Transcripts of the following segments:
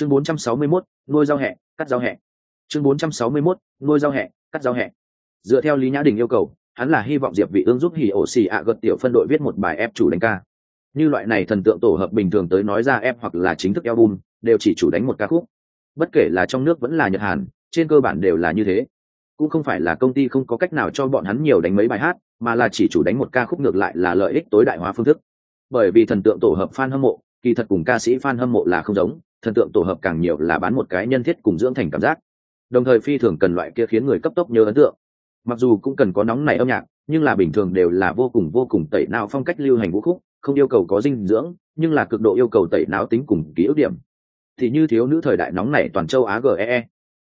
chương 461, nuôi giao hẹ cắt giao hẹ. Chương 461, nuôi giao hẹ cắt giao hẹ. Dựa theo lý nhã đình yêu cầu hắn là hy vọng diệp vị ương giúp hỉ ổ xì ạ gật tiểu phân đội viết một bài ép chủ đánh ca. Như loại này thần tượng tổ hợp bình thường tới nói ra ép hoặc là chính thức album đều chỉ chủ đánh một ca khúc. Bất kể là trong nước vẫn là nhật hàn trên cơ bản đều là như thế. Cũng không phải là công ty không có cách nào cho bọn hắn nhiều đánh mấy bài hát mà là chỉ chủ đánh một ca khúc ngược lại là lợi ích tối đại hóa phương thức. Bởi vì thần tượng tổ hợp fan hâm mộ kỳ thật cùng ca sĩ fan hâm mộ là không giống thần tượng tổ hợp càng nhiều là bán một cái nhân thiết cùng dưỡng thành cảm giác. Đồng thời phi thường cần loại kia khiến người cấp tốc nhớ ấn tượng. Mặc dù cũng cần có nóng này âm nhạc, nhưng là bình thường đều là vô cùng vô cùng tẩy não phong cách lưu hành vũ khúc, không yêu cầu có dinh dưỡng, nhưng là cực độ yêu cầu tẩy não tính cùng ký ức điểm. Thì như thiếu nữ thời đại nóng này toàn châu á ge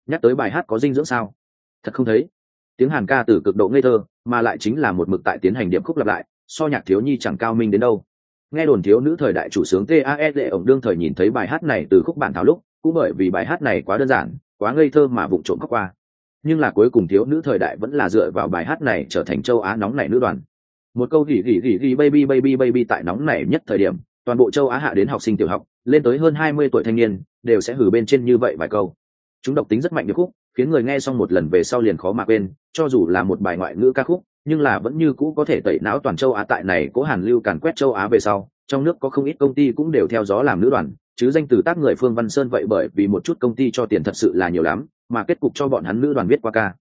nhắc tới bài hát có dinh dưỡng sao? Thật không thấy. Tiếng hàn ca từ cực độ ngây thơ, mà lại chính là một mực tại tiến hành điểm khúc lặp lại, so nhạc thiếu nhi chẳng cao minh đến đâu nghe đồn thiếu nữ thời đại chủ sướng tae lệ ổng đương thời nhìn thấy bài hát này từ khúc bản thảo lúc, cũng bởi vì bài hát này quá đơn giản, quá ngây thơ mà vụng trộm khóc qua. Nhưng là cuối cùng thiếu nữ thời đại vẫn là dựa vào bài hát này trở thành châu á nóng nảy nữ đoàn. Một câu gỉ gỉ gỉ gỉ baby baby baby tại nóng nảy nhất thời điểm, toàn bộ châu á hạ đến học sinh tiểu học, lên tới hơn hai mươi tuổi thanh niên, đều sẽ hử bên trên như vậy vài câu. Chúng độc tính rất mạnh điệp khúc khiến người nghe xong một lần về sau liền khó mà quên, cho dù là một bài ngoại ngữ ca khúc, nhưng là vẫn như cũ có thể tẩy não toàn châu á tại này cố hàn lưu càn quét châu á về sau, trong nước có không ít công ty cũng đều theo gió làm nữ đoàn, chứ danh từ tác người phương văn sơn vậy bởi vì một chút công ty cho tiền thật sự là nhiều lắm, mà kết cục cho bọn hắn nữ đoàn viết qua ca.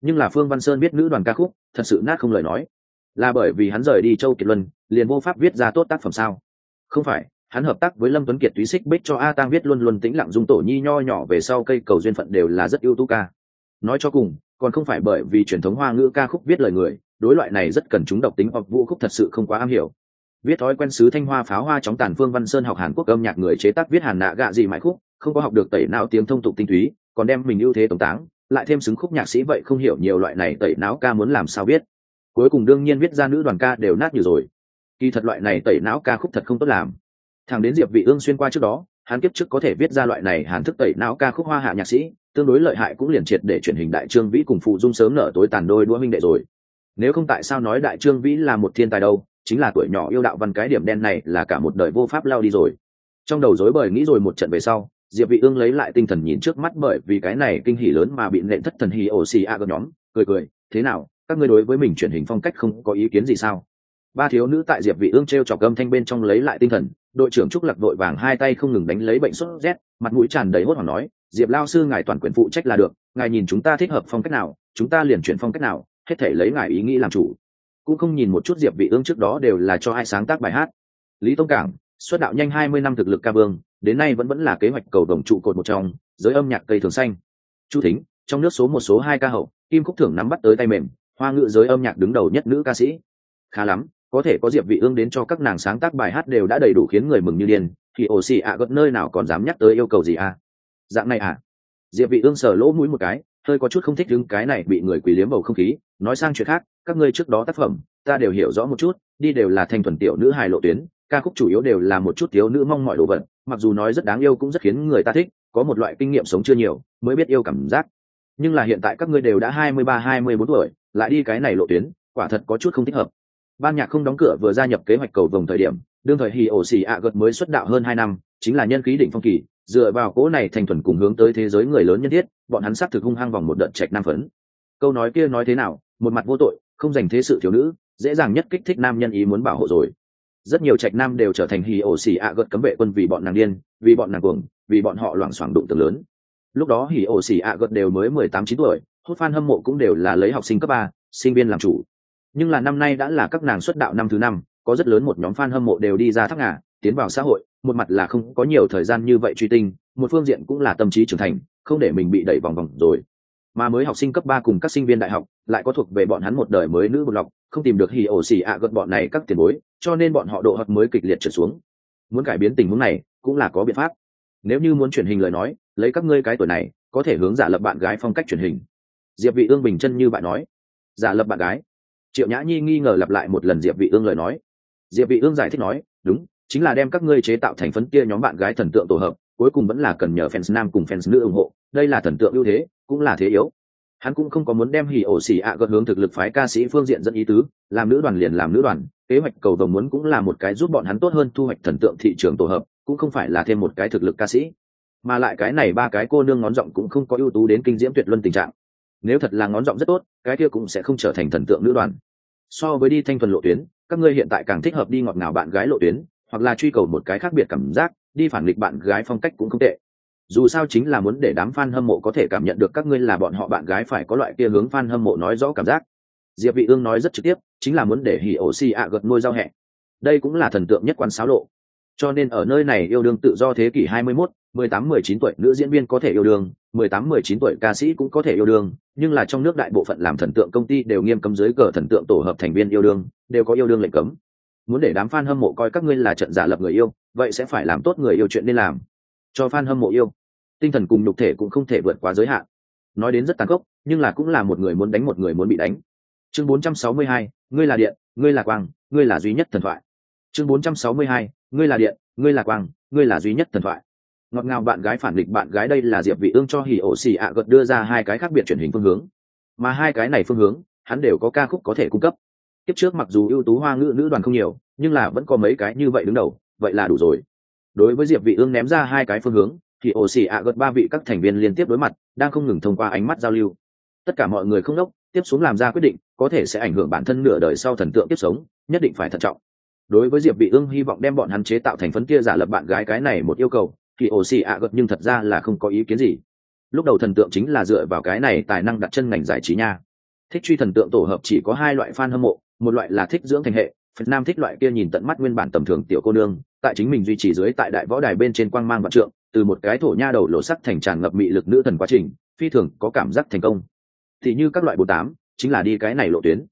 Nhưng là phương văn sơn biết nữ đoàn ca khúc, thật sự nát không lời nói. Là bởi vì hắn rời đi châu kiệt luân, liền vô pháp viết ra tốt tác phẩm sao? Không phải hắn hợp tác với lâm tuấn kiệt túy xích bích cho a tang viết luôn luôn tĩnh lặng dung tổ nhi nho nhỏ về sau cây cầu duyên phận đều là rất ưu tú ca. Nói cho cùng, còn không phải bởi vì truyền thống hoa ngữ ca khúc viết lời người, đối loại này rất cần chúng độc tính hoặc vũ khúc thật sự không quá am hiểu. Viết thói quen sứ thanh hoa pháo hoa chóng tàn phương văn sơn học hàn quốc âm nhạc người chế tác viết hàn nạ gạ gì mãi khúc, không có học được tẩy não tiếng thông tục tinh túy, còn đem mình ưu thế tổng táng, lại thêm xứng khúc nhạc sĩ vậy không hiểu nhiều loại này tẩy não ca muốn làm sao biết cuối cùng đương nhiên viết ra nữ đoàn ca đều nát nhiều rồi. Kỳ thật loại này tẩy não ca khúc thật không tốt làm thằng đến diệp vị ương xuyên qua trước đó, hắn kiếp trước có thể viết ra loại này hàn thức tẩy não ca khúc hoa hạ nhạc sĩ, tương đối lợi hại cũng liền triệt để truyền hình đại trương vĩ cùng phụ dung sớm nở tối tàn đôi đũa minh đệ rồi. Nếu không tại sao nói đại trương vĩ là một thiên tài đâu, chính là tuổi nhỏ yêu đạo văn cái điểm đen này là cả một đời vô pháp lao đi rồi. Trong đầu rối bời nghĩ rồi một trận về sau, diệp vị ương lấy lại tinh thần nhìn trước mắt bởi vì cái này kinh hỉ lớn mà bị nện thất thần hỉ ổ xì a nhóm, cười cười, thế nào, các ngươi đối với mình truyền hình phong cách không có ý kiến gì sao? Ba thiếu nữ tại diệp vị ương treo chọc âm thanh bên trong lấy lại tinh thần, đội trưởng trúc lạc đội vàng hai tay không ngừng đánh lấy bệnh sốt rét, mặt mũi tràn đầy hốt hoảng nói, diệp lao sư, ngài toàn quyền phụ trách là được, ngài nhìn chúng ta thích hợp phong cách nào, chúng ta liền chuyển phong cách nào, hết thể lấy ngài ý nghĩ làm chủ. Cũng không nhìn một chút diệp vị ương trước đó đều là cho ai sáng tác bài hát. Lý tông cảng, xuất đạo nhanh 20 năm thực lực ca vương, đến nay vẫn vẫn là kế hoạch cầu đồng trụ cột một trong, giới âm nhạc cây thường xanh. Chu thính, trong nước số một số hai ca hậu, kim khúc thưởng nắm bắt tới tay mềm, hoa ngữ giới âm nhạc đứng đầu nhất nữ ca sĩ. Khá lắm có thể có diệp vị ương đến cho các nàng sáng tác bài hát đều đã đầy đủ khiến người mừng như điên, thì ổ xì ạ gật nơi nào còn dám nhắc tới yêu cầu gì à? Dạng này à? Diệp vị ương sờ lỗ mũi một cái, hơi có chút không thích đứng cái này bị người quỳ liếm bầu không khí, nói sang chuyện khác, các ngươi trước đó tác phẩm, ta đều hiểu rõ một chút, đi đều là thanh thuần tiểu nữ hài lộ tuyến, ca khúc chủ yếu đều là một chút thiếu nữ mong mọi đồ vật, mặc dù nói rất đáng yêu cũng rất khiến người ta thích, có một loại kinh nghiệm sống chưa nhiều, mới biết yêu cảm giác. Nhưng là hiện tại các ngươi đều đã hai mươi ba, hai mươi bốn tuổi, lại đi cái này lộ tuyến, quả thật có chút không thích hợp ban nhạc không đóng cửa vừa gia nhập kế hoạch cầu vồng thời điểm, đương thời hì ổ xì ạ gật mới xuất đạo hơn hai năm, chính là nhân khí đỉnh phong kỳ, dựa vào cỗ này thành thuần cùng hướng tới thế giới người lớn nhân thiết, bọn hắn xác thực hung hăng vòng một đợt trạch nam phấn. Câu nói kia nói thế nào? Một mặt vô tội, không dành thế sự thiếu nữ, dễ dàng nhất kích thích nam nhân ý muốn bảo hộ rồi. Rất nhiều trạch nam đều trở thành hì ổ xì ạ gật cấm vệ quân vì bọn nàng điên, vì bọn nàng cuồng, vì bọn họ loảng xoảng đụng tường lớn. Lúc đó hì ổ xì ạ gật đều mới mười tám chín tuổi hốt fan hâm mộ cũng đều là lấy học sinh cấp ba, sinh viên làm chủ nhưng là năm nay đã là các nàng xuất đạo năm thứ năm, có rất lớn một nhóm fan hâm mộ đều đi ra thác ngà, tiến vào xã hội, một mặt là không có nhiều thời gian như vậy truy tinh, một phương diện cũng là tâm trí trưởng thành, không để mình bị đẩy vòng vòng rồi. Mà mới học sinh cấp ba cùng các sinh viên đại học, lại có thuộc về bọn hắn một đời mới nữ một lọc, không tìm được hì ổ xì ạ gật bọn này các tiền bối, cho nên bọn họ độ hợp mới kịch liệt trở xuống. Muốn cải biến tình huống này, cũng là có biện pháp. Nếu như muốn truyền hình lời nói, lấy các ngươi cái tuổi này, có thể hướng giả lập bạn gái phong cách truyền hình. Diệp vị ương bình chân như bạn nói. Giả lập bạn gái triệu nhã nhi nghi ngờ lặp lại một lần diệp vị ương lời nói. Diệp vị ương giải thích nói, đúng, chính là đem các ngươi chế tạo thành phấn kia nhóm bạn gái thần tượng tổ hợp, cuối cùng vẫn là cần nhờ fans nam cùng fans nữ ủng hộ, đây là thần tượng ưu thế, cũng là thế yếu. Hắn cũng không có muốn đem hỉ ổ xỉ ạ gợt hướng thực lực phái ca sĩ phương diện dẫn ý tứ, làm nữ đoàn liền làm nữ đoàn, kế hoạch cầu vồng muốn cũng là một cái giúp bọn hắn tốt hơn thu hoạch thần tượng thị trường tổ hợp, cũng không phải là thêm một cái thực lực ca sĩ. Mà lại cái này ba cái cô nương ngón giọng cũng không có ưu tú đến kinh diễm tuyệt luân tình trạng nếu thật là ngón giọng rất tốt, cái kia cũng sẽ không trở thành thần tượng nữ đoàn. So với đi thanh thuần lộ tuyến, các ngươi hiện tại càng thích hợp đi ngọt ngào bạn gái lộ tuyến, hoặc là truy cầu một cái khác biệt cảm giác, đi phản nghịch bạn gái phong cách cũng không tệ. Dù sao chính là muốn để đám fan hâm mộ có thể cảm nhận được các ngươi là bọn họ bạn gái phải có loại kia hướng fan hâm mộ nói rõ cảm giác. Diệp vị ương nói rất trực tiếp, chính là muốn để hỉ ổ xì ạ gật môi giao hẹ đây cũng là thần tượng nhất quán sáo lộ cho nên ở nơi này yêu đương tự do thế kỷ 21, 18-19 tuổi nữ diễn viên có thể yêu đương 18-19 tuổi ca sĩ cũng có thể yêu đương nhưng là trong nước đại bộ phận làm thần tượng công ty đều nghiêm cấm dưới cờ thần tượng tổ hợp thành viên yêu đương đều có yêu đương lệnh cấm. Muốn để đám fan hâm mộ coi các ngươi là trận giả lập người yêu vậy sẽ phải làm tốt người yêu chuyện nên làm. Cho fan hâm mộ yêu tinh thần cùng nhục thể cũng không thể vượt quá giới hạn. Nói đến rất tàn khốc nhưng là cũng là một người muốn đánh một người muốn bị đánh. Chương 462, ngươi là điện ngươi là quang ngươi là duy nhất thần thoại. Chương 462, ngươi là điện, ngươi là quang, ngươi là duy nhất thần thoại. Ngọt ngào bạn gái phản địch bạn gái đây là diệp vị ương cho hỉ ổ xì ạ gật đưa ra hai cái khác biệt truyền hình phương hướng. Mà hai cái này phương hướng, hắn đều có ca khúc có thể cung cấp. Tiếp trước mặc dù ưu tú hoa ngữ nữ đoàn không nhiều, nhưng là vẫn có mấy cái như vậy đứng đầu, vậy là đủ rồi. Đối với diệp vị ương ném ra hai cái phương hướng thì ổ xì ạ gật ba vị các thành viên liên tiếp đối mặt, đang không ngừng thông qua ánh mắt giao lưu. Tất cả mọi người không đốc, tiếp xuống làm ra quyết định, có thể sẽ ảnh hưởng bản thân nửa đời sau thần tượng tiếp sống, nhất định phải thận trọng đối với diệp vị ương hy vọng đem bọn hắn chế tạo thành phấn kia giả lập bạn gái cái này một yêu cầu, thì ổ xì ạ gật nhưng thật ra là không có ý kiến gì. Lúc đầu thần tượng chính là dựa vào cái này tài năng đặt chân ngành giải trí nha. Thích truy thần tượng tổ hợp chỉ có hai loại fan hâm mộ, một loại là thích dưỡng thành hệ, phật nam thích loại kia nhìn tận mắt nguyên bản tầm thường tiểu cô nương, tại chính mình duy trì dưới tại đại võ đài bên trên quang mang vạn trượng, từ một cái thổ nha đầu lộ sắc thành tràn ngập mị lực nữ thần quá trình, phi thường có cảm giác thành công. Thì như các loại bồ tám chính là đi cái này lộ tuyến.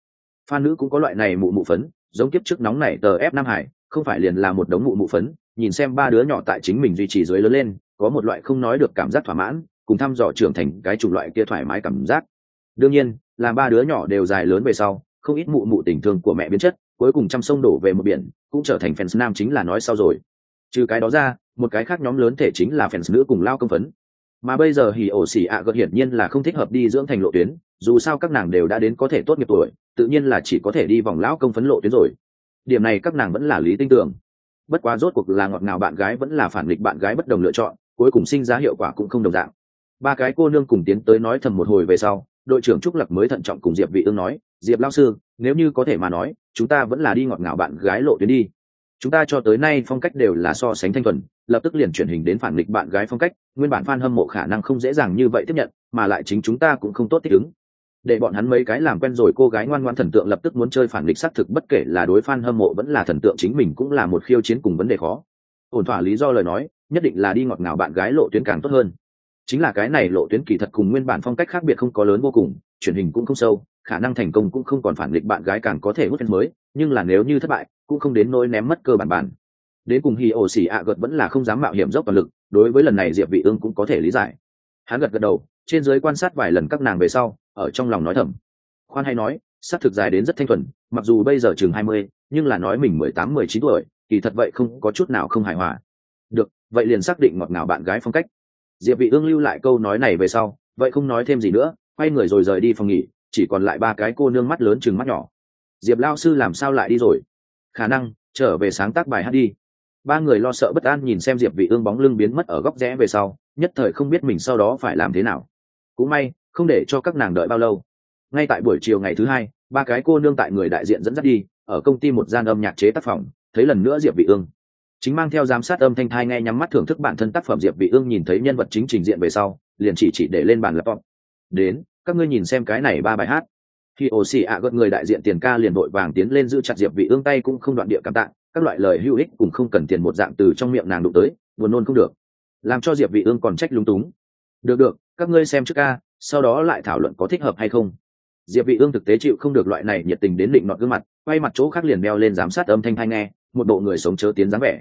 Fan nữ cũng có loại này mụ mụ phấn giống kiếp trước nóng này tờ ép nam hải, không phải liền là một đống mụ mụ phấn, nhìn xem ba đứa nhỏ tại chính mình duy trì dưới lớn lên, có một loại không nói được cảm giác thỏa mãn, cùng thăm dò trưởng thành cái chủng loại kia thoải mái cảm giác. Đương nhiên là ba đứa nhỏ đều dài lớn về sau, không ít mụ mụ tình thương của mẹ biến chất, cuối cùng trăm sông đổ về một biển, cũng trở thành fans nam chính là nói sau rồi. Trừ cái đó ra, một cái khác nhóm lớn thể chính là fans nữ cùng lao công phấn mà bây giờ hì ổ xỉ ạ gợt hiển nhiên là không thích hợp đi dưỡng thành lộ tuyến, dù sao các nàng đều đã đến có thể tốt nghiệp tuổi, tự nhiên là chỉ có thể đi vòng lão công phấn lộ tuyến rồi. Điểm này các nàng vẫn là lý tin tưởng. Bất quá rốt cuộc là ngọt ngào bạn gái vẫn là phản nghịch bạn gái bất đồng lựa chọn, cuối cùng sinh ra hiệu quả cũng không đồng dạng. Ba cái cô nương cùng tiến tới nói thầm một hồi về sau, đội trưởng trúc lập mới thận trọng cùng diệp vị ương nói, diệp lão sư, nếu như có thể mà nói, chúng ta vẫn là đi ngọt ngào bạn gái lộ tuyến đi chúng ta cho tới nay phong cách đều là so sánh thanh thuần, lập tức liền chuyển hình đến phản nghịch bạn gái phong cách, nguyên bản fan hâm mộ khả năng không dễ dàng như vậy tiếp nhận, mà lại chính chúng ta cũng không tốt thích ứng. Để bọn hắn mấy cái làm quen rồi cô gái ngoan ngoan thần tượng lập tức muốn chơi phản nghịch xác thực bất kể là đối fan hâm mộ vẫn là thần tượng chính mình cũng là một khiêu chiến cùng vấn đề khó. Ổn thỏa lý do lời nói, nhất định là đi ngọt ngào bạn gái lộ tuyến càng tốt hơn. Chính là cái này lộ tuyến kỳ thật cùng nguyên bản phong cách khác biệt không có lớn vô cùng truyền hình cũng không sâu khả năng thành công cũng không còn phản nghịch bạn gái càng có thể hút fan mới nhưng là nếu như thất bại cũng không đến nỗi ném mất cơ bản bản. Đến cùng hi ổ xỉ ạ gật vẫn là không dám mạo hiểm dốc toàn lực đối với lần này diệp vị ương cũng có thể lý giải. Hắn gật gật đầu trên dưới quan sát vài lần các nàng về sau ở trong lòng nói thầm. Khoan hay nói sát thực dài đến rất thanh thuần mặc dù bây giờ chừng 20, nhưng là nói mình 18 19 tuổi kỳ thật vậy không có chút nào không hài hòa. Được vậy liền xác định ngọt ngào bạn gái phong cách. Diệp vị ương lưu lại câu nói này về sau vậy không nói thêm gì nữa quay người rồi rời đi phòng nghỉ chỉ còn lại ba cái cô nương mắt lớn chừng mắt nhỏ. Diệp lao sư làm sao lại đi rồi? Khả năng, trở về sáng tác bài hát đi. Ba người lo sợ bất an nhìn xem diệp vị ương bóng lưng biến mất ở góc rẽ về sau, nhất thời không biết mình sau đó phải làm thế nào. Cũng may, không để cho các nàng đợi bao lâu. Ngay tại buổi chiều ngày thứ hai, ba cái cô nương tại người đại diện dẫn dắt đi, ở công ty một gian âm nhạc chế tác phẩm thấy lần nữa diệp vị ương. Chính mang theo giám sát âm thanh thai nghe nhắm mắt thưởng thức bản thân tác phẩm diệp vị ương nhìn thấy nhân vật chính trình diện về sau, liền chỉ chỉ để lên bàn laptop. Đến các ngươi nhìn xem cái này ba bài hát. Khi ổ xì ạ gật người đại diện tiền ca liền đội vàng tiến lên giữ chặt diệp vị ương tay cũng không đoạn địa cảm tạ, các loại lời hữu ích cũng không cần tiền một dạng từ trong miệng nàng đụng tới, buồn nôn không được. Làm cho diệp vị ương còn trách lúng túng. Được được, các ngươi xem trước ca, sau đó lại thảo luận có thích hợp hay không. Diệp vị ương thực tế chịu không được loại này nhiệt tình đến định nọt gương mặt, quay mặt chỗ khác liền đeo lên giám sát âm thanh thanh nghe, một bộ người sống chớ tiến dáng vẻ.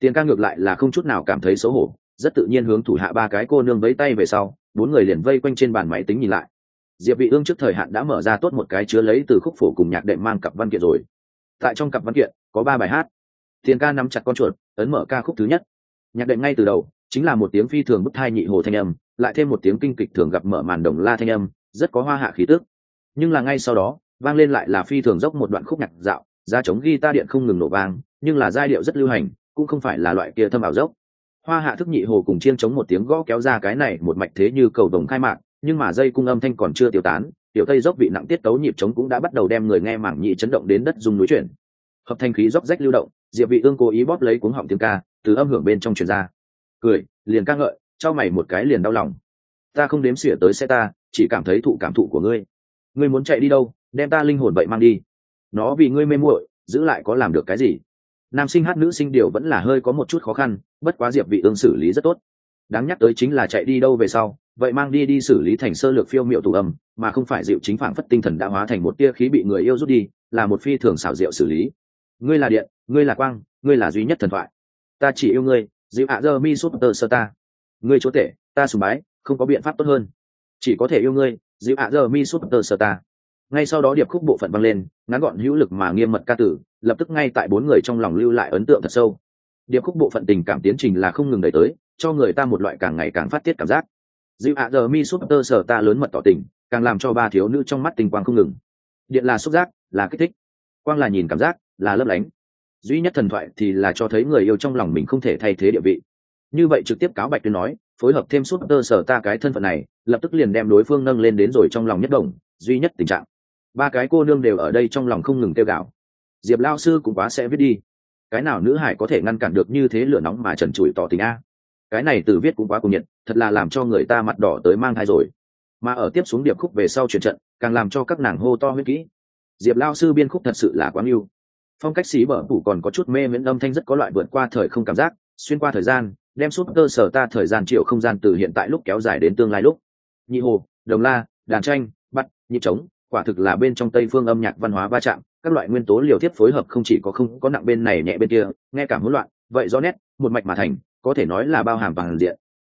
Tiền ca ngược lại là không chút nào cảm thấy xấu hổ, rất tự nhiên hướng thủ hạ ba cái cô nương vẫy tay về sau, bốn người liền vây quanh trên bàn máy tính nhìn lại diệp vị ương trước thời hạn đã mở ra tốt một cái chứa lấy từ khúc phổ cùng nhạc đệm mang cặp văn kiện rồi. Tại trong cặp văn kiện, có ba bài hát. Tiền ca nắm chặt con chuột, ấn mở ca khúc thứ nhất. Nhạc đệm ngay từ đầu, chính là một tiếng phi thường bức thai nhị hồ thanh âm, lại thêm một tiếng kinh kịch thường gặp mở màn đồng la thanh âm, rất có hoa hạ khí tước nhưng là ngay sau đó, vang lên lại là phi thường dốc một đoạn khúc nhạc dạo ra chống guitar điện không ngừng nổ vang, nhưng là giai điệu rất lưu hành, cũng không phải là loại kia thâm ảo dốc. Hoa hạ thức nhị hồ cùng chiên chống một tiếng gõ kéo ra cái này một mạch thế như cầu đồng khai mạc nhưng mà dây cung âm thanh còn chưa tiêu tán, tiểu tây dốc vị nặng tiết tấu nhịp trống cũng đã bắt đầu đem người nghe mảng nhị chấn động đến đất dùng núi chuyển. Hợp thanh khí dốc rách lưu động, diệp vị ương cố ý bóp lấy cuống họng tiếng ca, từ âm hưởng bên trong truyền ra. Cười, liền ca ngợi cho mày một cái liền đau lòng. Ta không đếm xỉa tới xe ta, chỉ cảm thấy thụ cảm thụ của ngươi. Ngươi muốn chạy đi đâu, đem ta linh hồn vậy mang đi. Nó vì ngươi mê muội, giữ lại có làm được cái gì? Nam sinh hát nữ sinh điều vẫn là hơi có một chút khó khăn, bất quá diệp vị ương xử lý rất tốt. Đáng nhắc tới chính là chạy đi đâu về sau vậy mang đi đi xử lý thành sơ lược phiêu miệu tủ âm, mà không phải dịu chính phản phất tinh thần đã hóa thành một tia khí bị người yêu rút đi, là một phi thường xảo diệu xử lý. Ngươi là điện, ngươi là quang, ngươi là duy nhất thần thoại. Ta chỉ yêu ngươi, dịu ạ dơ mi sút tờ sơ ta. Ngươi chúa tể, ta sùng bái, không có biện pháp tốt hơn. Chỉ có thể yêu ngươi, dịu ạ dơ mi sút tờ sơ ta. Ngay sau đó điệp khúc bộ phận vang lên, ngắn gọn hữu lực mà nghiêm mật ca tử, lập tức ngay tại bốn người trong lòng lưu lại ấn tượng thật sâu. Điệp khúc bộ phận tình cảm tiến trình là không ngừng đẩy tới, cho người ta một loại càng ngày càng phát tiết cảm giác dịu ạ giờ mi súp tơ sở ta lớn mật tỏ tình, càng làm cho ba thiếu nữ trong mắt tình quang không ngừng. Điện là xúc giác, là kích thích. Quang là nhìn cảm giác, là lấp lánh. Duy nhất thần thoại thì là cho thấy người yêu trong lòng mình không thể thay thế địa vị. Như vậy trực tiếp cáo bạch tuyên nói, phối hợp thêm súp tơ sở ta cái thân phận này, lập tức liền đem đối phương nâng lên đến rồi trong lòng nhất đồng, duy nhất tình trạng. Ba cái cô nương đều ở đây trong lòng không ngừng tiêu gạo diệp lao sư cũng quá sẽ viết đi. Cái nào nữ hải có thể ngăn cản được như thế lửa nóng mà trần trụi tỏ tình a? Cái này từ viết cũng quá cùng nhiệt, thật là làm cho người ta mặt đỏ tới mang thai rồi. Mà ở tiếp xuống điệp khúc về sau chuyển trận, càng làm cho các nàng hô to huyết kỹ. Diệp lao sư biên khúc thật sự là quá yêu phong cách xí bở phủ còn có chút mê miễn âm thanh rất có loại vượt qua thời không cảm giác, xuyên qua thời gian, đem suốt cơ sở ta thời gian triệu không gian từ hiện tại lúc kéo dài đến tương lai lúc. Nhị hồ, đồng la, đàn tranh, bắt nhịp trống, quả thực là bên trong tây phương âm nhạc văn hóa va chạm, các loại nguyên tố liều thiết phối hợp không chỉ có không có nặng bên này nhẹ bên kia, nghe cảm hỗn loạn, vậy do nét, một mạch mà thành có thể nói là bao hàm bằng diện.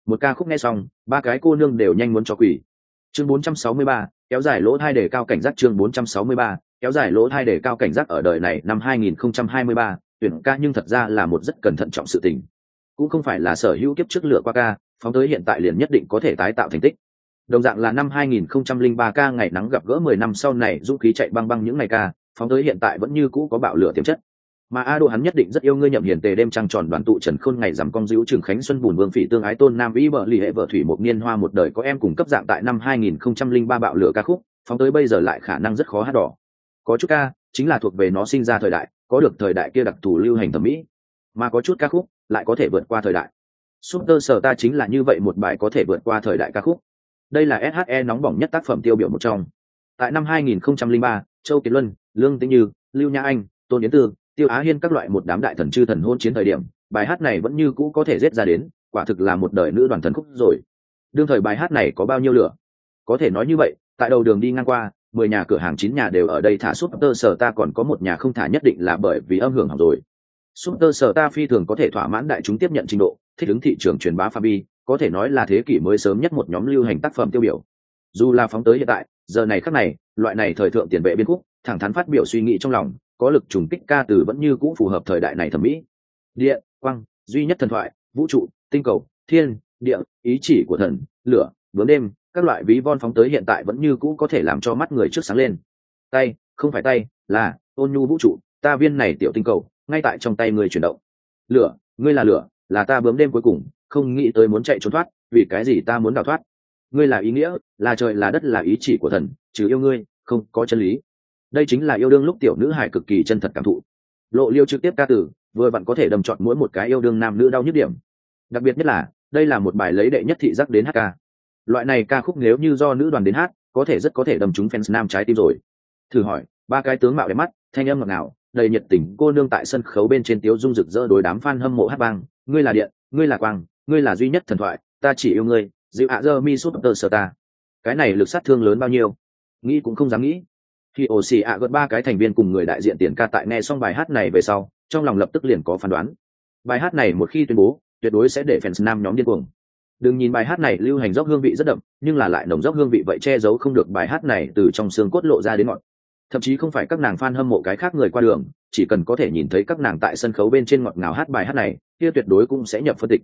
Một ca khúc nghe xong ba cái cô nương đều nhanh muốn cho quỷ chương 463, kéo dài lỗ thai để cao cảnh giác chương 463, kéo dài lỗ thai để cao cảnh giác ở đời này năm 2023, tuyển ca nhưng thật ra là một rất cẩn thận trọng sự tình. Cũng không phải là sở hữu kiếp trước lửa qua ca phóng tới hiện tại liền nhất định có thể tái tạo thành tích. Đồng dạng là năm 2003 ca ngày nắng gặp gỡ 10 năm sau này dũng khí chạy băng băng những ngày ca phóng tới hiện tại vẫn như cũ có bạo lửa tiềm chất mà a đô hắn nhất định rất yêu ngươi nhậm hiền tề đêm trăng tròn đoàn tụ trần khôn ngày rằm cong dữ trường khánh xuân bùn vương phỉ tương ái tôn nam vĩ vợ lì hệ vợ thủy một niên hoa một đời có em cùng cấp dạng tại năm 2003 bạo lửa ca khúc phóng tới bây giờ lại khả năng rất khó hát đỏ. Có chút ca chính là thuộc về nó sinh ra thời đại có được thời đại kia đặc thù lưu hành thẩm mỹ. Mà có chút ca khúc lại có thể vượt qua thời đại. Super sở ta chính là như vậy một bài có thể vượt qua thời đại ca khúc. Đây là SHE nóng bỏng nhất tác phẩm tiêu biểu một trong. Tại năm 2003, Châu Kiệt Luân, Lương Tĩnh Như, Lưu Nhã Anh, Tôn Yến Tư, Tiêu Á Hiên các loại một đám đại thần chư thần hôn chiến thời điểm, bài hát này vẫn như cũ có thể rết ra đến, quả thực là một đời nữ đoàn thần khúc rồi. Đương thời bài hát này có bao nhiêu lửa? Có thể nói như vậy, tại đầu đường đi ngang qua, mười nhà cửa hàng chín nhà đều ở đây thả súp tơ sở ta còn có một nhà không thả nhất định là bởi vì âm hưởng hỏng rồi. Súp tơ sở ta phi thường có thể thỏa mãn đại chúng tiếp nhận trình độ, thích ứng thị trường truyền bá Fabi, có thể nói là thế kỷ mới sớm nhất một nhóm lưu hành tác phẩm tiêu biểu. Dù là phóng tới hiện tại, giờ này khác này, loại này thời thượng tiền vệ biên khúc, thẳng thắn phát biểu suy nghĩ trong lòng, có lực trùng kích ca từ vẫn như cũ phù hợp thời đại này thẩm mỹ. Địa, quang, duy nhất thần thoại, vũ trụ, tinh cầu, thiên, địa, ý chỉ của thần, lửa, bướm đêm, các loại ví von phóng tới hiện tại vẫn như cũ có thể làm cho mắt người trước sáng lên. Tay, không phải tay, là, ôn nhu vũ trụ, ta viên này tiểu tinh cầu, ngay tại trong tay người chuyển động. Lửa, ngươi là lửa, là ta bướm đêm cuối cùng, không nghĩ tới muốn chạy trốn thoát, vì cái gì ta muốn đào thoát? Ngươi là ý nghĩa, là trời, là đất, là ý chỉ của thần, trừ yêu ngươi, không có chân lý đây chính là yêu đương lúc tiểu nữ hải cực kỳ chân thật cảm thụ. Lộ liêu trực tiếp ca tử vừa vặn có thể đầm chọn mỗi một cái yêu đương nam nữ đau nhức điểm. Đặc biệt nhất là, đây là một bài lấy đệ nhất thị giác đến hát ca. Loại này ca khúc nếu như do nữ đoàn đến hát, có thể rất có thể đầm trúng fans nam trái tim rồi. Thử hỏi, ba cái tướng mạo đẹp mắt, thanh âm ngọt ngào, đầy nhiệt tình, cô nương tại sân khấu bên trên tiếu dung rực rỡ đối đám fan hâm mộ hát vang. Ngươi là điện, ngươi là quang, ngươi là duy nhất thần thoại, ta chỉ yêu ngươi, dịu ạ dơ mi súp tơ sơ ta. Cái này lực sát thương lớn bao nhiêu? Nghĩ cũng không dám nghĩ khi ổ xì ạ gợt ba cái thành viên cùng người đại diện tiền ca tại nghe xong bài hát này về sau, trong lòng lập tức liền có phán đoán. Bài hát này một khi tuyên bố, tuyệt đối sẽ để fans nam nhóm điên cuồng. Đừng nhìn bài hát này lưu hành dốc hương vị rất đậm, nhưng là lại nồng dốc hương vị vậy che giấu không được bài hát này từ trong xương cốt lộ ra đến ngọn. Thậm chí không phải các nàng fan hâm mộ cái khác người qua đường, chỉ cần có thể nhìn thấy các nàng tại sân khấu bên trên ngọt ngào hát bài hát này, kia tuyệt đối cũng sẽ nhập phân tịch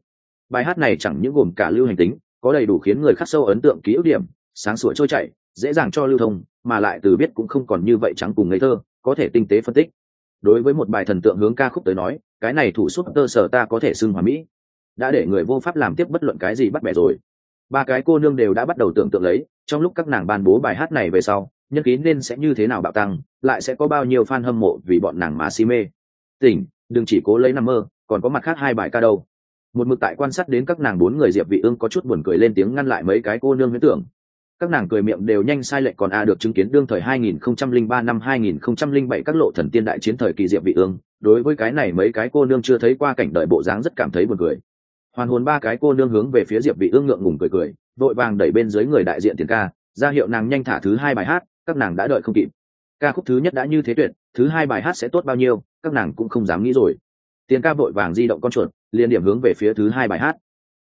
bài hát này chẳng những gồm cả lưu hành tính, có đầy đủ khiến người khắc sâu ấn tượng ký ức điểm, sáng sủa trôi chảy dễ dàng cho lưu thông, mà lại từ biết cũng không còn như vậy trắng cùng ngây thơ, có thể tinh tế phân tích. Đối với một bài thần tượng hướng ca khúc tới nói, cái này thủ suất tơ sở ta có thể xưng hòa mỹ. Đã để người vô pháp làm tiếp bất luận cái gì bắt bẻ rồi. Ba cái cô nương đều đã bắt đầu tưởng tượng lấy, trong lúc các nàng ban bố bài hát này về sau, nhân khí nên sẽ như thế nào bạo tăng, lại sẽ có bao nhiêu fan hâm mộ vì bọn nàng mà si mê. Tỉnh, đừng chỉ cố lấy nằm mơ, còn có mặt khác hai bài ca đâu. Một mực tại quan sát đến các nàng bốn người diệp vị ương có chút buồn cười lên tiếng ngăn lại mấy cái cô nương huyễn tưởng các nàng cười miệng đều nhanh sai lệch còn a được chứng kiến đương thời 2003 năm 2007 các lộ thần tiên đại chiến thời kỳ diệp vị ương, đối với cái này mấy cái cô nương chưa thấy qua cảnh đợi bộ dáng rất cảm thấy buồn cười. Hoàn hồn ba cái cô nương hướng về phía diệp vị ương ngượng ngùng cười cười, vội vàng đẩy bên dưới người đại diện tiền ca, ra hiệu nàng nhanh thả thứ hai bài hát, các nàng đã đợi không kịp. Ca khúc thứ nhất đã như thế tuyệt, thứ hai bài hát sẽ tốt bao nhiêu, các nàng cũng không dám nghĩ rồi. Tiền ca vội vàng di động con chuột, liền điểm hướng về phía thứ hai bài hát.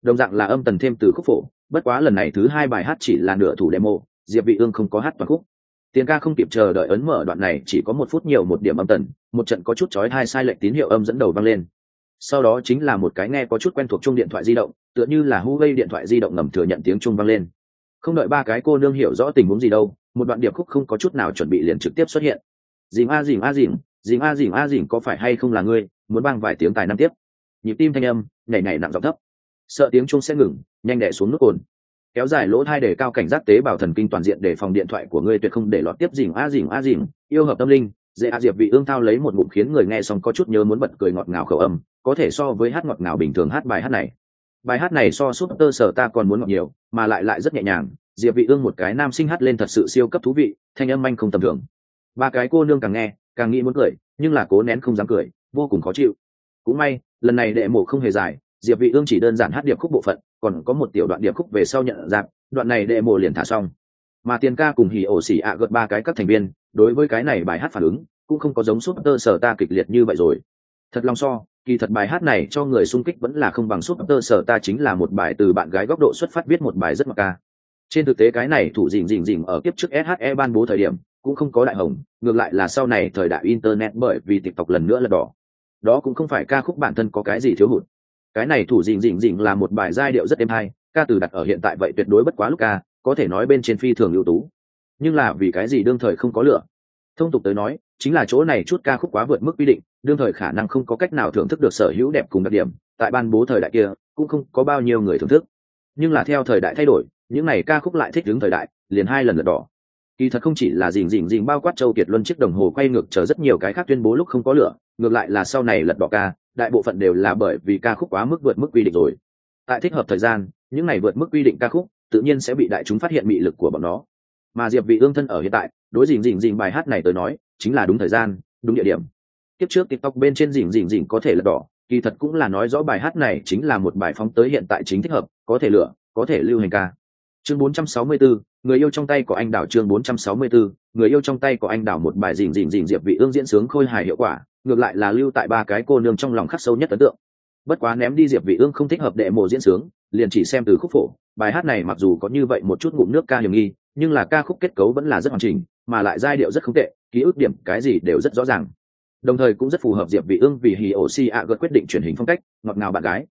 Đồng dạng là âm tần thêm từ khúc phổ bất quá lần này thứ hai bài hát chỉ là nửa thủ demo, diệp vị ương không có hát toàn khúc. Tiền ca không kịp chờ đợi ấn mở đoạn này, chỉ có một phút nhiều một điểm âm tần, một trận có chút chói hai sai lệch tín hiệu âm dẫn đầu vang lên. Sau đó chính là một cái nghe có chút quen thuộc chung điện thoại di động, tựa như là Huawei điện thoại di động ngầm thừa nhận tiếng trung vang lên. Không đợi ba cái cô nương hiểu rõ tình huống gì đâu, một đoạn điệp khúc không có chút nào chuẩn bị liền trực tiếp xuất hiện. Dìm a dìm a dìm dìm a dìm a dìm có phải hay không là ngươi, muốn bang vài tiếng tài năm tiếp. Nhịp tim thanh âm, nhảy nhảy nặng giọng thấp. Sợ tiếng trung sẽ ngừng nhanh đẻ xuống nước cồn kéo dài lỗ thai để cao cảnh giác tế bào thần kinh toàn diện để phòng điện thoại của ngươi tuyệt không để lọt tiếp dìm a dìm a dìm yêu hợp tâm linh, dễ a diệp vị ương thao lấy một bụng khiến người nghe xong có chút nhớ muốn bật cười ngọt ngào khẩu âm, có thể so với hát ngọt ngào bình thường hát bài hát này. Bài hát này so suốt tơ sở ta còn muốn ngọt nhiều, mà lại lại rất nhẹ nhàng, diệp vị ương một cái nam sinh hát lên thật sự siêu cấp thú vị, thanh âm anh không tầm thường. Ba cái cô nương càng nghe, càng nghĩ muốn cười, nhưng là cố nén không dám cười, vô cùng khó chịu. Cũng may, lần này đệ mổ không hề dài, diệp vị ương chỉ đơn giản hát điệp khúc bộ phận còn có một tiểu đoạn điệp khúc về sau nhận dạng, đoạn này đệ mổ liền thả xong. Mà tiền ca cùng hỉ ổ xỉ ạ gợt ba cái các thành viên, đối với cái này bài hát phản ứng, cũng không có giống súp tơ sở ta kịch liệt như vậy rồi. Thật lòng so, kỳ thật bài hát này cho người sung kích vẫn là không bằng súp tơ sở ta chính là một bài từ bạn gái góc độ xuất phát viết một bài rất mặc ca. Trên thực tế cái này thủ dình dình dình ở kiếp trước SHE ban bố thời điểm, cũng không có đại hồng, ngược lại là sau này thời đại internet bởi vì tiktok lần nữa là đỏ. Đó cũng không phải ca khúc bản thân có cái gì thiếu hụt cái này thủ dình dình dình là một bài giai điệu rất êm hay, ca từ đặt ở hiện tại vậy tuyệt đối bất quá lúc ca, có thể nói bên trên phi thường ưu tú. Nhưng là vì cái gì đương thời không có lửa? Thông tục tới nói, chính là chỗ này chút ca khúc quá vượt mức quy định, đương thời khả năng không có cách nào thưởng thức được sở hữu đẹp cùng đặc điểm, tại ban bố thời đại kia, cũng không có bao nhiêu người thưởng thức. Nhưng là theo thời đại thay đổi, những n à y ca khúc lại thích đứng thời đại, liền hai lần lật đỏ. Kỳ thật không chỉ là dình dình dình bao quát châu kiệt luân chiếc đồng hồ quay ngược chờ rất nhiều cái khác tuyên bố lúc không có lửa, ngược lại là sau này lật đỏ ca đại bộ phận đều là bởi vì ca khúc quá mức vượt mức quy định rồi. Tại thích hợp thời gian những này vượt mức quy định ca khúc tự nhiên sẽ bị đại chúng phát hiện mị lực của bọn nó. Mà diệp vị ương thân ở hiện tại đối dình dình dình bài hát này tới nói chính là đúng thời gian đúng địa điểm. Tiếp trước tiktok bên trên dình dình dình có thể là đỏ kỳ thật cũng là nói rõ bài hát này chính là một bài phóng tới hiện tại chính thích hợp có thể lựa có thể lưu hành ca. Chương 464, người yêu trong tay của anh đảo chương 464, người yêu trong tay của anh đảo một bài dình dình dình diệp vị ương diễn sướng khôi hài hiệu quả ngược lại là lưu tại ba cái cô nương trong lòng khắc sâu nhất ấn tượng. Bất quá ném đi diệp vị ương không thích hợp đệ mộ diễn sướng, liền chỉ xem từ khúc phổ. Bài hát này mặc dù có như vậy một chút ngụm nước ca hiểm nghi, nhưng là ca khúc kết cấu vẫn là rất hoàn chỉnh, mà lại giai điệu rất không tệ, ký ức điểm cái gì đều rất rõ ràng. Đồng thời cũng rất phù hợp diệp vị ương vì hì ổ si ạ gật quyết định truyền hình phong cách, ngọt ngào bạn gái.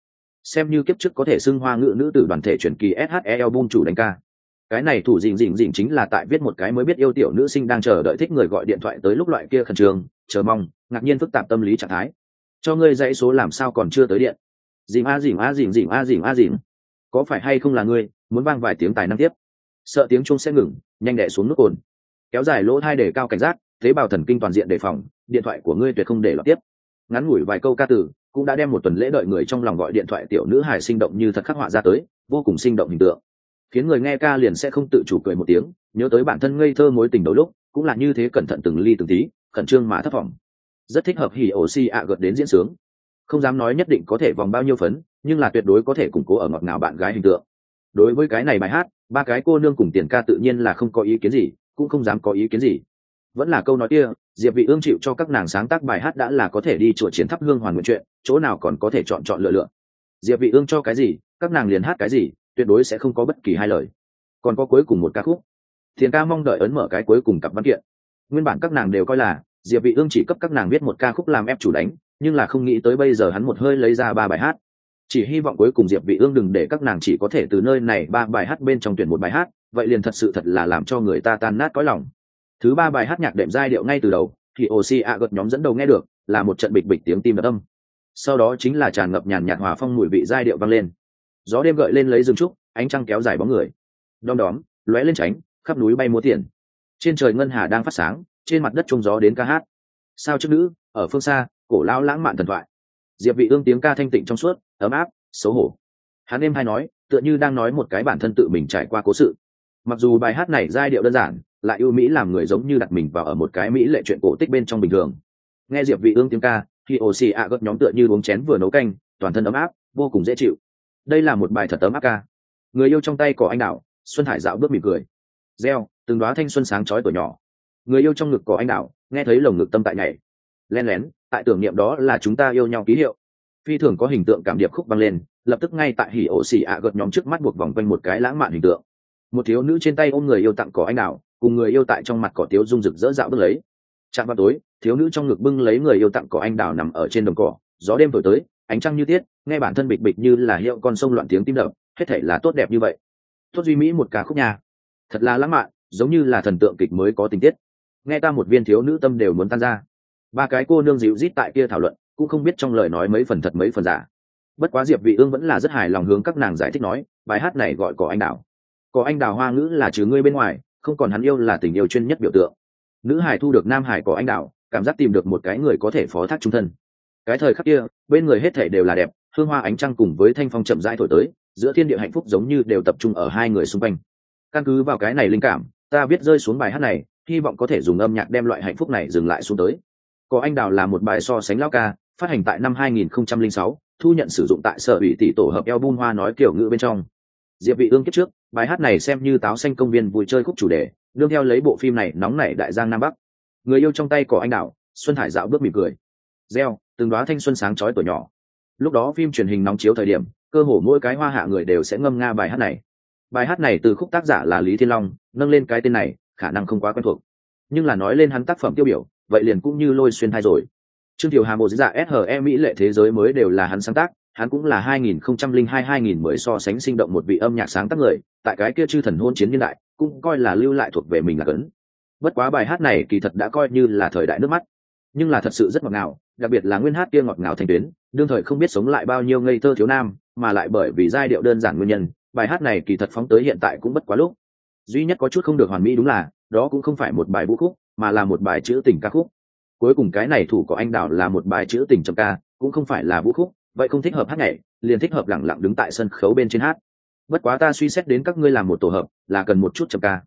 Xem như kiếp trước có thể xưng hoa ngữ nữ tử đoàn thể truyền kỳ SHE album chủ đánh ca. Cái này thủ dình dình dình chính là tại viết một cái mới biết yêu tiểu nữ sinh đang chờ đợi thích người gọi điện thoại tới lúc loại kia khẩn trương chờ mong, ngạc nhiên phức tạp tâm lý trạng thái. Cho ngươi dãy số làm sao còn chưa tới điện. Dìm a dìm a dìm dìm a dìm a dìm. có phải hay không là ngươi, muốn vang vài tiếng tài năng tiếp? Sợ tiếng chuông sẽ ngừng, nhanh đẻ xuống nước cồn. Kéo dài lỗ thai để cao cảnh giác, tế bào thần kinh toàn diện đề phòng, điện thoại của ngươi tuyệt không để lọt tiếp. Ngắn ngủi vài câu ca từ cũng đã đem một tuần lễ đợi người trong lòng gọi điện thoại tiểu nữ hài sinh động như thật khắc họa ra tới, vô cùng sinh động hình tượng. Khiến người nghe ca liền sẽ không tự chủ cười một tiếng, nhớ tới bản thân ngây thơ mối tình đôi lúc, cũng là như thế cẩn thận từng ly từng tí khẩn trương mà thất vọng. Rất thích hợp hỉ ổ xi ạ gợt đến diễn sướng. Không dám nói nhất định có thể vòng bao nhiêu phấn, nhưng là tuyệt đối có thể củng cố ở ngọt ngào bạn gái hình tượng. Đối với cái này bài hát, ba cái cô nương cùng tiền ca tự nhiên là không có ý kiến gì, cũng không dám có ý kiến gì. Vẫn là câu nói kia, diệp vị ương chịu cho các nàng sáng tác bài hát đã là có thể đi chùa chiến thắp hương hoàn nguyện chuyện, chỗ nào còn có thể chọn chọn lựa lựa. Diệp vị ương cho cái gì, các nàng liền hát cái gì, tuyệt đối sẽ không có bất kỳ hai lời. Còn có cuối cùng một ca khúc. Thiền ca mong đợi ấn mở cái cuối cùng cặp văn kiện nguyên bản các nàng đều coi là, diệp vị ương chỉ cấp các nàng viết một ca khúc làm ép chủ đánh, nhưng là không nghĩ tới bây giờ hắn một hơi lấy ra ba bài hát. Chỉ hy vọng cuối cùng diệp vị ương đừng để các nàng chỉ có thể từ nơi này ba bài hát bên trong tuyển một bài hát, vậy liền thật sự thật là làm cho người ta tan nát cõi lòng. Thứ ba bài hát nhạc đệm giai điệu ngay từ đầu, thì oxy ạ gật nhóm dẫn đầu nghe được, là một trận bịch bịch tiếng tim đập âm. Sau đó chính là tràn ngập nhàn nhạt hòa phong mùi vị giai điệu vang lên. Gió đêm gợi lên lấy rừng trúc, ánh trăng kéo dài bóng người. Đom đóm, lóe lên tránh, khắp núi bay múa tiền trên trời ngân hà đang phát sáng, trên mặt đất trông gió đến ca hát. Sao trước nữ, ở phương xa, cổ lão lãng mạn thần thoại. Diệp vị ương tiếng ca thanh tịnh trong suốt, ấm áp, xấu hổ. Hắn em hay nói, tựa như đang nói một cái bản thân tự mình trải qua cố sự. Mặc dù bài hát này giai điệu đơn giản, lại ưu mỹ làm người giống như đặt mình vào ở một cái mỹ lệ chuyện cổ tích bên trong bình thường. Nghe diệp vị ương tiếng ca khi ồ xì ạ gật nhóm tựa như uống chén vừa nấu canh, toàn thân ấm áp, vô cùng dễ chịu. Đây là một bài thật ấm áp ca. Người yêu trong tay của anh đảo xuân hải dạo bước mỉm cười. Reo từng đóa thanh xuân sáng chói tuổi nhỏ. Người yêu trong ngực cỏ anh đạo nghe thấy lồng ngực tâm tại nhảy. Len lén, tại tưởng niệm đó là chúng ta yêu nhau ký hiệu. Phi thường có hình tượng cảm điệp khúc băng lên, lập tức ngay tại hỉ ổ xì ạ gật nhóm trước mắt buộc vòng quanh một cái lãng mạn hình tượng. Một thiếu nữ trên tay ôm người yêu tặng cỏ anh đào, cùng người yêu tại trong mặt cỏ tiếu dung rực rỡ dạo bước lấy. Chạm vào tối, thiếu nữ trong ngực bưng lấy người yêu tặng cỏ anh đào nằm ở trên đồng cỏ. Gió đêm thổi tới, ánh trăng như tiết, nghe bản thân bịch bịch như là hiệu con sông loạn tiếng tim đập, hết thể là tốt đẹp như vậy. Tốt duy mỹ một ca khúc nhà thật là lãng mạn giống như là thần tượng kịch mới có tình tiết. Nghe ta một viên thiếu nữ tâm đều muốn tan ra. Ba cái cô nương dịu rít tại kia thảo luận, cũng không biết trong lời nói mấy phần thật mấy phần giả. Bất quá diệp vị ương vẫn là rất hài lòng hướng các nàng giải thích nói, bài hát này gọi cỏ anh đào. Cỏ anh đào hoa ngữ là trừ ngươi bên ngoài, không còn hắn yêu là tình yêu chuyên nhất biểu tượng. Nữ hải thu được nam hải cỏ anh đào, cảm giác tìm được một cái người có thể phó thác trung thân. Cái thời khắc kia, bên người hết thể đều là đẹp, hương hoa ánh trăng cùng với thanh phong chậm rãi thổi tới, giữa thiên địa hạnh phúc giống như đều tập trung ở hai người xung quanh. Căn cứ vào cái này linh cảm ta viết rơi xuống bài hát này hy vọng có thể dùng âm nhạc đem loại hạnh phúc này dừng lại xuống tới. Có anh đào là một bài so sánh lao ca phát hành tại năm 2006, thu nhận sử dụng tại sở ủy tỷ tổ hợp album hoa nói kiểu ngữ bên trong. Diệp vị ương kiếp trước bài hát này xem như táo xanh công viên vui chơi khúc chủ đề đương theo lấy bộ phim này nóng nảy đại giang nam bắc. Người yêu trong tay cỏ anh đào xuân hải dạo bước mỉm cười. Reo từng đóa thanh xuân sáng chói tuổi nhỏ. Lúc đó phim truyền hình nóng chiếu thời điểm cơ hồ mỗi cái hoa hạ người đều sẽ ngâm nga bài hát này. Bài hát này từ khúc tác giả là lý thiên long nâng lên cái tên này khả năng không quá quen thuộc nhưng là nói lên hắn tác phẩm tiêu biểu vậy liền cũng như lôi xuyên thai rồi Trương Thiều Hà một dạ SHE Mỹ lệ thế giới mới đều là hắn sáng tác, hắn cũng là 2002-2010 so sánh sinh động một vị âm nhạc sáng tác người, tại cái kia chư thần hôn chiến niên đại, cũng coi là lưu lại thuộc về mình là cấn. Bất quá bài hát này kỳ thật đã coi như là thời đại nước mắt, nhưng là thật sự rất ngọt ngào, đặc biệt là nguyên hát kia ngọt ngào thành tuyến, đương thời không biết sống lại bao nhiêu ngây thơ thiếu nam, mà lại bởi vì giai điệu đơn giản nguyên nhân, bài hát này kỳ thật phóng tới hiện tại cũng bất quá lúc. Duy nhất có chút không được hoàn mỹ đúng là, đó cũng không phải một bài vũ khúc, mà là một bài chữ tình ca khúc. Cuối cùng cái này thủ của anh đào là một bài chữ tình trầm ca cũng không phải là vũ khúc vậy không thích hợp hát nhảy liền thích hợp lẳng lặng đứng tại sân khấu bên trên hát. Bất quá ta suy xét đến các ngươi làm một tổ hợp là cần một chút trầm ca.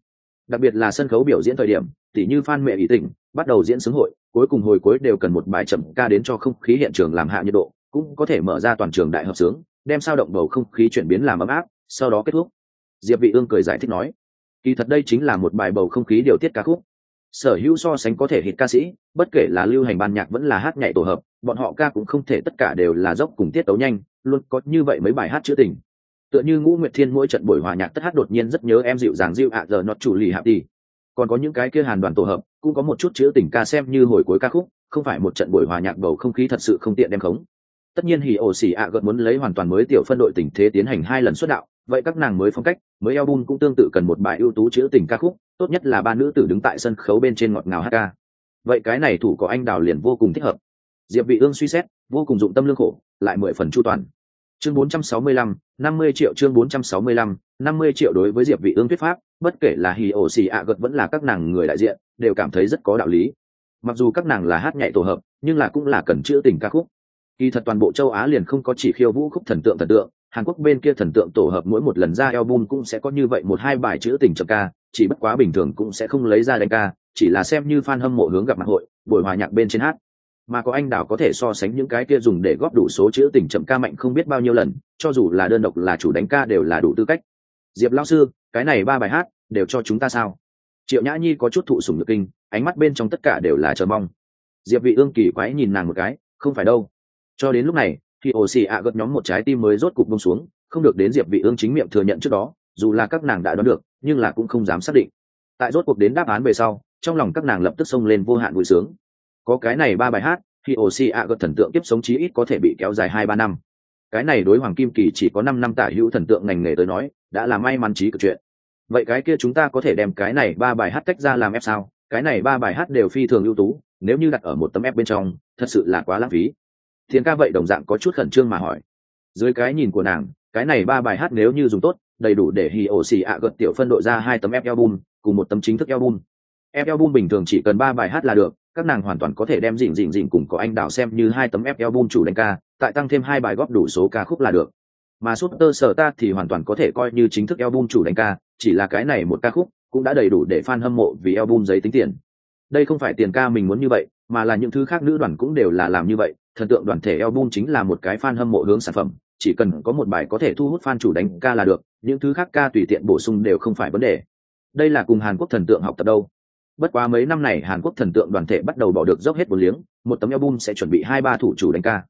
Đặc biệt là sân khấu biểu diễn thời điểm tỉ như phan mẹ ý tình bắt đầu diễn xướng hội cuối cùng hồi cuối đều cần một bài trầm ca đến cho không khí hiện trường làm hạ nhiệt độ cũng có thể mở ra toàn trường đại hợp sướng đem sao động bầu không khí chuyển biến làm ấm áp sau đó kết thúc. Diệp vị ương cười giải thích nói kỳ thật đây chính là một bài bầu không khí điều tiết ca khúc. Sở hữu so sánh có thể hit ca sĩ, bất kể là lưu hành ban nhạc vẫn là hát nhảy tổ hợp, bọn họ ca cũng không thể tất cả đều là dốc cùng tiết tấu nhanh, luôn có như vậy mấy bài hát chữ tình. Tựa như ngũ nguyệt thiên mỗi trận buổi hòa nhạc tất hát đột nhiên rất nhớ em dịu dàng dịu ạ, giờ nó chủ lì hạ đi. Còn có những cái kia hàn đoàn tổ hợp, cũng có một chút chữ tình ca xem như hồi cuối ca khúc, không phải một trận buổi hòa nhạc bầu không khí thật sự không tiện đem khống. Tất nhiên hỉ ổ xỉ ạ gợt muốn lấy hoàn toàn mới tiểu phân đội tình thế tiến hành hai lần xuất đạo vậy các nàng mới phong cách mới album cũng tương tự cần một bài ưu tú chữ tình ca khúc tốt nhất là ba nữ tử đứng tại sân khấu bên trên ngọt ngào hát ca. Vậy cái này thủ có anh đào liền vô cùng thích hợp. Diệp vị ương suy xét vô cùng dụng tâm lương khổ lại mười phần chu toàn. Chương 465, 50 triệu chương 465, 50 triệu đối với diệp vị ương thuyết pháp bất kể là hì ổ xì ạ gật vẫn là các nàng người đại diện đều cảm thấy rất có đạo lý. Mặc dù các nàng là hát nhảy tổ hợp nhưng là cũng là cần chữ tình ca khúc. Kỳ thật toàn bộ châu á liền không có chỉ khiêu vũ khúc thần tượng thần tượng hàn quốc bên kia thần tượng tổ hợp mỗi một lần ra album cũng sẽ có như vậy một hai bài chữ tình chậm ca, chỉ bất quá bình thường cũng sẽ không lấy ra đánh ca, chỉ là xem như fan hâm mộ hướng gặp mặt hội, buổi hòa nhạc bên trên hát. Mà có anh đảo có thể so sánh những cái kia dùng để góp đủ số chữ tình chậm ca mạnh không biết bao nhiêu lần, cho dù là đơn độc là chủ đánh ca đều là đủ tư cách. Diệp Lão sư, cái này ba bài hát, đều cho chúng ta sao? Triệu nhã nhi có chút thụ sủng nhược kinh, ánh mắt bên trong tất cả đều là chờ mong. Diệp vị ương kỳ quái nhìn nàng một cái, không phải đâu. Cho đến lúc này thì ổ xì ạ gật nhóm một trái tim mới rốt cục bông xuống, không được đến diệp vị ương chính miệng thừa nhận trước đó, dù là các nàng đã đoán được, nhưng là cũng không dám xác định. Tại rốt cuộc đến đáp án về sau, trong lòng các nàng lập tức xông lên vô hạn vui sướng. Có cái này ba bài hát, thì ổ xì ạ gật thần tượng tiếp sống chí ít có thể bị kéo dài hai ba năm. Cái này đối hoàng kim kỳ chỉ có năm năm tả hữu thần tượng ngành nghề tới nói, đã là may mắn trí cực chuyện. Vậy cái kia chúng ta có thể đem cái này ba bài hát tách ra làm ép sao? Cái này ba bài hát đều phi thường ưu tú, nếu như đặt ở một tấm ép bên trong, thật sự là quá lãng phí thiền ca vậy đồng dạng có chút khẩn trương mà hỏi. Dưới cái nhìn của nàng cái này ba bài hát nếu như dùng tốt đầy đủ để hì ổ xì ạ gật tiểu phân đội ra hai tấm ép album cùng một tấm chính thức album. Ép album bình thường chỉ cần ba bài hát là được các nàng hoàn toàn có thể đem dịnh dịnh dịnh cùng có anh đào xem như hai tấm ép album chủ đánh ca tại tăng thêm hai bài góp đủ số ca khúc là được. Mà Super Sở ta thì hoàn toàn có thể coi như chính thức album chủ đánh ca, chỉ là cái này một ca khúc cũng đã đầy đủ để fan hâm mộ vì album giấy tính tiền. Đây không phải tiền ca mình muốn như vậy, mà là những thứ khác nữ đoàn cũng đều là làm như vậy, thần tượng đoàn thể album chính là một cái fan hâm mộ hướng sản phẩm, chỉ cần có một bài có thể thu hút fan chủ đánh ca là được, những thứ khác ca tùy tiện bổ sung đều không phải vấn đề. Đây là cùng Hàn Quốc thần tượng học tập đâu. Bất quá mấy năm này Hàn Quốc thần tượng đoàn thể bắt đầu bỏ được dốc hết bốn liếng, một tấm album sẽ chuẩn bị hai ba thủ chủ đánh ca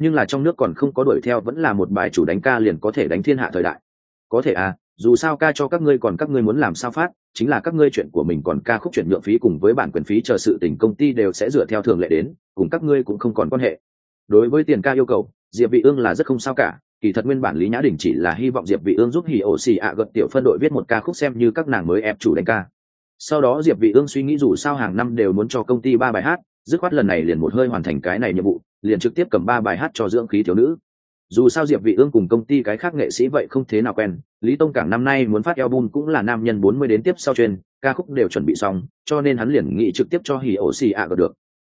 nhưng là trong nước còn không có đuổi theo vẫn là một bài chủ đánh ca liền có thể đánh thiên hạ thời đại có thể à dù sao ca cho các ngươi còn các ngươi muốn làm sao phát chính là các ngươi chuyện của mình còn ca khúc chuyển nhượng phí cùng với bản quyền phí chờ sự tình công ty đều sẽ dựa theo thường lệ đến cùng các ngươi cũng không còn quan hệ đối với tiền ca yêu cầu diệp vị ương là rất không sao cả. Kỳ thật nguyên bản lý nhã đình chỉ là hy vọng diệp vị ương giúp hỉ ổ xì ạ gật tiểu phân đội viết một ca khúc xem như các nàng mới ép chủ đánh ca. Sau đó diệp vị ương suy nghĩ dù sao hàng năm đều muốn cho công ty ba bài hát dứt khoát lần này liền một hơi hoàn thành cái này nhiệm vụ liền trực tiếp cầm ba bài hát cho dưỡng khí thiếu nữ. Dù sao diệp vị ương cùng công ty cái khác nghệ sĩ vậy không thế nào quen lý tông cảng năm nay muốn phát album cũng là nam nhân 40 đến tiếp sau trên, ca khúc đều chuẩn bị xong cho nên hắn liền nghĩ trực tiếp cho hỉ ổ xì ạ gật được.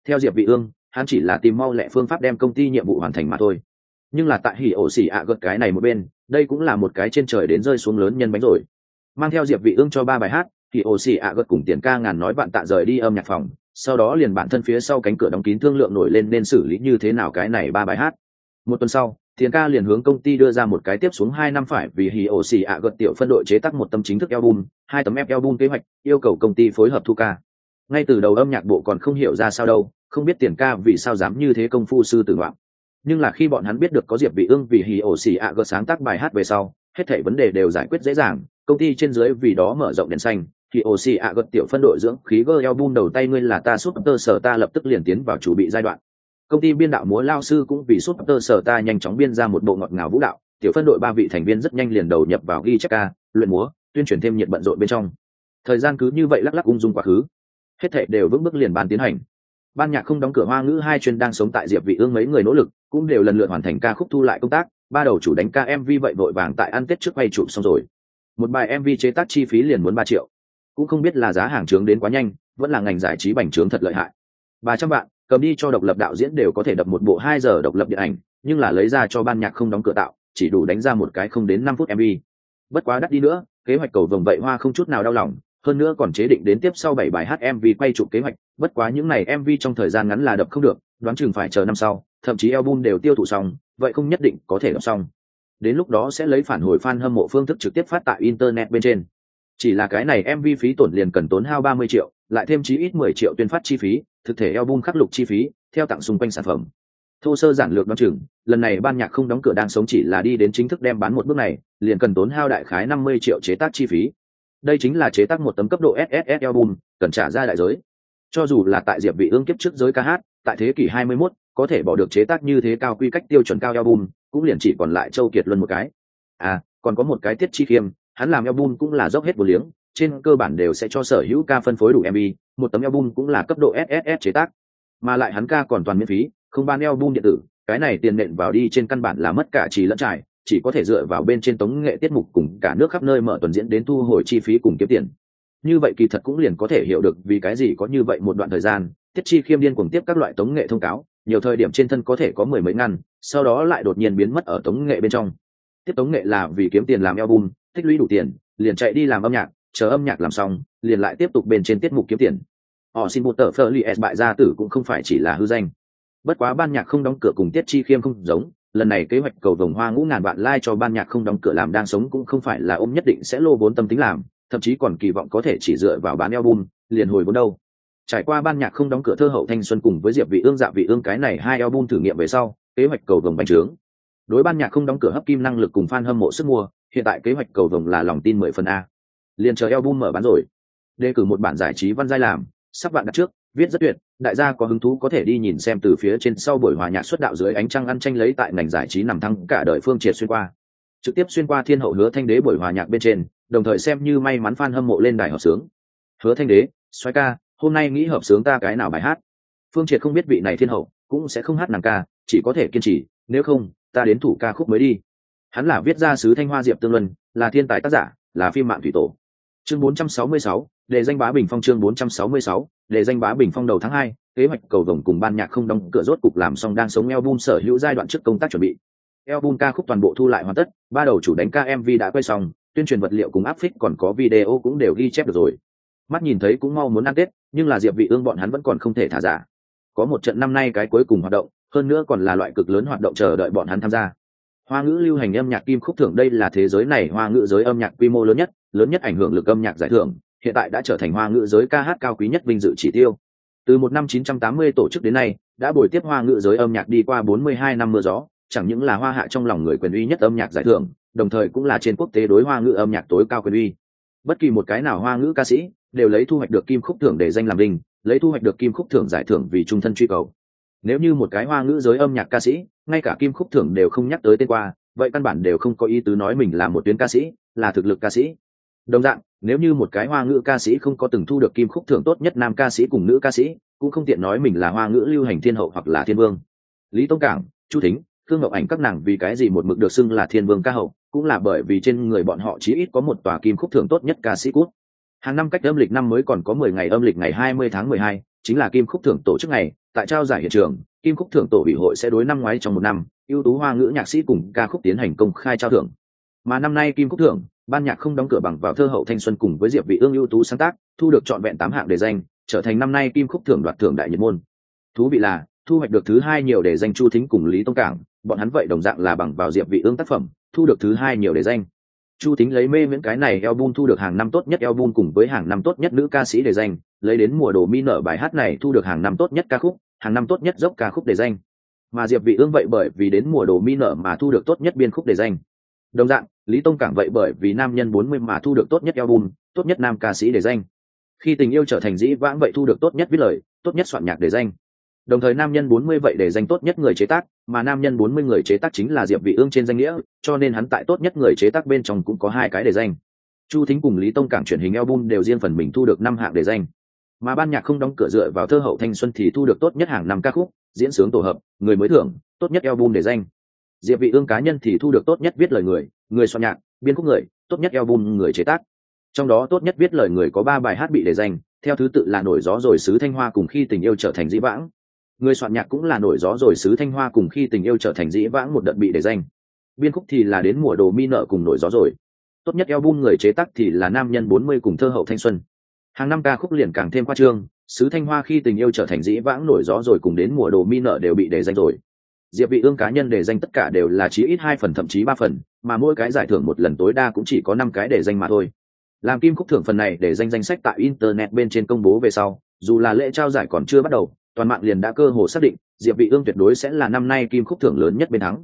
Theo diệp vị ương hắn chỉ là tìm mau lẹ phương pháp đem công ty nhiệm vụ hoàn thành mà thôi. Nhưng là tại hỉ ổ xỉ ạ gật cái này một bên, đây cũng là một cái trên trời đến rơi xuống lớn nhân bánh rồi. Mang theo diệp vị ương cho ba bài hát thì ổ xỉ ạ gật cùng tiền ca ngàn nói bạn tạ rời đi âm nhạc phòng, sau đó liền bản thân phía sau cánh cửa đóng kín thương lượng nổi lên nên xử lý như thế nào cái này ba bài hát. Một tuần sau, tiền ca liền hướng công ty đưa ra một cái tiếp xuống hai năm phải vì hì ổ xì ạ gật tiểu phân đội chế tác một tâm chính thức album, hai tấm ép album kế hoạch, yêu cầu công ty phối hợp thu ca. Ngay từ đầu âm nhạc bộ còn không hiểu ra sao đâu không biết tiền ca vì sao dám như thế công phu sư tử ngoạn. Nhưng là khi bọn hắn biết được có diệp vị ương vì hì ổ xì ạ gật sáng tác bài hát về sau, hết thảy vấn đề đều giải quyết dễ dàng, công ty trên dưới vì đó mở rộng đèn xanh. Thì oxy ạ gật tiểu phân đội dưỡng khí gơ album đầu tay ngươi là ta super sở ta lập tức liền tiến vào chủ bị giai đoạn. Công ty biên đạo múa lao sư cũng vì super sở ta nhanh chóng biên ra một bộ ngọt ngào vũ đạo. Tiểu phân đội ba vị thành viên rất nhanh liền đầu nhập vào ghi chép ca, luyện múa, tuyên truyền thêm nhiệt bận rộn bên trong. Thời gian cứ như vậy lắc lắc ung dung quá khứ. Hết thảy đều vững bước liền bàn tiến hành ban nhạc không đóng cửa hoa ngữ hai chuyên đang sống tại diệp vị ương mấy người nỗ lực, cũng đều lần lượt hoàn thành ca khúc thu lại công tác. Ba đầu chủ đánh ca mv vậy vội vàng tại ăn tết trước quay chụp xong rồi. Một bài mv chế tác chi phí liền muốn ba triệu. Cũng không biết là giá hàng trướng đến quá nhanh, vẫn là ngành giải trí bành trướng thật lợi hại. Ba trăm bạn cầm đi cho độc lập đạo diễn đều có thể đập một bộ hai giờ độc lập điện ảnh, nhưng là lấy ra cho ban nhạc không đóng cửa tạo, chỉ đủ đánh ra một cái không đến năm phút mv bất quá đắt đi nữa, kế hoạch cầu vồng vậy hoa không chút nào đau lòng hơn nữa còn chế định đến tiếp sau bảy bài hát mv quay chụp kế hoạch, bất quá những này mv trong thời gian ngắn là đập không được, đoán chừng phải chờ năm sau, thậm chí album đều tiêu thụ xong, vậy không nhất định có thể đọc xong. Đến lúc đó sẽ lấy phản hồi fan hâm mộ phương thức trực tiếp phát tại internet bên trên. Chỉ là cái này mv phí tổn liền cần tốn hao ba mươi triệu, lại thêm chí ít mười triệu tuyên phát chi phí, thực thể album khắc lục chi phí, theo tặng xung quanh sản phẩm. Thô sơ giản lược đ o chừng, lần này ban nhạc không đóng cửa đang sống chỉ là đi đến chính thức đem bán một bước này, liền cần tốn hao đại khái năm mươi triệu chế tác chi phí đây chính là chế tác một tấm cấp độ sss album cần trả ra đại giới. Cho dù là tại diệp vị ương kiếp trước giới ca hát tại thế kỷ 21, có thể bỏ được chế tác như thế cao quy cách tiêu chuẩn cao album cũng liền chỉ còn lại châu kiệt luân một cái. À còn có một cái tiết chi khiêm hắn làm album cũng là dốc hết một liếng trên cơ bản đều sẽ cho sở hữu ca phân phối đủ mv một tấm album cũng là cấp độ sss chế tác. Mà lại hắn ca còn toàn miễn phí không ban album điện tử cái này tiền nện vào đi trên căn bản là mất cả trí lẫn trải chỉ có thể dựa vào bên trên tống nghệ tiết mục cùng cả nước khắp nơi mở tuần diễn đến thu hồi chi phí cùng kiếm tiền. Như vậy kỳ thật cũng liền có thể hiểu được vì cái gì có như vậy một đoạn thời gian, tiết chi khiêm điên cùng tiếp các loại tống nghệ thông cáo, nhiều thời điểm trên thân có thể có mười mấy ngăn sau đó lại đột nhiên biến mất ở tống nghệ bên trong. Tiếp tống nghệ là vì kiếm tiền làm album, tích lũy đủ tiền, liền chạy đi làm âm nhạc, chờ âm nhạc làm xong, liền lại tiếp tục bên trên tiết mục kiếm tiền. Họ xin một tờ phơ li s bại gia tử cũng không phải chỉ là hư danh. Bất quá ban nhạc không đóng cửa cùng tiết chi khiêm không giống lần này kế hoạch cầu vồng hoa ngũ ngàn vạn like cho ban nhạc không đóng cửa làm đang sống cũng không phải là ôm nhất định sẽ lô vốn tâm tính làm, thậm chí còn kỳ vọng có thể chỉ dựa vào bán album, liền hồi vốn đâu. Trải qua ban nhạc không đóng cửa thơ hậu thanh xuân cùng với diệp vị ương dạ vị ương cái này hai album thử nghiệm về sau, kế hoạch cầu vồng bành trướng. Đối ban nhạc không đóng cửa hấp kim năng lực cùng fan hâm mộ sức mua, hiện tại kế hoạch cầu vồng là lòng tin mười phần a. Liền chờ album mở bán rồi. Đề cử một bản giải trí văn giai làm, sắp bạn đặt trước viết rất tuyệt, đại gia có hứng thú có thể đi nhìn xem từ phía trên sau buổi hòa nhạc xuất đạo dưới ánh trăng ăn tranh lấy tại ngành giải trí nằm thăng cả đời phương triệt xuyên qua. Trực tiếp xuyên qua thiên hậu hứa thanh đế buổi hòa nhạc bên trên, đồng thời xem như may mắn fan hâm mộ lên đài hợp sướng. Hứa thanh đế xoay ca, hôm nay nghĩ hợp sướng ta cái nào bài hát? Phương triệt không biết vị này thiên hậu, cũng sẽ không hát nàng ca, chỉ có thể kiên trì, nếu không, ta đến thủ ca khúc mới đi. Hắn là viết ra sứ thanh hoa diệp tương luân, là thiên tài tác giả, là phim mạng thủy tổ chương 466, đề danh bá bình phong chương 466, đề danh bá bình phong đầu tháng hai kế hoạch cầu vồng cùng ban nhạc không đóng cửa rốt cục làm xong đang sống album sở hữu giai đoạn trước công tác chuẩn bị. Album ca khúc toàn bộ thu lại hoàn tất ba đầu chủ đánh ca mv đã quay xong tuyên truyền vật liệu cùng áp phích còn có video cũng đều ghi chép được rồi. Mắt nhìn thấy cũng mau muốn ăn tết nhưng là diệp vị ương bọn hắn vẫn còn không thể thả giả. Có một trận năm nay cái cuối cùng hoạt động hơn nữa còn là loại cực lớn hoạt động chờ đợi bọn hắn tham gia. Hoa ngữ lưu hành âm nhạc kim khúc thưởng đây là thế giới này hoa ngữ giới âm nhạc quy mô lớn nhất lớn nhất ảnh hưởng lực âm nhạc giải thưởng, hiện tại đã trở thành hoa ngữ giới ca hát cao quý nhất vinh dự chỉ tiêu. Từ một năm 980 tổ chức đến nay, đã bồi tiếp hoa ngữ giới âm nhạc đi qua 42 năm mưa gió, chẳng những là hoa hạ trong lòng người quyền uy nhất âm nhạc giải thưởng, đồng thời cũng là trên quốc tế đối hoa ngữ âm nhạc tối cao quyền uy. Bất kỳ một cái nào hoa ngữ ca sĩ đều lấy thu hoạch được kim khúc thưởng để danh làm đình lấy thu hoạch được kim khúc thưởng giải thưởng vì trung thân truy cầu. Nếu như một cái hoa ngữ giới âm nhạc ca sĩ, ngay cả kim khúc thưởng đều không nhắc tới tên qua, vậy căn bản đều không có ý tứ nói mình là một tuyến ca sĩ, là thực lực ca sĩ đồng dạng, nếu như một cái hoa ngữ ca sĩ không có từng thu được kim khúc thưởng tốt nhất nam ca sĩ cùng nữ ca sĩ, cũng không tiện nói mình là hoa ngữ lưu hành thiên hậu hoặc là thiên vương. Lý tông cảng, chu thính thương ngọc ảnh các nàng vì cái gì một mực được xưng là thiên vương ca hậu, cũng là bởi vì trên người bọn họ chí ít có một tòa kim khúc thưởng tốt nhất ca sĩ cút hàng năm cách âm lịch năm mới còn có mười ngày âm lịch ngày hai mươi tháng mười hai, chính là kim khúc thưởng tổ chức ngày, tại trao giải hiện trường, kim khúc thưởng tổ ủy hội sẽ đối năm ngoái trong một năm, ưu tú hoa ngữ nhạc sĩ cùng ca khúc tiến hành công khai trao thưởng. Mà năm nay kim khúc thưởng ban nhạc không đóng cửa bằng vào thơ hậu thanh xuân cùng với diệp vị ương ưu tú sáng tác, thu được trọn vẹn tám hạng đề danh, trở thành năm nay kim khúc thưởng đoạt thưởng đại nhiệt môn. Thú vị là, thu hoạch được thứ hai nhiều đề danh chu thính cùng lý tông cảng, bọn hắn vậy đồng dạng là bằng vào diệp vị ương tác phẩm, thu được thứ hai nhiều đề danh. Chu thính lấy mê miễn cái này album thu được hàng năm tốt nhất album cùng với hàng năm tốt nhất nữ ca sĩ đề danh, lấy đến mùa đồ mi nở bài hát này thu được hàng năm tốt nhất ca khúc, hàng năm tốt nhất dốc ca khúc đề danh. Mà diệp vị ương vậy bởi vì đến mùa đồ mi nở mà thu được tốt nhất biên khúc đề danh. Đồng dạng lý tông cảng vậy bởi vì nam nhân 40 mà thu được tốt nhất album, tốt nhất nam ca sĩ để danh. Khi tình yêu trở thành dĩ vãng vậy thu được tốt nhất viết lời, tốt nhất soạn nhạc để danh. Đồng thời nam nhân 40 vậy để danh tốt nhất người chế tác, mà nam nhân 40 người chế tác chính là diệp vị ương trên danh nghĩa, cho nên hắn tại tốt nhất người chế tác bên trong cũng có hai cái để danh. Chu thính cùng lý tông cảng truyền hình album đều riêng phần mình thu được năm hạng để danh. Mà ban nhạc không đóng cửa dựa vào thơ hậu thanh xuân thì thu được tốt nhất hàng năm ca khúc, diễn sướng tổ hợp, người mới thưởng, tốt nhất album để danh diệp vị ương cá nhân thì thu được tốt nhất viết lời người người soạn nhạc, biên khúc người, tốt nhất album người chế tác. Trong đó tốt nhất viết lời người có ba bài hát bị đề danh, theo thứ tự là nổi gió rồi sứ thanh hoa cùng khi tình yêu trở thành dĩ vãng. Người soạn nhạc cũng là nổi gió rồi sứ thanh hoa cùng khi tình yêu trở thành dĩ vãng một đợt bị để danh. Biên khúc thì là đến mùa đồ mi nợ cùng nổi gió rồi. Tốt nhất album người chế tác thì là nam nhân bốn mươi cùng thơ hậu thanh xuân. Hàng năm ca khúc liền càng thêm khoa trương sứ thanh hoa khi tình yêu trở thành dĩ vãng, nổi gió rồi cùng đến mùa đồ mi nợ đều bị để danh rồi diệp vị ương cá nhân để danh tất cả đều là chí ít hai phần thậm chí ba phần, mà mỗi cái giải thưởng một lần tối đa cũng chỉ có năm cái để danh mà thôi. Làm kim khúc thưởng phần này để danh danh sách tại internet bên trên công bố về sau, dù là lễ trao giải còn chưa bắt đầu, toàn mạng liền đã cơ hồ xác định diệp vị ương tuyệt đối sẽ là năm nay kim khúc thưởng lớn nhất bên thắng.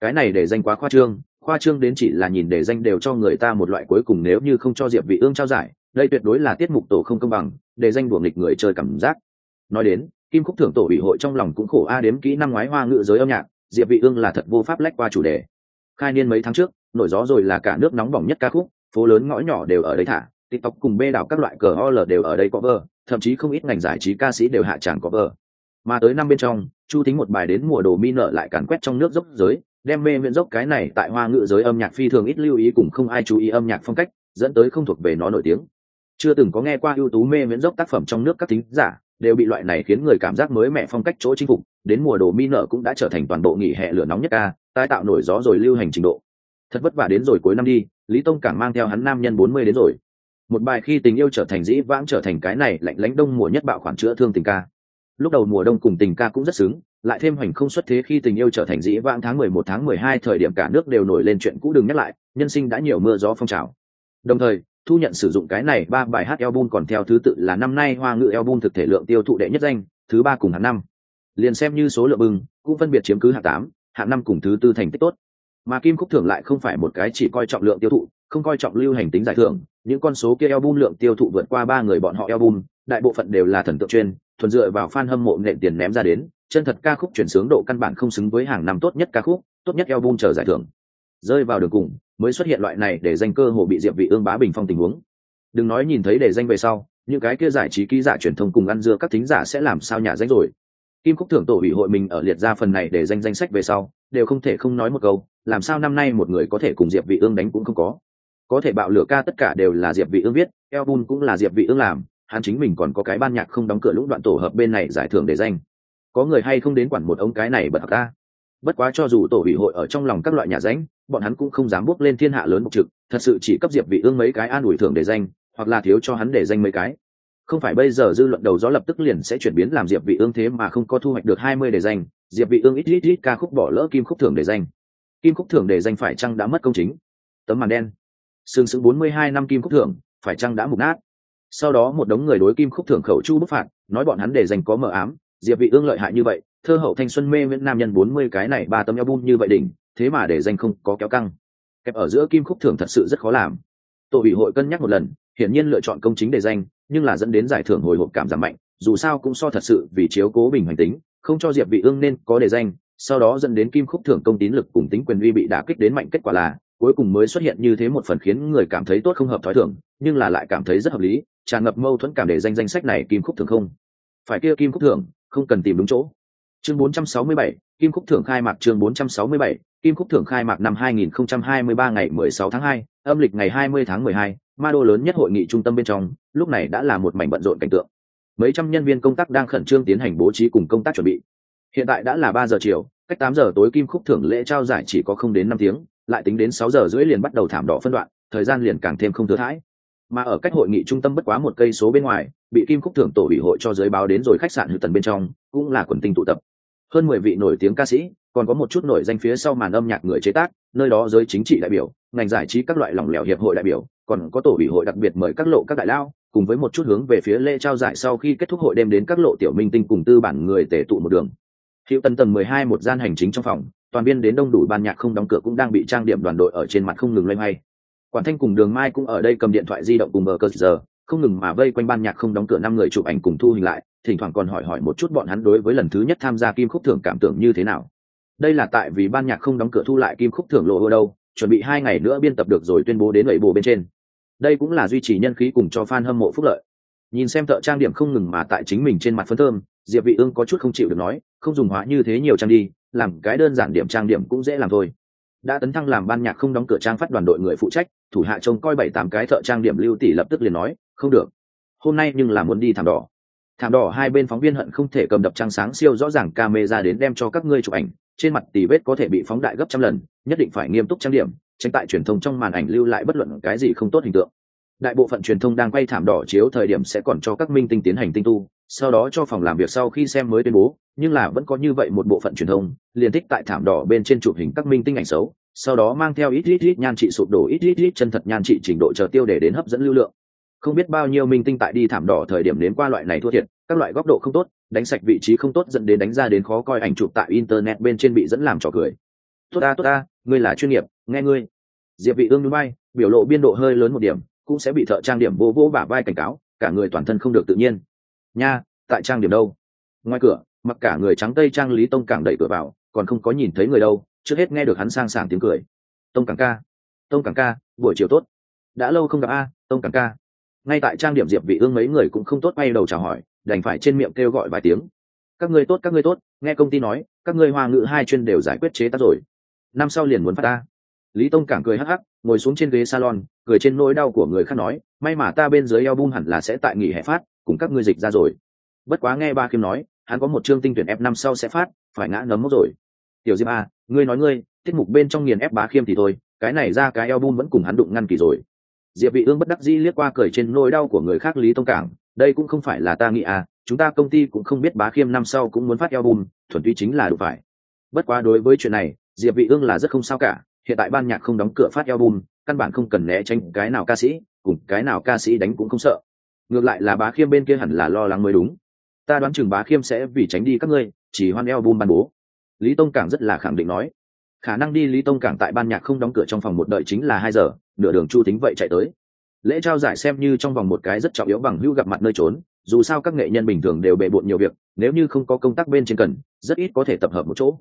Cái này để danh quá khoa trương khoa trương đến chỉ là nhìn để danh đều cho người ta một loại cuối cùng nếu như không cho diệp vị ương trao giải, đây tuyệt đối là tiết mục tổ không công bằng, để danh đuổi nghịch người chơi cảm giác. Nói đến kim khúc thưởng tổ ủy hội trong lòng cũng khổ a đếm kỹ năm ngoái hoa ngữ giới âm nhạc, diệp vị ương là thật vô pháp lách qua chủ đề. Khai niên mấy tháng trước, nổi gió rồi là cả nước nóng bỏng nhất ca khúc, phố lớn ngõ nhỏ đều ở đấy thả, tiktok cùng bê đảo các loại cờ ol đều ở đây cover, thậm chí không ít ngành giải trí ca sĩ đều hạ tràng cover. Mà tới năm bên trong, chu tính một bài đến mùa đồ mi nợ lại càn quét trong nước dốc giới, đem mê miễn dốc cái này tại hoa ngữ giới âm nhạc phi thường ít lưu ý cùng không ai chú ý âm nhạc phong cách, dẫn tới không thuộc về nó nổi tiếng. Chưa từng có nghe qua ưu tú mê miễn dốc tác phẩm trong nước các thính giả đều bị loại này khiến người cảm giác mới mẻ phong cách chỗ chinh phục, đến mùa đồ mi nở cũng đã trở thành toàn bộ nghỉ hè lửa nóng nhất ca, tái tạo nổi gió rồi lưu hành trình độ. Thật vất vả đến rồi cuối năm đi, lý tông càng mang theo hắn nam nhân bốn mươi đến rồi. Một bài khi tình yêu trở thành dĩ vãng trở thành cái này lạnh lánh đông mùa nhất bạo khoản chữa thương tình ca. Lúc đầu mùa đông cùng tình ca cũng rất xứng, lại thêm hoành không xuất thế khi tình yêu trở thành dĩ vãng tháng mười một, tháng mười hai thời điểm cả nước đều nổi lên chuyện cũ đừng nhắc lại, nhân sinh đã nhiều mưa gió phong trào. Đồng thời thu nhận sử dụng cái này ba bài hát album còn theo thứ tự là năm nay hoa ngữ album thực thể lượng tiêu thụ đệ nhất danh, thứ ba cùng hạng năm. Liền xem như số lượng bưng cũng phân biệt chiếm cứ hạng tám, hạng năm cùng thứ tư thành tích tốt. Mà kim khúc thưởng lại không phải một cái chỉ coi trọng lượng tiêu thụ, không coi trọng lưu hành tính giải thưởng, những con số kia album lượng tiêu thụ vượt qua ba người bọn họ album, đại bộ phận đều là thần tượng chuyên, thuần dựa vào fan hâm mộ nện tiền ném ra đến, chân thật ca khúc chuyển sướng độ căn bản không xứng với hàng năm tốt nhất ca khúc, tốt nhất album chờ giải thưởng rơi vào đường cùng, mới xuất hiện loại này để danh cơ hồ bị diệp vị ương bá bình phong tình huống. Đừng nói nhìn thấy để danh về sau, những cái kia giải trí ký giả truyền thông cùng ăn dưa các thính giả sẽ làm sao nhà danh rồi. Kim khúc thưởng tổ ủy hội mình ở liệt ra phần này để danh danh sách về sau, đều không thể không nói một câu, làm sao năm nay một người có thể cùng diệp vị ương đánh cũng không có. Có thể bạo lửa ca tất cả đều là diệp vị ương viết, album cũng là diệp vị ương làm, hắn chính mình còn có cái ban nhạc không đóng cửa lũng đoạn tổ hợp bên này giải thưởng để danh. Có người hay không đến quản một ống cái này bật ta bất quá cho dù tổ ủy hội ở trong lòng các loại nhà ránh, bọn hắn cũng không dám bước lên thiên hạ lớn một trực thật sự chỉ cấp diệp vị ương mấy cái an ủi thưởng để danh hoặc là thiếu cho hắn để danh mấy cái. Không phải bây giờ dư luận đầu gió lập tức liền sẽ chuyển biến làm diệp vị ương thế mà không có thu hoạch được 20 để danh diệp vị ương ít ít ít ca khúc bỏ lỡ kim khúc thưởng để danh. Kim khúc thưởng để danh phải chăng đã mất công chính? Tấm màn đen. Sương sững 42 năm kim khúc thưởng phải chăng đã mục nát? Sau đó một đống người đối kim khúc thưởng khẩu chu bức phạt nói bọn hắn để danh có mờ ám diệp vị ương lợi hại như vậy thơ hậu thanh xuân mê miễn nam nhân 40 cái này ba tấm album như vậy đỉnh, thế mà để danh không có kéo căng. Kẹp ở giữa kim khúc thưởng thật sự rất khó làm. Tổ ủy hội cân nhắc một lần, hiển nhiên lựa chọn công chính để danh, nhưng là dẫn đến giải thưởng hồi hộp cảm giảm mạnh, dù sao cũng so thật sự vì chiếu cố bình hành tính, không cho diệp vị ương nên có đề danh, sau đó dẫn đến kim khúc thưởng công tín lực cùng tính quyền uy bị đả kích đến mạnh kết quả là, cuối cùng mới xuất hiện như thế một phần khiến người cảm thấy tốt không hợp thói thường, nhưng là lại cảm thấy rất hợp lý, tràn ngập mâu thuẫn cảm để danh danh sách này kim khúc thưởng không. Phải kia kim khúc thưởng, không cần tìm đúng chỗ chương 467, kim khúc thưởng khai mạc chương 467, kim khúc thưởng khai mạc năm 2023 ngày 16 tháng 2, âm lịch ngày 20 tháng 12, ma đô lớn nhất hội nghị trung tâm bên trong lúc này đã là một mảnh bận rộn cảnh tượng. Mấy trăm nhân viên công tác đang khẩn trương tiến hành bố trí cùng công tác chuẩn bị. Hiện tại đã là ba giờ chiều cách tám giờ tối kim khúc thưởng lễ trao giải chỉ có không đến năm tiếng lại tính đến sáu giờ rưỡi liền bắt đầu thảm đỏ phân đoạn thời gian liền càng thêm không thừa thãi mà ở cách hội nghị trung tâm bất quá một cây số bên ngoài, bị kim khúc thưởng tổ ủy hội cho giới báo đến rồi khách sạn hữu tần bên trong, cũng là quần tinh tụ tập. Hơn mười vị nổi tiếng ca sĩ, còn có một chút nổi danh phía sau màn âm nhạc người chế tác, nơi đó giới chính trị đại biểu, ngành giải trí các loại lỏng lẻo hiệp hội đại biểu, còn có tổ ủy hội đặc biệt mời các lộ các đại lao, cùng với một chút hướng về phía lễ trao giải sau khi kết thúc hội đêm đến các lộ tiểu minh tinh cùng tư bản người tể tụ một đường. Hiệu tần tầng mười hai một gian hành chính trong phòng, toàn viên đến đông đủ ban nhạc không đóng cửa cũng đang bị trang điểm đoàn đội ở trên mặt không ngừng loay hoay quản thanh cùng đường mai cũng ở đây cầm điện thoại di động cùng bờ cơ giờ, không ngừng mà vây quanh ban nhạc không đóng cửa năm người chụp ảnh cùng thu hình lại, thỉnh thoảng còn hỏi hỏi một chút bọn hắn đối với lần thứ nhất tham gia kim khúc thưởng cảm tưởng như thế nào. Đây là tại vì ban nhạc không đóng cửa thu lại kim khúc thưởng lộ ở đâu, chuẩn bị hai ngày nữa biên tập được rồi tuyên bố đến lệ bồ bên trên. Đây cũng là duy trì nhân khí cùng cho fan hâm mộ phúc lợi. Nhìn xem thợ trang điểm không ngừng mà tại chính mình trên mặt phấn thơm, diệp vị ương có chút không chịu được nói, không dùng hóa như thế nhiều trang đi, làm cái đơn giản điểm trang điểm cũng dễ làm thôi đã tấn thăng làm ban nhạc không đóng cửa trang phát đoàn đội người phụ trách, thủ hạ trông coi bảy tám cái thợ trang điểm lưu tỷ lập tức liền nói, không được. Hôm nay nhưng là muốn đi thảm đỏ. Thảm đỏ hai bên phóng viên hận không thể cầm đập trang sáng siêu rõ ràng camera đến đem cho các ngươi chụp ảnh. Trên mặt tỷ vết có thể bị phóng đại gấp trăm lần, nhất định phải nghiêm túc trang điểm, tránh tại truyền thông trong màn ảnh lưu lại bất luận cái gì không tốt hình tượng. Đại bộ phận truyền thông đang quay thảm đỏ chiếu thời điểm sẽ còn cho các minh tinh tiến hành tinh tu sau đó cho phòng làm việc sau khi xem mới tuyên bố, nhưng là vẫn có như vậy một bộ phận truyền thông liền thích tại thảm đỏ bên trên chụp hình các minh tinh ảnh xấu, sau đó mang theo ít ít ít nhan trị sụp đổ ít ít ít chân thật nhan trị trình độ chờ tiêu để đến hấp dẫn lưu lượng. Không biết bao nhiêu minh tinh tại đi thảm đỏ thời điểm đến qua loại này thua thiệt, các loại góc độ không tốt, đánh sạch vị trí không tốt dẫn đến đánh ra đến khó coi ảnh chụp tại internet bên trên bị dẫn làm trò cười. Tốt ta tốt ta, ngươi là chuyên nghiệp, nghe ngươi. Diệp vị ương núi bay biểu lộ biên độ hơi lớn một điểm, cũng sẽ bị thợ trang điểm vô vô bả vai cảnh cáo, cả người toàn thân không được tự nhiên nha, tại trang điểm đâu? Ngoài cửa, mặc cả người trắng tây trang lý tông cảng đẩy cửa vào, còn không có nhìn thấy người đâu, trước hết nghe được hắn sang sảng tiếng cười. Tông cảng ca, tông cảng ca, buổi chiều tốt. Đã lâu không gặp a, tông cảng ca. Ngay tại trang điểm diệp vị ương mấy người cũng không tốt bay đầu chào hỏi, đành phải trên miệng kêu gọi vài tiếng. Các ngươi tốt, các ngươi tốt, nghe công ty nói, các ngươi hoa ngữ hai chuyên đều giải quyết chế tác rồi. Năm sau liền muốn phát ta. Lý tông cảng cười hắc hắc, ngồi xuống trên ghế salon, cười trên nỗi đau của người khác nói, may mà ta bên dưới eo hẳn là sẽ tại nghỉ hè phát cùng các ngươi dịch ra rồi. Bất quá nghe ba khiêm nói, hắn có một chương tinh tuyển f năm sau sẽ phát, phải ngã nấm mốc rồi. Tiểu diệp a ngươi nói ngươi, tiết mục bên trong nghiền ép bá khiêm thì thôi, cái này ra cái eo vẫn cùng hắn đụng ngăn kỳ rồi. Diệp vị ương bất đắc dĩ liếc qua cười trên nỗi đau của người khác lý tông cảng, đây cũng không phải là ta nghĩ à chúng ta công ty cũng không biết bá khiêm năm sau cũng muốn phát album, thuần túy chính là đủ phải. Bất quá đối với chuyện này, diệp vị ương là rất không sao cả, hiện tại ban nhạc không đóng cửa phát album, căn bản không cần né tránh cái nào ca sĩ, cùng cái nào ca sĩ đánh cũng không sợ ngược lại là bá khiêm bên kia hẳn là lo lắng mới đúng. Ta đoán chừng bá khiêm sẽ vì tránh đi các ngươi, chỉ hoan eo album ban bố. Lý tông cảng rất là khẳng định nói. Khả năng đi lý tông cảng tại ban nhạc không đóng cửa trong phòng một đợi chính là hai giờ, nửa đường chu tính vậy chạy tới. Lễ trao giải xem như trong vòng một cái rất trọng yếu bằng hữu gặp mặt nơi trốn, dù sao các nghệ nhân bình thường đều bề bộn nhiều việc, nếu như không có công tác bên trên cần, rất ít có thể tập hợp một chỗ.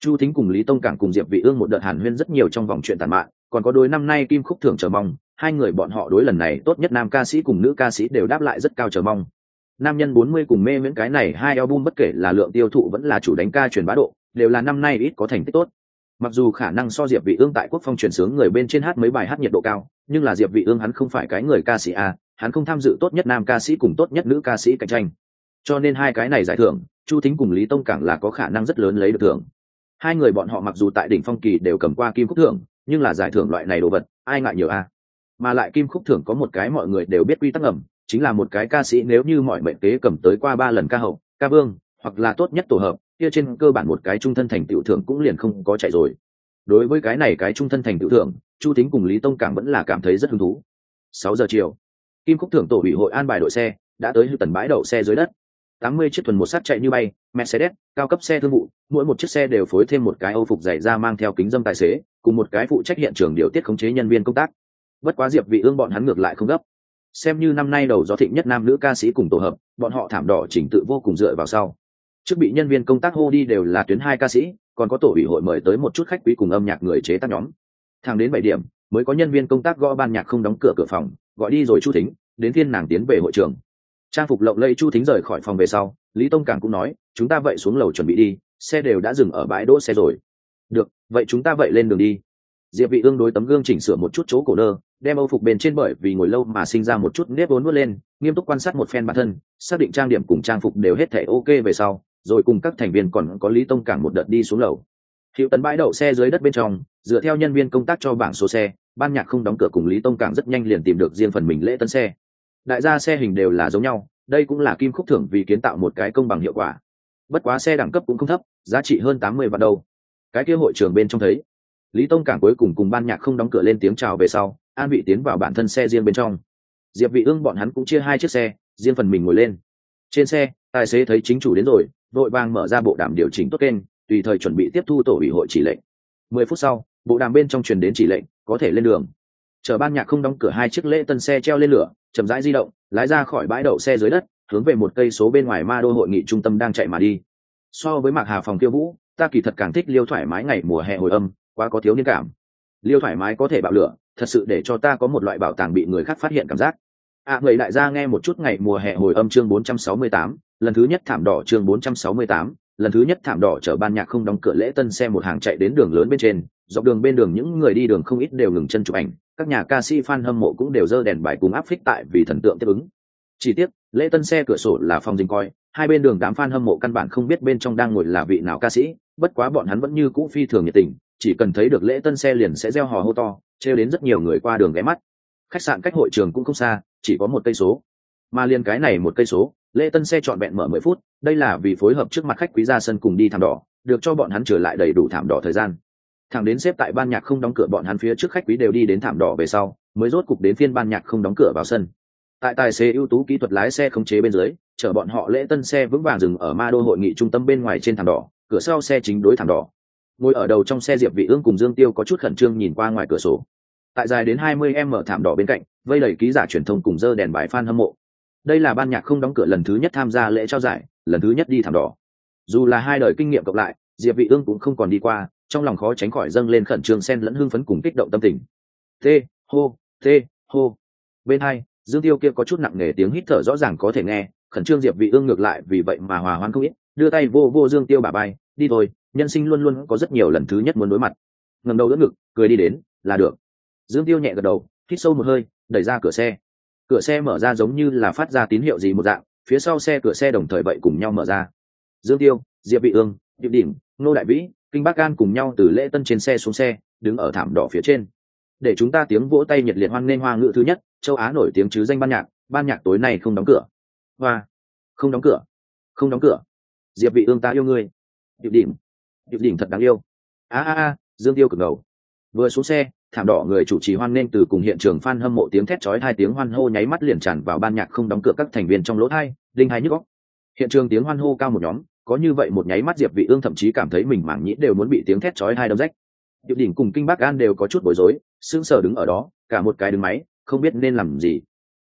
Chu thính cùng lý tông cảng cùng diệp vị ương một đợt hàn huyên rất nhiều trong vòng chuyện tàn mạn, còn có đối năm nay kim khúc thưởng chờ mong hai người bọn họ đối lần này tốt nhất nam ca sĩ cùng nữ ca sĩ đều đáp lại rất cao chờ mong. Nam nhân 40 cùng mê miễn cái này hai album bất kể là lượng tiêu thụ vẫn là chủ đánh ca truyền bá độ, đều là năm nay ít có thành tích tốt. Mặc dù khả năng so diệp vị ương tại quốc phong truyền sướng người bên trên hát mấy bài hát nhiệt độ cao, nhưng là diệp vị ương hắn không phải cái người ca sĩ a, hắn không tham dự tốt nhất nam ca sĩ cùng tốt nhất nữ ca sĩ cạnh tranh. Cho nên hai cái này giải thưởng, chu thính cùng lý tông cảng là có khả năng rất lớn lấy được thưởng. Hai người bọn họ mặc dù tại đỉnh phong kỳ đều cầm qua kim khúc thưởng, nhưng là giải thưởng loại này đồ vật, ai ngại nhiều a? Mà lại kim khúc thưởng có một cái mọi người đều biết quy tắc ẩm, chính là một cái ca sĩ nếu như mọi mệnh kế cầm tới qua ba lần ca hậu ca vương hoặc là tốt nhất tổ hợp kia trên cơ bản một cái trung thân thành tựu thưởng cũng liền không có chạy rồi. Đối với cái này cái trung thân thành tựu thưởng chu tính cùng lý tông cảng vẫn là cảm thấy rất hứng thú. Sáu giờ chiều kim khúc thưởng tổ ủy hội an bài đội xe đã tới hư tần bãi đậu xe dưới đất. Tám mươi chiếc thuần một sát chạy như bay mercedes cao cấp xe thương vụ mỗi một chiếc xe đều phối thêm một cái âu phục dày ra mang theo kính dâm tài xế cùng một cái phụ trách hiện trường điều tiết khống chế nhân viên công tác bất quá diệp vị ương bọn hắn ngược lại không gấp. Xem như năm nay đầu gió thịnh nhất nam nữ ca sĩ cùng tổ hợp, bọn họ thảm đỏ chỉnh tự vô cùng dựa vào sau. Trước bị nhân viên công tác hô đi đều là tuyến hai ca sĩ, còn có tổ ủy hội mời tới một chút khách quý cùng âm nhạc người chế tác nhóm. Thang đến bảy điểm, mới có nhân viên công tác gõ ban nhạc không đóng cửa cửa phòng, gọi đi rồi chu thính, đến thiên nàng tiến về hội trường. Trang phục lộng lẫy chu thính rời khỏi phòng về sau, lý tông càng cũng nói, chúng ta vậy xuống lầu chuẩn bị đi, xe đều đã dừng ở bãi đỗ xe rồi. Được, vậy chúng ta vậy lên đường đi. Diệp vị ương đối tấm gương chỉnh sửa một chút chỗ cổ nơ đem âu phục bên trên bởi vì ngồi lâu mà sinh ra một chút nếp vốn vớt lên, nghiêm túc quan sát một phen bản thân, xác định trang điểm cùng trang phục đều hết thể ok về sau, rồi cùng các thành viên còn có lý tông cảng một đợt đi xuống lầu. Hiệu tấn bãi đậu xe dưới đất bên trong, dựa theo nhân viên công tác cho bảng số xe, ban nhạc không đóng cửa cùng lý tông cảng rất nhanh liền tìm được riêng phần mình lễ tân xe. Đại gia xe hình đều là giống nhau, đây cũng là kim khúc thưởng vì kiến tạo một cái công bằng hiệu quả. Bất quá xe đẳng cấp cũng không thấp, giá trị hơn tám mươi vạn đâu cái kia hội trường bên trong thấy lý tông cảng cuối cùng cùng ban nhạc không đóng cửa lên tiếng chào về sau, an vị tiến vào bản thân xe riêng bên trong. Diệp vị ương bọn hắn cũng chia hai chiếc xe, riêng phần mình ngồi lên. Trên xe, tài xế thấy chính chủ đến rồi, vội vàng mở ra bộ đàm điều chỉnh tốt kênh, tùy thời chuẩn bị tiếp thu tổ ủy hội chỉ lệnh. Mười phút sau, bộ đàm bên trong truyền đến chỉ lệnh, có thể lên đường. Chờ ban nhạc không đóng cửa hai chiếc lễ tân xe treo lên lửa, chậm rãi di động, lái ra khỏi bãi đậu xe dưới đất, hướng về một cây số bên ngoài ma đô hội nghị trung tâm đang chạy mà đi. So với mạc hà phòng tiêu vũ, ta kỳ thật càng thích liêu thoải mái ngày mùa hè hồi âm quá có thiếu niên cảm. Liêu thoải mái có thể bạo lửa thật sự để cho ta có một loại bảo tàng bị người khác phát hiện cảm giác. À người đại gia nghe một chút ngày mùa hè hồi âm chương 468, lần thứ nhất thảm đỏ chương 468, lần thứ nhất thảm đỏ chở ban nhạc không đóng cửa lễ tân xe một hàng chạy đến đường lớn bên trên dọc đường bên đường những người đi đường không ít đều ngừng chân chụp ảnh các nhà ca sĩ fan hâm mộ cũng đều dơ đèn bài cùng áp phích tại vì thần tượng tiếp ứng. Chi tiết lễ tân xe cửa sổ là phòng dình coi hai bên đường đám fan hâm mộ căn bản không biết bên trong đang ngồi là vị nào ca sĩ bất quá bọn hắn vẫn như cũ phi thường nhiệt tình chỉ cần thấy được lễ tân xe liền sẽ gieo hò hô to, trêu đến rất nhiều người qua đường ghé mắt. Khách sạn cách hội trường cũng không xa, chỉ có một cây số. Mà liền cái này một cây số, lễ tân xe trọn vẹn mở mười phút, đây là vì phối hợp trước mặt khách quý ra sân cùng đi thảm đỏ, được cho bọn hắn trở lại đầy đủ thảm đỏ thời gian. Thẳng đến xếp tại ban nhạc không đóng cửa bọn hắn phía trước khách quý đều đi đến thảm đỏ về sau, mới rốt cục đến phiên ban nhạc không đóng cửa vào sân. Tại tài xế ưu tú kỹ thuật lái xe khống chế bên dưới, chở bọn họ lễ tân xe vững vàng dừng ở ma đô hội nghị trung tâm bên ngoài trên thảm đỏ, cửa sau xe chính đối thảm đỏ ngồi ở đầu trong xe diệp vị ương cùng dương tiêu có chút khẩn trương nhìn qua ngoài cửa sổ. Tại dài đến 20 em mở thảm đỏ bên cạnh, vây đầy ký giả truyền thông cùng dơ đèn bài fan hâm mộ. Đây là ban nhạc không đóng cửa lần thứ nhất tham gia lễ trao giải, lần thứ nhất đi thảm đỏ. Dù là hai đời kinh nghiệm cộng lại, diệp vị ương cũng không còn đi qua, trong lòng khó tránh khỏi dâng lên khẩn trương xen lẫn hưng phấn cùng kích động tâm tình. T hô t hô. Bên hai, dương tiêu kia có chút nặng nề tiếng hít thở rõ ràng có thể nghe, khẩn trương diệp vị ương ngược lại vì vậy mà hòa hoan không ít, đưa tay vô vô dương tiêu bà bay đi thôi nhân sinh luôn luôn có rất nhiều lần thứ nhất muốn đối mặt. Ngầm đầu đỡ ngực, cười đi đến, là được. Dương tiêu nhẹ gật đầu, hít sâu một hơi, đẩy ra cửa xe. Cửa xe mở ra giống như là phát ra tín hiệu gì một dạng, phía sau xe cửa xe đồng thời vậy cùng nhau mở ra. Dương tiêu, diệp vị ương, điệp đỉnh nô đại vĩ, kinh bắc An cùng nhau từ lễ tân trên xe xuống xe, đứng ở thảm đỏ phía trên. Để chúng ta tiếng vỗ tay nhiệt liệt hoan nghênh hoa ngữ thứ nhất, châu á nổi tiếng chứ danh ban nhạc ban nhạc tối nay không đóng cửa. Hoa, không đóng cửa, không đóng cửa. Diệp vị ương ta yêu ngươi. Điệp đỉnh điệp đỉnh thật đáng yêu. A a a, dương tiêu cực ngầu. Vừa xuống xe, thảm đỏ người chủ trì hoan nghênh từ cùng hiện trường fan hâm mộ tiếng thét chói hai tiếng hoan hô nháy mắt liền tràn vào ban nhạc không đóng cửa các thành viên trong lỗ hai linh hai nhức óc. Hiện trường tiếng hoan hô cao một nhóm, có như vậy một nháy mắt diệp vị ương thậm chí cảm thấy mình mảng nhĩ đều muốn bị tiếng thét chói hai đâm rách. Điệp đỉnh cùng kinh bác an đều có chút bối rối, sững sờ đứng ở đó, cả một cái đứng máy, không biết nên làm gì.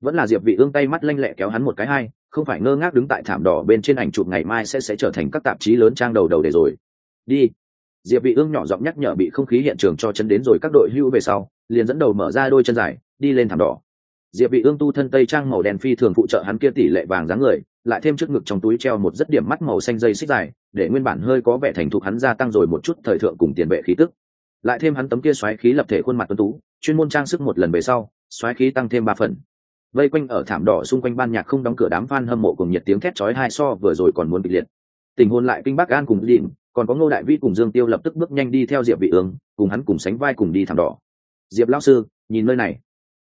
Vẫn là diệp vị ương tay mắt lanh lẹ kéo hắn một cái hai, không phải ngơ ngác đứng tại thảm đỏ bên trên ảnh chụp ngày mai sẽ sẽ trở thành các tạp chí lớn trang đầu đầu để rồi đi. Diệp vị ương nhỏ giọng nhắc nhở bị không khí hiện trường cho chân đến rồi các đội hưu về sau, liền dẫn đầu mở ra đôi chân dài, đi lên thảm đỏ. Diệp vị ương tu thân tây trang màu đen phi thường phụ trợ hắn kia tỷ lệ vàng dáng người, lại thêm trước ngực trong túi treo một rất điểm mắt màu xanh dây xích dài, để nguyên bản hơi có vẻ thành thục hắn gia tăng rồi một chút thời thượng cùng tiền vệ khí tức. Lại thêm hắn tấm kia xoáy khí lập thể khuôn mặt tuấn tú, chuyên môn trang sức một lần về sau, xoáy khí tăng thêm ba phần. Vây quanh ở thảm đỏ xung quanh ban nhạc không đóng cửa đám fan hâm mộ cùng nhiệt tiếng thét chói hai so vừa rồi còn muốn bị liệt. Tình huống lại kinh bắc an cùng dịm còn có ngô đại vi cùng dương tiêu lập tức bước nhanh đi theo diệp vị ương, cùng hắn cùng sánh vai cùng đi thảm đỏ. Diệp lão sư, nhìn nơi này.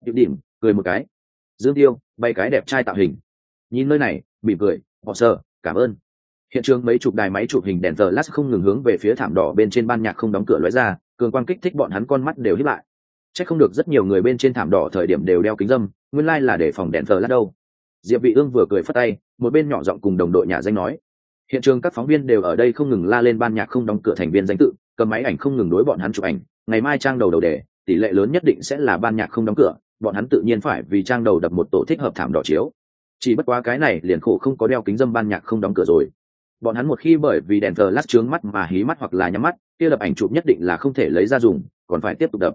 Diệp điểm cười một cái. Dương tiêu bay cái đẹp trai tạo hình. Nhìn nơi này, mỉm cười, họ sơ cảm ơn. Hiện trường mấy chục đài máy chụp hình đèn giờ lát không ngừng hướng về phía thảm đỏ bên trên ban nhạc không đóng cửa lóe ra, cường quang kích thích bọn hắn con mắt đều hít lại. Chắc không được rất nhiều người bên trên thảm đỏ thời điểm đều đeo kính dâm, nguyên lai là để phòng đèn giờ lát đâu. Diệp vị ương vừa cười phất tay, một bên nhỏ giọng cùng đồng đội nhà danh nói hiện trường các phóng viên đều ở đây không ngừng la lên ban nhạc không đóng cửa thành viên danh tự, cầm máy ảnh không ngừng đối bọn hắn chụp ảnh. Ngày mai trang đầu đầu đề, tỷ lệ lớn nhất định sẽ là ban nhạc không đóng cửa, bọn hắn tự nhiên phải vì trang đầu đập một tổ thích hợp thảm đỏ chiếu. Chỉ bất quá cái này liền khổ không có đeo kính dâm ban nhạc không đóng cửa rồi. Bọn hắn một khi bởi vì đèn thờ lát trướng mắt mà hí mắt hoặc là nhắm mắt, kia lập ảnh chụp nhất định là không thể lấy ra dùng, còn phải tiếp tục đập.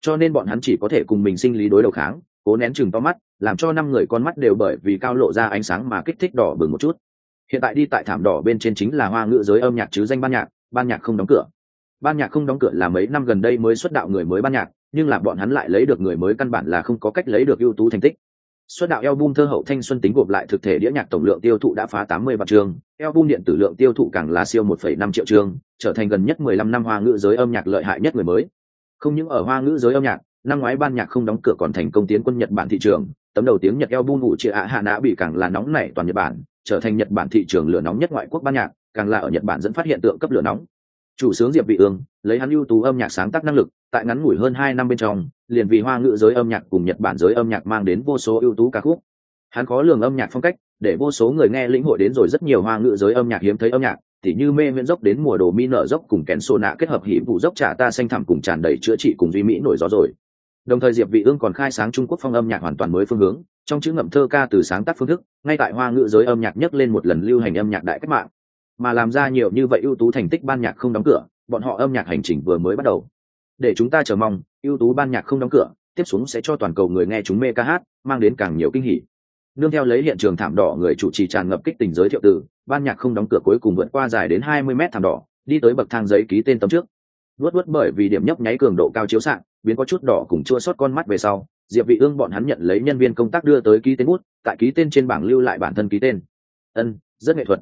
Cho nên bọn hắn chỉ có thể cùng mình sinh lý đối đầu kháng, cố nén chừng to mắt, làm cho năm người con mắt đều bởi vì cao lộ ra ánh sáng mà kích thích đỏ bừng một chút hiện tại đi tại thảm đỏ bên trên chính là hoa ngữ giới âm nhạc chứ danh ban nhạc ban nhạc không đóng cửa. Ban nhạc không đóng cửa là mấy năm gần đây mới xuất đạo người mới ban nhạc nhưng là bọn hắn lại lấy được người mới căn bản là không có cách lấy được ưu tú thành tích. Xuất đạo album thơ hậu thanh xuân tính gộp lại thực thể đĩa nhạc tổng lượng tiêu thụ đã phá 80 vạn trường album điện tử lượng tiêu thụ càng là siêu 1,5 triệu trường trở thành gần nhất 15 năm hoa ngữ giới âm nhạc lợi hại nhất người mới. Không những ở hoa ngữ giới âm nhạc năm ngoái ban nhạc không đóng cửa còn thành công tiến quân nhật bản thị trường tấm đầu tiếng nhật album ngụ chia ạ hạ nã bị càng là nóng nảy toàn nhật bản trở thành nhật bản thị trường lửa nóng nhất ngoại quốc ban nhạc, càng là ở nhật bản dẫn phát hiện tượng cấp lửa nóng. Chủ sướng diệp vị ương, lấy hắn ưu tú âm nhạc sáng tác năng lực, tại ngắn ngủi hơn hai năm bên trong, liền vì hoa ngữ giới âm nhạc cùng nhật bản giới âm nhạc mang đến vô số ưu tú ca khúc. Hắn có lường âm nhạc phong cách, để vô số người nghe lĩnh hội đến rồi rất nhiều hoa ngữ giới âm nhạc hiếm thấy âm nhạc, tỉ như mê miễn dốc đến mùa đồ mi nở dốc cùng kén sô nạ kết hợp hỉ vụ dốc trả ta xanh thẳm cùng tràn đầy chữa trị cùng duy mỹ nổi gió rồi đồng thời diệp vị ương còn khai sáng trung quốc phong âm nhạc hoàn toàn mới phương hướng, trong chữ ngậm thơ ca từ sáng tác phương thức, ngay tại hoa ngữ giới âm nhạc nhất lên một lần lưu hành âm nhạc đại cách mạng. Mà làm ra nhiều như vậy ưu tú thành tích ban nhạc không đóng cửa, bọn họ âm nhạc hành trình vừa mới bắt đầu. Để chúng ta chờ mong, ưu tú ban nhạc không đóng cửa, tiếp xuống sẽ cho toàn cầu người nghe chúng mê ca hát, mang đến càng nhiều kinh hỉ. Nương theo lấy hiện trường thảm đỏ người chủ trì tràn ngập kích tình giới thiệu từ, ban nhạc không đóng cửa cuối cùng vượt qua dài đến 20 mét thảm đỏ, đi tới bậc thang giấy ký tên tấm trước luốt luốt bởi vì điểm nhấp nháy cường độ cao chiếu sạng, biến có chút đỏ cùng chua sót con mắt về sau, diệp vị ương bọn hắn nhận lấy nhân viên công tác đưa tới ký tên bút, tại ký tên trên bảng lưu lại bản thân ký tên. Ân, rất nghệ thuật.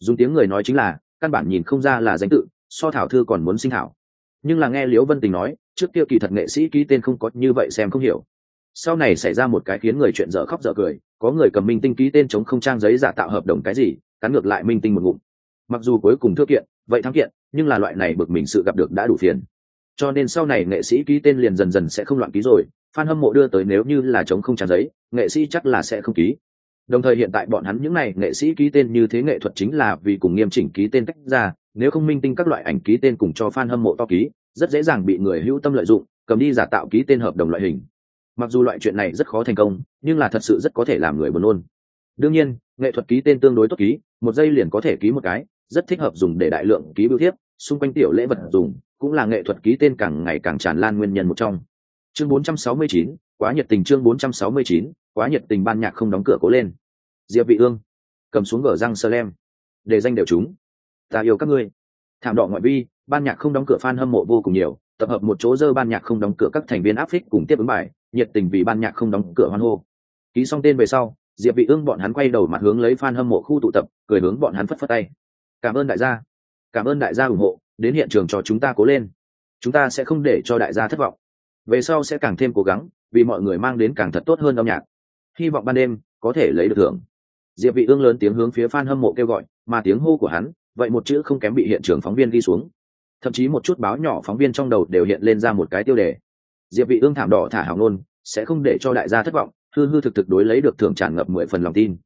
Dùng tiếng người nói chính là, căn bản nhìn không ra là danh tự, so thảo thư còn muốn sinh thảo. Nhưng là nghe liễu vân tình nói, trước kia kỳ thật nghệ sĩ ký tên không có như vậy xem không hiểu. Sau này xảy ra một cái khiến người chuyện dở khóc dở cười, có người cầm minh tinh ký tên chống không trang giấy giả tạo hợp đồng cái gì, cắn ngược lại minh tinh một ngụm. Mặc dù cuối cùng thư kiện vậy thắng kiện, nhưng là loại này bực mình sự gặp được đã đủ phiền. Cho nên sau này nghệ sĩ ký tên liền dần dần sẽ không loạn ký rồi, fan hâm mộ đưa tới nếu như là chống không tràn giấy, nghệ sĩ chắc là sẽ không ký. Đồng thời hiện tại bọn hắn những n à y nghệ sĩ ký tên như thế nghệ thuật chính là vì cùng nghiêm chỉnh ký tên tách ra, nếu không minh tinh các loại ảnh ký tên cùng cho fan hâm mộ to ký, rất dễ dàng bị người hữu tâm lợi dụng, cầm đi giả tạo ký tên hợp đồng loại hình. Mặc dù loại chuyện này rất khó thành công, nhưng là thật sự rất có thể làm người buồn nôn. Đương nhiên, nghệ thuật ký tên tương đối tốt ký, một giây liền có thể ký một cái rất thích hợp dùng để đại lượng ký biểu thiếp xung quanh tiểu lễ vật dùng cũng là nghệ thuật ký tên càng ngày càng tràn lan nguyên nhân một trong. Chương 469, quá nhiệt tình chương 469, quá nhiệt tình ban nhạc không đóng cửa cố lên. Diệp vị ương cầm xuống gở răng sơ lem để danh đều chúng. Ta yêu các ngươi. Thảm đỏ ngoại vi ban nhạc không đóng cửa fan hâm mộ vô cùng nhiều tập hợp một chỗ dơ ban nhạc không đóng cửa các thành viên áp phích cùng tiếp ứng bài nhiệt tình vì ban nhạc không đóng cửa hoan hô. Ký xong tên về sau diệp vị ương bọn hắn quay đầu mặt hướng lấy fan hâm mộ khu tụ tập cười hướng bọn hắn phất phất tay cảm ơn đại gia. Cảm ơn đại gia ủng hộ, đến hiện trường cho chúng ta cố lên. Chúng ta sẽ không để cho đại gia thất vọng. Về sau sẽ càng thêm cố gắng, vì mọi người mang đến càng thật tốt hơn âm nhạc. Hy vọng ban đêm có thể lấy được thưởng. Diệp vị ương lớn tiếng hướng phía fan hâm mộ kêu gọi, mà tiếng hô của hắn, vậy một chữ không kém bị hiện trường phóng viên ghi xuống. Thậm chí một chút báo nhỏ phóng viên trong đầu đều hiện lên ra một cái tiêu đề. Diệp vị ương thảm đỏ thả hào nôn, sẽ không để cho đại gia thất vọng, hư hư thực thực đối lấy được thưởng tràn ngập mười phần lòng tin.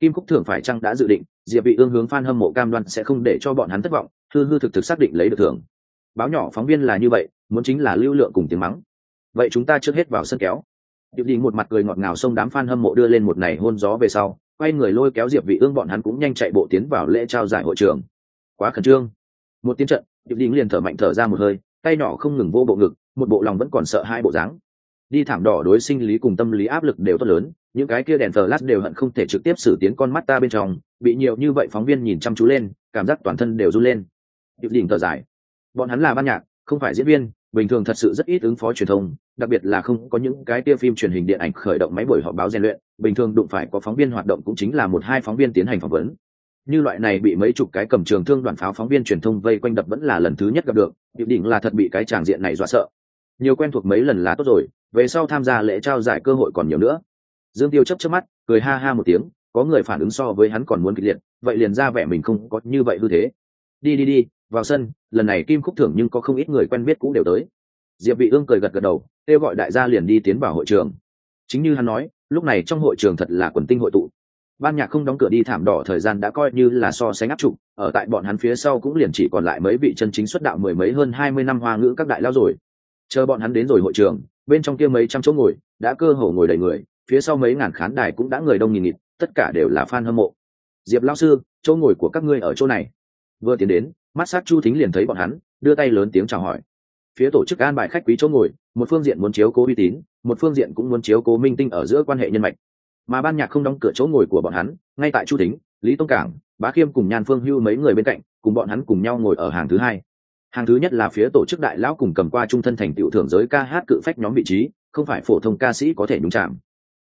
Kim cúc thưởng phải chăng đã dự định diệp vị ương hướng fan hâm mộ cam đoan sẽ không để cho bọn hắn thất vọng hư hư thực thực xác định lấy được thưởng báo nhỏ phóng viên là như vậy muốn chính là lưu lượng cùng tiếng mắng vậy chúng ta trước hết vào sân kéo Diệp Đình một mặt cười ngọt ngào xông đám fan hâm mộ đưa lên một này hôn gió về sau, quay người lôi kéo Diệp Vị Ương bọn hắn cũng nhanh chạy bộ tiến vào lễ trao giải hội trường. Quá khẩn trương. Một tiếng trận, Diệp Đình liền thở mạnh thở ra một hơi, tay nhỏ không ngừng vô bộ ngực, một bộ lòng vẫn còn sợ hai bộ dáng. Đi thảm đỏ đối sinh lý cùng tâm lý áp lực đều to lớn, những cái kia đèn flash đều hận không thể trực tiếp xử tiến con mắt ta bên trong, bị nhiều như vậy phóng viên nhìn chăm chú lên, cảm giác toàn thân đều run lên. Điệu đỉnh thở dài. Bọn hắn là ban nhạc, không phải diễn viên, bình thường thật sự rất ít ứng phó truyền thông, đặc biệt là không có những cái tia phim truyền hình điện ảnh khởi động máy buổi họp báo rèn luyện, bình thường đụng phải có phóng viên hoạt động cũng chính là một hai phóng viên tiến hành phỏng vấn. Như loại này bị mấy chục cái cầm trường thương đoàn pháo phóng viên truyền thông vây quanh đập vẫn là lần thứ nhất gặp được điệu đỉnh là thật bị cái tràng diện này dọa sợ. Nhiều quen thuộc mấy lần là tốt rồi, về sau tham gia lễ trao giải cơ hội còn nhiều nữa dương tiêu chấp chấp mắt, cười ha ha một tiếng, có người phản ứng so với hắn còn muốn kịch liệt, vậy liền ra vẻ mình không có như vậy hư thế. Đi đi đi, vào sân, lần này kim khúc thưởng nhưng có không ít người quen biết cũ đều tới. Diệp vị ương cười gật gật đầu, kêu gọi đại gia liền đi tiến vào hội trường. Chính như hắn nói, lúc này trong hội trường thật là quần tinh hội tụ. Ban nhạc không đóng cửa đi thảm đỏ thời gian đã coi như là so sánh áp trụ, ở tại bọn hắn phía sau cũng liền chỉ còn lại mấy vị chân chính xuất đạo mười mấy hơn hai mươi năm hoa ngữ các đại lao rồi. Chờ bọn hắn đến rồi hội trường, bên trong kia mấy trăm chỗ ngồi, đã cơ hồ ngồi đầy người phía sau mấy ngàn khán đài cũng đã người đông nghìn nghịt, tất cả đều là fan hâm mộ. Diệp lao sư, chỗ ngồi của các ngươi ở chỗ này. Vừa tiến đến, mắt sát chu thính liền thấy bọn hắn, đưa tay lớn tiếng chào hỏi. Phía tổ chức an bài khách quý chỗ ngồi, một phương diện muốn chiếu cố uy tín, một phương diện cũng muốn chiếu cố minh tinh ở giữa quan hệ nhân mạch. Mà ban nhạc không đóng cửa chỗ ngồi của bọn hắn, ngay tại chu thính, lý tông cảng, bá khiêm cùng nhan phương hưu mấy người bên cạnh, cùng bọn hắn cùng nhau ngồi ở hàng thứ hai. Hàng thứ nhất là phía tổ chức đại lão cùng cầm qua trung thân thành tiệu thưởng giới ca hát cự phách nhóm vị trí, không phải phổ thông ca sĩ có thể nhúng chạm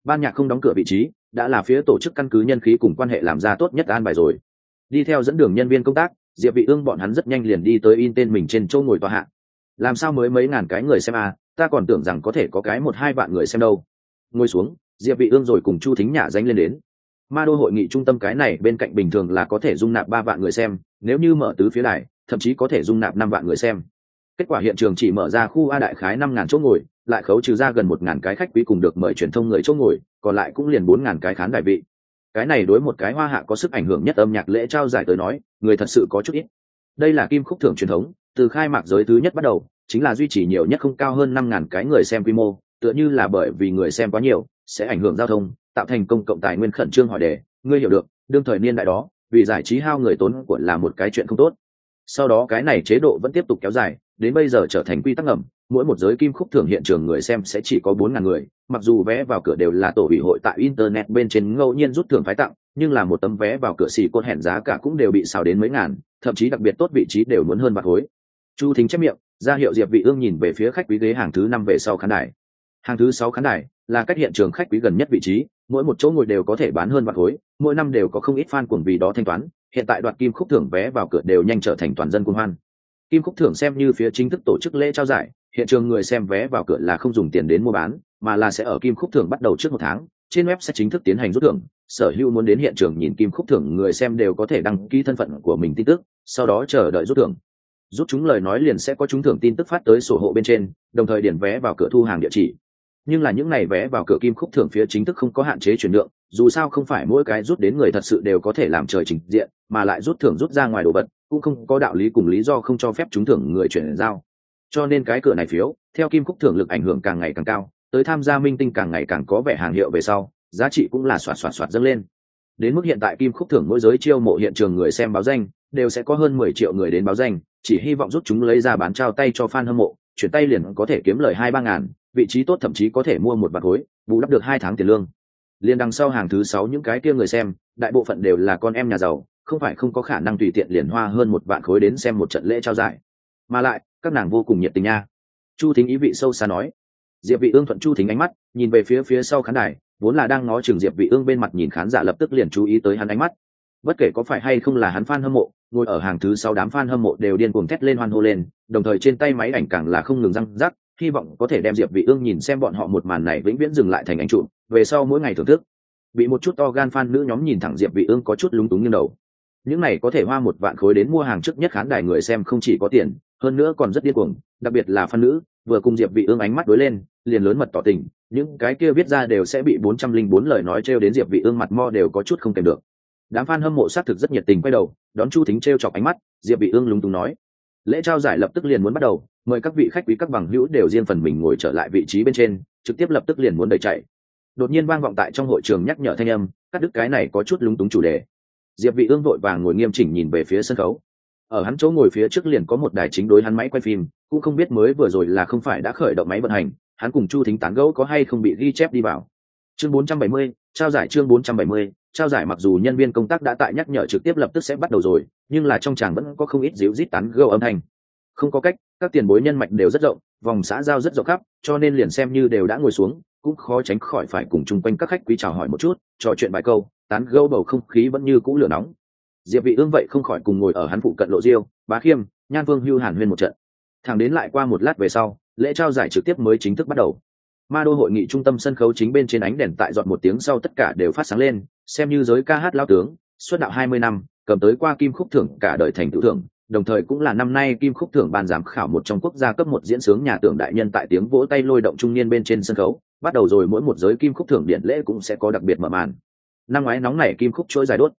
ban nhạc không đóng cửa vị trí đã là phía tổ chức căn cứ nhân khí cùng quan hệ làm ra tốt nhất an bài rồi. Đi theo dẫn đường nhân viên công tác diệp vị ương bọn hắn rất nhanh liền đi tới in tên mình trên chỗ ngồi tòa hạ. Làm sao mới mấy ngàn cái người xem à ta còn tưởng rằng có thể có cái một hai vạn người xem đâu. Ngồi xuống diệp vị ương rồi cùng chu thính nhả danh lên đến. Ma đô hội nghị trung tâm cái này bên cạnh bình thường là có thể dung nạp ba vạn người xem nếu như mở tứ phía này, thậm chí có thể dung nạp năm vạn người xem kết quả hiện trường chỉ mở ra khu a đại khái năm ngàn chỗ ngồi, lại khấu trừ ra gần một ngàn cái khách quý cùng được mời truyền thông người chỗ ngồi, còn lại cũng liền bốn ngàn cái khán đại vị. Cái này đối một cái hoa hạ có sức ảnh hưởng nhất âm nhạc lễ trao giải tới nói, người thật sự có chút ít. Đây là kim khúc thưởng truyền thống, từ khai mạc giới thứ nhất bắt đầu, chính là duy trì nhiều nhất không cao hơn năm ngàn cái người xem quy mô, tựa như là bởi vì người xem quá nhiều, sẽ ảnh hưởng giao thông, tạo thành công cộng tài nguyên khẩn trương hỏi đề. Ngươi hiểu được, đương thời niên đại đó, vì giải trí hao người tốn của là một cái chuyện không tốt. Sau đó cái này chế độ vẫn tiếp tục kéo dài đến bây giờ trở thành quy tắc ngầm, mỗi một giới kim khúc thưởng hiện trường người xem sẽ chỉ có bốn ngàn người, mặc dù vé vào cửa đều là tổ ủy hội tại internet bên trên ngẫu nhiên rút thưởng phái tặng, nhưng là một tấm vé vào cửa xì cốt hẹn giá cả cũng đều bị xào đến mấy ngàn, thậm chí đặc biệt tốt vị trí đều muốn hơn bạc khối. Chu thính chép miệng, ra hiệu diệp vị ương nhìn về phía khách quý ghế hàng thứ năm về sau khán đài. Hàng thứ sáu khán đài là cách hiện trường khách quý gần nhất vị trí, mỗi một chỗ ngồi đều có thể bán hơn bạc khối, mỗi năm đều có không ít fan cuồng vì đó thanh toán, hiện tại đoạt kim khúc thưởng vé vào cửa đều nhanh trở thành toàn dân cuồng hoan kim khúc thưởng xem như phía chính thức tổ chức lễ trao giải, hiện trường người xem vé vào cửa là không dùng tiền đến mua bán, mà là sẽ ở kim khúc thưởng bắt đầu trước một tháng. Trên web sẽ chính thức tiến hành rút thưởng. Sở hữu muốn đến hiện trường nhìn kim khúc thưởng, người xem đều có thể đăng ký thân phận của mình tin tức, sau đó chờ đợi rút thưởng. Rút chúng lời nói liền sẽ có trúng thưởng tin tức phát tới sổ hộ bên trên, đồng thời điền vé vào cửa thu hàng địa chỉ. Nhưng là những ngày vé vào cửa kim khúc thưởng phía chính thức không có hạn chế chuyển nhượng, dù sao không phải mỗi cái rút đến người thật sự đều có thể làm trời trình diện, mà lại rút thưởng rút ra ngoài đồ vật cũng không có đạo lý cùng lý do không cho phép trúng thưởng người chuyển giao. Cho nên cái cửa này phiếu, theo kim khúc thưởng lực ảnh hưởng càng ngày càng cao, tới tham gia minh tinh càng ngày càng có vẻ hàng hiệu về sau, giá trị cũng là xoạt xoạt xoạt dâng lên. Đến mức hiện tại kim khúc thưởng mỗi giới chiêu mộ hiện trường người xem báo danh, đều sẽ có hơn mười triệu người đến báo danh, chỉ hy vọng rút chúng lấy ra bán trao tay cho fan hâm mộ, chuyển tay liền có thể kiếm lời hai ba ngàn, vị trí tốt thậm chí có thể mua một bạc khối, bù đắp được hai tháng tiền lương. Liền đằng sau hàng thứ sáu những cái kia người xem, đại bộ phận đều là con em nhà giàu không phải không có khả năng tùy tiện liền hoa hơn một vạn khối đến xem một trận lễ trao giải. Mà lại, các nàng vô cùng nhiệt tình nha. Chu thính ý vị sâu xa nói. Diệp vị ương thuận chu thính ánh mắt, nhìn về phía phía sau khán đài, vốn là đang ngó chừng diệp vị ương bên mặt nhìn khán giả lập tức liền chú ý tới hắn ánh mắt. Bất kể có phải hay không là hắn fan hâm mộ, ngồi ở hàng thứ sau đám fan hâm mộ đều điên cuồng thét lên hoan hô lên, đồng thời trên tay máy ảnh càng là không ngừng răng rắc, hy vọng có thể đem diệp vị ương nhìn xem bọn họ một màn này vĩnh viễn dừng lại thành ảnh trụ về sau mỗi ngày thưởng thức. Bị một chút to gan fan nữ nhóm nhìn thẳng diệp vị ương có chút lúng túng như đầu những này có thể hoa một vạn khối đến mua hàng trước nhất khán đài người xem không chỉ có tiền, hơn nữa còn rất điên cuồng, đặc biệt là phan nữ, vừa cùng diệp vị ương ánh mắt đối lên, liền lớn mật tỏ tình, những cái kia viết ra đều sẽ bị 404 lời nói treo đến diệp vị ương mặt mo đều có chút không kèm được. Đám fan hâm mộ sát thực rất nhiệt tình quay đầu, đón chu thính treo chọc ánh mắt, diệp vị ương lúng túng nói, lễ trao giải lập tức liền muốn bắt đầu, mời các vị khách quý các bằng hữu đều riêng phần mình ngồi trở lại vị trí bên trên, trực tiếp lập tức liền muốn đẩy chạy. Đột nhiên vang vọng tại trong hội trường nhắc nhở thanh âm, cắt đứt cái này có chút lúng túng chủ đề diệp vị ương vội vàng ngồi nghiêm chỉnh nhìn về phía sân khấu. Ở hắn chỗ ngồi phía trước liền có một đài chính đối hắn máy quay phim cũng không biết mới vừa rồi là không phải đã khởi động máy vận hành hắn cùng chu thính tán gẫu có hay không bị ghi chép đi vào. Chương 470, trao giải chương 470, trao giải mặc dù nhân viên công tác đã tại nhắc nhở trực tiếp lập tức sẽ bắt đầu rồi nhưng là trong tràng vẫn có không ít díu dít tán gẫu âm thanh. Không có cách các tiền bối nhân mạch đều rất rộng vòng xã giao rất rộng khắp cho nên liền xem như đều đã ngồi xuống cũng khó tránh khỏi phải cùng chung quanh các khách quý chào hỏi một chút trò chuyện vài câu tán gâu bầu không khí vẫn như cũ lửa nóng. Diệp vị ương vậy không khỏi cùng ngồi ở hắn phụ cận lộ diêu, bá khiêm, nhan vương hưu hàn huyên một trận. Thẳng đến lại qua một lát về sau, lễ trao giải trực tiếp mới chính thức bắt đầu. Ma đô hội nghị trung tâm sân khấu chính bên trên ánh đèn tại dọn một tiếng sau tất cả đều phát sáng lên, xem như giới ca hát lao tướng xuất đạo 20 năm, cầm tới qua kim khúc thưởng cả đời thành tựu thưởng, đồng thời cũng là năm nay kim khúc thưởng ban giám khảo một trong quốc gia cấp một diễn sướng nhà tưởng đại nhân tại tiếng vỗ tay lôi động trung niên bên trên sân khấu. Bắt đầu rồi mỗi một giới kim khúc thưởng điện lễ cũng sẽ có đặc biệt mở màn năm ngoái nóng nảy kim khúc chuỗi dài đốt.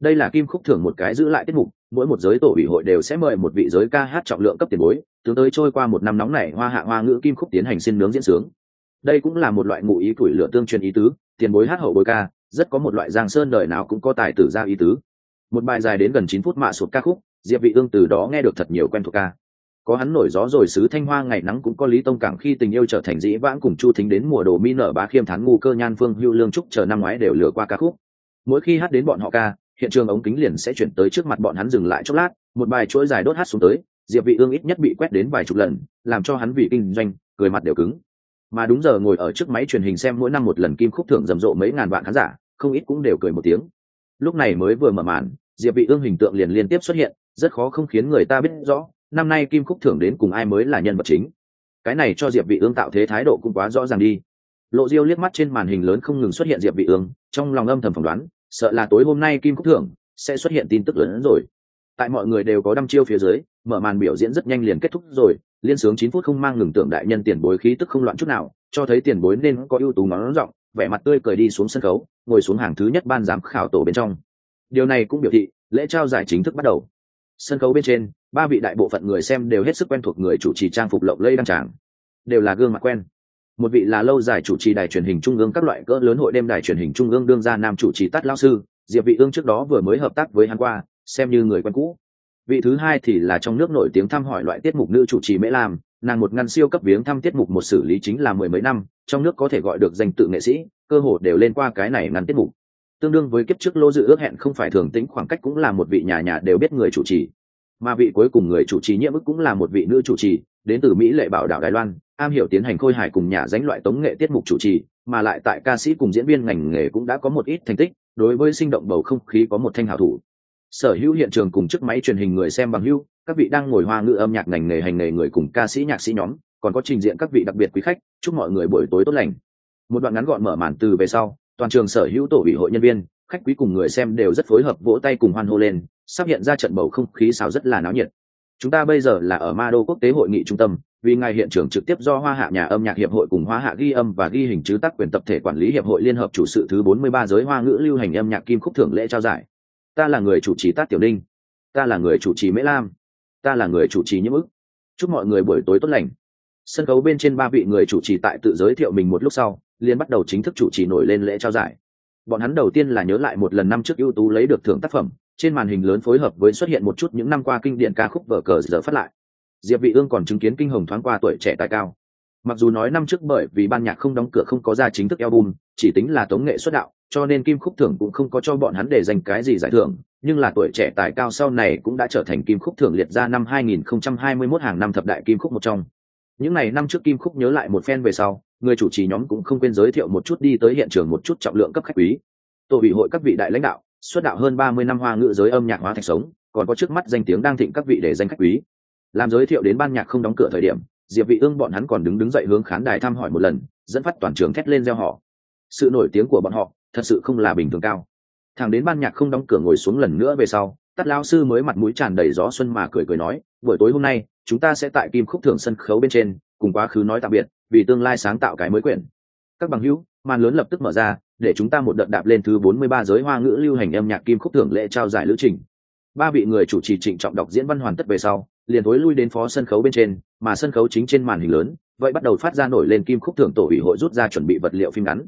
Đây là kim khúc thưởng một cái giữ lại tiết mục, mỗi một giới tổ ủy hội đều sẽ mời một vị giới ca hát trọng lượng cấp tiền bối, tướng tới trôi qua một năm nóng nảy hoa hạ hoa ngữ kim khúc tiến hành xin nướng diễn sướng. Đây cũng là một loại ngụ ý tuổi lửa tương truyền ý tứ, tiền bối hát hậu bối ca, rất có một loại giang sơn đời nào cũng có tài tử ra ý tứ. Một bài dài đến gần chín phút mạ sụt ca khúc, diệp vị ương từ đó nghe được thật nhiều quen thuộc ca có hắn nổi gió rồi, sứ thanh hoa ngày nắng cũng có lý tông cảng khi tình yêu trở thành dĩ vãng cùng chu thính đến mùa đồ mi nở bá khiêm thán ngu cơ nhan phương hưu lương trúc chờ năm ngoái đều lừa qua ca khúc. Mỗi khi hát đến bọn họ ca, hiện trường ống kính liền sẽ chuyển tới trước mặt bọn hắn dừng lại chốc lát, một bài chuỗi dài đốt hát xuống tới, diệp vị ương ít nhất bị quét đến vài chục lần, làm cho hắn vì kinh doanh, cười mặt đều cứng. Mà đúng giờ ngồi ở trước máy truyền hình xem mỗi năm một lần kim khúc thưởng rầm rộ mấy ngàn vạn khán giả, không ít cũng đều cười một tiếng. Lúc này mới vừa mở màn, diệp vị ương hình tượng liền liên tiếp xuất hiện, rất khó không khiến người ta biết rõ năm nay kim khúc thưởng đến cùng ai mới là nhân vật chính? Cái này cho diệp vị ương tạo thế thái độ cũng quá rõ ràng đi. Lộ diêu liếc mắt trên màn hình lớn không ngừng xuất hiện diệp vị ương, trong lòng âm thầm phỏng đoán, sợ là tối hôm nay kim khúc thưởng sẽ xuất hiện tin tức lớn hơn rồi. Tại mọi người đều có đăm chiêu phía dưới, mở màn biểu diễn rất nhanh liền kết thúc rồi, liên sướng chín phút không mang ngừng tượng đại nhân tiền bối khí tức không loạn chút nào, cho thấy tiền bối nên có ưu tú ngón rộng vẻ mặt tươi cười đi xuống sân khấu, ngồi xuống hàng thứ nhất ban giám khảo tổ bên trong. Điều này cũng biểu thị lễ trao giải chính thức bắt đầu. Sân khấu bên trên ba vị đại bộ phận người xem đều hết sức quen thuộc người chủ trì trang phục lộng lây đăng tràng đều là gương mặt quen. Một vị là lâu dài chủ trì đài truyền hình trung ương các loại cỡ lớn hội đêm đài truyền hình trung ương đương ra nam chủ trì tắt lao sư diệp vị ương trước đó vừa mới hợp tác với hắn qua xem như người quen cũ. Vị thứ hai thì là trong nước nổi tiếng thăm hỏi loại tiết mục nữ chủ trì mễ Lam, nàng một ngăn siêu cấp viếng thăm tiết mục một xử lý chính là mười mấy năm trong nước có thể gọi được danh tự nghệ sĩ cơ hồ đều lên qua cái này ngăn tiết mục. Tương đương với kiếp trước lô dự ước hẹn không phải thường tính khoảng cách cũng là một vị nhà nhà đều biết người chủ trì mà vị cuối cùng người chủ trì nhiệm ức cũng là một vị nữ chủ trì, đến từ mỹ lệ bảo đảo đài loan, am hiểu tiến hành khôi hài cùng nhà danh loại tống nghệ tiết mục chủ trì, mà lại tại ca sĩ cùng diễn viên ngành nghề cũng đã có một ít thành tích, đối với sinh động bầu không khí có một thanh hảo thủ. Sở hữu hiện trường cùng chiếc máy truyền hình người xem bằng hữu, các vị đang ngồi hoa ngữ âm nhạc ngành nghề hành nghề người cùng ca sĩ nhạc sĩ nhóm, còn có trình diện các vị đặc biệt quý khách, chúc mọi người buổi tối tốt lành. Một đoạn ngắn gọn mở màn từ về sau, toàn trường sở hữu tổ ủy hội nhân viên khách quý cùng người xem đều rất phối hợp vỗ tay cùng hoan hô lên, sắp hiện ra trận bầu không khí xào rất là náo nhiệt. Chúng ta bây giờ là ở ma đô quốc tế hội nghị trung tâm, vì ngài hiện trường trực tiếp do hoa hạ nhà âm nhạc hiệp hội cùng hoa hạ ghi âm và ghi hình chứ tác quyền tập thể quản lý hiệp hội liên hợp chủ sự thứ 43 giới hoa ngữ lưu hành âm nhạc kim khúc thưởng lễ trao giải. Ta là người chủ trì tát tiểu ninh. Ta là người chủ trì mễ lam. Ta là người chủ trì nhiễm ức chúc mọi người buổi tối tốt lành. Sân khấu bên trên ba vị người chủ trì tại tự giới thiệu mình một lúc sau liên bắt đầu chính thức chủ trì nổi lên lễ trao giải bọn hắn đầu tiên là nhớ lại một lần năm trước ưu tú lấy được thưởng tác phẩm, trên màn hình lớn phối hợp với xuất hiện một chút những năm qua kinh điển ca khúc vở cờ giờ phát lại. Diệp vị ương còn chứng kiến kinh hồng thoáng qua tuổi trẻ tài cao. Mặc dù nói năm trước bởi vì ban nhạc không đóng cửa không có ra chính thức album, chỉ tính là tống nghệ xuất đạo, cho nên kim khúc thưởng cũng không có cho bọn hắn để dành cái gì giải thưởng, nhưng là tuổi trẻ tài cao sau này cũng đã trở thành kim khúc thưởng liệt ra năm 2021 hàng năm thập đại kim khúc một trong. Những ngày năm trước kim khúc nhớ lại một phen về sau người chủ trì nhóm cũng không quên giới thiệu một chút đi tới hiện trường một chút trọng lượng cấp khách quý. Tổ ủy hội các vị đại lãnh đạo, xuất đạo hơn ba mươi năm hoa ngữ giới âm nhạc hóa thạch sống, còn có trước mắt danh tiếng đang thịnh các vị để danh khách quý. Làm giới thiệu đến ban nhạc không đóng cửa thời điểm, diệp vị ương bọn hắn còn đứng đứng dậy hướng khán đài thăm hỏi một lần, dẫn phát toàn trường thét lên reo họ sự nổi tiếng của bọn họ, thật sự không là bình thường cao. Thằng đến ban nhạc không đóng cửa ngồi xuống lần nữa về sau tắt lao sư mới mặt mũi tràn đầy gió xuân mà cười cười nói, buổi tối hôm nay, chúng ta sẽ tại kim khúc thưởng sân khấu bên trên, cùng quá khứ nói tạm biệt vì tương lai sáng tạo cái mới quyển. Các bằng hữu, màn lớn lập tức mở ra, để chúng ta một đợt đạp lên thứ 43 giới hoa ngữ lưu hành âm nhạc kim khúc thưởng lễ trao giải lữ trình. Ba vị người chủ trì trịnh trọng đọc diễn văn hoàn tất về sau, liền tối lui đến phó sân khấu bên trên, mà sân khấu chính trên màn hình lớn, vậy bắt đầu phát ra nổi lên kim khúc thưởng tổ ủy hội rút ra chuẩn bị vật liệu phim ngắn.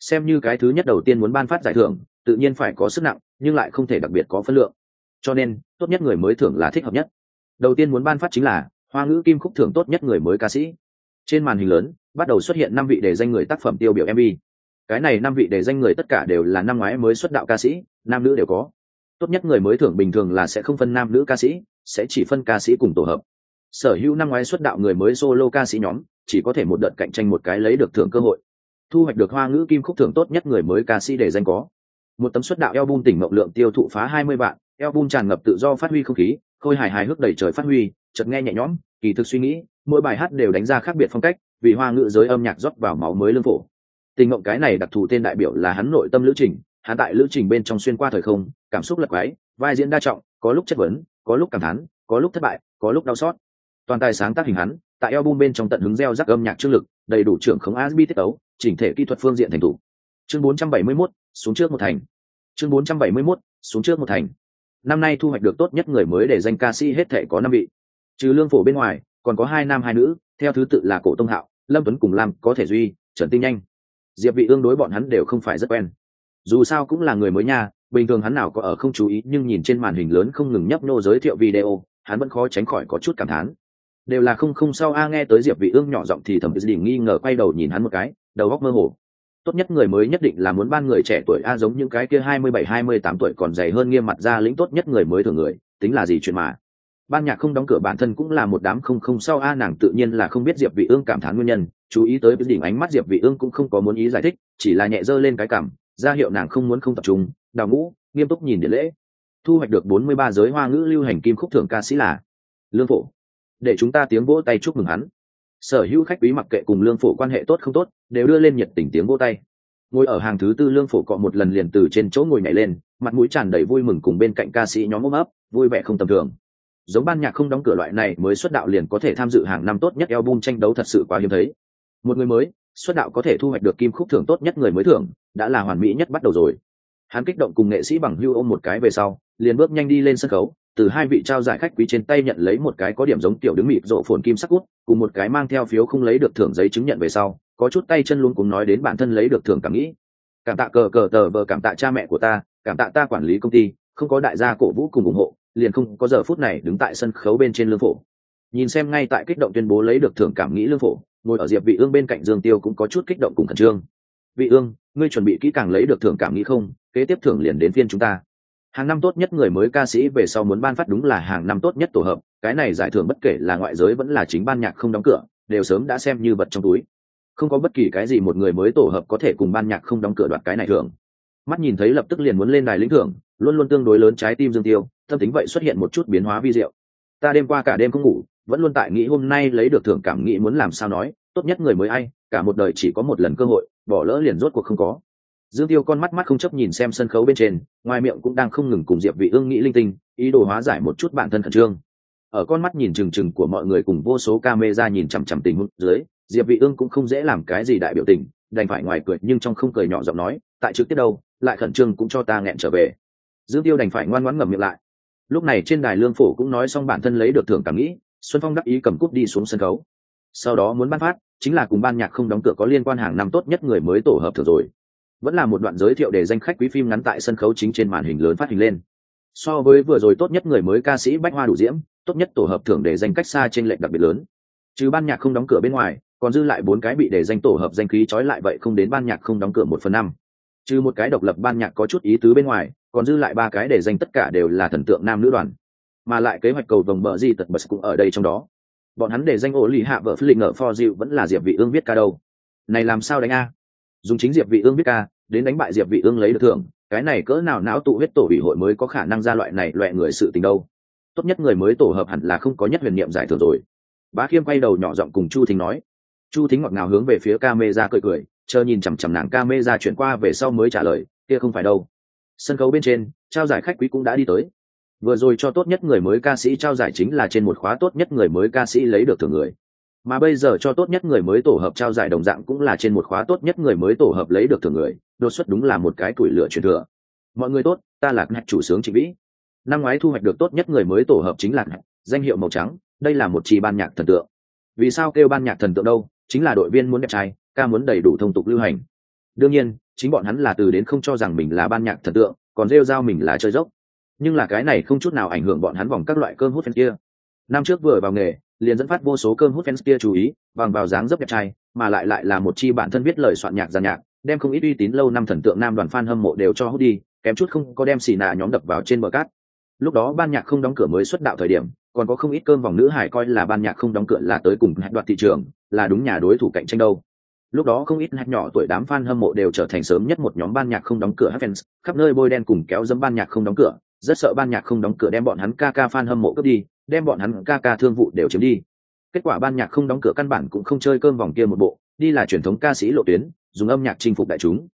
Xem như cái thứ nhất đầu tiên muốn ban phát giải thưởng, tự nhiên phải có sức nặng, nhưng lại không thể đặc biệt có phân lượng. Cho nên, tốt nhất người mới thưởng là thích hợp nhất. Đầu tiên muốn ban phát chính là, hoa ngữ kim khúc thưởng tốt nhất người mới ca sĩ trên màn hình lớn, bắt đầu xuất hiện năm vị đề danh người tác phẩm tiêu biểu mv cái này năm vị đề danh người tất cả đều là năm ngoái mới xuất đạo ca sĩ, nam nữ đều có. Tốt nhất người mới thưởng bình thường là sẽ không phân nam nữ ca sĩ, sẽ chỉ phân ca sĩ cùng tổ hợp. Sở hữu năm ngoái xuất đạo người mới solo ca sĩ nhóm, chỉ có thể một đợt cạnh tranh một cái lấy được thưởng cơ hội. Thu hoạch được hoa ngữ kim khúc thưởng tốt nhất người mới ca sĩ để danh có. Một tấm xuất đạo album tỉnh mộng lượng tiêu thụ phá 20 vạn, album tràn ngập tự do phát huy không khí, khôi hài hài hước đầy trời phát huy, chợt nghe nhẹ nhõm kỳ thực suy nghĩ mỗi bài hát đều đánh ra khác biệt phong cách vì hoa ngữ giới âm nhạc rót vào máu mới lương phổ. Tình ngộng cái này đặc thù tên đại biểu là hắn nội tâm lữ trình hắn tại lữ trình bên trong xuyên qua thời không cảm xúc lật quái vai diễn đa trọng có lúc chất vấn có lúc cảm thán có lúc thất bại có lúc đau xót. Toàn tài sáng tác hình hắn tại album bên trong tận hứng gieo rắc âm nhạc trương lực đầy đủ trưởng khống asbi tiết ấu chỉnh thể kỹ thuật phương diện thành thủ chương 471, xuống trước một thành. Chương 471, xuống trước một thành. Năm nay thu hoạch được tốt nhất người mới để danh ca sĩ hết thể có năm vị trừ lương phổ bên ngoài, còn có hai nam hai nữ, theo thứ tự là cổ tông hạo, lâm tuấn cùng lam có thể duy, trần tinh nhanh. Diệp vị ương đối bọn hắn đều không phải rất quen. Dù sao cũng là người mới nha, bình thường hắn nào có ở không chú ý, nhưng nhìn trên màn hình lớn không ngừng nhấp nô giới thiệu video, hắn vẫn khó tránh khỏi có chút cảm thán. Đều là không không sao a, nghe tới diệp vị ương nhỏ giọng thì thẩm đình nghi ngờ quay đầu nhìn hắn một cái, đầu óc mơ hồ. Tốt nhất người mới nhất định là muốn ban người trẻ tuổi a, giống những cái kia 27 28 tuổi còn dày hơn, nghiêm mặt ra lĩnh tốt nhất người mới thường người, tính là gì chuyện mà ban nhạc không đóng cửa bản thân cũng là một đám không không sao a, nàng tự nhiên là không biết diệp vị ương cảm thán nguyên nhân, chú ý tới đỉnh ánh mắt diệp vị ương cũng không có muốn ý giải thích, chỉ là nhẹ dơ lên cái cảm, ra hiệu nàng không muốn không tập trung, đào ngũ, nghiêm túc nhìn điện lễ. Thu hoạch được 43 giới hoa ngữ lưu hành kim khúc thưởng ca sĩ là lương phổ. Để chúng ta tiếng vỗ tay chúc mừng hắn. Sở hữu khách quý mặc kệ cùng lương phổ quan hệ tốt không tốt, đều đưa lên nhiệt tình tiếng vỗ tay. Ngồi ở hàng thứ tư lương phổ cọ một lần liền từ trên chỗ ngồi nhảy lên, mặt mũi tràn đầy vui mừng cùng bên cạnh ca sĩ nhóm ôm ấp, vui vẻ không tầm thường giống ban nhạc không đóng cửa loại này mới xuất đạo liền có thể tham dự hàng năm tốt nhất album tranh đấu thật sự quá hiếm thấy. Một người mới, xuất đạo có thể thu hoạch được kim khúc thưởng tốt nhất người mới thưởng, đã là hoàn mỹ nhất bắt đầu rồi. Hắn kích động cùng nghệ sĩ bằng hưu ôm một cái về sau, liền bước nhanh đi lên sân khấu, từ hai vị trao giải khách quý trên tay nhận lấy một cái có điểm giống tiểu đứng mịt rộ phồn kim sắc cút cùng một cái mang theo phiếu không lấy được thưởng giấy chứng nhận về sau, có chút tay chân luôn cùng nói đến bản thân lấy được thưởng cảm nghĩ. Cảm tạ cờ cờ tờ vờ, cảm tạ cha mẹ của ta, cảm tạ ta quản lý công ty không có đại gia cổ vũ cùng ủng hộ, liền không có giờ phút này đứng tại sân khấu bên trên lương phổ. Nhìn xem ngay tại kích động tuyên bố lấy được thưởng cảm nghĩ lương phổ, ngồi ở diệp vị ương bên cạnh dương tiêu cũng có chút kích động cùng khẩn trương. Vị ương, ngươi chuẩn bị kỹ càng lấy được thưởng cảm nghĩ không? Kế tiếp thưởng liền đến phiên chúng ta. Hàng năm tốt nhất người mới ca sĩ về sau muốn ban phát đúng là hàng năm tốt nhất tổ hợp, cái này giải thưởng bất kể là ngoại giới vẫn là chính ban nhạc không đóng cửa, đều sớm đã xem như vật trong túi. Không có bất kỳ cái gì một người mới tổ hợp có thể cùng ban nhạc không đóng cửa đoạt cái này thưởng. Mắt nhìn thấy lập tức liền muốn lên đài lĩnh thưởng luôn luôn tương đối lớn trái tim dương tiêu, tâm tính vậy xuất hiện một chút biến hóa vi diệu. Ta đêm qua cả đêm không ngủ, vẫn luôn tại nghĩ hôm nay lấy được thưởng cảm nghĩ muốn làm sao nói, tốt nhất người mới ai, cả một đời chỉ có một lần cơ hội, bỏ lỡ liền rốt cuộc không có. Dương tiêu con mắt mắt không chấp nhìn xem sân khấu bên trên, ngoài miệng cũng đang không ngừng cùng diệp vị ương nghĩ linh tinh, ý đồ hóa giải một chút bản thân khẩn trương. Ở con mắt nhìn chừng chừng của mọi người cùng vô số camera nhìn chằm chằm tình huống dưới, diệp vị ương cũng không dễ làm cái gì đại biểu tình, đành phải ngoài cười, nhưng trong không cười nhỏ giọng nói, tại trước tiếp đâu, lại khẩn trương cũng cho ta nghẹn trở về dương tiêu đành phải ngoan ngoãn ngậm miệng lại. Lúc này trên đài lương phổ cũng nói xong bản thân lấy được thưởng cảm nghĩ, xuân phong đắc ý cầm cúp đi xuống sân khấu. Sau đó muốn ban phát, chính là cùng ban nhạc không đóng cửa có liên quan hàng năm tốt nhất người mới tổ hợp thưởng rồi. Vẫn là một đoạn giới thiệu để danh khách quý phim ngắn tại sân khấu chính trên màn hình lớn phát hình lên. So với vừa rồi tốt nhất người mới ca sĩ bách hoa đủ diễm, tốt nhất tổ hợp thưởng để danh cách xa trên lệnh đặc biệt lớn. Trừ ban nhạc không đóng cửa bên ngoài, còn dư lại bốn cái bị để danh tổ hợp danh khí trói lại vậy không đến ban nhạc không đóng cửa một phần năm. Trừ một cái độc lập ban nhạc có chút ý tứ bên ngoài còn dư lại ba cái để danh tất cả đều là thần tượng nam nữ đoàn. Mà lại kế hoạch cầu vồng bờ di tật bật cũng ở đây trong đó. Bọn hắn để danh ổ lì hạ vợ phi lịch ở for dịu vẫn là diệp vị ương biết ca đâu. Này làm sao đánh a? Dùng chính diệp vị ương biết ca, đến đánh bại diệp vị ương lấy được thưởng, cái này cỡ nào não tụ huyết tổ ủy hội mới có khả năng ra loại này loại người sự tình đâu. Tốt nhất người mới tổ hợp hẳn là không có nhất huyền niệm giải thưởng rồi. Bá khiêm quay đầu nhỏ giọng cùng chu thính nói. Chu thính ngọt ngào hướng về phía ca mê ra cười cười, chờ nhìn chằm chằm nàng ca mê ra chuyển qua về sau mới trả lời, kia không phải đâu sân khấu bên trên, trao giải khách quý cũng đã đi tới. Vừa rồi cho tốt nhất người mới ca sĩ trao giải chính là trên một khóa tốt nhất người mới ca sĩ lấy được thưởng người. Mà bây giờ cho tốt nhất người mới tổ hợp trao giải đồng dạng cũng là trên một khóa tốt nhất người mới tổ hợp lấy được thưởng người, đột xuất đúng là một cái tuổi lửa truyền thừa. Mọi người tốt, ta là ngạch chủ sướng trịnh vĩ. Năm ngoái thu hoạch được tốt nhất người mới tổ hợp chính là ngạch, danh hiệu màu trắng, đây là một trì ban nhạc thần tượng. Vì sao kêu ban nhạc thần tượng đâu? Chính là đội viên muốn đẹp trai, ca muốn đầy đủ thông tục lưu hành. Đương nhiên chính bọn hắn là từ đến không cho rằng mình là ban nhạc thần tượng, còn rêu rao mình là chơi dốc. Nhưng là cái này không chút nào ảnh hưởng bọn hắn vòng các loại cơm hút fans kia. Năm trước vừa vào nghề, liền dẫn phát vô số cơm hút fans kia chú ý, bằng vào dáng dấp đẹp trai, mà lại lại là một chi bản thân viết lời soạn nhạc giàn nhạc, đem không ít uy tín lâu năm thần tượng nam đoàn fan hâm mộ đều cho hút đi, kém chút không có đem xì nạ nhóm đập vào trên bờ cát. Lúc đó ban nhạc không đóng cửa mới xuất đạo thời điểm, còn có không ít cơm vòng nữ hải coi là ban nhạc không đóng cửa là tới cùng hạt đoạt thị trường, là đúng nhà đối thủ cạnh tranh đâu lúc đó không ít hạt nhỏ tuổi đám fan hâm mộ đều trở thành sớm nhất một nhóm ban nhạc không đóng cửa fans khắp nơi bôi đen cùng kéo dẫm ban nhạc không đóng cửa. Rất sợ ban nhạc không đóng cửa đem bọn hắn ca ca fan hâm mộ cướp đi, đem bọn hắn ca ca thương vụ đều chiếm đi. Kết quả ban nhạc không đóng cửa căn bản cũng không chơi cơm vòng kia một bộ, đi là truyền thống ca sĩ lộ tuyến, dùng âm nhạc chinh phục đại chúng.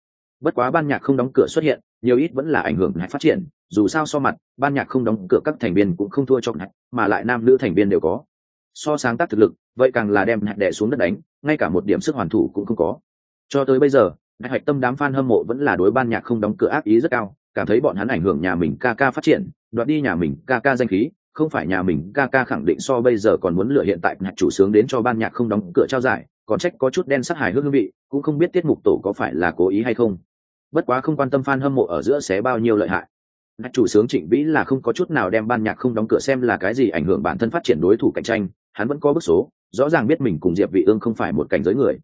Bất quá ban nhạc không đóng cửa xuất hiện, nhiều ít vẫn là ảnh hưởng hạch phát triển, dù sao so mặt, ban nhạc không đóng cửa các thành viên cũng không thua cho hạt mà lại nam nữ thành viên đều có. So sáng tác thực lực vậy càng là đem hạch đẻ xuống đất đánh, ngay cả một điểm sức hoàn thủ cũng không có. Cho tới bây giờ hạch tâm đám fan hâm mộ vẫn là đối ban nhạc không đóng cửa ác ý rất cao, cảm thấy bọn hắn ảnh hưởng nhà mình ca ca phát triển, đoạt đi nhà mình ca ca danh khí, không phải nhà mình ca ca khẳng định so bây giờ còn muốn lựa hiện tại nhạc chủ sướng đến cho ban nhạc không đóng cửa trao giải, còn trách có chút đen sắc hài hước hương vị, cũng không biết tiết mục tổ có phải là cố ý hay không. Bất quá không quan tâm fan hâm mộ ở giữa xé bao nhiêu lợi hại. Nhạc chủ sướng trịnh vĩ là không có chút nào đem ban nhạc không đóng cửa xem là cái gì ảnh hưởng bản thân phát triển đối thủ cạnh tranh, hắn vẫn có bức số rõ ràng biết mình cùng diệp vị ương không phải một cảnh giới người.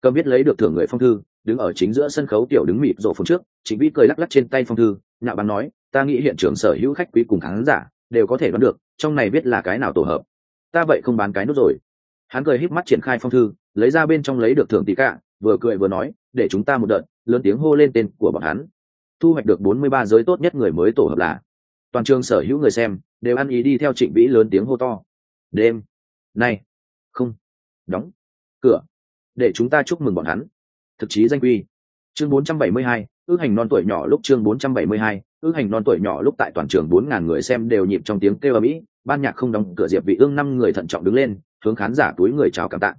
Cầm biết lấy được thưởng người phong thư, đứng ở chính giữa sân khấu tiểu đứng mịp rộ phồng trước, trịnh vĩ cười lắc lắc trên tay phong thư nạo bắn nói, ta nghĩ hiện trường sở hữu khách quý cùng khán giả đều có thể đoán được, trong này biết là cái nào tổ hợp. Ta vậy không bán cái nút rồi. Hắn cười híp mắt triển khai phong thư, lấy ra bên trong lấy được thưởng tỷ cả, vừa cười vừa nói, để chúng ta một đợt. Lớn tiếng hô lên tên của bọn hắn. Thu hoạch được bốn mươi ba giới tốt nhất người mới tổ hợp là toàn trường sở hữu người xem, đều ăn ý đi theo trịnh vĩ lớn tiếng hô to. Đêm. Này không. Đóng. Cửa. Để chúng ta chúc mừng bọn hắn. Thực chí danh quy. Chương bốn trăm bảy mươi hai, ước hành non tuổi nhỏ lúc chương bốn trăm bảy mươi hai, ước hành non tuổi nhỏ lúc tại toàn trường 4.000 người xem đều nhịp trong tiếng kêu ở mỹ ban nhạc không đóng cửa diệp vị ương năm người thận trọng đứng lên, hướng khán giả túi người chào cảm tạ.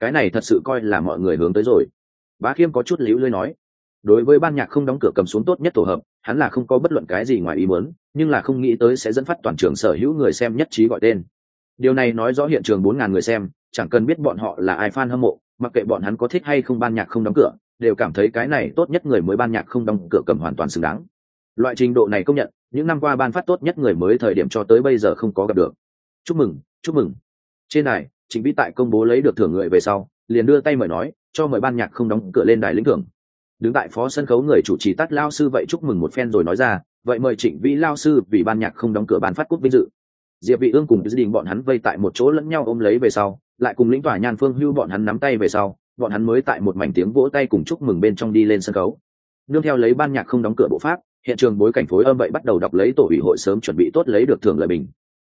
Cái này thật sự coi là mọi người hướng tới rồi. Bá khiêm có chút liễu lưỡi nói. Đối với ban nhạc không đóng cửa cầm xuống tốt nhất tổ hợp, hắn là không có bất luận cái gì ngoài ý muốn, nhưng là không nghĩ tới sẽ dẫn phát toàn trường sở hữu người xem nhất trí gọi tên điều này nói rõ hiện trường bốn ngàn người xem chẳng cần biết bọn họ là ai fan hâm mộ mặc kệ bọn hắn có thích hay không ban nhạc không đóng cửa đều cảm thấy cái này tốt nhất người mới ban nhạc không đóng cửa cầm hoàn toàn xứng đáng. Loại trình độ này công nhận những năm qua ban phát tốt nhất người mới thời điểm cho tới bây giờ không có gặp được. Chúc mừng chúc mừng. Trên này, chính vĩ tại công bố lấy được thưởng người về sau liền đưa tay mời nói cho mời ban nhạc không đóng cửa lên đài lĩnh thưởng. Đứng tại phó sân khấu người chủ trì tắt lao sư vậy chúc mừng một phen rồi nói ra vậy mời trịnh vĩ lao sư vì ban nhạc không đóng cửa ban phát quốc vinh dự diệp vị ương cùng dự đình bọn hắn vây tại một chỗ lẫn nhau ôm lấy về sau, lại cùng lĩnh tỏa nhan phương hưu bọn hắn nắm tay về sau, bọn hắn mới tại một mảnh tiếng vỗ tay cùng chúc mừng bên trong đi lên sân khấu. Nương theo lấy ban nhạc không đóng cửa bộ pháp, hiện trường bối cảnh phối âm vậy bắt đầu đọc lấy tổ ủy hội sớm chuẩn bị tốt lấy được thưởng lợi bình.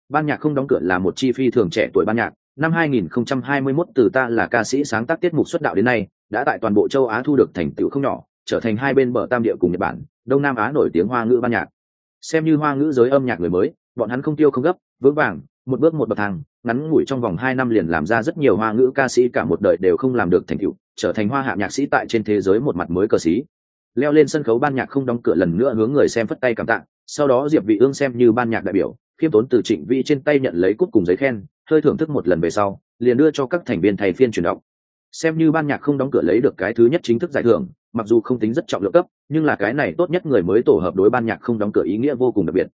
Ban nhạc không đóng cửa là một chi phi thường trẻ tuổi ban nhạc, năm 2021 từ ta là ca sĩ sáng tác tiết mục xuất đạo đến nay, đã tại toàn bộ châu á thu được thành tựu không nhỏ, trở thành hai bên bờ tam địa cùng nhật bản, đông nam á nổi tiếng hoa ngữ ban nhạc. Xem như hoa ngữ giới âm nhạc người mới, bọn hắn không tiêu không gấp vững vàng, một bước một bậc thang, ngắn ngủi trong vòng hai năm liền làm ra rất nhiều hoa ngữ ca sĩ cả một đời đều không làm được thành tựu, trở thành hoa hạ nhạc sĩ tại trên thế giới một mặt mới cờ sĩ. Leo lên sân khấu ban nhạc không đóng cửa lần nữa hướng người xem phất tay cảm tạ, sau đó diệp vị ương xem như ban nhạc đại biểu, khiêm tốn từ trịnh vi trên tay nhận lấy cúp cùng giấy khen, hơi thưởng thức một lần về sau, liền đưa cho các thành viên thầy phiên chuyển động. Xem như ban nhạc không đóng cửa lấy được cái thứ nhất chính thức giải thưởng, mặc dù không tính rất trọng lượng cấp, nhưng là cái này tốt nhất người mới tổ hợp đối ban nhạc không đóng cửa ý nghĩa vô cùng đặc biệt.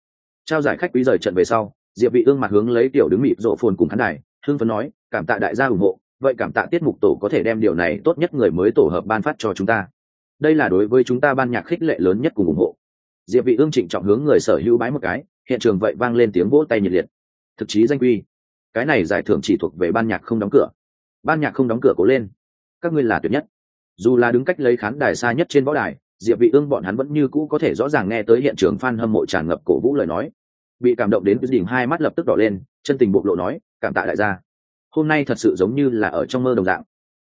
Trao giải khách quý rời trận về sau diệp vị ương mặt hướng lấy tiểu đứng mịt rộ phồn cùng khán đài hương phấn nói, cảm tạ đại gia ủng hộ, vậy cảm tạ tiết mục tổ có thể đem điều này tốt nhất người mới tổ hợp ban phát cho chúng ta. Đây là đối với chúng ta ban nhạc khích lệ lớn nhất cùng ủng hộ. Diệp vị ương trịnh trọng hướng người sở hữu bái một cái, hiện trường vậy vang lên tiếng vỗ tay nhiệt liệt. Thực chí danh quy. Cái này giải thưởng chỉ thuộc về ban nhạc không đóng cửa. Ban nhạc không đóng cửa cố lên. Các ngươi là tuyệt nhất. Dù là đứng cách lấy khán đài xa nhất trên võ đài, diệp vị ương bọn hắn vẫn như cũ có thể rõ ràng nghe tới hiện trường fan hâm mộ tràn ngập cổ vũ lời nói bị cảm động đến cái đỉnh hai mắt lập tức đỏ lên, chân tình bộc lộ nói, cảm tạ đại gia. Hôm nay thật sự giống như là ở trong mơ đồng dạng.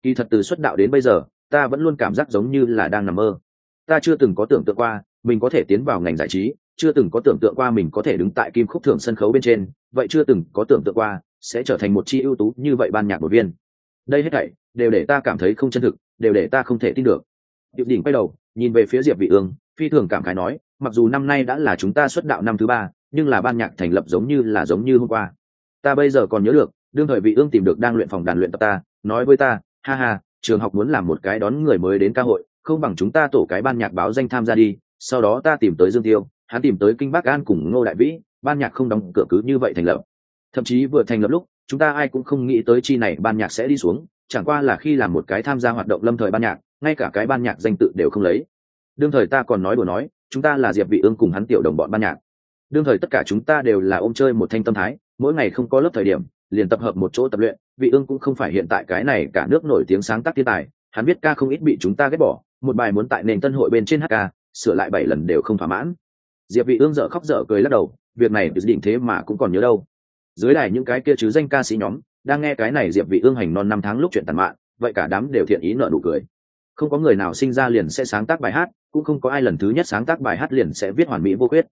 Kỳ thật từ xuất đạo đến bây giờ, ta vẫn luôn cảm giác giống như là đang nằm mơ. Ta chưa từng có tưởng tượng qua, mình có thể tiến vào ngành giải trí, chưa từng có tưởng tượng qua mình có thể đứng tại kim khúc thưởng sân khấu bên trên, vậy chưa từng có tưởng tượng qua sẽ trở thành một chi ưu tú như vậy ban nhạc một viên. Đây hết thảy đều để ta cảm thấy không chân thực, đều để ta không thể tin được. Điệp đỉnh quay đầu, nhìn về phía diệp vị ương, phi thường cảm khái nói, mặc dù năm nay đã là chúng ta xuất đạo năm thứ ba nhưng là ban nhạc thành lập giống như là giống như hôm qua. Ta bây giờ còn nhớ được, đương thời vị ương tìm được đang luyện phòng đàn luyện tập ta, nói với ta, ha ha, trường học muốn làm một cái đón người mới đến ca hội, không bằng chúng ta tổ cái ban nhạc báo danh tham gia đi, sau đó ta tìm tới dương tiêu, hắn tìm tới kinh bắc an cùng ngô đại vĩ, ban nhạc không đóng cửa cứ như vậy thành lập. Thậm chí vừa thành lập lúc, chúng ta ai cũng không nghĩ tới chi này ban nhạc sẽ đi xuống, chẳng qua là khi làm một cái tham gia hoạt động lâm thời ban nhạc, ngay cả cái ban nhạc danh tự đều không lấy. Đương thời ta còn nói đùa nói, chúng ta là diệp vị ương cùng hắn tiểu đồng bọn ban nhạc đương thời tất cả chúng ta đều là ôm chơi một thanh tâm thái, mỗi ngày không có lớp thời điểm, liền tập hợp một chỗ tập luyện. Vị ương cũng không phải hiện tại cái này cả nước nổi tiếng sáng tác thiên tài, hắn biết ca không ít bị chúng ta ghét bỏ, một bài muốn tại nền tân hội bên trên hát ca, sửa lại bảy lần đều không thỏa mãn. Diệp vị ương dở khóc dở cười lắc đầu, việc này dự định thế mà cũng còn nhớ đâu. Dưới đài những cái kia chứ danh ca sĩ nhóm, đang nghe cái này diệp vị ương hành non năm tháng lúc chuyện tàn mạn, vậy cả đám đều thiện ý nở nụ cười. Không có người nào sinh ra liền sẽ sáng tác bài hát, cũng không có ai lần thứ nhất sáng tác bài hát liền sẽ viết hoàn mỹ vô khuyết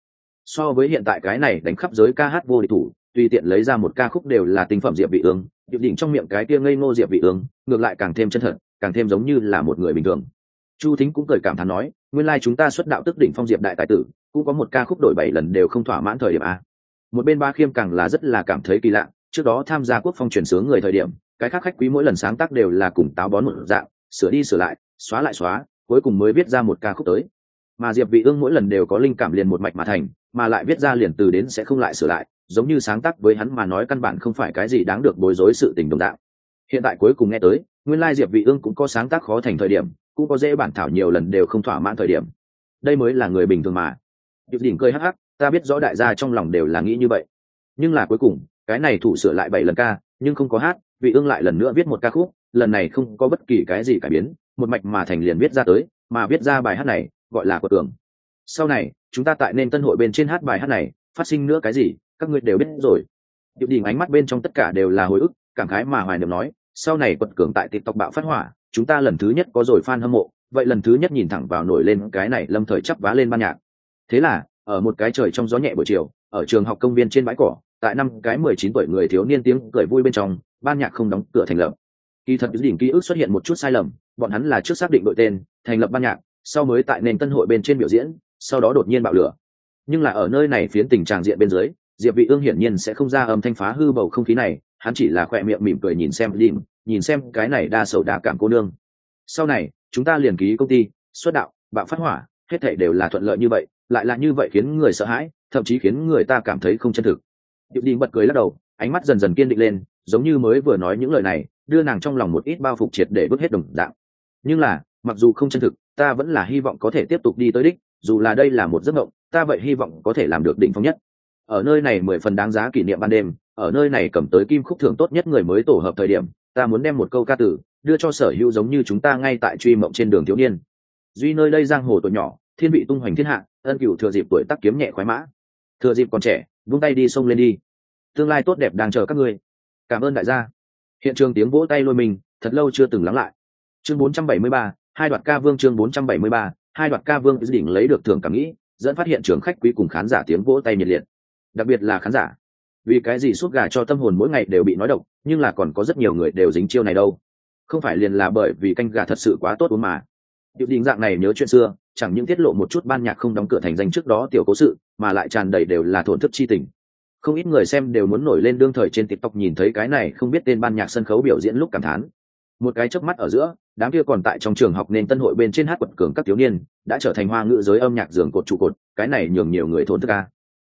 so với hiện tại cái này đánh khắp giới ca hát vô địch thủ, tùy tiện lấy ra một ca khúc đều là tinh phẩm diệp vị ương điệu đỉnh trong miệng cái kia ngây ngô diệp vị ương, ngược lại càng thêm chân thật, càng thêm giống như là một người bình thường. Chu thính cũng cười cảm thán nói, nguyên lai like chúng ta xuất đạo tức đỉnh phong diệp đại tài tử, cũng có một ca khúc đổi bảy lần đều không thỏa mãn thời điểm a. Một bên ba khiêm càng là rất là cảm thấy kỳ lạ, trước đó tham gia quốc phong truyền sướng người thời điểm, cái khác khách quý mỗi lần sáng tác đều là cùng táo bón một dạng, sửa đi sửa lại, xóa lại xóa, cuối cùng mới viết ra một ca khúc tới mà diệp vị ương mỗi lần đều có linh cảm liền một mạch mà thành, mà lại viết ra liền từ đến sẽ không lại sửa lại, giống như sáng tác với hắn mà nói căn bản không phải cái gì đáng được bối rối sự tình đồng đạo. Hiện tại cuối cùng nghe tới, nguyên lai diệp vị ương cũng có sáng tác khó thành thời điểm, cũng có dễ bản thảo nhiều lần đều không thỏa mãn thời điểm. Đây mới là người bình thường mà. Điệp đỉnh cười hắc hắc, ta biết rõ đại gia trong lòng đều là nghĩ như vậy. Nhưng là cuối cùng, cái này thủ sửa lại bảy lần ca, nhưng không có hát, vị ương lại lần nữa viết một ca khúc, lần này không có bất kỳ cái gì cải biến, một mạch mà thành liền viết ra tới, mà viết ra bài hát này gọi là của tường. Sau này, chúng ta tại nên tân hội bên trên hát bài hát này, phát sinh nữa cái gì, các ngươi đều biết rồi. Điệu đình ánh mắt bên trong tất cả đều là hồi ức, cảm khái mà hoài niệm nói, sau này quật cường tại tiktok bạo phát hỏa, chúng ta lần thứ nhất có rồi fan hâm mộ, vậy lần thứ nhất nhìn thẳng vào nổi lên cái này lâm thời chắp vá lên ban nhạc. Thế là, ở một cái trời trong gió nhẹ buổi chiều, ở trường học công viên trên bãi cỏ, tại năm cái mười chín tuổi người thiếu niên tiếng cười vui bên trong, ban nhạc không đóng cửa thành lập. Kỳ thật đỉnh ký ức xuất hiện một chút sai lầm, bọn hắn là trước xác định đội tên, thành lập ban nhạc sau mới tại nền tân hội bên trên biểu diễn, sau đó đột nhiên bạo lửa. Nhưng là ở nơi này phiến tình trạng diện bên dưới, diệp vị ương hiển nhiên sẽ không ra âm thanh phá hư bầu không khí này, hắn chỉ là khoe miệng mỉm cười nhìn xem lim nhìn xem cái này đa sầu đa cảm cô nương. Sau này, chúng ta liền ký công ty, xuất đạo, bạo phát hỏa, hết thảy đều là thuận lợi như vậy, lại là như vậy khiến người sợ hãi, thậm chí khiến người ta cảm thấy không chân thực. Điệp đình bật cười lắc đầu, ánh mắt dần dần kiên định lên, giống như mới vừa nói những lời này, đưa nàng trong lòng một ít bao phục triệt để bước hết đồng dạng. Nhưng là mặc dù không chân thực ta vẫn là hy vọng có thể tiếp tục đi tới đích dù là đây là một giấc mộng ta vậy hy vọng có thể làm được đỉnh phong nhất. Ở nơi này mười phần đáng giá kỷ niệm ban đêm ở nơi này cầm tới kim khúc thưởng tốt nhất người mới tổ hợp thời điểm ta muốn đem một câu ca tử đưa cho sở hữu giống như chúng ta ngay tại truy mộng trên đường thiếu niên. Duy nơi đây giang hồ tuổi nhỏ thiên vị tung hoành thiên hạ ân cựu thừa dịp tuổi tắc kiếm nhẹ khoái mã. Thừa dịp còn trẻ vung tay đi sông lên đi. Tương lai tốt đẹp đang chờ các ngươi. Cảm ơn đại gia. Hiện trường tiếng vỗ tay lôi mình thật lâu chưa từng lắng lại. Chương 473, hai đoạn ca vương chương 473, hai đoạn ca vương đỉnh lấy được thưởng cảm nghĩ dẫn phát hiện trường khách quý cùng khán giả tiếng vỗ tay nhiệt liệt. Đặc biệt là khán giả. Vì cái gì suốt gà cho tâm hồn mỗi ngày đều bị nói độc nhưng là còn có rất nhiều người đều dính chiêu này đâu. Không phải liền là bởi vì canh gà thật sự quá tốt uống mà. Điều đình dạng này nhớ chuyện xưa chẳng những tiết lộ một chút ban nhạc không đóng cửa thành danh trước đó tiểu cố sự mà lại tràn đầy đều là thổn thức chi tình. Không ít người xem đều muốn nổi lên đương thời trên tiktok nhìn thấy cái này không biết tên ban nhạc sân khấu biểu diễn lúc cảm thán một cái chớp mắt ở giữa, đám kia còn tại trong trường học nên tân hội bên trên hát quật cường các thiếu niên đã trở thành hoa ngữ giới âm nhạc giường cột trụ cột, cái này nhường nhiều người thốn thức ca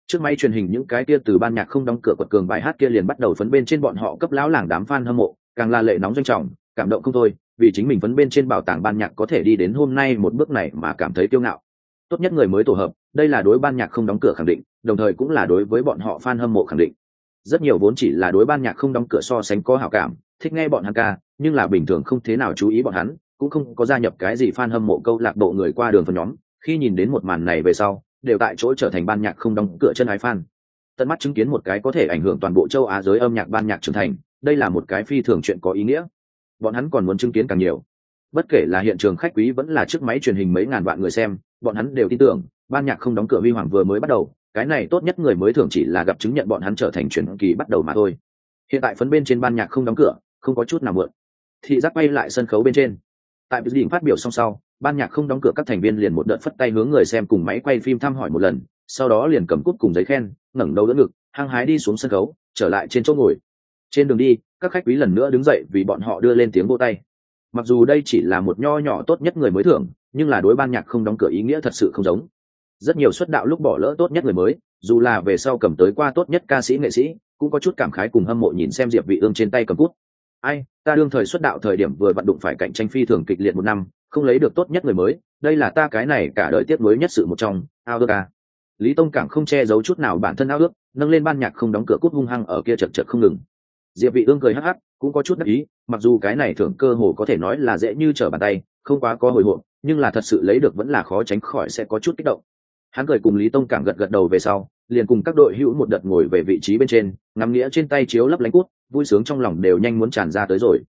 trước máy truyền hình những cái kia từ ban nhạc không đóng cửa quật cường bài hát kia liền bắt đầu phấn bên trên bọn họ cấp lão làng đám fan hâm mộ, càng là lệ nóng doanh trọng, cảm động không thôi, vì chính mình phấn bên trên bảo tàng ban nhạc có thể đi đến hôm nay một bước này mà cảm thấy kiêu ngạo. Tốt nhất người mới tổ hợp, đây là đối ban nhạc không đóng cửa khẳng định, đồng thời cũng là đối với bọn họ fan hâm mộ khẳng định. Rất nhiều vốn chỉ là đối ban nhạc không đóng cửa so sánh có hảo cảm thích nghe bọn hắn ca, nhưng là bình thường không thế nào chú ý bọn hắn, cũng không có gia nhập cái gì fan hâm mộ câu lạc bộ người qua đường phần nhóm. Khi nhìn đến một màn này về sau, đều tại chỗ trở thành ban nhạc không đóng cửa chân ái fan. Tận mắt chứng kiến một cái có thể ảnh hưởng toàn bộ châu á giới âm nhạc ban nhạc trưởng thành, đây là một cái phi thường chuyện có ý nghĩa. Bọn hắn còn muốn chứng kiến càng nhiều. Bất kể là hiện trường khách quý vẫn là chiếc máy truyền hình mấy ngàn vạn người xem, bọn hắn đều tin tưởng, ban nhạc không đóng cửa vi hoàng vừa mới bắt đầu, cái này tốt nhất người mới thường chỉ là gặp chứng nhận bọn hắn trở thành truyền kỳ bắt đầu mà thôi. Hiện tại phấn bên trên ban nhạc không đóng cửa không có chút nào mượn. Thị giác quay lại sân khấu bên trên. Tại đỉnh phát biểu xong sau, ban nhạc không đóng cửa các thành viên liền một đợt phất tay hướng người xem cùng máy quay phim thăm hỏi một lần, sau đó liền cầm cút cùng giấy khen, ngẩng đầu đỡ ngực, hăng hái đi xuống sân khấu, trở lại trên chỗ ngồi. Trên đường đi, các khách quý lần nữa đứng dậy vì bọn họ đưa lên tiếng vô tay. Mặc dù đây chỉ là một nho nhỏ tốt nhất người mới thưởng, nhưng là đối ban nhạc không đóng cửa ý nghĩa thật sự không giống. Rất nhiều xuất đạo lúc bỏ lỡ tốt nhất người mới, dù là về sau cầm tới qua tốt nhất ca sĩ nghệ sĩ, cũng có chút cảm khái cùng hâm mộ nhìn xem diệp vị ương trên tay cầm cút ai, ta đương thời xuất đạo thời điểm vừa vận đụng phải cạnh tranh phi thường kịch liệt một năm, không lấy được tốt nhất người mới, đây là ta cái này cả đời tiết mới nhất sự một trong, ao ước à. lý tông cảng không che giấu chút nào bản thân ao ước, nâng lên ban nhạc không đóng cửa cút hung hăng ở kia chật chật không ngừng diệp vị ương cười hắc hắc, cũng có chút đắc ý, mặc dù cái này thưởng cơ hồ có thể nói là dễ như trở bàn tay, không quá có hồi hộp, nhưng là thật sự lấy được vẫn là khó tránh khỏi sẽ có chút kích động hắn cười cùng lý tông cảng gật gật đầu về sau, liền cùng các đội hữu một đợt ngồi về vị trí bên trên, ngắm nghĩa trên tay chiếu lấp lánh cút, vui sướng trong lòng đều nhanh muốn tràn ra tới rồi.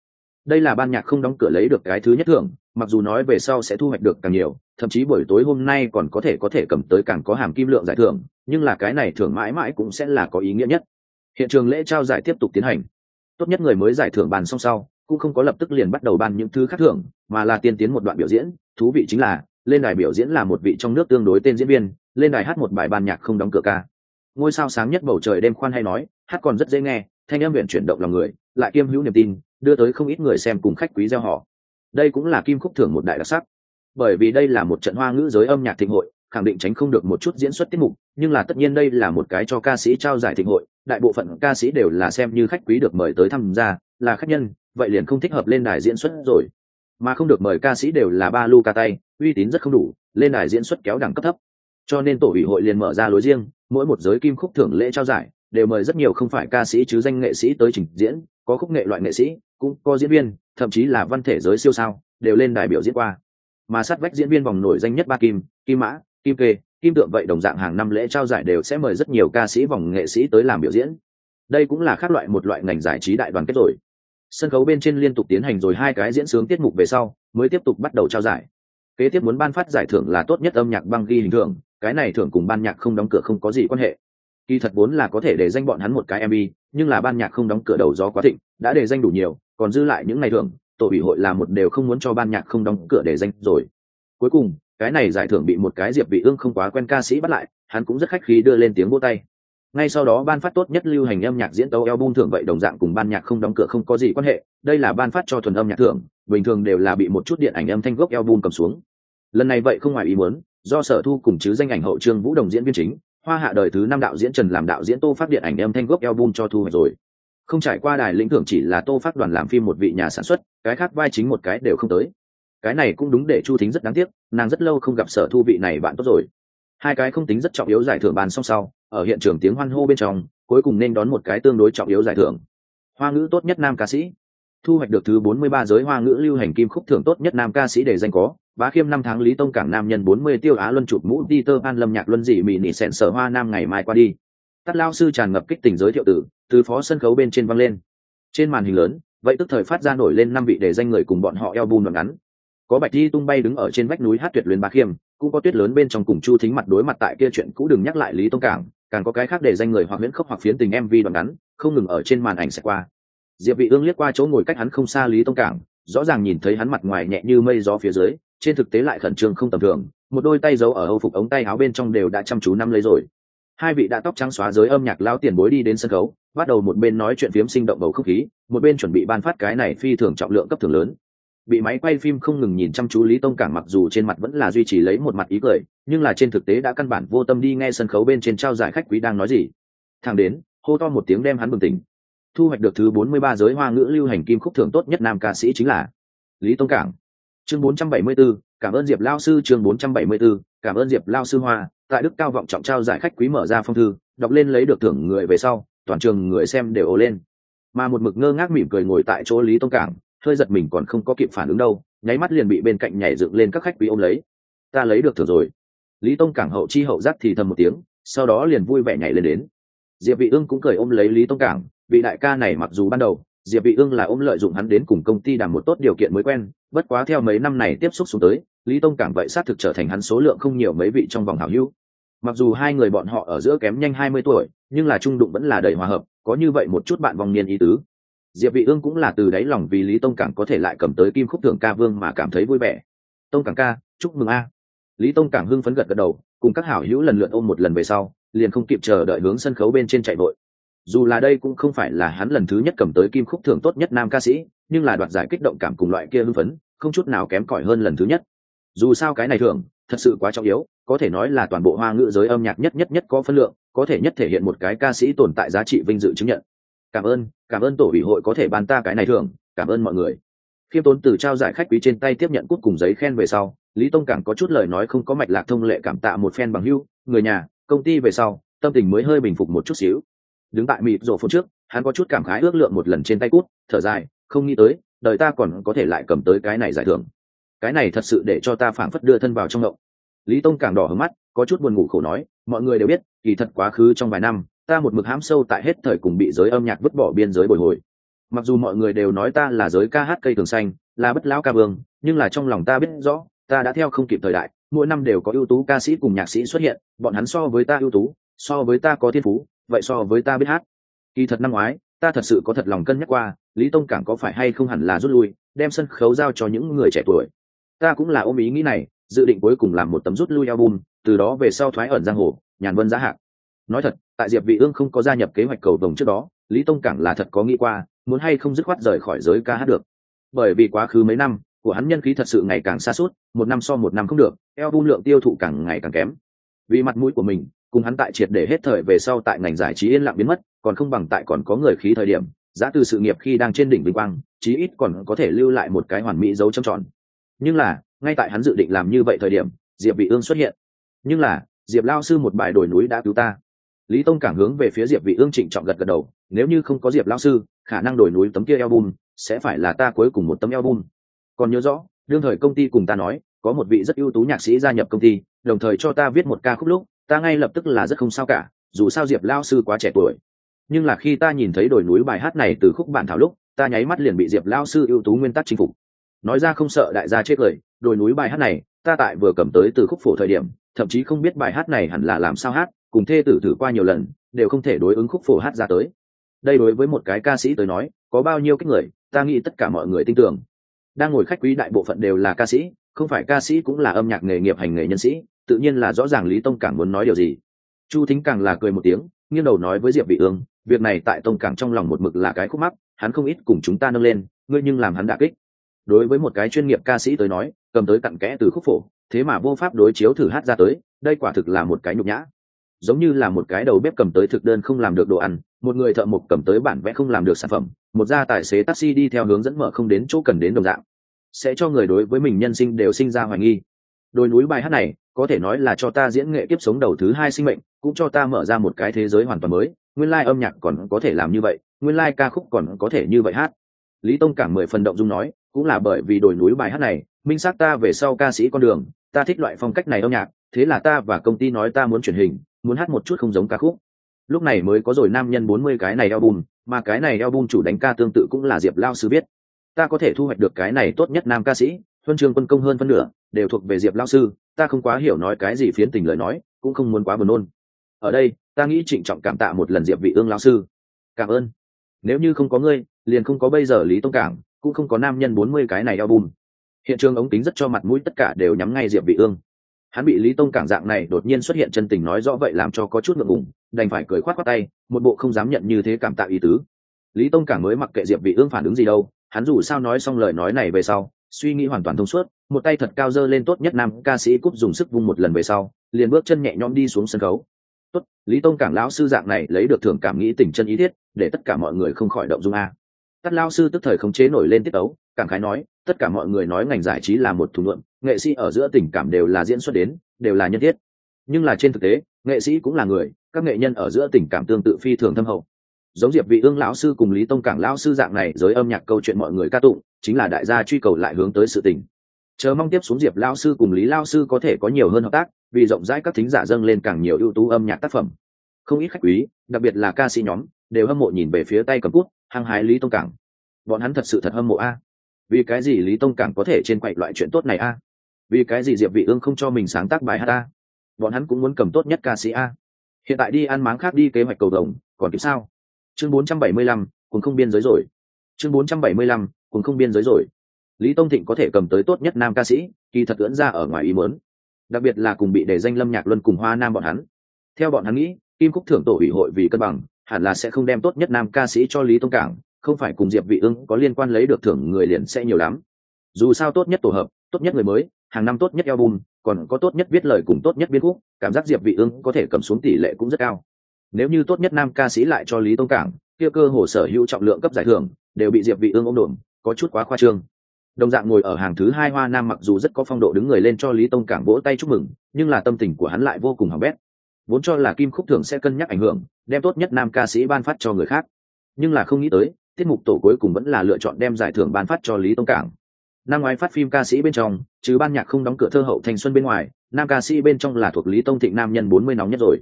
Đây là ban nhạc không đóng cửa lấy được cái thứ nhất thưởng, mặc dù nói về sau sẽ thu hoạch được càng nhiều, thậm chí buổi tối hôm nay còn có thể có thể cầm tới càng có hàm kim lượng giải thưởng, nhưng là cái này thưởng mãi mãi cũng sẽ là có ý nghĩa nhất. Hiện trường lễ trao giải tiếp tục tiến hành. Tốt nhất người mới giải thưởng bàn xong sau, cũng không có lập tức liền bắt đầu ban những thứ khác thưởng, mà là tiên tiến một đoạn biểu diễn, thú vị chính là lên đài biểu diễn là một vị trong nước tương đối tên diễn viên, lên đài hát một bài ban nhạc không đóng cửa ca. Ngôi sao sáng nhất bầu trời đêm khoan hay nói, hát còn rất dễ nghe, thanh âm huyện chuyển động lòng người, lại kiêm hữu niềm tin, đưa tới không ít người xem cùng khách quý gieo họ. Đây cũng là kim khúc thưởng một đại đặc sắc. Bởi vì đây là một trận hoa ngữ giới âm nhạc thịnh hội, khẳng định tránh không được một chút diễn xuất tiết mục, nhưng là tất nhiên đây là một cái cho ca sĩ trao giải thịnh hội, đại bộ phận ca sĩ đều là xem như khách quý được mời tới tham gia, là khách nhân, vậy liền không thích hợp lên đài diễn xuất rồi mà không được mời ca sĩ đều là ba lu ca tay, uy tín rất không đủ, lên đài diễn xuất kéo đẳng cấp thấp. Cho nên tổ ủy hội liền mở ra lối riêng, mỗi một giới kim khúc thưởng lễ trao giải, đều mời rất nhiều không phải ca sĩ chứ danh nghệ sĩ tới trình diễn, có khúc nghệ loại nghệ sĩ, cũng có diễn viên, thậm chí là văn thể giới siêu sao, đều lên đài biểu diễn qua. Mà sát vách diễn viên vòng nổi danh nhất ba kim kim mã, kim kê, kim tượng vậy đồng dạng hàng năm lễ trao giải đều sẽ mời rất nhiều ca sĩ vòng nghệ sĩ tới làm biểu diễn. Đây cũng là khác loại một loại ngành giải trí đại đoàn kết rồi sân khấu bên trên liên tục tiến hành rồi hai cái diễn sướng tiết mục về sau, mới tiếp tục bắt đầu trao giải. Kế tiếp muốn ban phát giải thưởng là tốt nhất âm nhạc băng ghi hình thưởng cái này thưởng cùng ban nhạc không đóng cửa không có gì quan hệ. Kỳ thật vốn là có thể để danh bọn hắn một cái mv nhưng là ban nhạc không đóng cửa đầu gió quá thịnh, đã để danh đủ nhiều, còn dư lại những ngày thưởng, tổ ủy hội là một đều không muốn cho ban nhạc không đóng cửa để danh rồi. Cuối cùng, cái này giải thưởng bị một cái diệp vị ương không quá quen ca sĩ bắt lại, hắn cũng rất khách khí đưa lên tiếng vỗ tay ngay sau đó ban phát tốt nhất lưu hành âm nhạc diễn tấu album thưởng vậy đồng dạng cùng ban nhạc không đóng cửa không có gì quan hệ, đây là ban phát cho thuần âm nhạc thưởng, bình thường đều là bị một chút điện ảnh âm thanh gốc album cầm xuống. Lần này vậy không ngoài ý muốn, do sở thu cùng chứ danh ảnh hậu trương vũ đồng diễn viên chính, hoa hạ đời thứ năm đạo diễn trần làm đạo diễn tô phát điện ảnh âm thanh gốc album cho thu hoạch rồi. Không trải qua đài lĩnh thưởng chỉ là tô phát đoàn làm phim một vị nhà sản xuất, cái khác vai chính một cái đều không tới. Cái này cũng đúng để chu thính rất đáng tiếc, nàng rất lâu không gặp sở thu vị này bạn tốt rồi. Hai cái không tính rất trọng yếu giải thưởng bàn song sau ở hiện trường tiếng hoan hô bên trong, cuối cùng nên đón một cái tương đối trọng yếu giải thưởng. Hoa ngữ tốt nhất nam ca sĩ. Thu hoạch được thứ 43 giới hoa ngữ lưu hành kim khúc thưởng tốt nhất nam ca sĩ để danh có, bá khiêm năm tháng, lý tông cảng nam nhân 40 tiêu á luân chụp mũ, peter an lâm nhạc luân dị mỹ nỉ sẹn sở hoa nam ngày mai qua đi. Tắt lao sư tràn ngập kích tình giới thiệu tử, từ phó sân khấu bên trên văng lên. Trên màn hình lớn, vậy tức thời phát ra nổi lên năm vị để danh người cùng bọn họ eo bùn đoạn ngắn. Có bạch di tung bay đứng ở trên vách núi hát tuyệt luyến bá khiêm, cũng có tuyết lớn bên trong cùng chu thính mặt đối mặt tại kia chuyện cũ đừng nhắc lại lý tông cảng càng có cái khác để danh người hoặc miễn khốc hoặc phiến tình mv đoạn ngắn, không ngừng ở trên màn ảnh sẽ qua. Diệp vị ương liếc qua chỗ ngồi cách hắn không xa lý tông cảng, rõ ràng nhìn thấy hắn mặt ngoài nhẹ như mây gió phía dưới, trên thực tế lại khẩn trương không tầm thường, một đôi tay giấu ở hâu phục ống tay áo bên trong đều đã chăm chú năm lấy rồi. Hai vị đã tóc trắng xóa giới âm nhạc lao tiền bối đi đến sân khấu, bắt đầu một bên nói chuyện phiếm sinh động bầu không khí, một bên chuẩn bị ban phát cái này phi thường trọng lượng cấp thường lớn bị máy quay phim không ngừng nhìn chăm chú lý tông cảng mặc dù trên mặt vẫn là duy trì lấy một mặt ý cười nhưng là trên thực tế đã căn bản vô tâm đi nghe sân khấu bên trên trao giải khách quý đang nói gì. Thằng đến hô to một tiếng đem hắn bừng tỉnh. Thu hoạch được thứ 43 giới hoa ngữ lưu hành kim khúc thưởng tốt nhất nam ca sĩ chính là lý tông cảng. Chương 474, cảm ơn diệp lao sư chương 474, cảm ơn diệp lao sư hoa. Tại đức cao vọng trọng trao giải khách quý mở ra phong thư đọc lên lấy được thưởng người về sau toàn trường người xem đều ồ lên. Mà một mực ngơ ngác mỉm cười ngồi tại chỗ lý tông cảng hơi giật mình còn không có kịp phản ứng đâu, nháy mắt liền bị bên cạnh nhảy dựng lên các khách quý ôm lấy. Ta lấy được thưởng rồi. Lý tông cảng hậu chi hậu giác thì thầm một tiếng, sau đó liền vui vẻ nhảy lên đến. Diệp vị ương cũng cười ôm lấy lý tông cảng, vị đại ca này mặc dù ban đầu, diệp vị ương là ôm lợi dụng hắn đến cùng công ty đàm một tốt điều kiện mới quen, bất quá theo mấy năm này tiếp xúc xuống tới, lý tông cảng vậy xác thực trở thành hắn số lượng không nhiều mấy vị trong vòng hảo hữu. Mặc dù hai người bọn họ ở giữa kém nhanh 20 tuổi, nhưng là trung đụng vẫn là đầy hòa hợp, có như vậy một chút bạn vòng niên ý tứ diệp vị ương cũng là từ đáy lòng vì lý tông cảng có thể lại cầm tới kim khúc thưởng ca vương mà cảm thấy vui vẻ. Tông cảng ca, chúc mừng a. Lý tông cảng hưng phấn gật gật đầu, cùng các hảo hữu lần lượt ôm một lần về sau, liền không kịp chờ đợi hướng sân khấu bên trên chạy vội. Dù là đây cũng không phải là hắn lần thứ nhất cầm tới kim khúc thưởng tốt nhất nam ca sĩ, nhưng là đoạt giải kích động cảm cùng loại kia hưng phấn, không chút nào kém cỏi hơn lần thứ nhất. Dù sao cái này thường thật sự quá trọng yếu, có thể nói là toàn bộ hoa ngữ giới âm nhạc nhất nhất nhất có phân lượng, có thể nhất thể hiện một cái ca sĩ tồn tại giá trị vinh dự chứng nhận cảm ơn cảm ơn tổ ủy hội có thể ban ta cái này thường cảm ơn mọi người. Khiêm tốn từ trao giải khách quý trên tay tiếp nhận cút cùng giấy khen về sau, lý tông càng có chút lời nói không có mạch lạc thông lệ cảm tạ một phen bằng hưu người nhà, công ty về sau, tâm tình mới hơi bình phục một chút xíu. Đứng tại mịt rổ phút trước, hắn có chút cảm khái ước lượng một lần trên tay cút, thở dài, không nghĩ tới, đời ta còn có thể lại cầm tới cái này giải thưởng. Cái này thật sự để cho ta phảng phất đưa thân vào trong ngộng. Lý tông càng đỏ hướng mắt, có chút buồn ngủ khổ nói, mọi người đều biết, kỳ thật quá khứ trong vài năm ta một mực hãm sâu tại hết thời cùng bị giới âm nhạc vứt bỏ biên giới bồi hồi. Mặc dù mọi người đều nói ta là giới ca hát cây tường xanh, là bất lão ca vương, nhưng là trong lòng ta biết rõ, ta đã theo không kịp thời đại, mỗi năm đều có ưu tú ca sĩ cùng nhạc sĩ xuất hiện, bọn hắn so với ta ưu tú, so với ta có thiên phú, vậy so với ta biết hát. Kỳ thật năm ngoái, ta thật sự có thật lòng cân nhắc qua, lý tông cảng có phải hay không hẳn là rút lui, đem sân khấu giao cho những người trẻ tuổi. Ta cũng là ôm ý nghĩ này, dự định cuối cùng làm một tấm rút lui album, từ đó về sau thoái ẩn giang hồ, nhàn vân giá hạng nói thật tại diệp vị ương không có gia nhập kế hoạch cầu đồng trước đó, lý tông cảng là thật có nghĩ qua, muốn hay không dứt khoát rời khỏi giới ca hát được. Bởi vì quá khứ mấy năm, của hắn nhân khí thật sự ngày càng xa suốt, một năm so một năm không được album lượng tiêu thụ càng ngày càng kém. Vì mặt mũi của mình, cùng hắn tại triệt để hết thời về sau tại ngành giải trí yên lặng biến mất, còn không bằng tại còn có người khí thời điểm, giá từ sự nghiệp khi đang trên đỉnh vinh quang, chí ít còn có thể lưu lại một cái hoàn mỹ dấu trầm tròn. Nhưng là, ngay tại hắn dự định làm như vậy thời điểm, diệp vị ương xuất hiện. Nhưng là, diệp lao sư một bài đổi núi đã cứu ta lý tông cảng hướng về phía diệp vị ương trịnh trọng gật gật đầu, nếu như không có diệp Lão sư, khả năng đổi núi tấm kia album sẽ phải là ta cuối cùng một tấm album. Còn nhớ rõ, đương thời công ty cùng ta nói, có một vị rất ưu tú nhạc sĩ gia nhập công ty, đồng thời cho ta viết một ca khúc lúc, ta ngay lập tức là rất không sao cả, dù sao diệp Lão sư quá trẻ tuổi. Nhưng là khi ta nhìn thấy đồi núi bài hát này từ khúc bản thảo lúc, ta nháy mắt liền bị diệp Lão sư ưu tú nguyên tắc chinh phục. Nói ra không sợ đại gia chết cười, đồi núi bài hát này, ta tại vừa cầm tới từ khúc phổ thời điểm, thậm chí không biết bài hát này hẳn là làm sao hát cùng thê tử thử qua nhiều lần, đều không thể đối ứng khúc phổ hát ra tới. Đây đối với một cái ca sĩ tới nói, có bao nhiêu cái người, ta nghĩ tất cả mọi người tin tưởng. Đang ngồi khách quý đại bộ phận đều là ca sĩ, không phải ca sĩ cũng là âm nhạc nghề nghiệp hành nghề nhân sĩ, tự nhiên là rõ ràng lý tông cảng muốn nói điều gì. Chu thính càng là cười một tiếng, nghiêng đầu nói với diệp vị ương, việc này tại tông cảng trong lòng một mực là cái khúc mắc, hắn không ít cùng chúng ta nâng lên, ngươi nhưng làm hắn đả kích. Đối với một cái chuyên nghiệp ca sĩ tới nói, cầm tới cặn kẽ từ khúc phổ, thế mà vô pháp đối chiếu thử hát ra tới, đây quả thực là một cái nhục nhã giống như là một cái đầu bếp cầm tới thực đơn không làm được đồ ăn, một người thợ mộc cầm tới bản vẽ không làm được sản phẩm, một gia tài xế taxi đi theo hướng dẫn mở không đến chỗ cần đến đồng dạng. Sẽ cho người đối với mình nhân sinh đều sinh ra hoài nghi. Đồi núi bài hát này, có thể nói là cho ta diễn nghệ tiếp sống đầu thứ hai sinh mệnh, cũng cho ta mở ra một cái thế giới hoàn toàn mới. Nguyên lai âm nhạc còn có thể làm như vậy, nguyên lai ca khúc còn có thể như vậy hát. Lý tông cảng mười phần động dung nói, cũng là bởi vì đồi núi bài hát này, minh xác ta về sau ca sĩ con đường, ta thích loại phong cách này âm nhạc, thế là ta và công ty nói ta muốn truyền hình muốn hát một chút không giống ca khúc. Lúc này mới có rồi nam nhân bốn mươi cái này album, mà cái này album chủ đánh ca tương tự cũng là diệp lao sư viết. Ta có thể thu hoạch được cái này tốt nhất nam ca sĩ, huân trường quân công hơn phân nửa, đều thuộc về diệp lao sư, ta không quá hiểu nói cái gì phiến tình lời nói, cũng không muốn quá buồn nôn. Ở đây, ta nghĩ trịnh trọng cảm tạ một lần diệp vị ương lao sư. Cảm ơn. Nếu như không có ngươi, liền không có bây giờ lý tông cảng, cũng không có nam nhân bốn mươi cái này album. Hiện trường ống kính rất cho mặt mũi tất cả đều nhắm ngay diệp vị ương hắn bị lý tông cảng dạng này đột nhiên xuất hiện chân tình nói rõ vậy làm cho có chút ngượng ngùng, đành phải cười khoát khoát tay, một bộ không dám nhận như thế cảm tạ ý tứ. Lý tông cảng mới mặc kệ diệp vị ương phản ứng gì đâu, hắn dù sao nói xong lời nói này về sau, suy nghĩ hoàn toàn thông suốt, một tay thật cao dơ lên tốt nhất nam ca sĩ cúp dùng sức vung một lần về sau, liền bước chân nhẹ nhõm đi xuống sân khấu. Tốt, lý tông cảng lão sư dạng này lấy được thưởng cảm nghĩ tình chân ý thiết để tất cả mọi người không khỏi động dung a. Tắt lao sư tức thời khống chế nổi lên tiết ấu cảm khái nói tất cả mọi người nói ngành giải trí là một thủ luận, nghệ sĩ ở giữa tình cảm đều là diễn xuất đến, đều là nhân thiết. Nhưng là trên thực tế, nghệ sĩ cũng là người, các nghệ nhân ở giữa tình cảm tương tự phi thường thâm hậu. Giống diệp vị ương lão sư cùng lý tông cảng lão sư dạng này, giới âm nhạc câu chuyện mọi người ca tụng, chính là đại gia truy cầu lại hướng tới sự tình. Chờ mong tiếp xuống diệp lão sư cùng lý lão sư có thể có nhiều hơn hợp tác, vì rộng rãi các thính giả dâng lên càng nhiều ưu tú âm nhạc tác phẩm. Không ít khách quý, đặc biệt là ca sĩ nhóm, đều hâm mộ nhìn về phía tay cầm cút, hăng hái lý tông cảng. Bọn hắn thật sự thật hâm mộ a vì cái gì lý tông cảng có thể trên quậy loại chuyện tốt này a? Vì cái gì diệp vị ương không cho mình sáng tác bài hát a? Bọn hắn cũng muốn cầm tốt nhất ca sĩ a. Hiện tại đi ăn máng khác đi kế hoạch cầu đồng còn kịp sao? Chương 475, cùng không biên giới rồi. Chương 475, cùng không biên giới rồi. Lý tông thịnh có thể cầm tới tốt nhất nam ca sĩ kỳ thật ưỡn ra ở ngoài ý muốn. Đặc biệt là cùng bị để danh lâm nhạc luân cùng hoa nam bọn hắn. Theo bọn hắn nghĩ kim cúc thưởng tổ ủy hội vì cân bằng hẳn là sẽ không đem tốt nhất nam ca sĩ cho lý tông cảng không phải cùng diệp vị ương có liên quan lấy được thưởng người liền sẽ nhiều lắm. Dù sao tốt nhất tổ hợp, tốt nhất người mới, hàng năm tốt nhất album, còn có tốt nhất viết lời cùng tốt nhất biên khúc, cảm giác diệp vị ương có thể cầm xuống tỷ lệ cũng rất cao. Nếu như tốt nhất nam ca sĩ lại cho lý tông cảng, kia cơ hồ sở hữu trọng lượng cấp giải thưởng đều bị diệp vị ương ôm đồn có chút quá khoa trương. Đồng dạng ngồi ở hàng thứ hai hoa nam mặc dù rất có phong độ đứng người lên cho lý tông cảng vỗ tay chúc mừng, nhưng là tâm tình của hắn lại vô cùng hỏng bét. Vốn cho là kim khúc thưởng sẽ cân nhắc ảnh hưởng, đem tốt nhất nam ca sĩ ban phát cho người khác. Nhưng là không nghĩ tới tiết mục tổ cuối cùng vẫn là lựa chọn đem giải thưởng ban phát cho lý tông cảng. Năm ngoái phát phim ca sĩ bên trong, chứ ban nhạc không đóng cửa thơ hậu thanh xuân bên ngoài, nam ca sĩ bên trong là thuộc lý tông thịnh nam nhân bốn mươi nóng nhất rồi.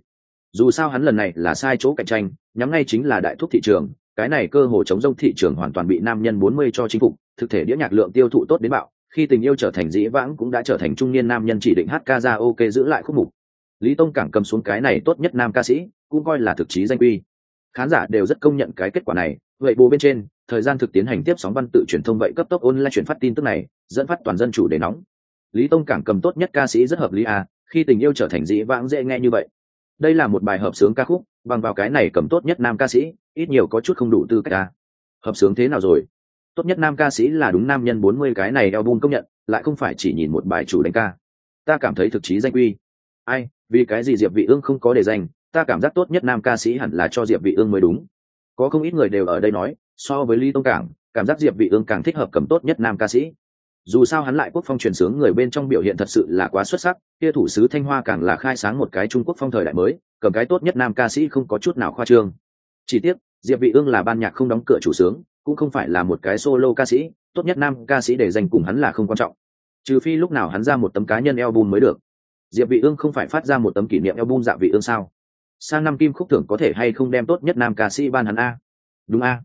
Dù sao hắn lần này là sai chỗ cạnh tranh, nhắm ngay chính là đại thúc thị trường, cái này cơ hồ chống rông thị trường hoàn toàn bị nam nhân bốn mươi cho chính phủ thực thể đĩa nhạc lượng tiêu thụ tốt đến bạo, khi tình yêu trở thành dĩ vãng cũng đã trở thành trung niên nam nhân chỉ định hát ca ra ok giữ lại khúc mục. Lý tông cảng cầm xuống cái này tốt nhất nam ca sĩ, cũng coi là thực chí danh uy. khán giả đều rất công nhận cái kết quả này vậy bộ bên trên, thời gian thực tiến hành tiếp sóng văn tự truyền thông vậy cấp tốc online chuyển phát tin tức này, dẫn phát toàn dân chủ đề nóng. Lý tông cảng cầm tốt nhất ca sĩ rất hợp lý à khi tình yêu trở thành dĩ vãng dễ nghe như vậy. Đây là một bài hợp sướng ca khúc, bằng vào cái này cầm tốt nhất nam ca sĩ, ít nhiều có chút không đủ tư cách à. hợp sướng thế nào rồi? Tốt nhất nam ca sĩ là đúng nam nhân bốn mươi cái này album công nhận, lại không phải chỉ nhìn một bài chủ đánh ca. Ta cảm thấy thực chí danh uy. Ai, vì cái gì diệp vị ương không có để danh ta cảm giác tốt nhất nam ca sĩ hẳn là cho diệp vị ương mới đúng có không ít người đều ở đây nói, so với lý tông cảng, cảm giác diệp vị ương càng thích hợp cầm tốt nhất nam ca sĩ. Dù sao hắn lại quốc phong truyền sướng người bên trong biểu hiện thật sự là quá xuất sắc, kia thủ sứ thanh hoa càng là khai sáng một cái trung quốc phong thời đại mới, cầm cái tốt nhất nam ca sĩ không có chút nào khoa trương. Chỉ tiếc, diệp vị ương là ban nhạc không đóng cửa chủ sướng, cũng không phải là một cái solo ca sĩ, tốt nhất nam ca sĩ để dành cùng hắn là không quan trọng. Trừ phi lúc nào hắn ra một tấm cá nhân album mới được. Diệp vị ương không phải phát ra một tấm kỷ niệm album dạ vị ương sao? Sang năm kim khúc thưởng có thể hay không đem tốt nhất nam ca sĩ ban hắn a? Đúng a.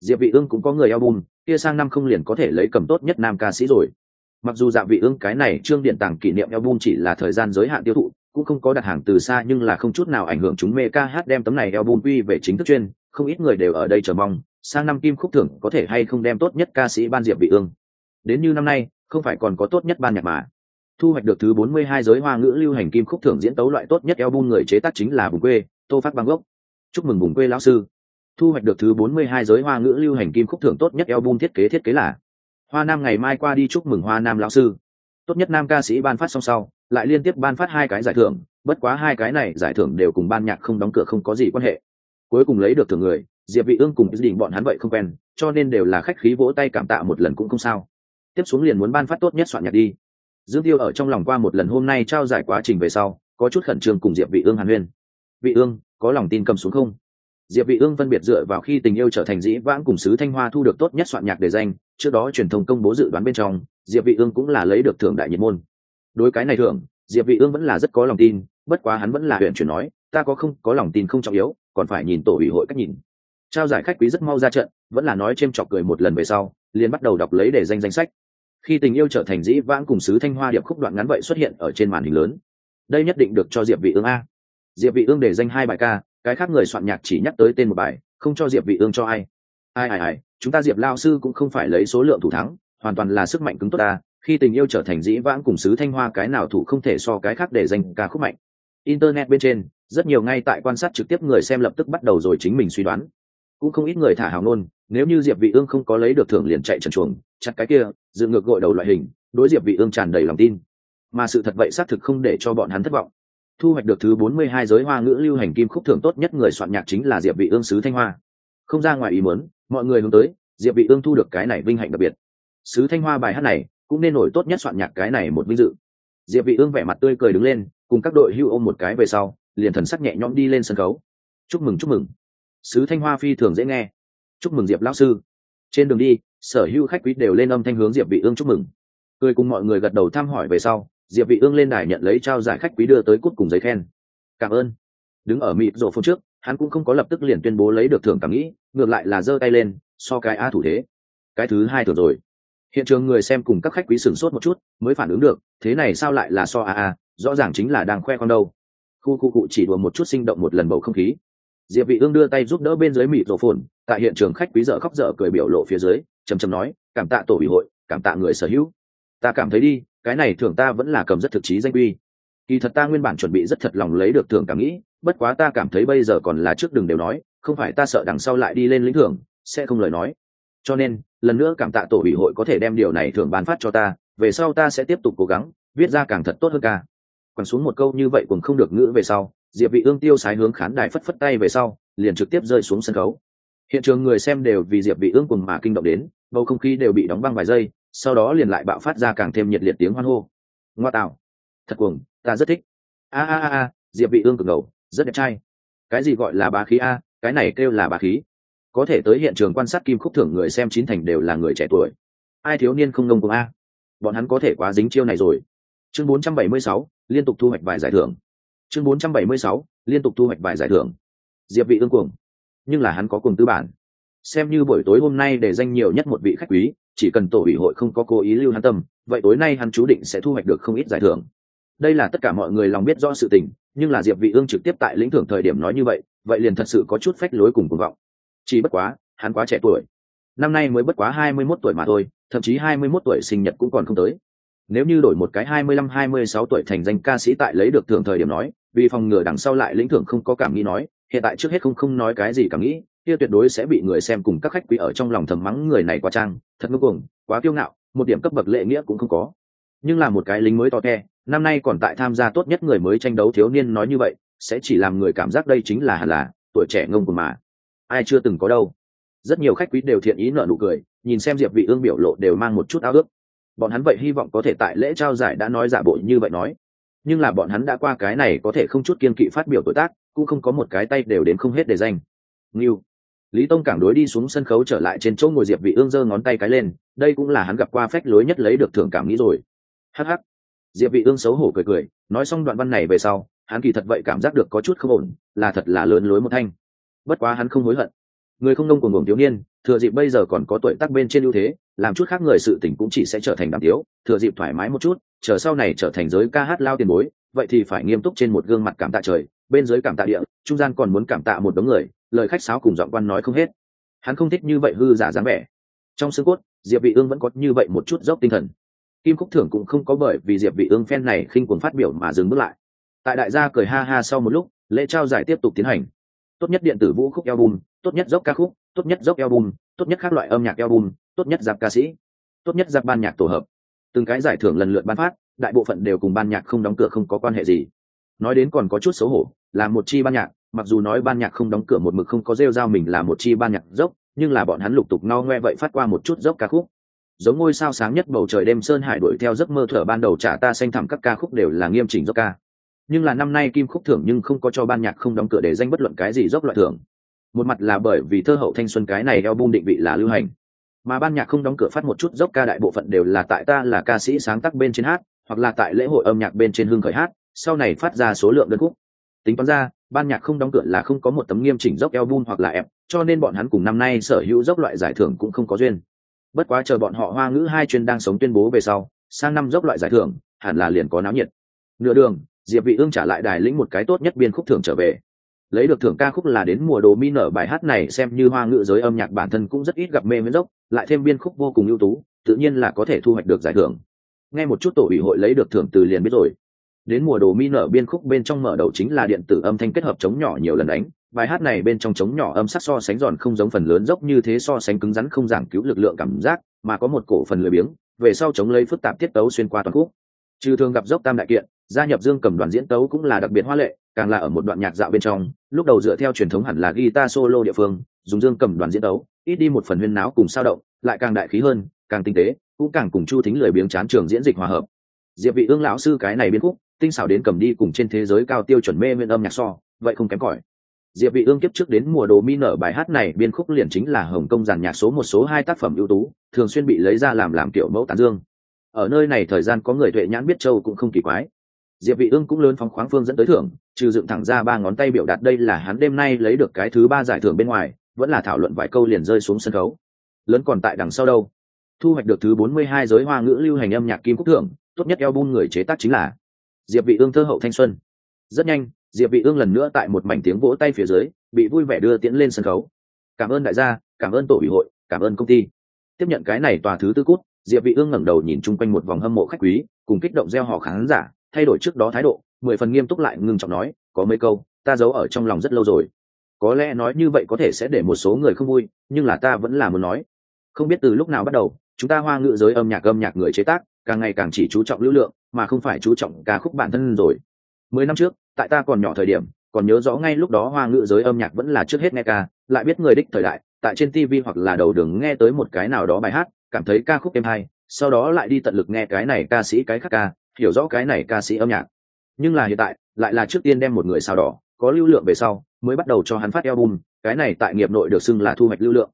Diệp vị ương cũng có người album, kia sang năm không liền có thể lấy cầm tốt nhất nam ca sĩ rồi. Mặc dù dạ vị ương cái này trương điện tàng kỷ niệm album chỉ là thời gian giới hạn tiêu thụ, cũng không có đặt hàng từ xa nhưng là không chút nào ảnh hưởng chúng mê ca hát đem tấm này album quy về chính thức chuyên, không ít người đều ở đây chờ mong, sang năm kim khúc thưởng có thể hay không đem tốt nhất ca sĩ ban diệp vị ương. Đến như năm nay, không phải còn có tốt nhất ban nhạc mà thu hoạch được thứ 42 giới hoa ngữ lưu hành kim khúc thưởng diễn tấu loại tốt nhất album người chế tác chính là vùng quê, tô phát bang gốc. Chúc mừng vùng quê lão sư. Thu hoạch được thứ 42 giới hoa ngữ lưu hành kim khúc thưởng tốt nhất album thiết kế thiết kế là hoa nam ngày mai qua đi chúc mừng hoa nam lão sư. Tốt nhất nam ca sĩ ban phát song sau, lại liên tiếp ban phát hai cái giải thưởng, bất quá hai cái này giải thưởng đều cùng ban nhạc không đóng cửa không có gì quan hệ. Cuối cùng lấy được thưởng người, diệp vị ương cùng đình bọn hắn vậy không quen, cho nên đều là khách khí vỗ tay cảm tạ một lần cũng không sao. Tiếp xuống liền muốn ban phát tốt nhất soạn nhạc đi dương tiêu ở trong lòng qua một lần hôm nay trao giải quá trình về sau, có chút khẩn trương cùng diệp vị ương hàn huyên. Vị ương, có lòng tin cầm xuống không? Diệp vị ương phân biệt dựa vào khi tình yêu trở thành dĩ vãng cùng sứ thanh hoa thu được tốt nhất soạn nhạc để danh, trước đó truyền thông công bố dự đoán bên trong, diệp vị ương cũng là lấy được thưởng đại nhiệt môn. Đối cái này thưởng, diệp vị ương vẫn là rất có lòng tin, bất quá hắn vẫn là huyện chuyển nói, ta có không, có lòng tin không trọng yếu, còn phải nhìn tổ ủy hội cách nhìn. Trao giải khách quý rất mau ra trận, vẫn là nói chêm chọc cười một lần về sau, liền bắt đầu đọc lấy để danh danh sách khi tình yêu trở thành dĩ vãng cùng sứ thanh hoa điệp khúc đoạn ngắn vậy xuất hiện ở trên màn hình lớn. Đây nhất định được cho diệp vị ương a. Diệp vị ương để danh hai bài ca, cái khác người soạn nhạc chỉ nhắc tới tên một bài, không cho diệp vị ương cho ai. Ai ai ai, chúng ta diệp lao sư cũng không phải lấy số lượng thủ thắng, hoàn toàn là sức mạnh cứng tốt ta. Khi tình yêu trở thành dĩ vãng cùng sứ thanh hoa, cái nào thủ không thể so cái khác để danh ca khúc mạnh. Internet bên trên, rất nhiều ngay tại quan sát trực tiếp người xem lập tức bắt đầu rồi chính mình suy đoán cũng không ít người thả hào nôn nếu như diệp vị ương không có lấy được thưởng liền chạy trần chuồng, chặt cái kia dự ngược gội đầu loại hình, đối diệp vị ương tràn đầy lòng tin. Mà sự thật vậy xác thực không để cho bọn hắn thất vọng. Thu hoạch được thứ 42 giới hoa ngữ lưu hành kim khúc thưởng tốt nhất người soạn nhạc chính là diệp vị ương sứ thanh hoa. Không ra ngoài ý muốn, mọi người hướng tới, diệp vị ương thu được cái này vinh hạnh đặc biệt. Sứ thanh hoa bài hát này cũng nên nổi tốt nhất soạn nhạc cái này một vinh dự. Diệp vị ương vẻ mặt tươi cười đứng lên, cùng các đội hưu ôm một cái về sau, liền thần sắc nhẹ nhõm đi lên sân khấu. Chúc mừng chúc mừng sứ thanh hoa phi thường dễ nghe. Chúc mừng diệp lão sư. Trên đường đi, sở hữu khách quý đều lên âm thanh hướng diệp vị ương chúc mừng. Cười cùng mọi người gật đầu thăm hỏi về sau, diệp vị ương lên đài nhận lấy trao giải khách quý đưa tới cút cùng giấy khen. Cảm ơn. Đứng ở mịt rổ phun trước, hắn cũng không có lập tức liền tuyên bố lấy được thưởng cảm nghĩ, ngược lại là giơ tay lên, so cái a thủ thế. Cái thứ hai thưởng rồi. Hiện trường người xem cùng các khách quý sửng sốt một chút, mới phản ứng được, thế này sao lại là so a a rõ ràng chính là đang khoe con đâu. Khu khu cụ chỉ đùa một chút sinh động một lần bầu không khí diệp vị ương đưa tay giúp đỡ bên dưới mịt rổ phồn, tại hiện trường khách quý dở khóc dở cười biểu lộ phía dưới, trầm trầm nói, cảm tạ tổ ủy hội, cảm tạ người sở hữu. Ta cảm thấy đi, cái này thưởng ta vẫn là cầm rất thực chí danh uy. kỳ thật ta nguyên bản chuẩn bị rất thật lòng lấy được thưởng cảm nghĩ, bất quá ta cảm thấy bây giờ còn là trước đừng đều nói, không phải ta sợ đằng sau lại đi lên lĩnh thưởng, sẽ không lời nói. Cho nên, lần nữa cảm tạ tổ ủy hội có thể đem điều này thưởng bán phát cho ta, về sau ta sẽ tiếp tục cố gắng, viết ra càng thật tốt hơn ca. Còn xuống một câu như vậy cũng không được ngữ về sau diệp vị ương tiêu sái hướng khán đài phất phất tay về sau liền trực tiếp rơi xuống sân khấu. Hiện trường người xem đều vì diệp vị ương cùng mà kinh động đến bầu không khí đều bị đóng băng vài giây sau đó liền lại bạo phát ra càng thêm nhiệt liệt tiếng hoan hô. Ngoa tạo. Thật cuồng ta rất thích. A a a a diệp vị ương cực ngầu rất đẹp trai. Cái gì gọi là bá khí a cái này kêu là bá khí. Có thể tới hiện trường quan sát kim khúc thưởng người xem chín thành đều là người trẻ tuổi. Ai thiếu niên không ngông cùng a? Bọn hắn có thể quá dính chiêu này rồi. Chương 476, liên tục thu hoạch vài giải thưởng chương 476, liên tục thu hoạch vài giải thưởng. Diệp vị ương cuồng. Nhưng là hắn có cùng tư bản. Xem như buổi tối hôm nay để danh nhiều nhất một vị khách quý chỉ cần tổ ủy hội không có cố ý lưu hắn tâm vậy tối nay hắn chú định sẽ thu hoạch được không ít giải thưởng. Đây là tất cả mọi người lòng biết rõ sự tình nhưng là diệp vị ương trực tiếp tại lĩnh thưởng thời điểm nói như vậy vậy liền thật sự có chút phách lối cùng cuồng vọng. Chỉ bất quá hắn quá trẻ tuổi. Năm nay mới bất quá 21 tuổi mà thôi thậm chí 21 tuổi sinh nhật cũng còn không tới. Nếu như đổi một cái 25-26 tuổi thành danh ca sĩ tại lấy được thưởng thời điểm nói vì phòng ngừa đằng sau lại lĩnh thưởng không có cảm nghĩ nói, hiện tại trước hết không không nói cái gì cảm nghĩ, kia tuyệt đối sẽ bị người xem cùng các khách quý ở trong lòng thầm mắng người này quá trang, thật ngưng cuồng, quá kiêu ngạo, một điểm cấp bậc lệ nghĩa cũng không có. Nhưng là một cái lính mới to ke năm nay còn tại tham gia tốt nhất người mới tranh đấu thiếu niên nói như vậy, sẽ chỉ làm người cảm giác đây chính là hẳn là tuổi trẻ ngông cuồng mà. Ai chưa từng có đâu. Rất nhiều khách quý đều thiện ý nợ nụ cười, nhìn xem diệp vị ương biểu lộ đều mang một chút ao ước. Bọn hắn vậy hy vọng có thể tại lễ trao giải đã nói giả bộ như vậy nói nhưng là bọn hắn đã qua cái này có thể không chút kiên kỵ phát biểu tuổi tác, cũng không có một cái tay đều đến không hết để danh. Nghiêu lý tông cảng đối đi xuống sân khấu trở lại trên chỗ ngồi diệp vị ương giơ ngón tay cái lên, đây cũng là hắn gặp qua phách lối nhất lấy được thưởng cảm nghĩ rồi. Hắc hắc. Diệp vị ương xấu hổ cười cười, nói xong đoạn văn này về sau, hắn kỳ thật vậy cảm giác được có chút không ổn, là thật là lớn lối một thanh. Bất quá hắn không hối hận. Người không nông của ngưỡng thiếu niên, thừa dịp bây giờ còn có tuổi tác bên trên ưu thế, làm chút khác người sự tình cũng chỉ sẽ trở thành đàm tiếu, thừa dịp thoải mái một chút chờ sau này trở thành giới ca hát lao tiền bối, vậy thì phải nghiêm túc trên một gương mặt cảm tạ trời, bên dưới cảm tạ địa, trung gian còn muốn cảm tạ một đống người, lời khách sáo cùng giọng quan nói không hết. Hắn không thích như vậy hư giả dáng vẻ. Trong xương cốt, diệp vị ương vẫn có như vậy một chút dốc tinh thần. Kim khúc thưởng cũng không có bởi vì diệp vị ương phen này khinh cuồng phát biểu mà dừng bước lại. Tại đại gia cười ha ha sau một lúc, lễ trao giải tiếp tục tiến hành. Tốt nhất điện tử vũ khúc album, tốt nhất dốc ca khúc, tốt nhất dốc album, tốt nhất các loại âm nhạc album, tốt nhất giáp ca sĩ, tốt nhất giáp ban nhạc tổ hợp từng cái giải thưởng lần lượt ban phát, đại bộ phận đều cùng ban nhạc không đóng cửa không có quan hệ gì. Nói đến còn có chút xấu hổ, là một chi ban nhạc, mặc dù nói ban nhạc không đóng cửa một mực không có rêu giao mình là một chi ban nhạc dốc, nhưng là bọn hắn lục tục no ngoe vậy phát qua một chút dốc ca khúc. Giống ngôi sao sáng nhất bầu trời đêm sơn hải đuổi theo giấc mơ thở ban đầu trả ta xanh thẳm các ca khúc đều là nghiêm chỉnh dốc ca. Nhưng là năm nay kim khúc thưởng nhưng không có cho ban nhạc không đóng cửa để danh bất luận cái gì dốc loại thưởng. Một mặt là bởi vì thơ hậu thanh xuân cái này eo bung định vị là lưu hành mà ban nhạc không đóng cửa phát một chút dốc ca đại bộ phận đều là tại ta là ca sĩ sáng tác bên trên hát, hoặc là tại lễ hội âm nhạc bên trên hương khởi hát, sau này phát ra số lượng đơn khúc. Tính toán ra, ban nhạc không đóng cửa là không có một tấm nghiêm chỉnh dốc album hoặc là ép cho nên bọn hắn cùng năm nay sở hữu dốc loại giải thưởng cũng không có duyên. Bất quá chờ bọn họ hoa ngữ hai chuyên đang sống tuyên bố về sau, sang năm dốc loại giải thưởng, hẳn là liền có náo nhiệt. Nửa đường, diệp vị ương trả lại đài lĩnh một cái tốt nhất biên khúc thưởng trở về lấy được thưởng ca khúc là đến mùa đồ mi nở bài hát này, xem như hoa ngữ giới âm nhạc bản thân cũng rất ít gặp mê miễn dốc, lại thêm biên khúc vô cùng ưu tú, tự nhiên là có thể thu hoạch được giải thưởng. Nghe một chút tổ ủy hội lấy được thưởng từ liền biết rồi. Đến mùa đồ mi nở, biên khúc bên trong mở đầu chính là điện tử âm thanh kết hợp chống nhỏ nhiều lần đánh. Bài hát này bên trong chống nhỏ âm sắc so sánh giòn không giống phần lớn dốc như thế so sánh cứng rắn không giảng cứu lực lượng cảm giác, mà có một cổ phần lười biếng, về sau chống lấy phức tạp tiết tấu xuyên qua toàn khúc. Trừ thường gặp dốc tam đại kiện, gia nhập dương cầm đoàn diễn tấu cũng là đặc biệt hoa lệ, càng là ở một đoạn nhạc dạo bên trong lúc đầu dựa theo truyền thống hẳn là guitar solo địa phương, dùng dương cầm đoàn diễn đấu, ít đi một phần huyên náo cùng sao động, lại càng đại khí hơn, càng tinh tế, cũng càng cùng chu thính lười biếng chán trường diễn dịch hòa hợp. Diệp vị ương lão sư cái này biên khúc, tinh xảo đến cầm đi cùng trên thế giới cao tiêu chuẩn mê nguyên âm nhạc so, vậy không kém cỏi. Diệp vị ương kiếp trước đến mùa đồ mi nở bài hát này biên khúc liền chính là hồng công giàn nhạc số một số hai tác phẩm ưu tú, thường xuyên bị lấy ra làm làm kiểu mẫu tán dương. Ở nơi này thời gian có người tuệ nhãn biết châu cũng không kỳ quái diệp vị ương cũng lớn phóng khoáng phương dẫn tới thưởng, trừ dựng thẳng ra ba ngón tay biểu đạt đây là hắn đêm nay lấy được cái thứ ba giải thưởng bên ngoài, vẫn là thảo luận vài câu liền rơi xuống sân khấu. Lớn còn tại đằng sau đâu? Thu hoạch được thứ 42 giới hoa ngữ lưu hành âm nhạc kim quốc thưởng, tốt nhất album người chế tác chính là diệp vị ương thơ hậu thanh xuân. Rất nhanh, diệp vị ương lần nữa tại một mảnh tiếng vỗ tay phía dưới, bị vui vẻ đưa tiễn lên sân khấu. Cảm ơn đại gia, cảm ơn tổ ủy hội, cảm ơn công ty. Tiếp nhận cái này tòa thứ tư cút, diệp vị ương ngẩng đầu nhìn chung quanh một vòng hâm mộ khách quý, cùng kích động gieo họ khán giả thay đổi trước đó thái độ, mười phần nghiêm túc lại ngưng trọng nói, có mấy câu, ta giấu ở trong lòng rất lâu rồi. Có lẽ nói như vậy có thể sẽ để một số người không vui, nhưng là ta vẫn là muốn nói. Không biết từ lúc nào bắt đầu, chúng ta hoa ngữ giới âm nhạc âm nhạc người chế tác, càng ngày càng chỉ chú trọng lưu lượng, mà không phải chú trọng ca khúc bản thân rồi. Mười năm trước, tại ta còn nhỏ thời điểm, còn nhớ rõ ngay lúc đó hoa ngữ giới âm nhạc vẫn là trước hết nghe ca, lại biết người đích thời đại, tại trên tv hoặc là đầu đường nghe tới một cái nào đó bài hát, cảm thấy ca khúc êm hay, sau đó lại đi tận lực nghe cái này ca sĩ cái khác ca hiểu rõ cái này ca sĩ âm nhạc. Nhưng là hiện tại, lại là trước tiên đem một người sao đỏ, có lưu lượng về sau, mới bắt đầu cho hắn phát album, cái này tại nghiệp nội được xưng là thu hoạch lưu lượng.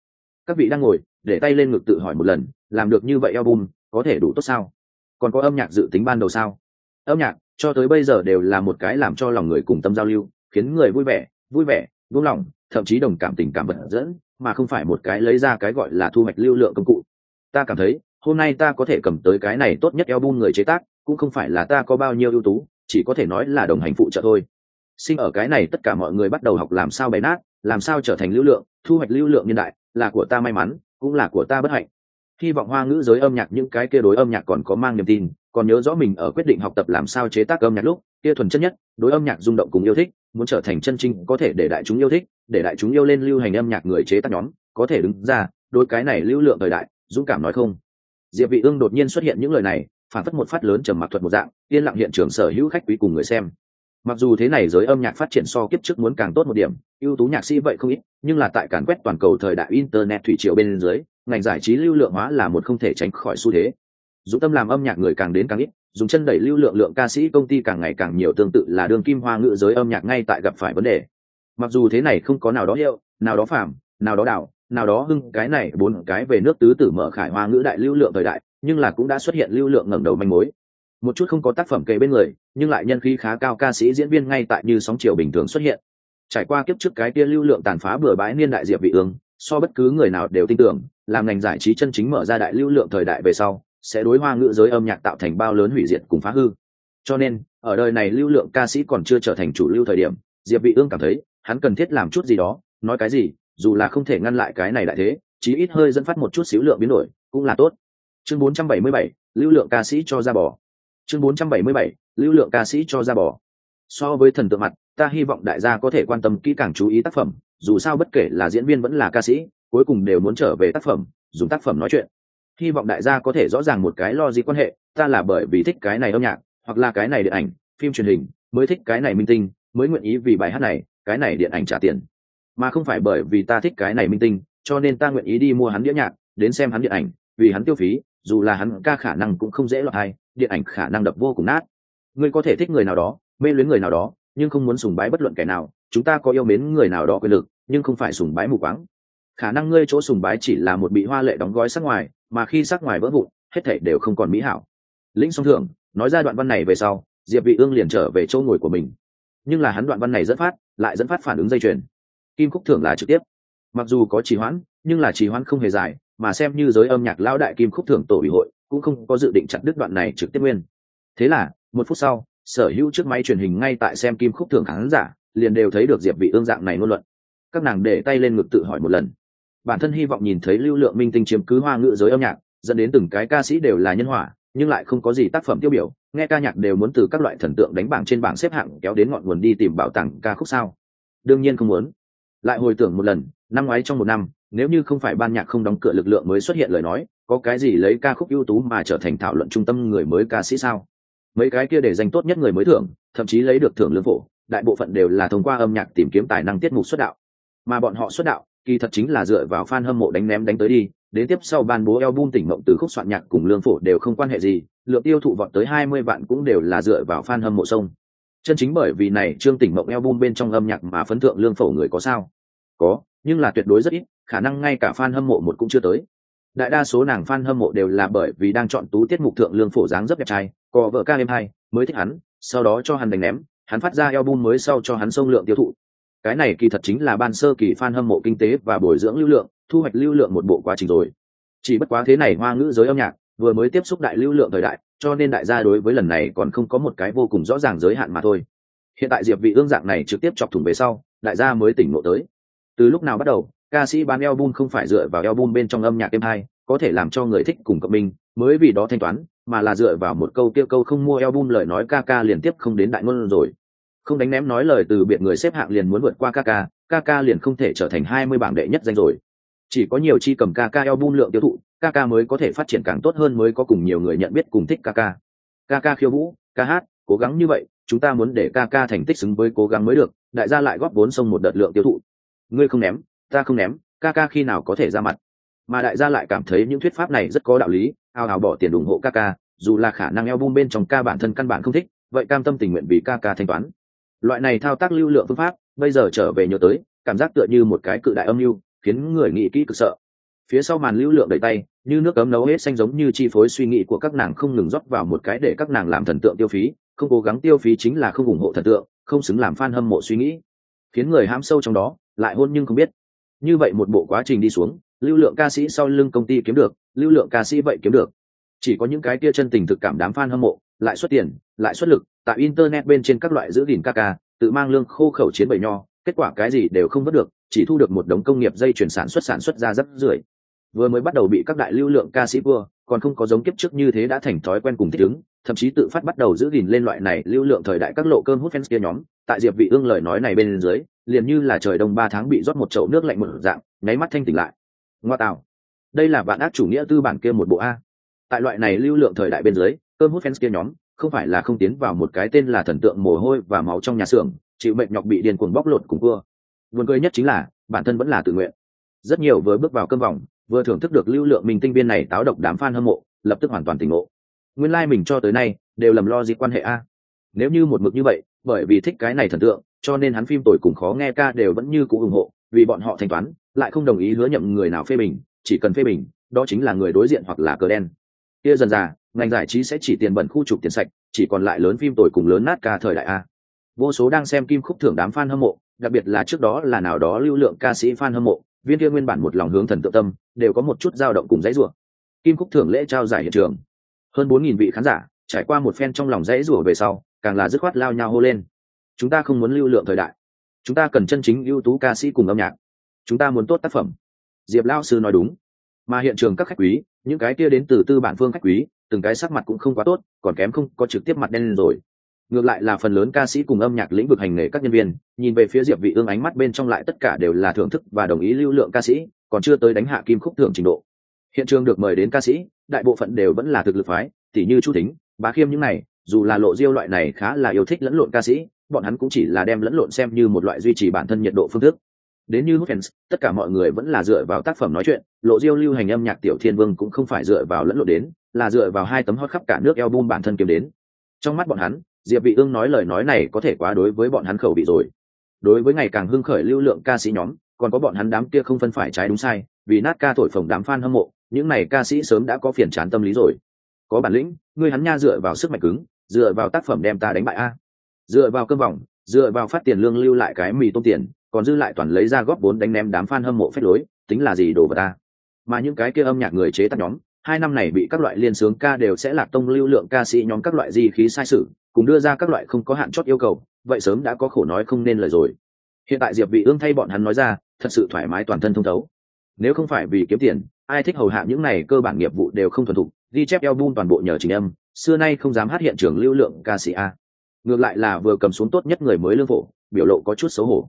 Các vị đang ngồi, để tay lên ngực tự hỏi một lần, làm được như vậy album, có thể đủ tốt sao? Còn có âm nhạc dự tính ban đầu sao? Âm nhạc, cho tới bây giờ đều là một cái làm cho lòng người cùng tâm giao lưu, khiến người vui vẻ vui vẻ, buông lòng thậm chí đồng cảm tình cảm vật dẫn, mà không phải một cái lấy ra cái gọi là thu hoạch lưu lượng công cụ. Ta cảm thấy, hôm nay ta có thể cầm tới cái này tốt nhất album người chế tác cũng không phải là ta có bao nhiêu ưu tú, chỉ có thể nói là đồng hành phụ trợ thôi. Sinh ở cái này tất cả mọi người bắt đầu học làm sao bày nát, làm sao trở thành lưu lượng, thu hoạch lưu lượng nhân đại, là của ta may mắn, cũng là của ta bất hạnh. Hy vọng hoa ngữ giới âm nhạc những cái kia đối âm nhạc còn có mang niềm tin, còn nhớ rõ mình ở quyết định học tập làm sao chế tác âm nhạc lúc, kia thuần chất nhất, đối âm nhạc rung động cùng yêu thích, muốn trở thành chân chính, có thể để đại chúng yêu thích, để đại chúng yêu lên lưu hành âm nhạc người chế tác nhóm, có thể đứng ra, đối cái này lưu lượng thời đại, dũng cảm nói không. Diệp vị ương đột nhiên xuất hiện những lời này phản phất một phát lớn trầm mặc thuật một dạng, yên lặng hiện trường sở hữu khách quý cùng người xem. Mặc dù thế này giới âm nhạc phát triển so kiếp trước muốn càng tốt một điểm, ưu tú nhạc sĩ vậy không ít, nhưng là tại càn quét toàn cầu thời đại internet thủy triều bên dưới, ngành giải trí lưu lượng hóa là một không thể tránh khỏi xu thế. Dũng tâm làm âm nhạc người càng đến càng ít, dùng chân đẩy lưu lượng lượng ca sĩ công ty càng ngày càng nhiều tương tự là đường kim hoa ngữ giới âm nhạc ngay tại gặp phải vấn đề. Mặc dù thế này không có nào đó hiệu, nào đó phàm, nào đó đảo, nào đó hưng, cái này bốn cái về nước tứ tử mở khải hoa ngữ đại lưu lượng thời đại nhưng là cũng đã xuất hiện lưu lượng ngẩng đầu manh mối. Một chút không có tác phẩm kề bên người, nhưng lại nhân khí khá cao ca sĩ diễn viên ngay tại như sóng chiều bình thường xuất hiện. Trải qua kiếp trước cái kia lưu lượng tàn phá bừa bãi niên đại diệp vị ương, so bất cứ người nào đều tin tưởng, làm ngành giải trí chân chính mở ra đại lưu lượng thời đại về sau, sẽ đối hoa ngữ giới âm nhạc tạo thành bao lớn hủy diệt cùng phá hư. Cho nên, ở đời này lưu lượng ca sĩ còn chưa trở thành chủ lưu thời điểm, diệp vị ương cảm thấy, hắn cần thiết làm chút gì đó, nói cái gì, dù là không thể ngăn lại cái này đại thế, chí ít hơi dẫn phát một chút xíu lượng biến đổi, cũng là tốt chương 477, lưu lượng ca sĩ cho ra bỏ chương 477, lưu lượng ca sĩ cho ra bỏ so với thần tượng mặt ta hy vọng đại gia có thể quan tâm kỹ càng chú ý tác phẩm dù sao bất kể là diễn viên vẫn là ca sĩ cuối cùng đều muốn trở về tác phẩm dùng tác phẩm nói chuyện. Hy vọng đại gia có thể rõ ràng một cái lo gì quan hệ ta là bởi vì thích cái này âm nhạc hoặc là cái này điện ảnh phim truyền hình mới thích cái này minh tinh mới nguyện ý vì bài hát này cái này điện ảnh trả tiền. Mà không phải bởi vì ta thích cái này minh tinh cho nên ta nguyện ý đi mua hắn đĩa nhạc đến xem hắn điện ảnh vì hắn tiêu phí dù là hắn ca khả năng cũng không dễ loại hay điện ảnh khả năng đập vô cùng nát. Ngươi có thể thích người nào đó, mê luyến người nào đó, nhưng không muốn sùng bái bất luận kẻ nào, chúng ta có yêu mến người nào đó quyền lực, nhưng không phải sùng bái mù quáng. Khả năng ngươi chỗ sùng bái chỉ là một bị hoa lệ đóng gói sắc ngoài, mà khi sắc ngoài vỡ vụn, hết thảy đều không còn mỹ hảo. Lĩnh song thượng, nói ra đoạn văn này về sau, diệp vị ương liền trở về chỗ ngồi của mình. Nhưng là hắn đoạn văn này dẫn phát, lại dẫn phát phản ứng dây chuyền. Kim khúc thưởng là trực tiếp. Mặc dù có trì hoãn, nhưng là trì hoãn không hề dài mà xem như giới âm nhạc lão đại kim khúc thưởng tổ ủy hội, cũng không có dự định chặt đứt đoạn này trực tiếp nguyên. Thế là, một phút sau, sở hữu chiếc máy truyền hình ngay tại xem kim khúc thưởng khán giả, liền đều thấy được diệp vị ương dạng này ngôn luận. Các nàng để tay lên ngực tự hỏi một lần. Bản thân hy vọng nhìn thấy lưu lượng minh tinh chiếm cứ hoa ngữ giới âm nhạc, dẫn đến từng cái ca sĩ đều là nhân hỏa nhưng lại không có gì tác phẩm tiêu biểu, nghe ca nhạc đều muốn từ các loại thần tượng đánh bảng trên bảng xếp hạng kéo đến ngọn nguồn đi tìm bảo tàng ca khúc sao. Đương nhiên không muốn. Lại hồi tưởng một lần, năm ngoái trong một năm nếu như không phải ban nhạc không đóng cửa lực lượng mới xuất hiện lời nói, có cái gì lấy ca khúc ưu tú mà trở thành thảo luận trung tâm người mới ca sĩ sao? Mấy cái kia để danh tốt nhất người mới thưởng, thậm chí lấy được thưởng lương phổ, đại bộ phận đều là thông qua âm nhạc tìm kiếm tài năng tiết mục xuất đạo. Mà bọn họ xuất đạo, kỳ thật chính là dựa vào fan hâm mộ đánh ném đánh tới đi, đến tiếp sau ban bố album tỉnh mộng từ khúc soạn nhạc cùng lương phổ đều không quan hệ gì, lượng tiêu thụ vọt tới hai mươi vạn cũng đều là dựa vào fan hâm mộ sông. Chân chính bởi vì này trương tỉnh mộng album bên trong âm nhạc mà phấn thượng lương phổ người có sao? Có, nhưng là tuyệt đối rất ít, khả năng ngay cả fan hâm mộ một cũng chưa tới. Đại đa số nàng fan hâm mộ đều là bởi vì đang chọn tú tiết mục thượng lương phổ dáng rất đẹp trai, có vợ ca em hai mới thích hắn, sau đó cho hắn đánh ném, hắn phát ra album mới sau cho hắn sông lượng tiêu thụ. Cái này kỳ thật chính là ban sơ kỳ fan hâm mộ kinh tế và bồi dưỡng lưu lượng, thu hoạch lưu lượng một bộ quá trình rồi. Chỉ bất quá thế này hoa ngữ giới âm nhạc, vừa mới tiếp xúc đại lưu lượng thời đại, cho nên đại gia đối với lần này còn không có một cái vô cùng rõ ràng giới hạn mà thôi. Hiện tại diệp vị ương dạng này trực tiếp chọc thủng về sau, đại gia mới tỉnh ngộ tới từ lúc nào bắt đầu, ca sĩ bán album không phải dựa vào album bên trong âm nhạc êm hay, có thể làm cho người thích cùng cộng minh, mới vì đó thanh toán, mà là dựa vào một câu kia câu không mua album lời nói ca ca liền tiếp không đến đại ngôn rồi. Không đánh ném nói lời từ biệt người xếp hạng liền muốn vượt qua ca ca ca ca liền không thể trở thành hai mươi bảng đệ nhất danh rồi. Chỉ có nhiều chi cầm ca ca album lượng tiêu thụ, ca ca mới có thể phát triển càng tốt hơn mới có cùng nhiều người nhận biết cùng thích ca ca. Ca ca khiêu vũ, ca hát, cố gắng như vậy, chúng ta muốn để ca ca thành tích xứng với cố gắng mới được, đại gia lại góp vốn sông một đợt lượng tiêu thụ ngươi không ném, ta không ném, ca ca khi nào có thể ra mặt. Mà đại gia lại cảm thấy những thuyết pháp này rất có đạo lý, ao ào bỏ tiền ủng hộ ca ca, dù là khả năng eo bung bên trong ca bản thân căn bản không thích, vậy cam tâm tình nguyện vì ca ca thanh toán. Loại này thao tác lưu lượng phương pháp, bây giờ trở về nhớ tới, cảm giác tựa như một cái cự đại âm mưu, khiến người nghĩ kỹ cực sợ. Phía sau màn lưu lượng đẩy tay, như nước cấm nấu hết xanh giống như chi phối suy nghĩ của các nàng không ngừng rót vào một cái để các nàng làm thần tượng tiêu phí, không cố gắng tiêu phí chính là không ủng hộ thần tượng, không xứng làm fan hâm mộ suy nghĩ khiến người hãm sâu trong đó, lại hôn nhưng không biết. Như vậy một bộ quá trình đi xuống, lưu lượng ca sĩ sau lưng công ty kiếm được, lưu lượng ca sĩ vậy kiếm được. Chỉ có những cái kia chân tình thực cảm đám fan hâm mộ, lại xuất tiền, lại xuất lực, tại internet bên trên các loại giữ gìn ca ca, tự mang lương khô khẩu chiến bầy nho, kết quả cái gì đều không vớt được, chỉ thu được một đống công nghiệp dây chuyển sản xuất sản xuất ra rất rưởi. Vừa mới bắt đầu bị các đại lưu lượng ca sĩ vua, còn không có giống kiếp trước như thế đã thành thói quen cùng thích ứng thậm chí tự phát bắt đầu giữ gìn lên loại này lưu lượng thời đại các lộ cơm hút fans kia nhóm. Tại diệp vị ương lời nói này bên dưới, liền như là trời đông ba tháng bị rót một chậu nước lạnh một dạng, nháy mắt thanh tỉnh lại. Ngoa tào đây là bạn ác chủ nghĩa tư bản kia một bộ a. Tại loại này lưu lượng thời đại bên dưới, cơm hút fans kia nhóm, không phải là không tiến vào một cái tên là thần tượng mồ hôi và máu trong nhà xưởng, chịu mệnh nhọc bị điên cuồng bóc lột cùng cua. Buồn cười nhất chính là, bản thân vẫn là tự nguyện. Rất nhiều vừa bước vào cơm vòng, vừa thưởng thức được lưu lượng mình tinh viên này táo độc đám fan hâm mộ, lập tức hoàn toàn tỉnh ngộ nguyên lai mình cho tới nay đều lầm lo gì quan hệ a. Nếu như một mực như vậy, bởi vì thích cái này thần tượng, cho nên hắn phim tuổi cùng khó nghe ca đều vẫn như cũ ủng hộ, vì bọn họ thanh toán, lại không đồng ý hứa nhậm người nào phê bình, chỉ cần phê bình, đó chính là người đối diện hoặc là cờ đen. Kia dần dà, ngành giải trí sẽ chỉ tiền bẩn khu trục tiền sạch, chỉ còn lại lớn phim tuổi cùng lớn nát ca thời đại a. Vô số đang xem kim khúc thưởng đám fan hâm mộ, đặc biệt là trước đó là nào đó lưu lượng ca sĩ fan hâm mộ, viên kia nguyên bản một lòng hướng thần tự tâm, đều có một chút dao động cùng dãy rủa. Kim khúc thưởng lễ trao giải hiện trường hơn bốn nghìn vị khán giả, trải qua một phen trong lòng rẽ rủa về sau, càng là dứt khoát lao nhau hô lên. Chúng ta không muốn lưu lượng thời đại. Chúng ta cần chân chính ưu tú ca sĩ cùng âm nhạc. Chúng ta muốn tốt tác phẩm. Diệp lao sư nói đúng. Mà hiện trường các khách quý, những cái kia đến từ tư bản phương khách quý, từng cái sắc mặt cũng không quá tốt, còn kém không có trực tiếp mặt đen lên rồi. Ngược lại là phần lớn ca sĩ cùng âm nhạc lĩnh vực hành nghề các nhân viên, nhìn về phía diệp vị ương ánh mắt bên trong lại tất cả đều là thưởng thức và đồng ý lưu lượng ca sĩ, còn chưa tới đánh hạ kim khúc thưởng trình độ hiện trường được mời đến ca sĩ, đại bộ phận đều vẫn là thực lực phái tỷ như chu thính, bá khiêm những này, dù là lộ diêu loại này khá là yêu thích lẫn lộn ca sĩ, bọn hắn cũng chỉ là đem lẫn lộn xem như một loại duy trì bản thân nhiệt độ phương thức. Đến như fans, tất cả mọi người vẫn là dựa vào tác phẩm nói chuyện, lộ diêu lưu hành âm nhạc tiểu thiên vương cũng không phải dựa vào lẫn lộn đến, là dựa vào hai tấm hot khắp cả nước album bản thân kiếm đến. Trong mắt bọn hắn, diệp vị ương nói lời nói này có thể quá đối với bọn hắn khẩu vị rồi. Đối với ngày càng hưng khởi lưu lượng ca sĩ nhóm, còn có bọn hắn đám kia không phân phải trái đúng sai, vì nát ca thổi phồng đám fan hâm mộ những này ca sĩ sớm đã có phiền chán tâm lý rồi. Có bản lĩnh, ngươi hắn nha dựa vào sức mạnh cứng, dựa vào tác phẩm đem ta đánh bại a. Dựa vào cơm vòng, dựa vào phát tiền lương lưu lại cái mì tôm tiền, còn dư lại toàn lấy ra góp vốn đánh ném đám fan hâm mộ phép lối, tính là gì đồ vật ta mà những cái kia âm nhạc người chế tác nhóm, hai năm này bị các loại liên sướng ca đều sẽ lạc tông lưu lượng ca sĩ nhóm các loại di khí sai sự, cùng đưa ra các loại không có hạn chót yêu cầu, vậy sớm đã có khổ nói không nên lời rồi. Hiện tại diệp vị ương thay bọn hắn nói ra, thật sự thoải mái toàn thân thông thấu. Nếu không phải vì kiếm tiền ai thích hầu hạ những này cơ bản nghiệp vụ đều không thuần thục ghi chép album toàn bộ nhờ trình âm xưa nay không dám hát hiện trường lưu lượng ca sĩ a. Ngược lại là vừa cầm xuống tốt nhất người mới lương phổ biểu lộ có chút xấu hổ.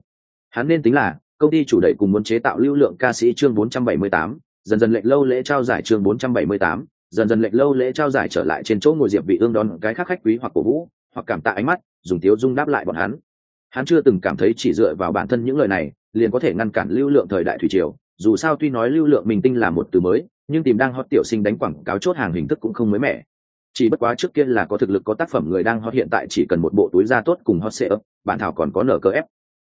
Hắn nên tính là công ty chủ đẩy cùng muốn chế tạo lưu lượng ca sĩ chương 478, dần dần lệnh lâu lễ trao giải chương 478, dần dần lệnh lâu lễ trao giải trở lại trên chỗ ngồi diệp vị ương đón cái khác khách quý hoặc cổ vũ hoặc cảm tạ ánh mắt dùng tiếu dung đáp lại bọn hắn. Hắn chưa từng cảm thấy chỉ dựa vào bản thân những lời này liền có thể ngăn cản lưu lượng thời đại thủy triều dù sao tuy nói lưu lượng mình tinh là một từ mới, nhưng tìm đang hot tiểu sinh đánh quảng cáo chốt hàng hình thức cũng không mới mẻ. Chỉ bất quá trước kia là có thực lực có tác phẩm người đang hot hiện tại chỉ cần một bộ túi da tốt cùng hot sale bản thảo còn có nở cơ ép.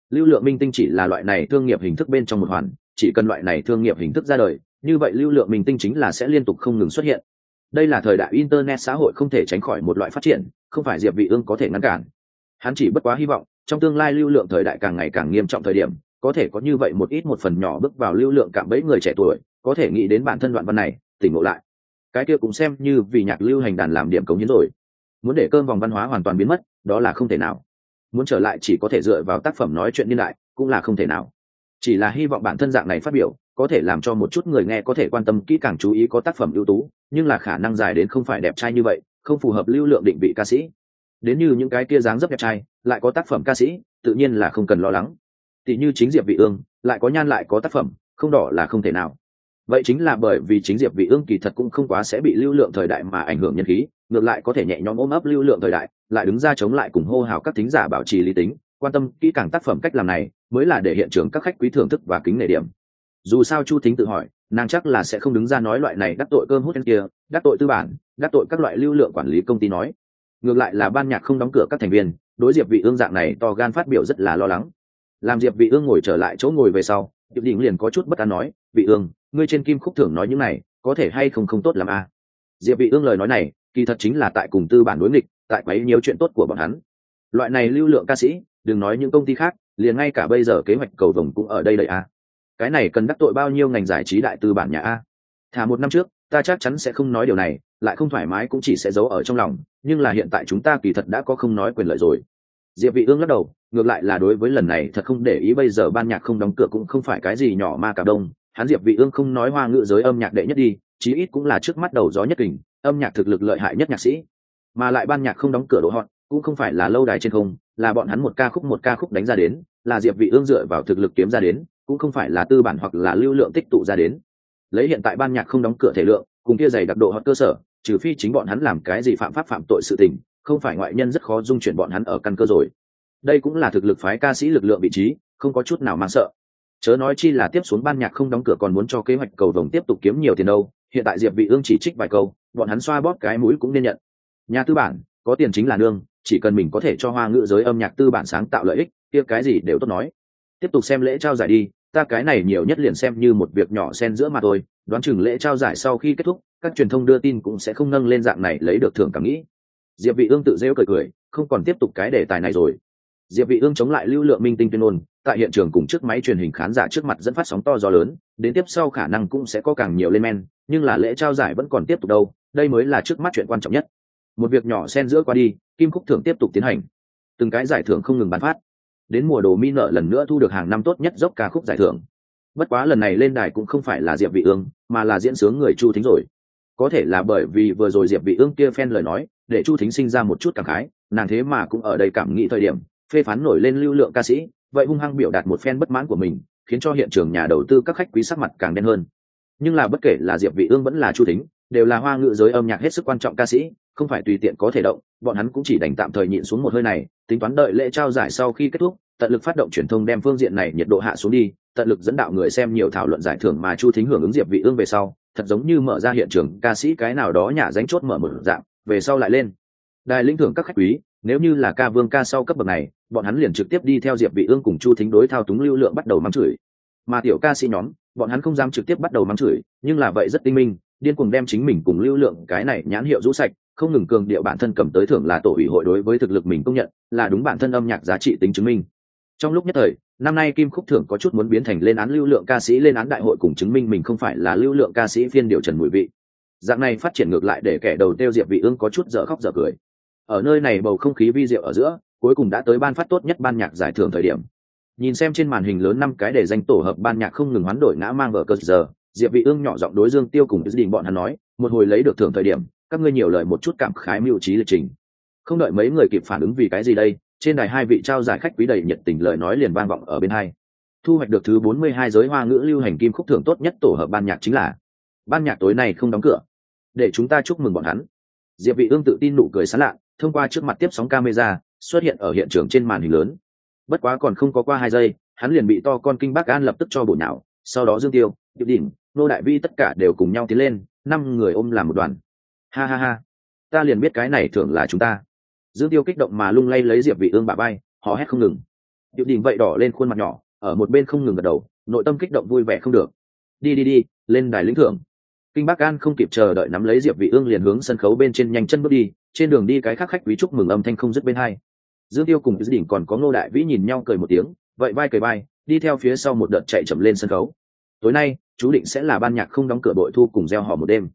Lưu lượng minh tinh chỉ là loại này thương nghiệp hình thức bên trong một hoàn, chỉ cần loại này thương nghiệp hình thức ra đời, như vậy lưu lượng minh tinh chính là sẽ liên tục không ngừng xuất hiện. Đây là thời đại internet xã hội không thể tránh khỏi một loại phát triển, không phải diệp vị ương có thể ngăn cản. Hắn chỉ bất quá hy vọng, trong tương lai lưu lượng thời đại càng ngày càng nghiêm trọng thời điểm có thể có như vậy một ít một phần nhỏ bước vào lưu lượng cạm bẫy người trẻ tuổi, có thể nghĩ đến bản thân đoạn văn này, tỉnh ngộ lại. Cái kia cũng xem như vì nhạc lưu hành đàn làm điểm cống hiến rồi. Muốn để cơm vòng văn hóa hoàn toàn biến mất, đó là không thể nào. Muốn trở lại chỉ có thể dựa vào tác phẩm nói chuyện niên đại, cũng là không thể nào. Chỉ là hy vọng bản thân dạng này phát biểu, có thể làm cho một chút người nghe có thể quan tâm kỹ càng chú ý có tác phẩm ưu tú, nhưng là khả năng dài đến không phải đẹp trai như vậy, không phù hợp lưu lượng định vị ca sĩ. Đến như những cái kia dáng dấp đẹp trai, lại có tác phẩm ca sĩ, tự nhiên là không cần lo lắng tỷ như chính diệp vị ương, lại có nhan lại có tác phẩm, không đỏ là không thể nào. Vậy chính là bởi vì chính diệp vị ương kỳ thật cũng không quá sẽ bị lưu lượng thời đại mà ảnh hưởng nhân khí, ngược lại có thể nhẹ nhõm ôm ấp lưu lượng thời đại, lại đứng ra chống lại cùng hô hào các thính giả bảo trì lý tính, quan tâm kỹ càng tác phẩm cách làm này, mới là để hiện trường các khách quý thưởng thức và kính nể điểm. Dù sao chu thính tự hỏi, nàng chắc là sẽ không đứng ra nói loại này đắc tội cơm hút kia, đắc tội tư bản, đắc tội các loại lưu lượng quản lý công ty nói. Ngược lại là ban nhạc không đóng cửa các thành viên, đối diệp vị ương dạng này to gan phát biểu rất là lo lắng làm diệp vị ương ngồi trở lại chỗ ngồi về sau, diệp đình liền có chút bất an nói, vị ương, ngươi trên kim khúc thưởng nói những này, có thể hay không không tốt làm a à? diệp vị ương lời nói này, kỳ thật chính là tại cùng tư bản đối nghịch, tại quấy nhiều chuyện tốt của bọn hắn. Loại này lưu lượng ca sĩ, đừng nói những công ty khác, liền ngay cả bây giờ kế hoạch cầu vồng cũng ở đây đợi a cái này cần đắc tội bao nhiêu ngành giải trí đại tư bản nhà a? Thả một năm trước, ta chắc chắn sẽ không nói điều này, lại không thoải mái cũng chỉ sẽ giấu ở trong lòng, nhưng là hiện tại chúng ta kỳ thật đã có không nói quyền lợi rồi diệp vị ương lắc đầu, ngược lại là đối với lần này thật không để ý, bây giờ ban nhạc không đóng cửa cũng không phải cái gì nhỏ ma cả đông. Hắn diệp vị ương không nói hoa ngữ giới âm nhạc đệ nhất đi, chí ít cũng là trước mắt đầu gió nhất kình, âm nhạc thực lực lợi hại nhất nhạc sĩ. Mà lại ban nhạc không đóng cửa độ họ cũng không phải là lâu đài trên không, là bọn hắn một ca khúc một ca khúc đánh ra đến, là diệp vị ương dựa vào thực lực kiếm ra đến, cũng không phải là tư bản hoặc là lưu lượng tích tụ ra đến. Lấy hiện tại ban nhạc không đóng cửa thể lượng, cùng kia dày đặc độ họ cơ sở, trừ phi chính bọn hắn làm cái gì phạm pháp phạm tội sự tình không phải ngoại nhân rất khó dung chuyển bọn hắn ở căn cơ rồi. Đây cũng là thực lực phái ca sĩ lực lượng vị trí, không có chút nào mang sợ. Chớ nói chi là tiếp xuống ban nhạc không đóng cửa còn muốn cho kế hoạch cầu vồng tiếp tục kiếm nhiều tiền đâu, hiện tại diệp vị ương chỉ trích vài câu, bọn hắn xoa bóp cái mũi cũng nên nhận. Nhà tư bản, có tiền chính là nương, chỉ cần mình có thể cho hoa ngữ giới âm nhạc tư bản sáng tạo lợi ích, kia cái gì đều tốt nói. Tiếp tục xem lễ trao giải đi, ta cái này nhiều nhất liền xem như một việc nhỏ xen giữa mà thôi, đoán chừng lễ trao giải sau khi kết thúc, các truyền thông đưa tin cũng sẽ không nâng lên dạng này lấy được thưởng cảm nghĩ diệp vị ương tự rêu cười cười, không còn tiếp tục cái đề tài này rồi. Diệp vị ương chống lại lưu lượng minh tinh tuyên ngôn, tại hiện trường cùng trước máy truyền hình khán giả trước mặt dẫn phát sóng to gió lớn, đến tiếp sau khả năng cũng sẽ có càng nhiều lên men, nhưng là lễ trao giải vẫn còn tiếp tục đâu, đây mới là trước mắt chuyện quan trọng nhất. Một việc nhỏ xen giữa qua đi, kim khúc thưởng tiếp tục tiến hành. Từng cái giải thưởng không ngừng bán phát. Đến mùa đồ mi nợ lần nữa thu được hàng năm tốt nhất dốc ca khúc giải thưởng. Bất quá lần này lên đài cũng không phải là diệp vị ương, mà là diễn sướng người chu thính rồi có thể là bởi vì vừa rồi diệp vị ương kia phen lời nói, để chu thính sinh ra một chút cảm khái, nàng thế mà cũng ở đây cảm nghĩ thời điểm, phê phán nổi lên lưu lượng ca sĩ, vậy hung hăng biểu đạt một phen bất mãn của mình, khiến cho hiện trường nhà đầu tư các khách quý sắc mặt càng đen hơn. Nhưng là bất kể là diệp vị ương vẫn là chu thính, đều là hoa ngữ giới âm nhạc hết sức quan trọng ca sĩ, không phải tùy tiện có thể động, bọn hắn cũng chỉ đành tạm thời nhịn xuống một hơi này, tính toán đợi lễ trao giải sau khi kết thúc, tận lực phát động truyền thông đem phương diện này nhiệt độ hạ xuống đi, tận lực dẫn đạo người xem nhiều thảo luận giải thưởng mà chu thính hưởng ứng diệp vị ương về sau thật giống như mở ra hiện trường, ca sĩ cái nào đó nhà dánh chốt mở một dạng, về sau lại lên. Đài lĩnh thưởng các khách quý, nếu như là ca vương ca sau cấp bậc này, bọn hắn liền trực tiếp đi theo diệp vị ương cùng chu thính đối thao túng lưu lượng bắt đầu mắng chửi. Mà tiểu ca sĩ nhóm, bọn hắn không dám trực tiếp bắt đầu mắng chửi, nhưng là vậy rất tinh minh, điên cuồng đem chính mình cùng lưu lượng cái này nhãn hiệu rũ sạch, không ngừng cường điệu bản thân cầm tới thưởng là tổ ủy hội đối với thực lực mình công nhận, là đúng bản thân âm nhạc giá trị tính chứng minh. Trong lúc nhất thời năm nay kim khúc thưởng có chút muốn biến thành lên án lưu lượng ca sĩ, lên án đại hội cùng chứng minh mình không phải là lưu lượng ca sĩ phiên điều trần mùi vị. Dạng này phát triển ngược lại để kẻ đầu tiêu diệp vị ương có chút dở khóc dở cười. Ở nơi này bầu không khí vi diệu ở giữa, cuối cùng đã tới ban phát tốt nhất ban nhạc giải thưởng thời điểm. Nhìn xem trên màn hình lớn năm cái để danh tổ hợp ban nhạc không ngừng hoán đổi ngã mang vở cơ giờ, diệp vị ương nhỏ giọng đối dương tiêu cùng đình bọn hắn nói, một hồi lấy được thưởng thời điểm, các ngươi nhiều lời một chút cảm khái mưu trí lịch trình. Không đợi mấy người kịp phản ứng vì cái gì đây trên đài hai vị trao giải khách quý đầy nhiệt tình lời nói liền vang vọng ở bên hai. Thu hoạch được thứ 42 giới hoa ngữ lưu hành kim khúc thưởng tốt nhất tổ hợp ban nhạc chính là ban nhạc tối nay không đóng cửa. Để chúng ta chúc mừng bọn hắn. Diệp vị ương tự tin nụ cười sán lạ, thông qua trước mặt tiếp sóng camera, xuất hiện ở hiện trường trên màn hình lớn. Bất quá còn không có qua hai giây, hắn liền bị to con kinh bác an lập tức cho bổ nhào, sau đó dương tiêu điệu đỉnh, nô đại vi tất cả đều cùng nhau tiến lên, năm người ôm làm một đoàn. Ha ha ha. Ta liền biết cái này thường là chúng ta dương tiêu kích động mà lung lay lấy diệp vị ương bà bay họ hét không ngừng. Điệu đỉnh vậy đỏ lên khuôn mặt nhỏ ở một bên không ngừng gật đầu nội tâm kích động vui vẻ không được. Đi đi đi lên đài lĩnh thưởng. Kinh bắc an không kịp chờ đợi nắm lấy diệp vị ương liền hướng sân khấu bên trên nhanh chân bước đi trên đường đi cái khác khách quý chúc mừng âm thanh không dứt bên hai. Dương tiêu cùng dự đỉnh còn có ngô đại vĩ nhìn nhau cười một tiếng vậy vai cười vai đi theo phía sau một đợt chạy chậm lên sân khấu. Tối nay chú định sẽ là ban nhạc không đóng cửa bội thu cùng gieo họ một đêm.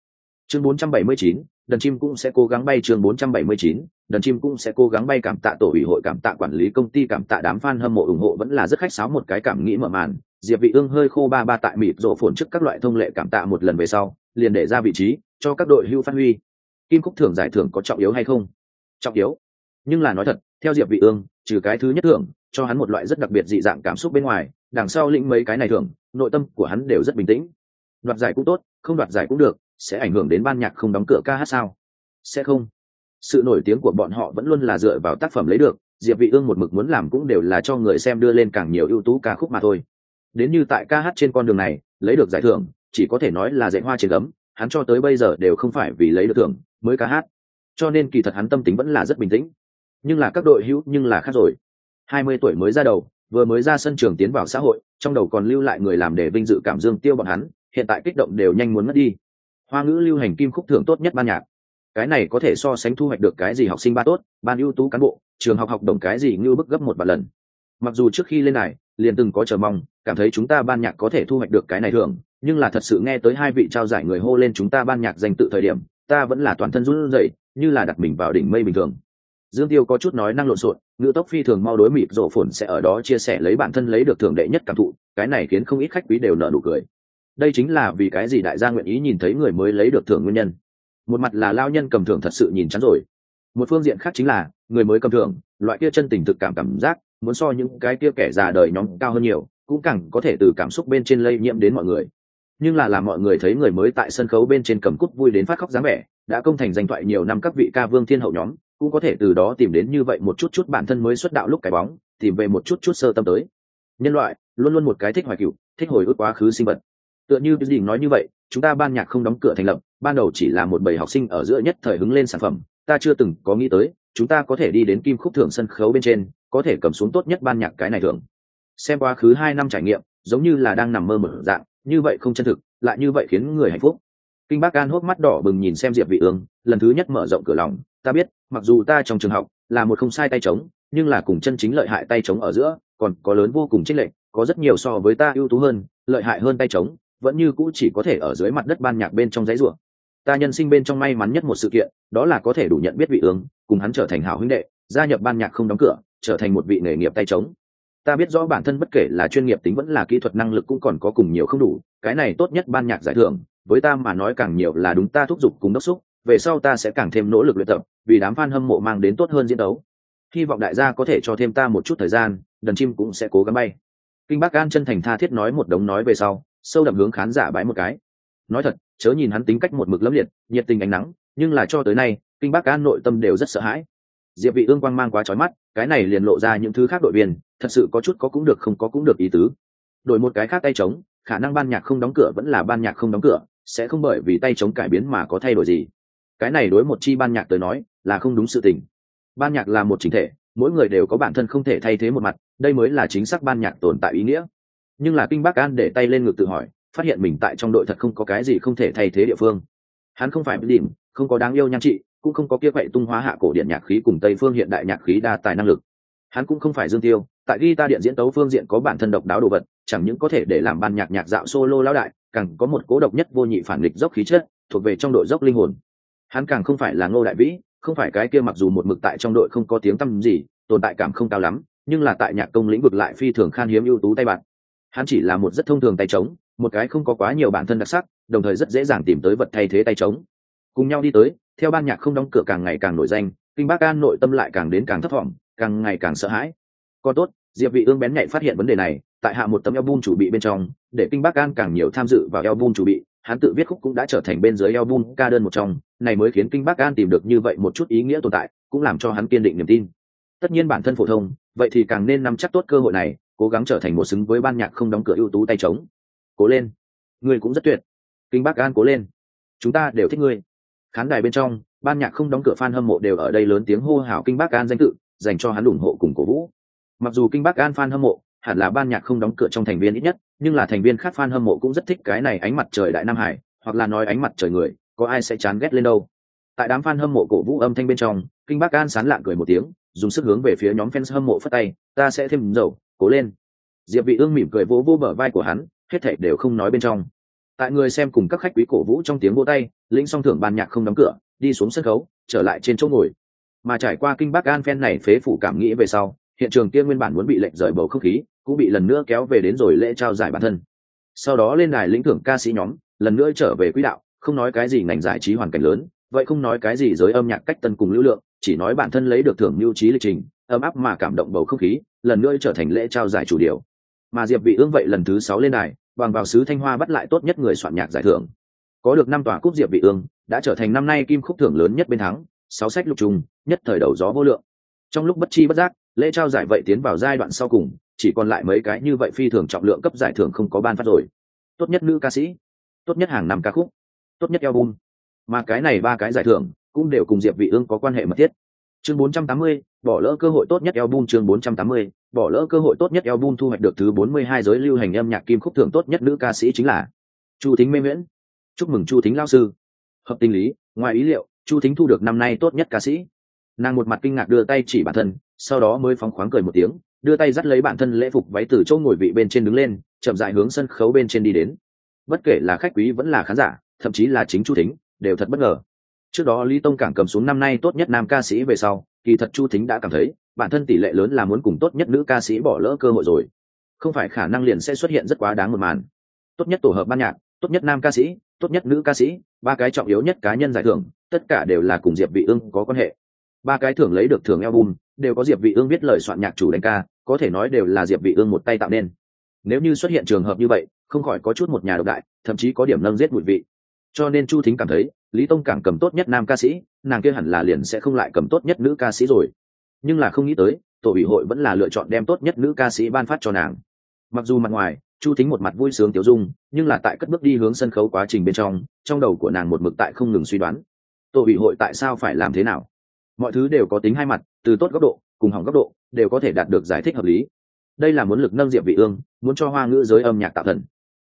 Chương 479, đần chim cũng sẽ cố gắng bay chương 479, đần chim cũng sẽ cố gắng bay cảm tạ tổ ủy hội, cảm tạ quản lý công ty, cảm tạ đám fan hâm mộ ủng hộ, vẫn là rất khách sáo một cái cảm nghĩ mở màn. Diệp vị ương hơi khô ba ba tại mịt rộ phồn trước các loại thông lệ cảm tạ một lần về sau, liền để ra vị trí cho các đội hưu phát huy. Kim cúc thưởng giải thưởng có trọng yếu hay không? Trọng yếu. Nhưng là nói thật, theo diệp vị ương, trừ cái thứ nhất thưởng, cho hắn một loại rất đặc biệt dị dạng cảm xúc bên ngoài, đằng sau lĩnh mấy cái này thưởng, nội tâm của hắn đều rất bình tĩnh. Đoạt giải cũng tốt, không đoạt giải cũng được, sẽ ảnh hưởng đến ban nhạc không đóng cửa ca hát sao? Sẽ không sự nổi tiếng của bọn họ vẫn luôn là dựa vào tác phẩm lấy được, diệp vị ương một mực muốn làm cũng đều là cho người xem đưa lên càng nhiều ưu tú ca khúc mà thôi. Đến như tại ca hát trên con đường này, lấy được giải thưởng, chỉ có thể nói là dạy hoa trên gấm, hắn cho tới bây giờ đều không phải vì lấy được thưởng mới ca hát. Cho nên kỳ thật hắn tâm tính vẫn là rất bình tĩnh. Nhưng là các đội hữu nhưng là khác rồi. Hai mươi tuổi mới ra đầu, vừa mới ra sân trường tiến vào xã hội, trong đầu còn lưu lại người làm để vinh dự cảm dương tiêu bọn hắn, hiện tại kích động đều nhanh muốn mất đi. Hoa ngữ lưu hành kim khúc thưởng tốt nhất ban nhạc cái này có thể so sánh thu hoạch được cái gì học sinh ba tốt, ban ưu tú cán bộ, trường học học đồng cái gì như bức gấp một vài lần. Mặc dù trước khi lên này liền từng có chờ mong, cảm thấy chúng ta ban nhạc có thể thu hoạch được cái này thường nhưng là thật sự nghe tới hai vị trao giải người hô lên chúng ta ban nhạc danh tự thời điểm, ta vẫn là toàn thân run rẩy, như là đặt mình vào đỉnh mây bình thường. Dương tiêu có chút nói năng lộn xộn, ngữ tốc phi thường mau đối mịp rổ phồn sẽ ở đó chia sẻ lấy bản thân lấy được thưởng đệ nhất cảm thụ, cái này khiến không ít khách quý đều nở nụ cười. Đây chính là vì cái gì đại gia nguyện ý nhìn thấy người mới lấy được thưởng nguyên nhân một mặt là lao nhân cầm thưởng thật sự nhìn chắn rồi. Một phương diện khác chính là, người mới cầm thưởng, loại kia chân tình thực cảm cảm giác, muốn so những cái kia kẻ già đời nhóm cao hơn nhiều, cũng càng có thể từ cảm xúc bên trên lây nhiễm đến mọi người. Nhưng là làm mọi người thấy người mới tại sân khấu bên trên cầm cút vui đến phát khóc dáng vẻ, đã công thành danh thoại nhiều năm các vị ca vương thiên hậu nhóm, cũng có thể từ đó tìm đến như vậy một chút chút bản thân mới xuất đạo lúc cái bóng, tìm về một chút chút sơ tâm tới. Nhân loại, luôn luôn một cái thích hoài cựu thích hồi ức quá khứ sinh vật tựa như cái gì nói như vậy, chúng ta ban nhạc không đóng cửa thành lập, ban đầu chỉ là một bầy học sinh ở giữa nhất thời hứng lên sản phẩm, ta chưa từng có nghĩ tới, chúng ta có thể đi đến kim khúc thưởng sân khấu bên trên, có thể cầm xuống tốt nhất ban nhạc cái này thưởng. Xem quá khứ hai năm trải nghiệm, giống như là đang nằm mơ mở dạng, như vậy không chân thực, lại như vậy khiến người hạnh phúc. Kinh bác an hốc mắt đỏ bừng nhìn xem diệp vị ương, lần thứ nhất mở rộng cửa lòng, ta biết, mặc dù ta trong trường học là một không sai tay trống, nhưng là cùng chân chính lợi hại tay trống ở giữa, còn có lớn vô cùng chênh lệch, có rất nhiều so với ta ưu tú hơn, lợi hại hơn tay trống vẫn như cũ chỉ có thể ở dưới mặt đất ban nhạc bên trong giấy rùa ta nhân sinh bên trong may mắn nhất một sự kiện, đó là có thể đủ nhận biết vị ương, cùng hắn trở thành hảo huynh đệ, gia nhập ban nhạc không đóng cửa, trở thành một vị nghề nghiệp tay trống. Ta biết rõ bản thân bất kể là chuyên nghiệp tính vẫn là kỹ thuật năng lực cũng còn có cùng nhiều không đủ, cái này tốt nhất ban nhạc giải thưởng, với ta mà nói càng nhiều là đúng ta thúc giục cùng đốc xúc, về sau ta sẽ càng thêm nỗ lực luyện tập, vì đám fan hâm mộ mang đến tốt hơn diễn đấu. Hy vọng đại gia có thể cho thêm ta một chút thời gian, đần chim cũng sẽ cố gắng bay. Kinh bác an chân thành tha thiết nói một đống nói về sau sâu đậm hướng khán giả bãi một cái. Nói thật, chớ nhìn hắn tính cách một mực lẫm liệt, nhiệt tình ánh nắng, nhưng là cho tới nay, kinh bác an nội tâm đều rất sợ hãi. Diệp vị ương quang mang quá chói mắt, cái này liền lộ ra những thứ khác đội viên, thật sự có chút có cũng được không có cũng được ý tứ. Đổi một cái khác tay trống khả năng ban nhạc không đóng cửa vẫn là ban nhạc không đóng cửa, sẽ không bởi vì tay trống cải biến mà có thay đổi gì. Cái này đối một chi ban nhạc tới nói, là không đúng sự tình. Ban nhạc là một chính thể, mỗi người đều có bản thân không thể thay thế một mặt, đây mới là chính xác ban nhạc tồn tại ý nghĩa nhưng là kinh bác an để tay lên ngực tự hỏi, phát hiện mình tại trong đội thật không có cái gì không thể thay thế địa phương. Hắn không phải bất điểm không có đáng yêu nhan trị, cũng không có kia vậy tung hóa hạ cổ điện nhạc khí cùng tây phương hiện đại nhạc khí đa tài năng lực. Hắn cũng không phải dương tiêu, tại guitar điện diễn tấu phương diện có bản thân độc đáo đồ vật, chẳng những có thể để làm ban nhạc nhạc dạo solo lão đại, càng có một cố độc nhất vô nhị phản nghịch dốc khí chất, thuộc về trong đội dốc linh hồn. Hắn càng không phải là ngô đại vĩ, không phải cái kia mặc dù một mực tại trong đội không có tiếng tăm gì, tồn tại cảm không cao lắm, nhưng là tại nhạc công lĩnh vực lại phi thường khan hiếm ưu tú tay bạn hắn chỉ là một rất thông thường tay trống, một cái không có quá nhiều bản thân đặc sắc, đồng thời rất dễ dàng tìm tới vật thay thế tay trống. Cùng nhau đi tới, theo ban nhạc không đóng cửa càng ngày càng nổi danh, kinh bác an nội tâm lại càng đến càng thấp thỏm, càng ngày càng sợ hãi. Còn tốt, diệp vị ương bén nhạy phát hiện vấn đề này, tại hạ một tấm album chủ bị bên trong, để kinh bác an càng nhiều tham dự vào album chủ bị, hắn tự viết khúc cũng đã trở thành bên dưới album ca đơn một trong, này mới khiến kinh bác an tìm được như vậy một chút ý nghĩa tồn tại, cũng làm cho hắn kiên định niềm tin. Tất nhiên bản thân phổ thông, vậy thì càng nên nắm chắc tốt cơ hội này cố gắng trở thành một xứng với ban nhạc không đóng cửa ưu tú tay trống. Cố lên. Ngươi cũng rất tuyệt. Kinh bác an cố lên. Chúng ta đều thích ngươi. Khán đài bên trong, ban nhạc không đóng cửa fan hâm mộ đều ở đây lớn tiếng hô hào kinh bác an danh tự, dành cho hắn ủng hộ cùng cổ vũ. Mặc dù kinh bác an fan hâm mộ, hẳn là ban nhạc không đóng cửa trong thành viên ít nhất, nhưng là thành viên khác fan hâm mộ cũng rất thích cái này ánh mặt trời đại nam hải, hoặc là nói ánh mặt trời người, có ai sẽ chán ghét lên đâu. Tại đám fan hâm mộ cổ vũ âm thanh bên trong, kinh bác an sán lạng cười một tiếng, dùng sức hướng về phía nhóm fans hâm mộ phất tay, ta sẽ thêm dầu cố lên. Diệp vị ương mỉm cười vỗ vỗ bờ vai của hắn, hết thảy đều không nói bên trong. Tại người xem cùng các khách quý cổ vũ trong tiếng vỗ tay, lĩnh song thưởng ban nhạc không đóng cửa, đi xuống sân khấu, trở lại trên chỗ ngồi. Mà trải qua kinh bắc an phen này phế phủ cảm nghĩ về sau, hiện trường kia nguyên bản muốn bị lệnh rời bầu không khí, cũng bị lần nữa kéo về đến rồi lễ trao giải bản thân. Sau đó lên đài lĩnh thưởng ca sĩ nhóm, lần nữa trở về quỹ đạo, không nói cái gì ngành giải trí hoàn cảnh lớn, vậy không nói cái gì giới âm nhạc cách tân cùng lưu lượng, chỉ nói bản thân lấy được thưởng mưu trí lịch trình, ấm áp mà cảm động bầu không khí lần nữa trở thành lễ trao giải chủ điều. Mà diệp vị ương vậy lần thứ sáu lên đài, bằng vào sứ thanh hoa bắt lại tốt nhất người soạn nhạc giải thưởng. Có được năm tòa cúp diệp vị ương, đã trở thành năm nay kim khúc thưởng lớn nhất bên thắng, sáu sách lục trùng, nhất thời đầu gió vô lượng. Trong lúc bất chi bất giác, lễ trao giải vậy tiến vào giai đoạn sau cùng, chỉ còn lại mấy cái như vậy phi thường trọng lượng cấp giải thưởng không có ban phát rồi. Tốt nhất nữ ca sĩ, tốt nhất hàng năm ca khúc, tốt nhất album. Mà cái này ba cái giải thưởng cũng đều cùng diệp vị ương có quan hệ mật thiết chương 480, bỏ lỡ cơ hội tốt nhất album chương 480, bỏ lỡ cơ hội tốt nhất album thu hoạch được thứ 42 giới lưu hành âm nhạc kim khúc thưởng tốt nhất nữ ca sĩ chính là chu thính mê Nguyễn. chúc mừng chu thính lao sư. Hợp tình lý ngoài ý liệu chu thính thu được năm nay tốt nhất ca sĩ. Nàng một mặt kinh ngạc đưa tay chỉ bản thân sau đó mới phóng khoáng cười một tiếng đưa tay dắt lấy bản thân lễ phục váy từ chỗ ngồi vị bên trên đứng lên chậm rãi hướng sân khấu bên trên đi đến. Bất kể là khách quý vẫn là khán giả thậm chí là chính chu thính đều thật bất ngờ trước đó lý tông cảng cầm xuống năm nay tốt nhất nam ca sĩ về sau, kỳ thật chu thính đã cảm thấy, bản thân tỷ lệ lớn là muốn cùng tốt nhất nữ ca sĩ bỏ lỡ cơ hội rồi. Không phải khả năng liền sẽ xuất hiện rất quá đáng một màn. Tốt nhất tổ hợp ban nhạc, tốt nhất nam ca sĩ, tốt nhất nữ ca sĩ, ba cái trọng yếu nhất cá nhân giải thưởng, tất cả đều là cùng diệp vị ương có quan hệ. Ba cái thưởng lấy được thưởng album, đều có diệp vị ương viết lời soạn nhạc chủ đánh ca, có thể nói đều là diệp vị ương một tay tạo nên. Nếu như xuất hiện trường hợp như vậy, không khỏi có chút một nhà độc đại, thậm chí có điểm nâng giết mùi vị cho nên chu thính cảm thấy lý tông càng cầm tốt nhất nam ca sĩ, nàng kia hẳn là liền sẽ không lại cầm tốt nhất nữ ca sĩ rồi. Nhưng là không nghĩ tới, tổ ủy hội vẫn là lựa chọn đem tốt nhất nữ ca sĩ ban phát cho nàng. Mặc dù mặt ngoài, chu thính một mặt vui sướng tiểu dung, nhưng là tại cất bước đi hướng sân khấu quá trình bên trong trong đầu của nàng một mực tại không ngừng suy đoán, tổ ủy hội tại sao phải làm thế nào? Mọi thứ đều có tính hai mặt, từ tốt góc độ, cùng hỏng góc độ, đều có thể đạt được giải thích hợp lý. Đây là muốn lực nâng diệp vị ương, muốn cho hoa ngữ giới âm nhạc tạo thần.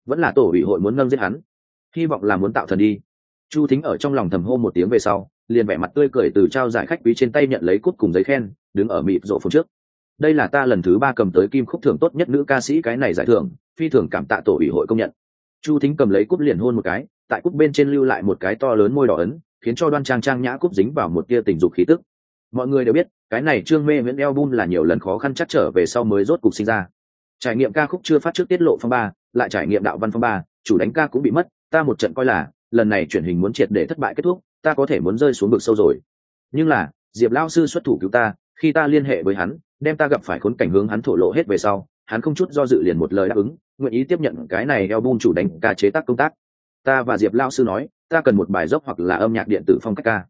Vẫn là tổ ủy hội muốn nâng giết hắn hy vọng là muốn tạo thần đi. Chu thính ở trong lòng thầm hô một tiếng về sau, liền vẻ mặt tươi cười từ trao giải khách quý trên tay nhận lấy cút cùng giấy khen, đứng ở mịp rộ phút trước. Đây là ta lần thứ ba cầm tới kim khúc thưởng tốt nhất nữ ca sĩ cái này giải thưởng, phi thường cảm tạ tổ ủy hội công nhận. Chu thính cầm lấy cúp liền hôn một cái, tại cúp bên trên lưu lại một cái to lớn môi đỏ ấn, khiến cho đoan trang trang nhã cúp dính vào một tia tình dục khí tức. Mọi người đều biết, cái này trương mê nguyễn album là nhiều lần khó khăn chắc trở về sau mới rốt cục sinh ra. Trải nghiệm ca khúc chưa phát trước tiết lộ phong ba, lại trải nghiệm đạo văn phong ba, chủ đánh ca cũng bị mất ta một trận coi là, lần này truyền hình muốn triệt để thất bại kết thúc, ta có thể muốn rơi xuống vực sâu rồi. Nhưng là, diệp lao sư xuất thủ cứu ta, khi ta liên hệ với hắn, đem ta gặp phải khốn cảnh hướng hắn thổ lộ hết về sau, hắn không chút do dự liền một lời đáp ứng, nguyện ý tiếp nhận cái này eo bung chủ đánh ca chế tác công tác. Ta và diệp lao sư nói, ta cần một bài dốc hoặc là âm nhạc điện tử phong cách ca.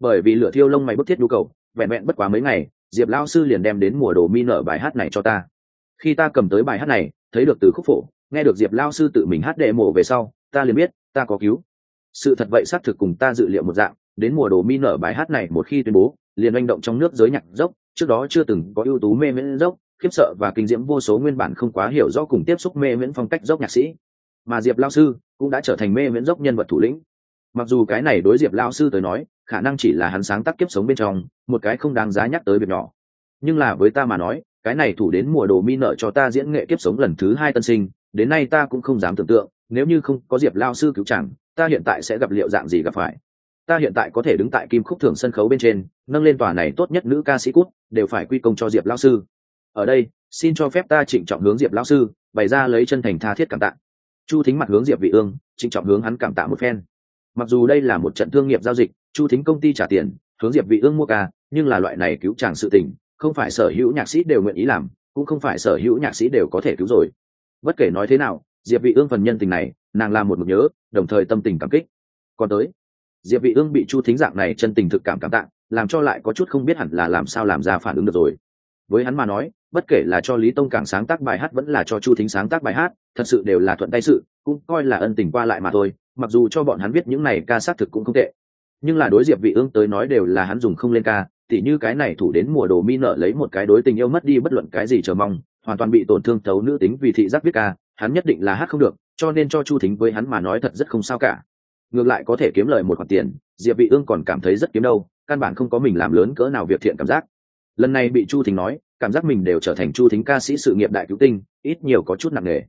Bởi vì lửa thiêu lông mày bức thiết nhu cầu, vẹn vẹn bất quá mấy ngày, diệp lao sư liền đem đến mùa đồ mi nở bài hát này cho ta. Khi ta cầm tới bài hát này, thấy được từ khúc phổ, nghe được diệp lao sư tự mình hát đệ mổ về sau ta liền biết, ta có cứu. Sự thật vậy xác thực cùng ta dự liệu một dạng, đến mùa đồ mi nở bài hát này một khi tuyên bố, liền manh động trong nước giới nhạc dốc, trước đó chưa từng có ưu tú mê miễn dốc, khiếp sợ và kinh diễm vô số nguyên bản không quá hiểu rõ cùng tiếp xúc mê miễn phong cách dốc nhạc sĩ. Mà diệp lao sư cũng đã trở thành mê miễn dốc nhân vật thủ lĩnh. Mặc dù cái này đối diệp lao sư tới nói, khả năng chỉ là hắn sáng tác kiếp sống bên trong, một cái không đáng giá nhắc tới việc nhỏ. Nhưng là với ta mà nói, cái này thủ đến mùa đồ mi nợ cho ta diễn nghệ kiếp sống lần thứ hai tân sinh, đến nay ta cũng không dám tưởng tượng nếu như không có diệp lao sư cứu chẳng ta hiện tại sẽ gặp liệu dạng gì gặp phải? Ta hiện tại có thể đứng tại kim khúc thưởng sân khấu bên trên, nâng lên tòa này tốt nhất nữ ca sĩ cút, đều phải quy công cho diệp lao sư. Ở đây, xin cho phép ta trịnh trọng hướng diệp lao sư, bày ra lấy chân thành tha thiết cảm tạ. Chu thính mặt hướng diệp vị ương, trịnh trọng hướng hắn cảm tạ một phen. Mặc dù đây là một trận thương nghiệp giao dịch, chu thính công ty trả tiền, hướng diệp vị ương mua ca, nhưng là loại này cứu chàng sự tình, không phải sở hữu nhạc sĩ đều nguyện ý làm, cũng không phải sở hữu nhạc sĩ đều có thể cứu rồi. Bất kể nói thế nào diệp vị ương phần nhân tình này, nàng làm một mực nhớ, đồng thời tâm tình cảm kích. Còn tới, diệp vị ương bị chu thính dạng này chân tình thực cảm cảm tạ, làm cho lại có chút không biết hẳn là làm sao làm ra phản ứng được rồi. Với hắn mà nói, bất kể là cho lý tông càng sáng tác bài hát vẫn là cho chu thính sáng tác bài hát, thật sự đều là thuận tay sự, cũng coi là ân tình qua lại mà thôi, mặc dù cho bọn hắn biết những này ca sát thực cũng không tệ. Nhưng là đối diệp vị ương tới nói đều là hắn dùng không lên ca, tỉ như cái này thủ đến mùa đồ mi nợ lấy một cái đối tình yêu mất đi bất luận cái gì chờ mong, hoàn toàn bị tổn thương thấu nữ tính vì thị giác viết ca hắn nhất định là hát không được, cho nên cho chu thính với hắn mà nói thật rất không sao cả. Ngược lại có thể kiếm lời một khoản tiền, diệp vị ương còn cảm thấy rất kiếm đâu, căn bản không có mình làm lớn cỡ nào việc thiện cảm giác. Lần này bị chu thính nói, cảm giác mình đều trở thành chu thính ca sĩ sự nghiệp đại cứu tinh, ít nhiều có chút nặng nề.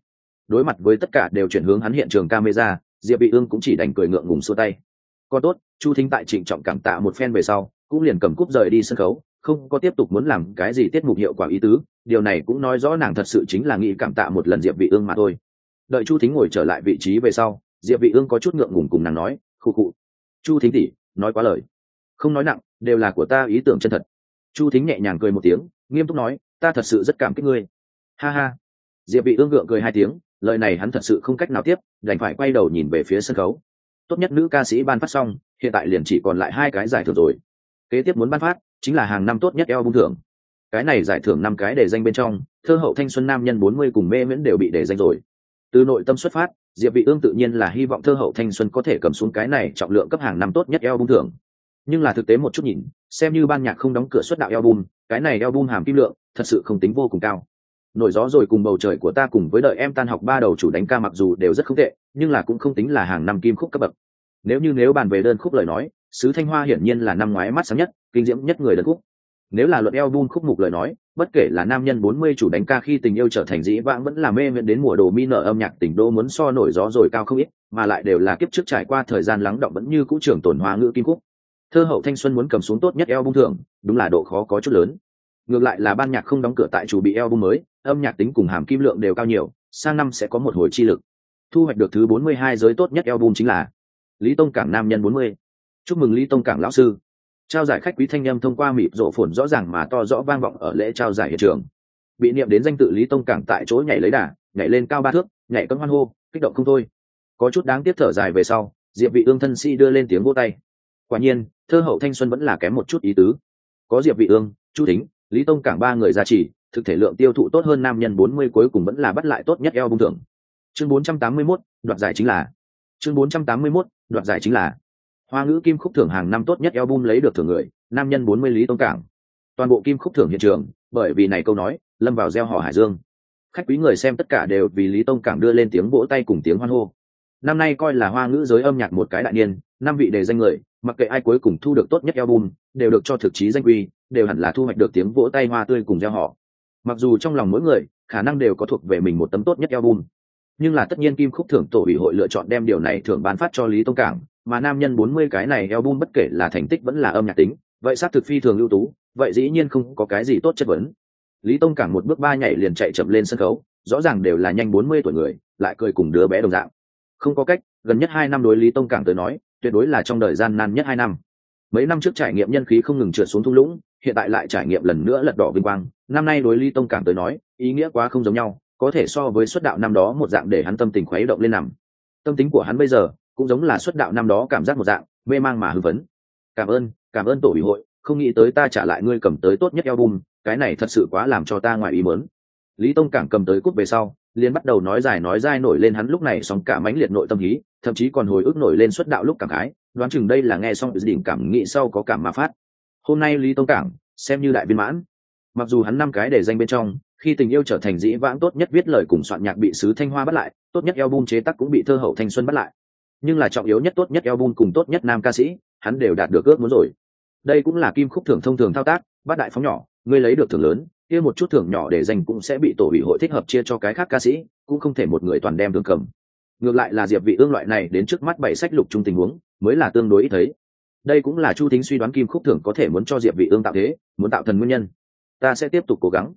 Đối mặt với tất cả đều chuyển hướng hắn hiện trường camera, diệp vị ương cũng chỉ đành cười ngượng ngùng xua tay. Còn tốt, chu thính tại trịnh trọng cảm tạ một phen về sau, cũng liền cầm cúp rời đi sân khấu, không có tiếp tục muốn làm cái gì tiết mục hiệu quả ý tứ điều này cũng nói rõ nàng thật sự chính là nghĩ cảm tạ một lần diệp vị ương mà thôi. Đợi chu thính ngồi trở lại vị trí về sau, diệp vị ương có chút ngượng ngùng cùng nàng nói khu cụ chu thính tỷ, nói quá lời. Không nói nặng, đều là của ta ý tưởng chân thật. Chu thính nhẹ nhàng cười một tiếng, nghiêm túc nói, ta thật sự rất cảm kích ngươi. Ha ha. Diệp vị ương gượng cười hai tiếng, lời này hắn thật sự không cách nào tiếp, đành phải quay đầu nhìn về phía sân khấu. Tốt nhất nữ ca sĩ ban phát xong, hiện tại liền chỉ còn lại hai cái giải thưởng rồi. Kế tiếp muốn ban phát, chính là hàng năm tốt nhất eo bung thưởng cái này giải thưởng năm cái để danh bên trong thơ hậu thanh xuân nam nhân bốn mươi cùng mê miễn đều bị để danh rồi. Từ nội tâm xuất phát diệp vị ương tự nhiên là hy vọng thơ hậu thanh xuân có thể cầm xuống cái này trọng lượng cấp hàng năm tốt nhất eo bung thưởng. Nhưng là thực tế một chút nhìn xem như ban nhạc không đóng cửa xuất đạo eo bung, cái này eo bung hàm kim lượng thật sự không tính vô cùng cao. Nổi gió rồi cùng bầu trời của ta cùng với đợi em tan học ba đầu chủ đánh ca mặc dù đều rất không tệ nhưng là cũng không tính là hàng năm kim khúc cấp bậc. Nếu như nếu bàn về đơn khúc lời nói sứ thanh hoa hiển nhiên là năm ngoái mắt sáng nhất kinh diễm nhất người đơn khúc nếu là luật bun khúc mục lời nói bất kể là nam nhân 40 chủ đánh ca khi tình yêu trở thành dĩ vãng vẫn là mê miễn đến mùa đồ mi nở âm nhạc tình đô muốn so nổi gió rồi cao không ít mà lại đều là kiếp trước trải qua thời gian lắng động vẫn như cũ trường tổn hóa ngữ kim khúc. Thơ hậu thanh xuân muốn cầm xuống tốt nhất Elbun thường, đúng là độ khó có chút lớn. Ngược lại là ban nhạc không đóng cửa tại chủ bị album mới âm nhạc tính cùng hàm kim lượng đều cao nhiều sang năm sẽ có một hồi chi lực. Thu hoạch được thứ 42 giới tốt nhất album chính là lý tông cảng nam nhân 40. chúc mừng lý tông cảng lão sư trao giải khách quý thanh â thông qua mịp rộ phồn rõ ràng mà to rõ vang vọng ở lễ trao giải hiện trường. Bị niệm đến danh tự lý tông cảng tại chỗ nhảy lấy đà nhảy lên cao ba thước nhảy cấm hoan hô kích động không thôi. Có chút đáng tiếc thở dài về sau diệp vị ương thân si đưa lên tiếng vô tay. Quả nhiên thơ hậu thanh xuân vẫn là kém một chút ý tứ. Có diệp vị ương chu thính lý tông cảng ba người ra chỉ thực thể lượng tiêu thụ tốt hơn nam nhân 40 cuối cùng vẫn là bắt lại tốt nhất eo bung thưởng. Chương 481, đoạt giải chính là. Chương 481, đoạt giải chính là hoa ngữ kim khúc thưởng hàng năm tốt nhất album lấy được thưởng người, nam nhân 40 lý tông cảng. Toàn bộ kim khúc thưởng hiện trường, bởi vì này câu nói, lâm vào gieo họ hải dương. Khách quý người xem tất cả đều vì lý tông cảng đưa lên tiếng vỗ tay cùng tiếng hoan hô. Năm nay coi là hoa ngữ giới âm nhạc một cái đại niên, năm vị đề danh người, mặc kệ ai cuối cùng thu được tốt nhất album, đều được cho thực chí danh quy, đều hẳn là thu hoạch được tiếng vỗ tay hoa tươi cùng gieo họ. Mặc dù trong lòng mỗi người, khả năng đều có thuộc về mình một tấm tốt nhất album. Nhưng là tất nhiên kim khúc thưởng tổ ủy hội lựa chọn đem điều này thưởng bán phát cho lý tông cảng mà nam nhân bốn mươi cái này album bất kể là thành tích vẫn là âm nhạc tính, vậy xác thực phi thường ưu tú, vậy dĩ nhiên không có cái gì tốt chất vấn. Lý tông cảng một bước ba nhảy liền chạy chậm lên sân khấu, rõ ràng đều là nhanh bốn mươi tuổi người, lại cười cùng đứa bé đồng dạng. Không có cách, gần nhất hai năm đối lý tông cảng tới nói, tuyệt đối là trong đời gian nan nhất hai năm. Mấy năm trước trải nghiệm nhân khí không ngừng trượt xuống thung lũng, hiện tại lại trải nghiệm lần nữa lật đỏ vinh quang, năm nay đối lý tông cảng tới nói, ý nghĩa quá không giống nhau, có thể so với xuất đạo năm đó một dạng để hắn tâm tình khuấy động lên nằm. Tâm tính của hắn bây giờ cũng giống là xuất đạo năm đó cảm giác một dạng, mê mang mà hư vấn. cảm ơn cảm ơn tổ ủy hội, không nghĩ tới ta trả lại ngươi cầm tới tốt nhất album, cái này thật sự quá làm cho ta ngoài ý muốn. Lý tông cảng cầm tới cút về sau, liền bắt đầu nói dài nói dai nổi lên hắn lúc này sóng cả mãnh liệt nội tâm hí, thậm chí còn hồi ức nổi lên xuất đạo lúc cảm khái, đoán chừng đây là nghe xong đỉnh cảm nghĩ sau có cảm mà phát. Hôm nay lý tông cảng, xem như đại viên mãn. Mặc dù hắn năm cái để danh bên trong, khi tình yêu trở thành dĩ vãng tốt nhất viết lời cùng soạn nhạc bị sứ thanh hoa bắt lại, tốt nhất eo album chế tác cũng bị thơ hậu thanh xuân bắt lại nhưng là trọng yếu nhất tốt nhất album cùng tốt nhất nam ca sĩ, hắn đều đạt được ước muốn rồi. Đây cũng là kim khúc thưởng thông thường thao tác, bắt đại phóng nhỏ, ngươi lấy được thưởng lớn, kia một chút thưởng nhỏ để dành cũng sẽ bị tổ ủy hội thích hợp chia cho cái khác ca sĩ, cũng không thể một người toàn đem thương cầm. Ngược lại là diệp vị ương loại này đến trước mắt bảy sách lục trung tình huống, mới là tương đối ít thấy. Đây cũng là chu thính suy đoán kim khúc thưởng có thể muốn cho diệp vị ương tạo thế, muốn tạo thần nguyên nhân. Ta sẽ tiếp tục cố gắng.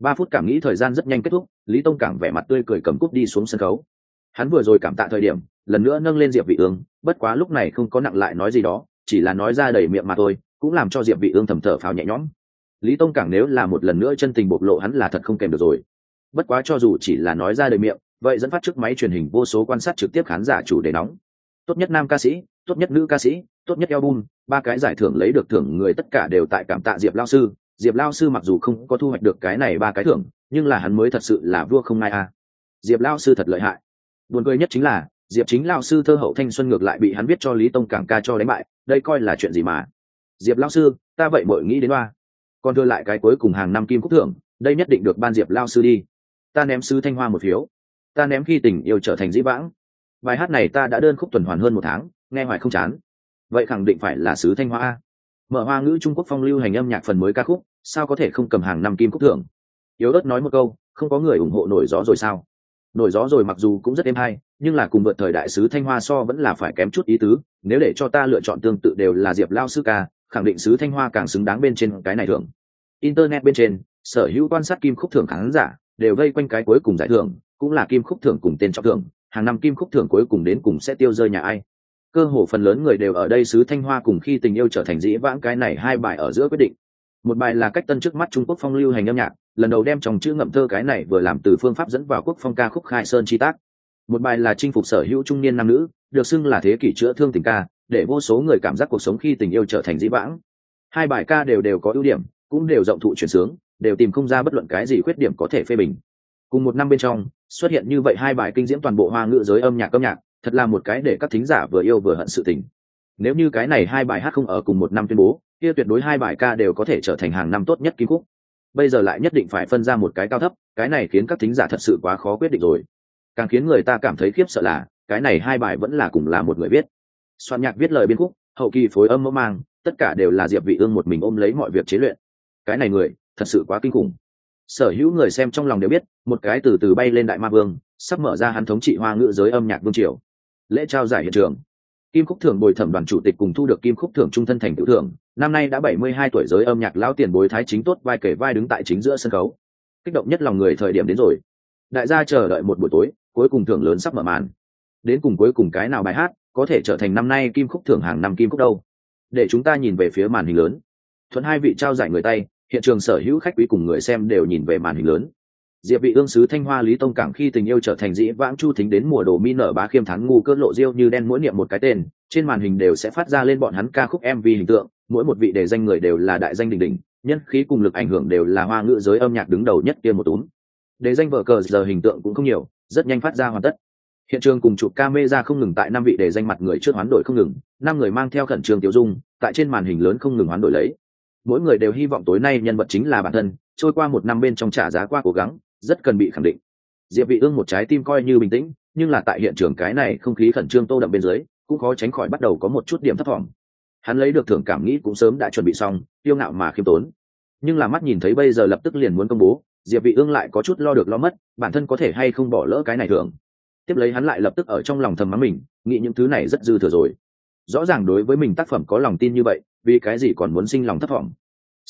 Ba phút cảm nghĩ thời gian rất nhanh kết thúc, lý tông cảng vẻ mặt tươi cười cầm cúp đi xuống sân khấu hắn vừa rồi cảm tạ thời điểm, lần nữa nâng lên diệp vị ương, bất quá lúc này không có nặng lại nói gì đó, chỉ là nói ra đầy miệng mà thôi, cũng làm cho diệp vị ương thầm thở phào nhẹ nhõm. Lý tông cảng nếu là một lần nữa chân tình bộc lộ hắn là thật không kèm được rồi. Bất quá cho dù chỉ là nói ra đầy miệng, vậy dẫn phát trước máy truyền hình vô số quan sát trực tiếp khán giả chủ đề nóng. Tốt nhất nam ca sĩ, tốt nhất nữ ca sĩ, tốt nhất album, ba cái giải thưởng lấy được thưởng người tất cả đều tại cảm tạ diệp lao sư. Diệp lao sư mặc dù không có thu hoạch được cái này ba cái thưởng, nhưng là hắn mới thật sự là vua không ai a. Diệp lao sư thật lợi hại buồn cười nhất chính là diệp chính lao sư thơ hậu thanh xuân ngược lại bị hắn viết cho lý tông cảng ca cho đánh bại đây coi là chuyện gì mà? Diệp lao sư ta vậy bội nghĩ đến hoa, còn đưa lại cái cuối cùng hàng năm kim cúc thưởng đây nhất định được ban diệp lao sư đi. Ta ném sư thanh hoa một phiếu. Ta ném khi tình yêu trở thành dĩ vãng. Bài hát này ta đã đơn khúc tuần hoàn hơn một tháng nghe hoài không chán. Vậy khẳng định phải là sứ thanh hoa a. Mở hoa ngữ trung quốc phong lưu hành âm nhạc phần mới ca khúc sao có thể không cầm hàng năm kim cúc thưởng? Yếu ớt nói một câu không có người ủng hộ nổi gió rồi sao? Nổi gió rồi mặc dù cũng rất êm hay, nhưng là cùng vượt thời đại sứ thanh hoa so vẫn là phải kém chút ý tứ, nếu để cho ta lựa chọn tương tự đều là diệp lao sư ca, khẳng định sứ thanh hoa càng xứng đáng bên trên cái này thưởng. Internet bên trên, sở hữu quan sát kim khúc thưởng khán giả đều vây quanh cái cuối cùng giải thưởng, cũng là kim khúc thưởng cùng tên trọng thưởng, hàng năm kim khúc thưởng cuối cùng đến cùng sẽ tiêu rơi nhà ai. Cơ hồ phần lớn người đều ở đây sứ thanh hoa cùng khi tình yêu trở thành dĩ vãng cái này hai bài ở giữa quyết định một bài là cách tân trước mắt trung quốc phong lưu hành âm nhạc, lần đầu đem trong chữ ngậm thơ cái này vừa làm từ phương pháp dẫn vào quốc phong ca khúc khai sơn chi tác. Một bài là chinh phục sở hữu trung niên nam nữ, được xưng là thế kỷ chữa thương tình ca, để vô số người cảm giác cuộc sống khi tình yêu trở thành dĩ vãng. Hai bài ca đều đều có ưu điểm, cũng đều rộng thụ chuyển sướng, đều tìm không ra bất luận cái gì khuyết điểm có thể phê bình. Cùng một năm bên trong, xuất hiện như vậy hai bài kinh diễm toàn bộ hoa ngữ giới âm nhạc âm nhạc, thật là một cái để các thính giả vừa yêu vừa hận sự tình. Nếu như cái này hai bài hát không ở cùng một năm tuyên bố kia tuyệt đối hai bài ca đều có thể trở thành hàng năm tốt nhất kim khúc. Bây giờ lại nhất định phải phân ra một cái cao thấp, cái này khiến các thính giả thật sự quá khó quyết định rồi. Càng khiến người ta cảm thấy khiếp sợ là, cái này hai bài vẫn là cùng là một người viết. Soạn nhạc viết lời biên khúc, hậu kỳ phối âm mẫu mang, tất cả đều là diệp vị ương một mình ôm lấy mọi việc chế luyện. Cái này người, thật sự quá kinh khủng. Sở hữu người xem trong lòng đều biết, một cái từ từ bay lên đại ma vương, sắp mở ra hắn thống trị hoa ngữ giới âm nhạc vương triều. Lễ trao giải hiện trường kim khúc thưởng bồi thẩm đoàn chủ tịch cùng thu được kim khúc thưởng trung thân thành tựu thưởng. Năm nay đã 72 tuổi giới âm nhạc lão tiền bối thái chính tốt, vai kể vai đứng tại chính giữa sân khấu. Kích động nhất lòng người thời điểm đến rồi. Đại gia chờ đợi một buổi tối, cuối cùng thưởng lớn sắp mở màn. Đến cùng cuối cùng cái nào bài hát có thể trở thành năm nay kim khúc thưởng hàng năm kim khúc đâu? Để chúng ta nhìn về phía màn hình lớn. Thuận hai vị trao giải người tay, hiện trường sở hữu khách quý cùng người xem đều nhìn về màn hình lớn diệp vị ương sứ thanh hoa lý tông cảng khi tình yêu trở thành dĩ vãng chu thính đến mùa đồ mi nở bá khiêm thắng ngu cơn lộ diêu như đen mỗi niệm một cái tên, trên màn hình đều sẽ phát ra lên bọn hắn ca khúc mv hình tượng, mỗi một vị đề danh người đều là đại danh đỉnh đỉnh, nhân khí cùng lực ảnh hưởng đều là hoa ngữ giới âm nhạc đứng đầu nhất kia một túm. Đề danh vở cờ giờ hình tượng cũng không nhiều, rất nhanh phát ra hoàn tất. Hiện trường cùng chụp camera không ngừng tại năm vị đề danh mặt người trước hoán đổi không ngừng, năm người mang theo khẩn trương tiêu dung, tại trên màn hình lớn không ngừng hoán đổi lấy. Mỗi người đều hy vọng tối nay nhân vật chính là bản thân, trôi qua một năm bên trong trả giá qua cố gắng rất cần bị khẳng định. Diệp vị ương một trái tim coi như bình tĩnh, nhưng là tại hiện trường cái này không khí khẩn trương tô đậm bên dưới, cũng khó tránh khỏi bắt đầu có một chút điểm thất vọng hắn lấy được thưởng cảm nghĩ cũng sớm đã chuẩn bị xong, tiêu ngạo mà khiêm tốn. Nhưng là mắt nhìn thấy bây giờ lập tức liền muốn công bố, diệp vị ương lại có chút lo được lo mất, bản thân có thể hay không bỏ lỡ cái này thưởng. Tiếp lấy hắn lại lập tức ở trong lòng thầm mắng mình, nghĩ những thứ này rất dư thừa rồi. Rõ ràng đối với mình tác phẩm có lòng tin như vậy, vì cái gì còn muốn sinh lòng thất vọng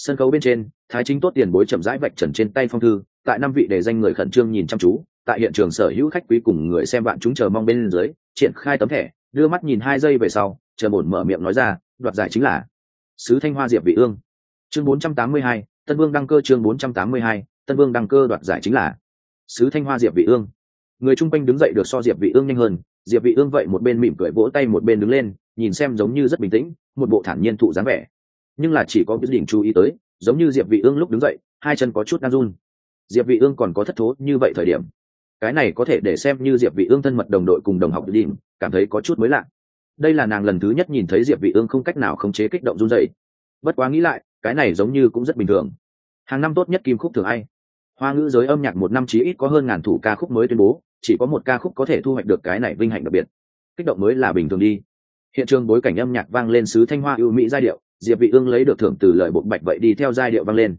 sân khấu bên trên thái chính tốt tiền bối chậm rãi vạch trần trên tay phong thư tại năm vị đề danh người khẩn trương nhìn chăm chú tại hiện trường sở hữu khách quý cùng người xem bạn chúng chờ mong bên dưới triển khai tấm thẻ đưa mắt nhìn hai giây về sau chờ bổn mở miệng nói ra đoạt giải chính là sứ thanh hoa diệp vị ương. Chương 482, tân vương đăng cơ chương 482, tân vương đăng cơ đoạt giải chính là sứ thanh hoa diệp vị ương. Người chung quanh đứng dậy được so diệp vị ương nhanh hơn diệp vị ương vậy một bên mỉm cười vỗ tay một bên đứng lên nhìn xem giống như rất bình tĩnh một bộ thản nhiên thụ dáng vẻ nhưng là chỉ có biết đỉnh chú ý tới, giống như diệp vị ương lúc đứng dậy, hai chân có chút đang run. Diệp vị ương còn có thất thố như vậy thời điểm, cái này có thể để xem như diệp vị ương thân mật đồng đội cùng đồng học đỉnh, cảm thấy có chút mới lạ. Đây là nàng lần thứ nhất nhìn thấy diệp vị ương không cách nào khống chế kích động run rẩy. Bất quá nghĩ lại, cái này giống như cũng rất bình thường. Hàng năm tốt nhất kim khúc thường ai. Hoa ngữ giới âm nhạc một năm chí ít có hơn ngàn thủ ca khúc mới tuyên bố, chỉ có một ca khúc có thể thu hoạch được cái này vinh hạnh đặc biệt. Kích động mới là bình thường đi. Hiện trường bối cảnh âm nhạc vang lên sứ thanh hoa ưu mỹ giai điệu diệp vị ương lấy được thưởng từ lời bộ bạch vậy đi theo giai điệu vang lên.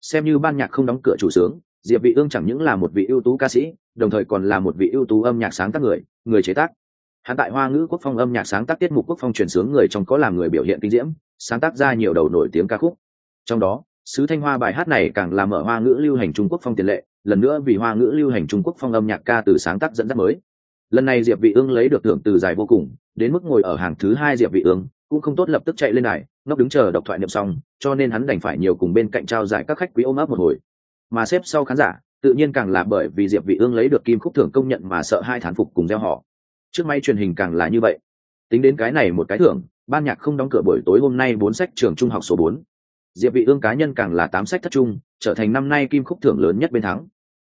Xem như ban nhạc không đóng cửa chủ sướng, diệp vị ương chẳng những là một vị ưu tú ca sĩ, đồng thời còn là một vị ưu tú âm nhạc sáng tác người người chế tác. Hắn tại hoa ngữ quốc phong âm nhạc sáng tác tiết mục quốc phong truyền sướng người trong có làm người biểu hiện kinh diễm, sáng tác ra nhiều đầu nổi tiếng ca khúc. Trong đó, sứ thanh hoa bài hát này càng làm mở hoa ngữ lưu hành trung quốc phong tiền lệ, lần nữa vì hoa ngữ lưu hành trung quốc phong âm nhạc ca từ sáng tác dẫn dắt mới. Lần này diệp vị ương lấy được thưởng từ dài vô cùng, đến mức ngồi ở hàng thứ hai diệp vị ương cũng không tốt lập tức chạy lên này ngóc đứng chờ đọc thoại niệm xong, cho nên hắn đành phải nhiều cùng bên cạnh trao giải các khách quý ôm ấp một hồi. Mà xếp sau khán giả, tự nhiên càng là bởi vì diệp vị ương lấy được kim khúc thưởng công nhận mà sợ hai thán phục cùng gieo họ. Trước may truyền hình càng là như vậy. Tính đến cái này một cái thưởng, ban nhạc không đóng cửa buổi tối hôm nay bốn sách trường trung học số 4. diệp vị ương cá nhân càng là tám sách thất trung, trở thành năm nay kim khúc thưởng lớn nhất bên thắng.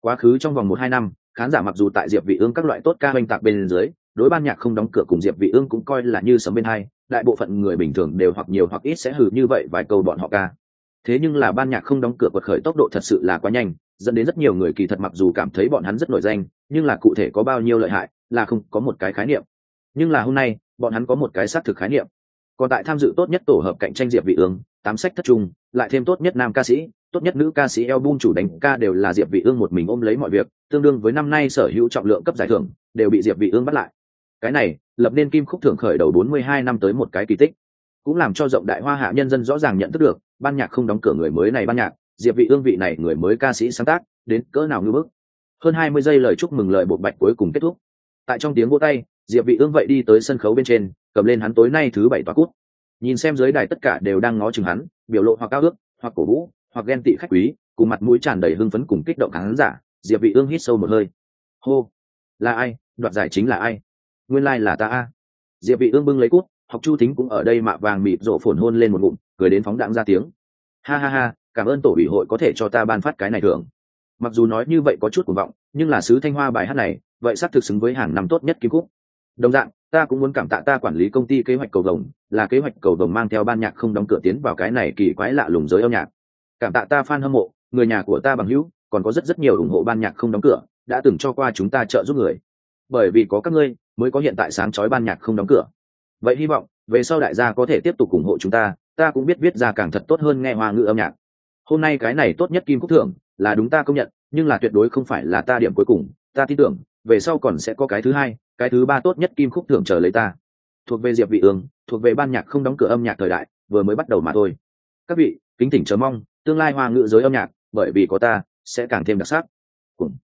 Quá khứ trong vòng một hai năm, khán giả mặc dù tại diệp vị ương các loại tốt ca hoành tạc bên dưới đối ban nhạc không đóng cửa cùng diệp vị ương cũng coi là như sấm bên hai, đại bộ phận người bình thường đều hoặc nhiều hoặc ít sẽ hừ như vậy vài câu bọn họ ca. Thế nhưng là ban nhạc không đóng cửa quật khởi tốc độ thật sự là quá nhanh, dẫn đến rất nhiều người kỳ thật mặc dù cảm thấy bọn hắn rất nổi danh, nhưng là cụ thể có bao nhiêu lợi hại là không có một cái khái niệm. Nhưng là hôm nay, bọn hắn có một cái xác thực khái niệm. Còn tại tham dự tốt nhất tổ hợp cạnh tranh diệp vị ương, tám sách thất trung lại thêm tốt nhất nam ca sĩ, tốt nhất nữ ca sĩ album chủ đánh ca đều là diệp vị ương một mình ôm lấy mọi việc, tương đương với năm nay sở hữu trọng lượng cấp giải thưởng, đều bị diệp vị ương bắt lại cái này, lập nên kim khúc thưởng khởi đầu 42 năm tới một cái kỳ tích. Cũng làm cho rộng đại hoa hạ nhân dân rõ ràng nhận thức được, ban nhạc không đóng cửa người mới này ban nhạc, diệp vị ương vị này người mới ca sĩ sáng tác, đến cỡ nào ngư bức. Hơn 20 giây lời chúc mừng lời bộ bạch cuối cùng kết thúc. Tại trong tiếng vỗ tay, diệp vị ương vậy đi tới sân khấu bên trên, cầm lên hắn tối nay thứ bảy tòa cút nhìn xem dưới đài tất cả đều đang ngó chừng hắn, biểu lộ hoặc cao ước, hoặc cổ vũ, hoặc ghen tị khách quý, cùng mặt mũi tràn đầy hưng phấn cùng kích động khán giả, diệp vị ương hít sâu một hơi. Hô, là ai? Đoạt giải chính là ai? Nguyên lai là ta a. Diệp vị ương bưng lấy cút, học chu thính cũng ở đây mạ vàng mịt rộ phồn hôn lên một ngụm, cười đến phóng đặng ra tiếng. Ha ha ha, cảm ơn tổ ủy hội có thể cho ta ban phát cái này thưởng. Mặc dù nói như vậy có chút cuồng vọng, nhưng là sứ thanh hoa bài hát này, vậy xác thực xứng với hàng năm tốt nhất kim cúc. đồng dạng, ta cũng muốn cảm tạ ta quản lý công ty kế hoạch cầu đồng là kế hoạch cầu đồng mang theo ban nhạc không đóng cửa tiến vào cái này kỳ quái lạ lùng giới âm nhạc. Cảm tạ ta fan hâm mộ, người nhà của ta bằng hữu, còn có rất rất nhiều ủng hộ ban nhạc không đóng cửa, đã từng cho qua chúng ta trợ giúp người bởi vì có các ngươi, mới có hiện tại sáng chói ban nhạc không đóng cửa. Vậy hy vọng, về sau đại gia có thể tiếp tục ủng hộ chúng ta ta cũng biết viết ra càng thật tốt hơn nghe hoa ngữ âm nhạc. Hôm nay cái này tốt nhất kim khúc thưởng, là đúng ta công nhận, nhưng là tuyệt đối không phải là ta điểm cuối cùng, ta tin tưởng, về sau còn sẽ có cái thứ hai, cái thứ ba tốt nhất kim khúc thưởng chờ lấy ta. Thuộc về diệp vị ương, thuộc về ban nhạc không đóng cửa âm nhạc thời đại, vừa mới bắt đầu mà thôi. Các vị, kính thỉnh chờ mong, tương lai hoa ngữ giới âm nhạc, bởi vì có ta, sẽ càng thêm đặc sắc. Cùng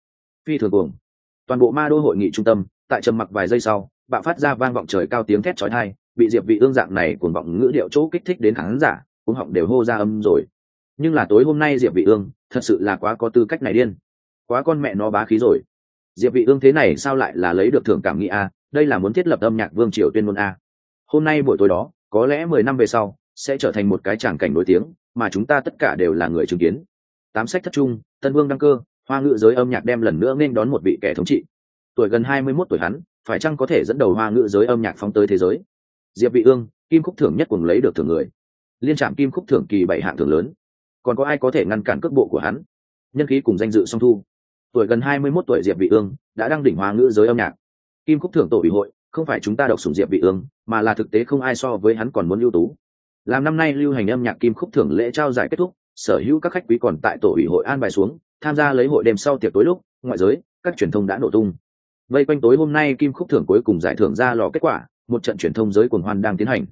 phi thường cùng toàn bộ ma đô hội nghị trung tâm, tại trầm mặc vài giây sau, bạo phát ra vang vọng trời cao tiếng thét chói tai, bị diệp vị ương dạng này cuồng vọng ngữ điệu chỗ kích thích đến khán giả cũng họng đều hô ra âm rồi. Nhưng là tối hôm nay diệp vị ương, thật sự là quá có tư cách này điên. Quá con mẹ nó bá khí rồi. Diệp vị ương thế này sao lại là lấy được thưởng cảm nghĩ a, đây là muốn thiết lập âm nhạc vương triều tuyên ngôn a. Hôm nay buổi tối đó, có lẽ mười năm về sau, sẽ trở thành một cái tràng cảnh nổi tiếng, mà chúng ta tất cả đều là người chứng kiến. Tám sách thất trung, tân vương đăng cơ hoa ngữ giới âm nhạc đem lần nữa nên đón một vị kẻ thống trị. Tuổi gần hai mươi 21 tuổi hắn, phải chăng có thể dẫn đầu hoa ngữ giới âm nhạc phóng tới thế giới? Diệp vị ương, kim khúc thưởng nhất cùng lấy được thưởng người. Liên trạm kim khúc thưởng kỳ bảy hạng thưởng lớn. Còn có ai có thể ngăn cản cước bộ của hắn? Nhân khí cùng danh dự song thu. Tuổi gần hai mươi 21 tuổi diệp vị ương đã đăng đỉnh hoa ngữ giới âm nhạc. Kim khúc thưởng tổ ủy hội, không phải chúng ta độc sủng diệp vị ương, mà là thực tế không ai so với hắn còn muốn ưu tú. Làm năm nay lưu hành âm nhạc kim khúc thưởng lễ trao giải kết thúc, sở hữu các khách quý còn tại tổ ủy hội an bài xuống tham gia lấy hội đêm sau tiệc tối lúc, ngoại giới, các truyền thông đã nổ tung. Vây quanh tối hôm nay kim khúc thưởng cuối cùng giải thưởng ra lò kết quả, một trận truyền thông giới cuồng hoan đang tiến hành.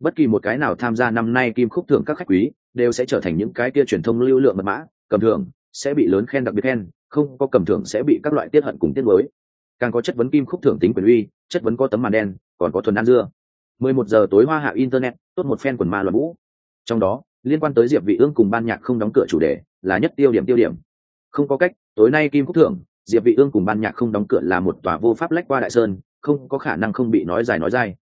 Bất kỳ một cái nào tham gia năm nay kim khúc thưởng các khách quý, đều sẽ trở thành những cái kia truyền thông lưu lượng mật mã, cầm thưởng, sẽ bị lớn khen đặc biệt khen, không có cầm thưởng sẽ bị các loại tiết hận cùng tiết mới càng có chất vấn kim khúc thưởng tính quyền uy, chất vấn có tấm màn đen, còn có thuần ăn dưa. 11 giờ tối hoa hạ internet tốt một fan quần ma loạn vũ. Trong đó, liên quan tới diệp vị ương cùng ban nhạc không đóng cửa chủ đề, là nhất tiêu điểm tiêu điểm không có cách, tối nay kim khúc thưởng diệp vị ương cùng ban nhạc không đóng cửa là một tòa vô pháp lách qua đại sơn, không có khả năng không bị nói dài nói dai.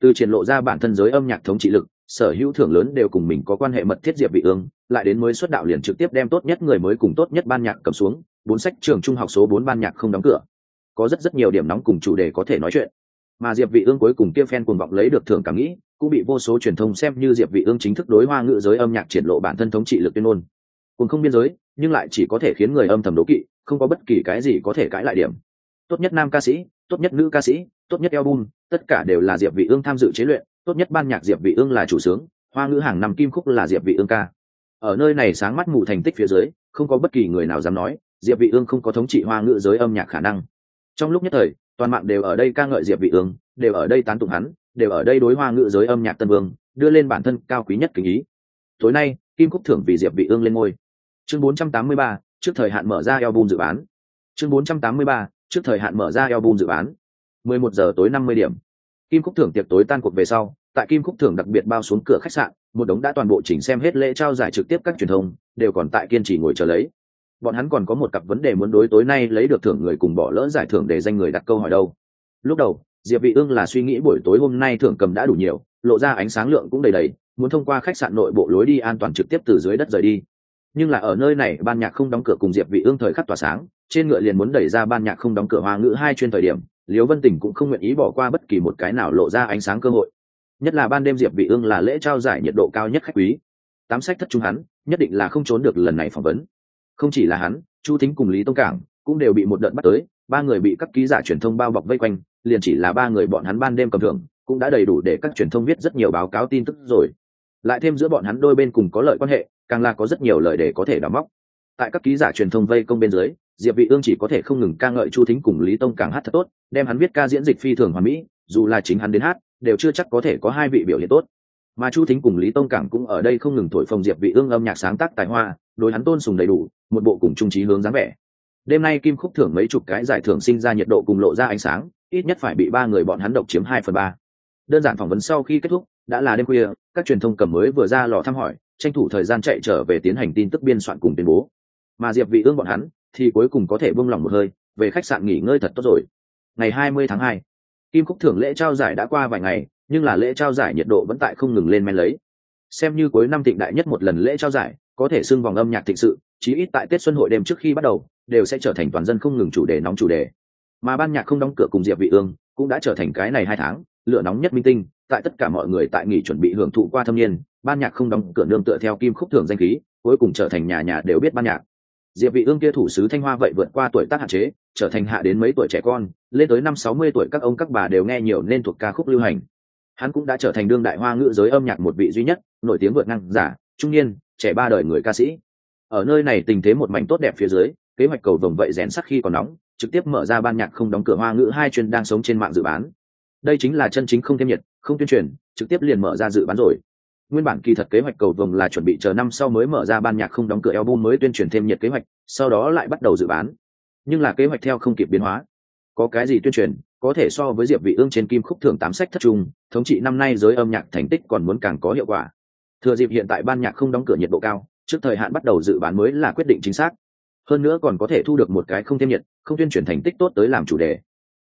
Từ triển lộ ra bản thân giới âm nhạc thống trị lực, sở hữu thưởng lớn đều cùng mình có quan hệ mật thiết diệp vị ương, lại đến mới xuất đạo liền trực tiếp đem tốt nhất người mới cùng tốt nhất ban nhạc cầm xuống, bốn sách trường trung học số 4 ban nhạc không đóng cửa. Có rất rất nhiều điểm nóng cùng chủ đề có thể nói chuyện. Mà diệp vị ương cuối cùng kia fan cuồng vọng lấy được thưởng cảm nghĩ, cũng bị vô số truyền thông xem như diệp vị ương chính thức đối hoa ngữ giới âm nhạc triển lộ bản thân thống trị lực tuyên ngôn. Cùng không biên giới nhưng lại chỉ có thể khiến người âm thầm đố kỵ, không có bất kỳ cái gì có thể cãi lại điểm. Tốt nhất nam ca sĩ, tốt nhất nữ ca sĩ, tốt nhất album, tất cả đều là diệp vị ương tham dự chế luyện, tốt nhất ban nhạc diệp vị ương là chủ sướng, hoa ngữ hàng năm kim khúc là diệp vị ương ca. Ở nơi này sáng mắt mù thành tích phía dưới, không có bất kỳ người nào dám nói, diệp vị ương không có thống trị hoa ngữ giới âm nhạc khả năng. Trong lúc nhất thời, toàn mạng đều ở đây ca ngợi diệp vị ương, đều ở đây tán tụng hắn, đều ở đây đối hoa ngữ giới âm nhạc tân vương, đưa lên bản thân cao quý nhất kính ý. Tối nay, kim cúc thưởng vì diệp vị ương lên ngôi chương 483, trước thời hạn mở ra album dự bán. Chương 483, trước thời hạn mở ra album dự bán. 11 giờ tối 50 điểm. Kim cúc thưởng tiệc tối tan cuộc về sau tại kim cúc thưởng đặc biệt bao xuống cửa khách sạn một đống đã toàn bộ chỉnh xem hết lễ trao giải trực tiếp các truyền thông đều còn tại kiên trì ngồi chờ lấy. Bọn hắn còn có một cặp vấn đề muốn đối tối nay lấy được thưởng người cùng bỏ lỡ giải thưởng để danh người đặt câu hỏi đâu. Lúc đầu diệp vị ương là suy nghĩ buổi tối hôm nay thưởng cầm đã đủ nhiều lộ ra ánh sáng lượng cũng đầy đầy muốn thông qua khách sạn nội bộ lối đi an toàn trực tiếp từ dưới đất rời đi nhưng là ở nơi này, ban nhạc không đóng cửa cùng diệp vị ương thời khắc tỏa sáng, trên ngựa liền muốn đẩy ra ban nhạc không đóng cửa hoa ngữ hai chuyên thời điểm, liễu vân tình cũng không nguyện ý bỏ qua bất kỳ một cái nào lộ ra ánh sáng cơ hội. Nhất là ban đêm diệp vị ương là lễ trao giải nhiệt độ cao nhất khách quý. Tám sách thất trung hắn, nhất định là không trốn được lần này phỏng vấn. Không chỉ là hắn, chu thính cùng lý tông cảng cũng đều bị một đợt bắt tới, ba người bị các ký giả truyền thông bao bọc vây quanh, liền chỉ là ba người bọn hắn ban đêm cầm thưởng, cũng đã đầy đủ để các truyền thông viết rất nhiều báo cáo tin tức rồi. Lại thêm giữa bọn hắn đôi bên cùng có lợi quan hệ càng là có rất nhiều lời để có thể đào móc. Tại các ký giả truyền thông vây công bên dưới, diệp vị ương chỉ có thể không ngừng ca ngợi chu thính cùng lý tông càng hát thật tốt, đem hắn viết ca diễn dịch phi thường hoàn mỹ, dù là chính hắn đến hát, đều chưa chắc có thể có hai vị biểu hiện tốt. Mà chu thính cùng lý tông càng cũng ở đây không ngừng thổi phồng diệp vị ương âm nhạc sáng tác tài hoa, đối hắn tôn sùng đầy đủ, một bộ cùng trung trí hướng dáng vẻ. Đêm nay kim khúc thưởng mấy chục cái giải thưởng sinh ra nhiệt độ cùng lộ ra ánh sáng, ít nhất phải bị ba người bọn hắn độc chiếm hai phần ba. Đơn giản phỏng vấn sau khi kết thúc, đã là đêm khuya, các truyền thông cầm mới vừa ra lò thăm hỏi tranh thủ thời gian chạy trở về tiến hành tin tức biên soạn cùng tuyên bố. Mà diệp vị ương bọn hắn thì cuối cùng có thể buông lòng một hơi về khách sạn nghỉ ngơi thật tốt rồi. Ngày 20 tháng 2, kim khúc thưởng lễ trao giải đã qua vài ngày nhưng là lễ trao giải nhiệt độ vẫn tại không ngừng lên men lấy. Xem như cuối năm thịnh đại nhất một lần lễ trao giải có thể xưng vòng âm nhạc thịnh sự chí ít tại tết xuân hội đêm trước khi bắt đầu đều sẽ trở thành toàn dân không ngừng chủ đề nóng chủ đề. Mà ban nhạc không đóng cửa cùng diệp vị ương cũng đã trở thành cái này hai tháng lửa nóng nhất minh tinh tại tất cả mọi người tại nghỉ chuẩn bị hưởng thụ qua thâm niên, ban nhạc không đóng cửa nương tựa theo kim khúc thưởng danh khí, cuối cùng trở thành nhà nhà đều biết ban nhạc. Diệp vị ương kia thủ sứ thanh hoa vậy vượt qua tuổi tác hạn chế, trở thành hạ đến mấy tuổi trẻ con, lên tới năm sáu mươi tuổi các ông các bà đều nghe nhiều nên thuộc ca khúc lưu hành. Hắn cũng đã trở thành đương đại hoa ngữ giới âm nhạc một vị duy nhất, nổi tiếng vượt ngang giả, trung niên, trẻ ba đời người ca sĩ. Ở nơi này tình thế một mảnh tốt đẹp phía dưới, kế hoạch cầu vồng vậy rèn sắc khi còn nóng, trực tiếp mở ra ban nhạc không đóng cửa hoa ngữ hai chuyên đang sống trên mạng dự bán đây chính là chân chính không thêm nhiệt, không tuyên truyền, trực tiếp liền mở ra dự bán rồi. Nguyên bản kỳ thật kế hoạch cầu vồng là chuẩn bị chờ năm sau mới mở ra ban nhạc không đóng cửa album mới tuyên truyền thêm nhiệt kế hoạch, sau đó lại bắt đầu dự bán. Nhưng là kế hoạch theo không kịp biến hóa. Có cái gì tuyên truyền, có thể so với diệp vị ương trên kim khúc thưởng tám sách thất trung thống trị năm nay giới âm nhạc thành tích còn muốn càng có hiệu quả. Thừa dịp hiện tại ban nhạc không đóng cửa nhiệt độ cao, trước thời hạn bắt đầu dự bán mới là quyết định chính xác. Hơn nữa còn có thể thu được một cái không thêm nhiệt, không tuyên truyền thành tích tốt tới làm chủ đề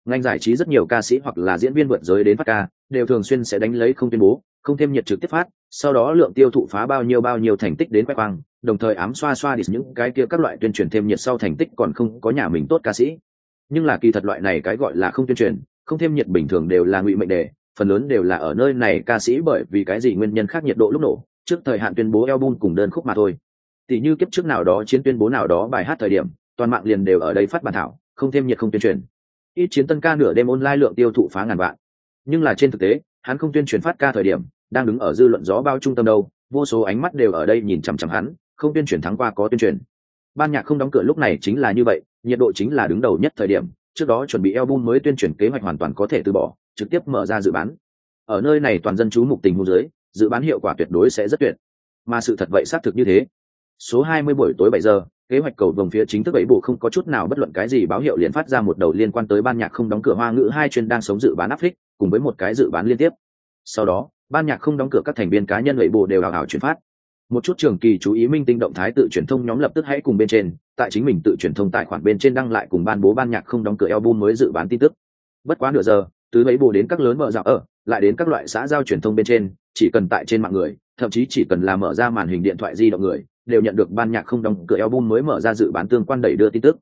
ngành giải trí rất nhiều ca sĩ hoặc là diễn viên vượt giới đến phát ca, đều thường xuyên sẽ đánh lấy không tuyên bố, không thêm nhiệt trực tiếp phát, sau đó lượng tiêu thụ phá bao nhiêu bao nhiêu thành tích đến quay quang, đồng thời ám xoa xoa đi những cái kia các loại tuyên truyền thêm nhiệt sau thành tích còn không có nhà mình tốt ca sĩ. Nhưng là kỳ thật loại này cái gọi là không tuyên truyền, không thêm nhiệt bình thường đều là ngụy mệnh đề, phần lớn đều là ở nơi này ca sĩ bởi vì cái gì nguyên nhân khác nhiệt độ lúc nổ, trước thời hạn tuyên bố album cùng đơn khúc mà thôi. Tỷ như kiếp trước nào đó, chiến tuyên bố nào đó bài hát thời điểm, toàn mạng liền đều ở đây phát bản thảo, không thêm nhiệt không tuyên truyền ít chiến tân ca nửa đêm online lượng tiêu thụ phá ngàn vạn. Nhưng là trên thực tế, hắn không tuyên truyền phát ca thời điểm, đang đứng ở dư luận gió bao trung tâm đâu, vô số ánh mắt đều ở đây nhìn chằm chằm hắn, không tuyên truyền thắng qua có tuyên truyền. Ban nhạc không đóng cửa lúc này chính là như vậy, nhiệt độ chính là đứng đầu nhất thời điểm, trước đó chuẩn bị album mới tuyên truyền kế hoạch hoàn toàn có thể từ bỏ, trực tiếp mở ra dự bán. Ở nơi này toàn dân chú mục tình hôn dưới, dự bán hiệu quả tuyệt đối sẽ rất tuyệt. Mà sự thật vậy xác thực như thế. Số 20 buổi tối 7 giờ kế hoạch cầu vồng phía chính thức ấy bộ không có chút nào bất luận cái gì báo hiệu liền phát ra một đầu liên quan tới ban nhạc không đóng cửa hoa ngữ hai chuyên đang sống dự bán áp phích cùng với một cái dự bán liên tiếp. Sau đó, ban nhạc không đóng cửa các thành viên cá nhân ấy bộ đều hào hào chuyển phát. Một chút trường kỳ chú ý minh tinh động thái tự truyền thông nhóm lập tức hãy cùng bên trên, tại chính mình tự truyền thông tài khoản bên trên đăng lại cùng ban bố ban nhạc không đóng cửa album mới dự bán tin tức. Bất quá nửa giờ từ ấy bộ đến các lớn mở rộng ở, lại đến các loại xã giao truyền thông bên trên, chỉ cần tại trên mạng người, thậm chí chỉ cần là mở ra màn hình điện thoại di động người đều nhận được ban nhạc không đóng cửa album mới mở ra dự bán tương quan đẩy đưa tin tức.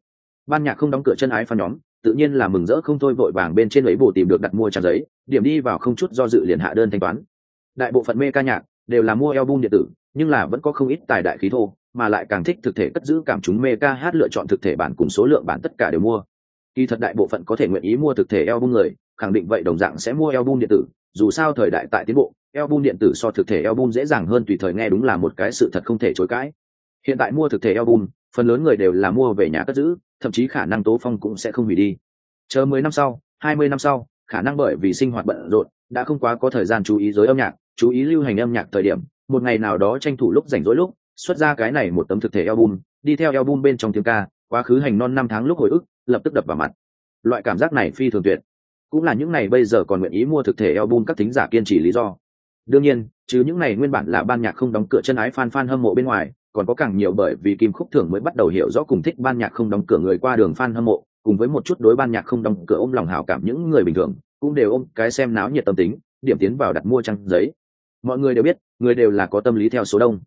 Ban nhạc không đóng cửa chân ái fan nhóm, tự nhiên là mừng rỡ không thôi vội vàng bên trên ấy bổ tìm được đặt mua trang giấy, điểm đi vào không chút do dự liền hạ đơn thanh toán. Đại bộ phận mê ca nhạc đều là mua album điện tử, nhưng là vẫn có không ít tài đại khí thô, mà lại càng thích thực thể cất giữ cảm chúng mê ca hát lựa chọn thực thể bản cùng số lượng bản tất cả đều mua. Kỳ thật đại bộ phận có thể nguyện ý mua thực thể album người, khẳng định vậy đồng dạng sẽ mua album điện tử dù sao thời đại tại tiến bộ, album điện tử so thực thể album dễ dàng hơn tùy thời nghe đúng là một cái sự thật không thể chối cãi. Hiện tại mua thực thể album, phần lớn người đều là mua về nhà cất giữ, thậm chí khả năng tố phong cũng sẽ không hủy đi. Chờ mười năm sau, hai mươi năm sau, khả năng bởi vì sinh hoạt bận rộn, đã không quá có thời gian chú ý giới âm nhạc, chú ý lưu hành âm nhạc thời điểm, một ngày nào đó tranh thủ lúc rảnh rỗi lúc, xuất ra cái này một tấm thực thể album, đi theo album bên trong tiếng ca, quá khứ hành non năm tháng lúc hồi ức, lập tức đập vào mặt. Loại cảm giác này phi thường tuyệt cũng là những này bây giờ còn nguyện ý mua thực thể album các thính giả kiên trì lý do. Đương nhiên, chứ những này nguyên bản là ban nhạc không đóng cửa chân ái fan fan hâm mộ bên ngoài, còn có càng nhiều bởi vì kim khúc thưởng mới bắt đầu hiểu rõ cùng thích ban nhạc không đóng cửa người qua đường fan hâm mộ, cùng với một chút đối ban nhạc không đóng cửa ôm lòng hảo cảm những người bình thường, cũng đều ôm cái xem náo nhiệt tâm tính, điểm tiến vào đặt mua trang giấy. Mọi người đều biết, người đều là có tâm lý theo số đông.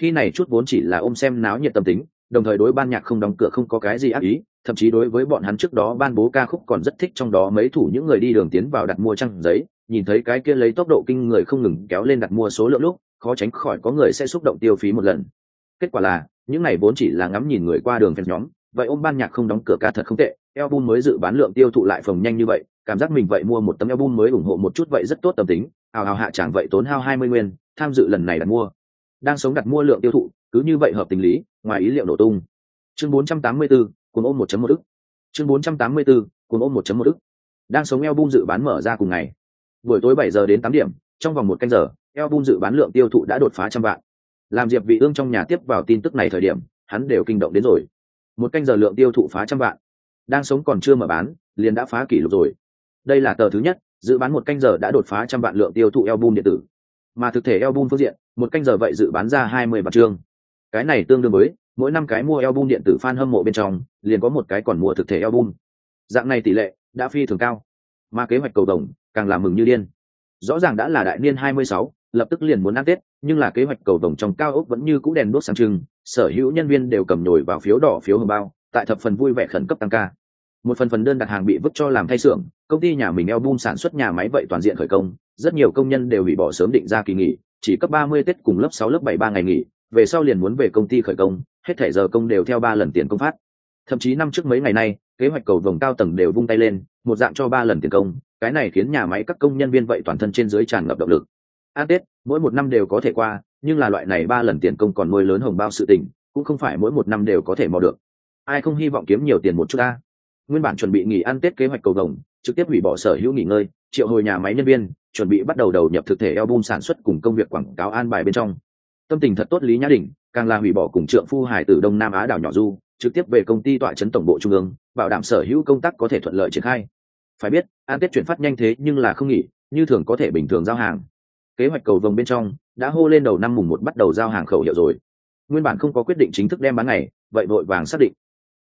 Khi này chút vốn chỉ là ôm xem náo nhiệt tâm tính đồng thời đối ban nhạc không đóng cửa không có cái gì ác ý, thậm chí đối với bọn hắn trước đó ban bố ca khúc còn rất thích trong đó mấy thủ những người đi đường tiến vào đặt mua trang giấy, nhìn thấy cái kia lấy tốc độ kinh người không ngừng kéo lên đặt mua số lượng lúc, khó tránh khỏi có người sẽ xúc động tiêu phí một lần. Kết quả là, những này vốn chỉ là ngắm nhìn người qua đường phèn nhóm, vậy ôm ban nhạc không đóng cửa ca thật không tệ, album mới dự bán lượng tiêu thụ lại phồng nhanh như vậy, cảm giác mình vậy mua một tấm album mới ủng hộ một chút vậy rất tốt tâm tính, hào hào hạ chẳng vậy tốn hao hai mươi nguyên, tham dự lần này đặt mua. Đang sống đặt mua lượng tiêu thụ cứ như vậy hợp tình lý ngoài ý liệu nổ tung. Chương 484, cuốn ôm 1 một ức. Chương 484, cuốn ôm 1 một ức. Đang sống album dự bán mở ra cùng ngày. Buổi tối bảy giờ đến tám điểm trong vòng một canh giờ album dự bán lượng tiêu thụ đã đột phá trăm vạn. Làm diệp vị ương trong nhà tiếp vào tin tức này thời điểm hắn đều kinh động đến rồi. Một canh giờ lượng tiêu thụ phá trăm vạn. Đang sống còn chưa mở bán liền đã phá kỷ lục rồi. Đây là tờ thứ nhất dự bán một canh giờ đã đột phá trăm vạn lượng tiêu thụ album điện tử. Mà thực thể album phương diện một canh giờ vậy dự bán ra hai mươi vạn chương cái này tương đương với, mỗi năm cái mua album điện tử fan hâm mộ bên trong, liền có một cái còn mua thực thể album. Dạng này tỷ lệ đã phi thường cao. Mà kế hoạch cầu đồng càng làm mừng như điên. Rõ ràng đã là đại niên hai mươi sáu, lập tức liền muốn ăn tết, nhưng là kế hoạch cầu đồng trong cao ốc vẫn như cũ đèn đốt sáng trưng, sở hữu nhân viên đều cầm nhồi vào phiếu đỏ phiếu hồng bao, tại thập phần vui vẻ khẩn cấp tăng ca. Một phần phần đơn đặt hàng bị vứt cho làm thay xưởng, công ty nhà mình album sản xuất nhà máy vậy toàn diện khởi công, rất nhiều công nhân đều bị bỏ sớm định ra kỳ nghỉ, chỉ cấp ba mươi tết cùng lớp sáu, lớp bảy, ba ngày nghỉ về sau liền muốn về công ty khởi công, hết thẻ giờ công đều theo ba lần tiền công phát. Thậm chí năm trước mấy ngày nay, kế hoạch cầu vồng cao tầng đều vung tay lên, một dạng cho ba lần tiền công, cái này khiến nhà máy các công nhân viên vậy toàn thân trên dưới tràn ngập động lực. An tết, mỗi một năm đều có thể qua, nhưng là loại này ba lần tiền công còn nuôi lớn hồng bao sự tình, cũng không phải mỗi một năm đều có thể mò được. Ai không hy vọng kiếm nhiều tiền một chút ta? Nguyên bản chuẩn bị nghỉ ăn tết kế hoạch cầu vồng, trực tiếp hủy bỏ sở hữu nghỉ ngơi, triệu hồi nhà máy nhân viên, chuẩn bị bắt đầu đầu nhập thực thể album sản xuất cùng công việc quảng cáo an bài bên trong tâm tình thật tốt lý nhã đình càng là hủy bỏ cùng trượng phu hải tử đông nam á đảo nhỏ du trực tiếp về công ty tọa trấn tổng bộ trung ương bảo đảm sở hữu công tác có thể thuận lợi triển khai phải biết an tết chuyển phát nhanh thế nhưng là không nghỉ như thường có thể bình thường giao hàng kế hoạch cầu vồng bên trong đã hô lên đầu năm mùng một bắt đầu giao hàng khẩu hiệu rồi nguyên bản không có quyết định chính thức đem bán ngày vậy vội vàng xác định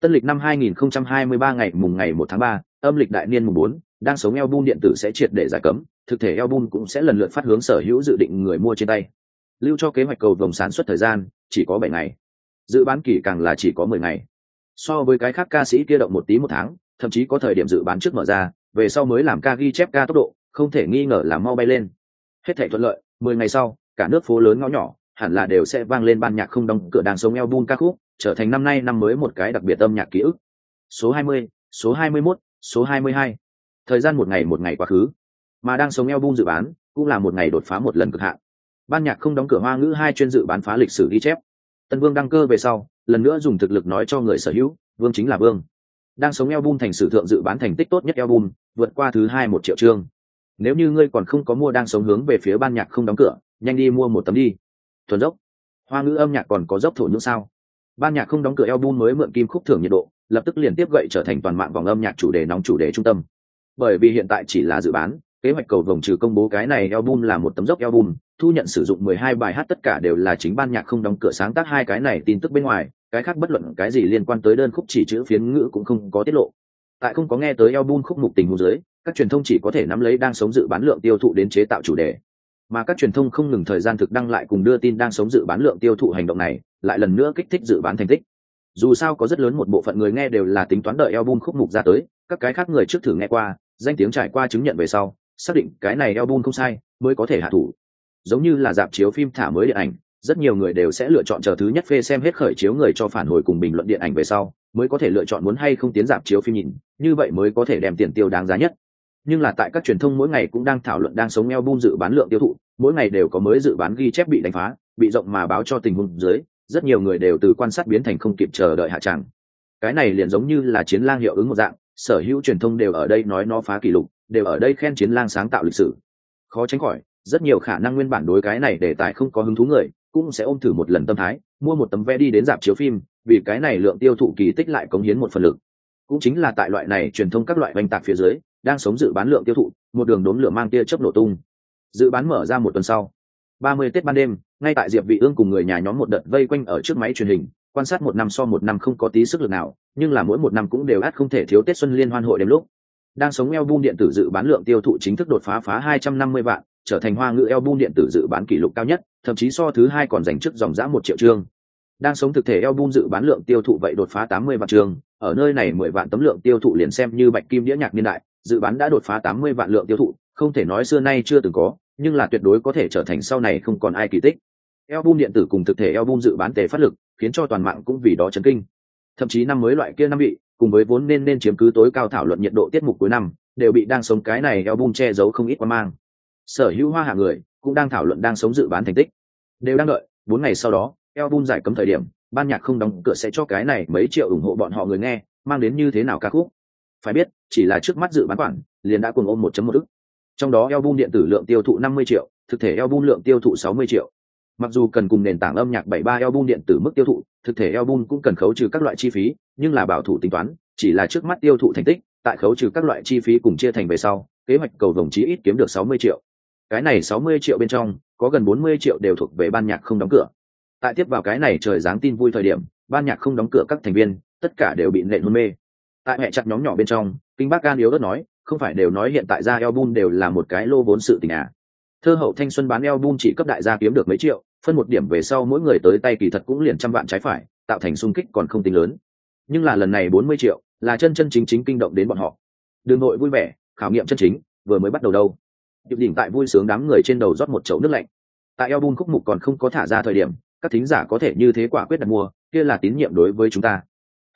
tân lịch năm 2023 ngày mùng ngày 1 tháng 3, âm lịch đại niên mùng 4, đang sống album điện tử sẽ triệt để giải cấm thực thể album cũng sẽ lần lượt phát hướng sở hữu dự định người mua trên tay lưu cho kế hoạch cầu vồng sản xuất thời gian chỉ có bảy ngày. Dự bán kỳ càng là chỉ có mười ngày. So với cái khác ca sĩ kia động một tí một tháng thậm chí có thời điểm dự bán trước mở ra về sau mới làm ca ghi chép ca tốc độ không thể nghi ngờ là mau bay lên. Hết thể thuận lợi mười ngày sau cả nước phố lớn ngõ nhỏ hẳn là đều sẽ vang lên ban nhạc không đóng cửa đàn sống album ca khúc trở thành năm nay năm mới một cái đặc biệt âm nhạc ký ức. Số 20, số 21, số 22. thời gian một ngày một ngày quá khứ. Mà đang sống album dự bán cũng là một ngày đột phá một lần cực hạn ban nhạc không đóng cửa hoa ngữ hai chuyên dự bán phá lịch sử ghi chép. Tân vương đăng cơ về sau, lần nữa dùng thực lực nói cho người sở hữu, vương chính là vương. Đang sống eo album thành sử thượng dự bán thành tích tốt nhất eo album, vượt qua thứ hai một triệu chương. Nếu như ngươi còn không có mua đang sống hướng về phía ban nhạc không đóng cửa, nhanh đi mua một tấm đi. Thuần dốc. Hoa ngữ âm nhạc còn có dốc thổ nhưỡng sao? Ban nhạc không đóng cửa eo album mới mượn kim khúc thưởng nhiệt độ, lập tức liền tiếp gậy trở thành toàn mạng vòng âm nhạc chủ đề nóng chủ đề trung tâm. Bởi vì hiện tại chỉ là dự bán kế hoạch cầu vồng trừ công bố cái này album là một tấm dốc album, thu nhận sử dụng 12 bài hát tất cả đều là chính ban nhạc không đóng cửa sáng tác hai cái này tin tức bên ngoài, cái khác bất luận cái gì liên quan tới đơn khúc chỉ chữ phiến ngữ cũng không có tiết lộ. Tại không có nghe tới album khúc mục tình huống dưới, các truyền thông chỉ có thể nắm lấy đang sống dự bán lượng tiêu thụ đến chế tạo chủ đề. Mà các truyền thông không ngừng thời gian thực đăng lại cùng đưa tin đang sống dự bán lượng tiêu thụ hành động này, lại lần nữa kích thích dự bán thành tích. Dù sao có rất lớn một bộ phận người nghe đều là tính toán đợi album khúc mục ra tới, các cái khác người trước thử nghe qua, danh tiếng trải qua chứng nhận về sau xác định cái này album không sai, mới có thể hạ thủ. Giống như là dạp chiếu phim thả mới điện ảnh, rất nhiều người đều sẽ lựa chọn chờ thứ nhất phê xem hết khởi chiếu người cho phản hồi cùng bình luận điện ảnh về sau, mới có thể lựa chọn muốn hay không tiến dạp chiếu phim nhìn, như vậy mới có thể đem tiền tiêu đáng giá nhất. Nhưng là tại các truyền thông mỗi ngày cũng đang thảo luận đang sống album dự bán lượng tiêu thụ, mỗi ngày đều có mới dự bán ghi chép bị đánh phá, bị rộng mà báo cho tình huống dưới, rất nhiều người đều từ quan sát biến thành không kịp chờ đợi hạ tràng. Cái này liền giống như là chiến lang hiệu ứng một dạng, sở hữu truyền thông đều ở đây nói nó phá kỷ lục đều ở đây khen chiến lang sáng tạo lịch sử. Khó tránh khỏi, rất nhiều khả năng nguyên bản đối cái này để tài không có hứng thú người, cũng sẽ ôm thử một lần tâm thái, mua một tấm vé đi đến dạp chiếu phim, vì cái này lượng tiêu thụ kỳ tích lại cống hiến một phần lực. Cũng chính là tại loại này truyền thông các loại oanh tạc phía dưới, đang sống dự bán lượng tiêu thụ, một đường đốn lửa mang tia chớp nổ tung. Dự bán mở ra một tuần sau, ba mươi tết ban đêm, ngay tại diệp vị ương cùng người nhà nhóm một đợt vây quanh ở trước máy truyền hình, quan sát một năm so một năm không có tí sức lực nào, nhưng là mỗi một năm cũng đều át không thể thiếu tết xuân liên hoan hội đêm lúc đang sống album điện tử dự bán lượng tiêu thụ chính thức đột phá phá 250 vạn, trở thành hoa ngữ album điện tử dự bán kỷ lục cao nhất, thậm chí so thứ hai còn giành trước dòng giá một triệu chương. Đang sống thực thể album dự bán lượng tiêu thụ vậy đột phá 80 vạn chương, ở nơi này 10 vạn tấm lượng tiêu thụ liền xem như bạch kim đĩa nhạc niên đại, dự bán đã đột phá 80 vạn lượng tiêu thụ, không thể nói xưa nay chưa từng có, nhưng là tuyệt đối có thể trở thành sau này không còn ai kỳ tích. Album điện tử cùng thực thể album dự bán tề phát lực, khiến cho toàn mạng cũng vì đó chấn kinh. Thậm chí năm mới loại kia năm vị cùng với vốn nên nên chiếm cứ tối cao thảo luận nhiệt độ tiết mục cuối năm, đều bị đang sống cái này album che giấu không ít quan mang. Sở hữu hoa hạ người cũng đang thảo luận đang sống dự bán thành tích. Đều đang đợi, bốn ngày sau đó, album giải cấm thời điểm, ban nhạc không đóng cửa sẽ cho cái này mấy triệu ủng hộ bọn họ người nghe, mang đến như thế nào ca khúc? Phải biết, chỉ là trước mắt dự bán quản, liền đã cùng ôm một chấm một ức. Trong đó album điện tử lượng tiêu thụ 50 triệu, thực thể album lượng tiêu thụ 60 triệu. Mặc dù cần cùng nền tảng âm nhạc 73 album điện tử mức tiêu thụ thực thể album cũng cần khấu trừ các loại chi phí, nhưng là bảo thủ tính toán, chỉ là trước mắt tiêu thụ thành tích, tại khấu trừ các loại chi phí cùng chia thành về sau, kế hoạch cầu đồng chí ít kiếm được 60 triệu. Cái này 60 triệu bên trong, có gần 40 triệu đều thuộc về ban nhạc không đóng cửa. Tại tiếp vào cái này trời giáng tin vui thời điểm, ban nhạc không đóng cửa các thành viên, tất cả đều bị lệnh hôn mê. Tại mẹ chặt nhóm nhỏ bên trong, kinh bác gan yếu đất nói, không phải đều nói hiện tại ra album đều là một cái lô vốn sự tình à. Thơ hậu thanh xuân bán album chỉ cấp đại gia kiếm được mấy triệu phân một điểm về sau mỗi người tới tay kỳ thật cũng liền trăm vạn trái phải, tạo thành sung kích còn không tính lớn. Nhưng là lần này bốn mươi triệu, là chân chân chính chính kinh động đến bọn họ. Đường nội vui vẻ, khảo nghiệm chân chính, vừa mới bắt đầu đâu. Điệp đỉnh tại vui sướng đám người trên đầu rót một chậu nước lạnh. Tại album khúc mục còn không có thả ra thời điểm, các thính giả có thể như thế quả quyết đặt mua, kia là tín nhiệm đối với chúng ta.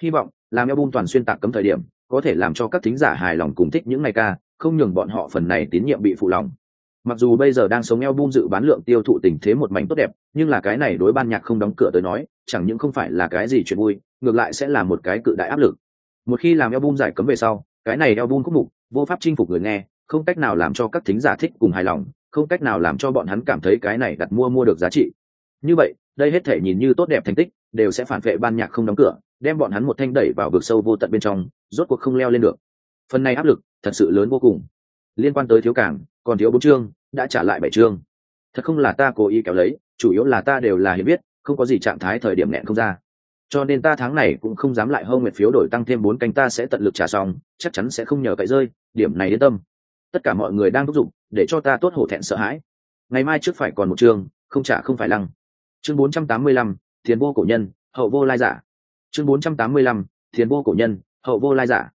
Hy vọng, làm album toàn xuyên tạc cấm thời điểm, có thể làm cho các thính giả hài lòng cùng thích những ngày ca, không nhường bọn họ phần này tín nhiệm bị phụ lòng mặc dù bây giờ đang sống eo album dự bán lượng tiêu thụ tình thế một mảnh tốt đẹp, nhưng là cái này đối ban nhạc không đóng cửa tới nói, chẳng những không phải là cái gì chuyện vui, ngược lại sẽ là một cái cự đại áp lực. Một khi làm eo album giải cấm về sau, cái này album khúc mục, vô pháp chinh phục người nghe, không cách nào làm cho các thính giả thích cùng hài lòng, không cách nào làm cho bọn hắn cảm thấy cái này đặt mua mua được giá trị. Như vậy, đây hết thể nhìn như tốt đẹp thành tích, đều sẽ phản vệ ban nhạc không đóng cửa, đem bọn hắn một thanh đẩy vào vực sâu vô tận bên trong, rốt cuộc không leo lên được. Phần này áp lực thật sự lớn vô cùng. Liên quan tới thiếu cảng còn thiếu bốn chương, đã trả lại bảy chương. Thật không là ta cố ý kéo lấy, chủ yếu là ta đều là hiểu biết, không có gì trạng thái thời điểm nghẹn không ra. Cho nên ta tháng này cũng không dám lại hơn nguyệt phiếu đổi tăng thêm bốn canh ta sẽ tận lực trả xong, chắc chắn sẽ không nhờ cậy rơi, điểm này yên tâm. Tất cả mọi người đang thúc giục, để cho ta tốt hổ thẹn sợ hãi. Ngày mai trước phải còn một chương, không trả không phải lăng. Chương bốn trăm tám mươi lăm, thiền vô cổ nhân, hậu vô lai giả. Chương bốn trăm tám mươi lăm, thiền vô cổ nhân, hậu vô lai giả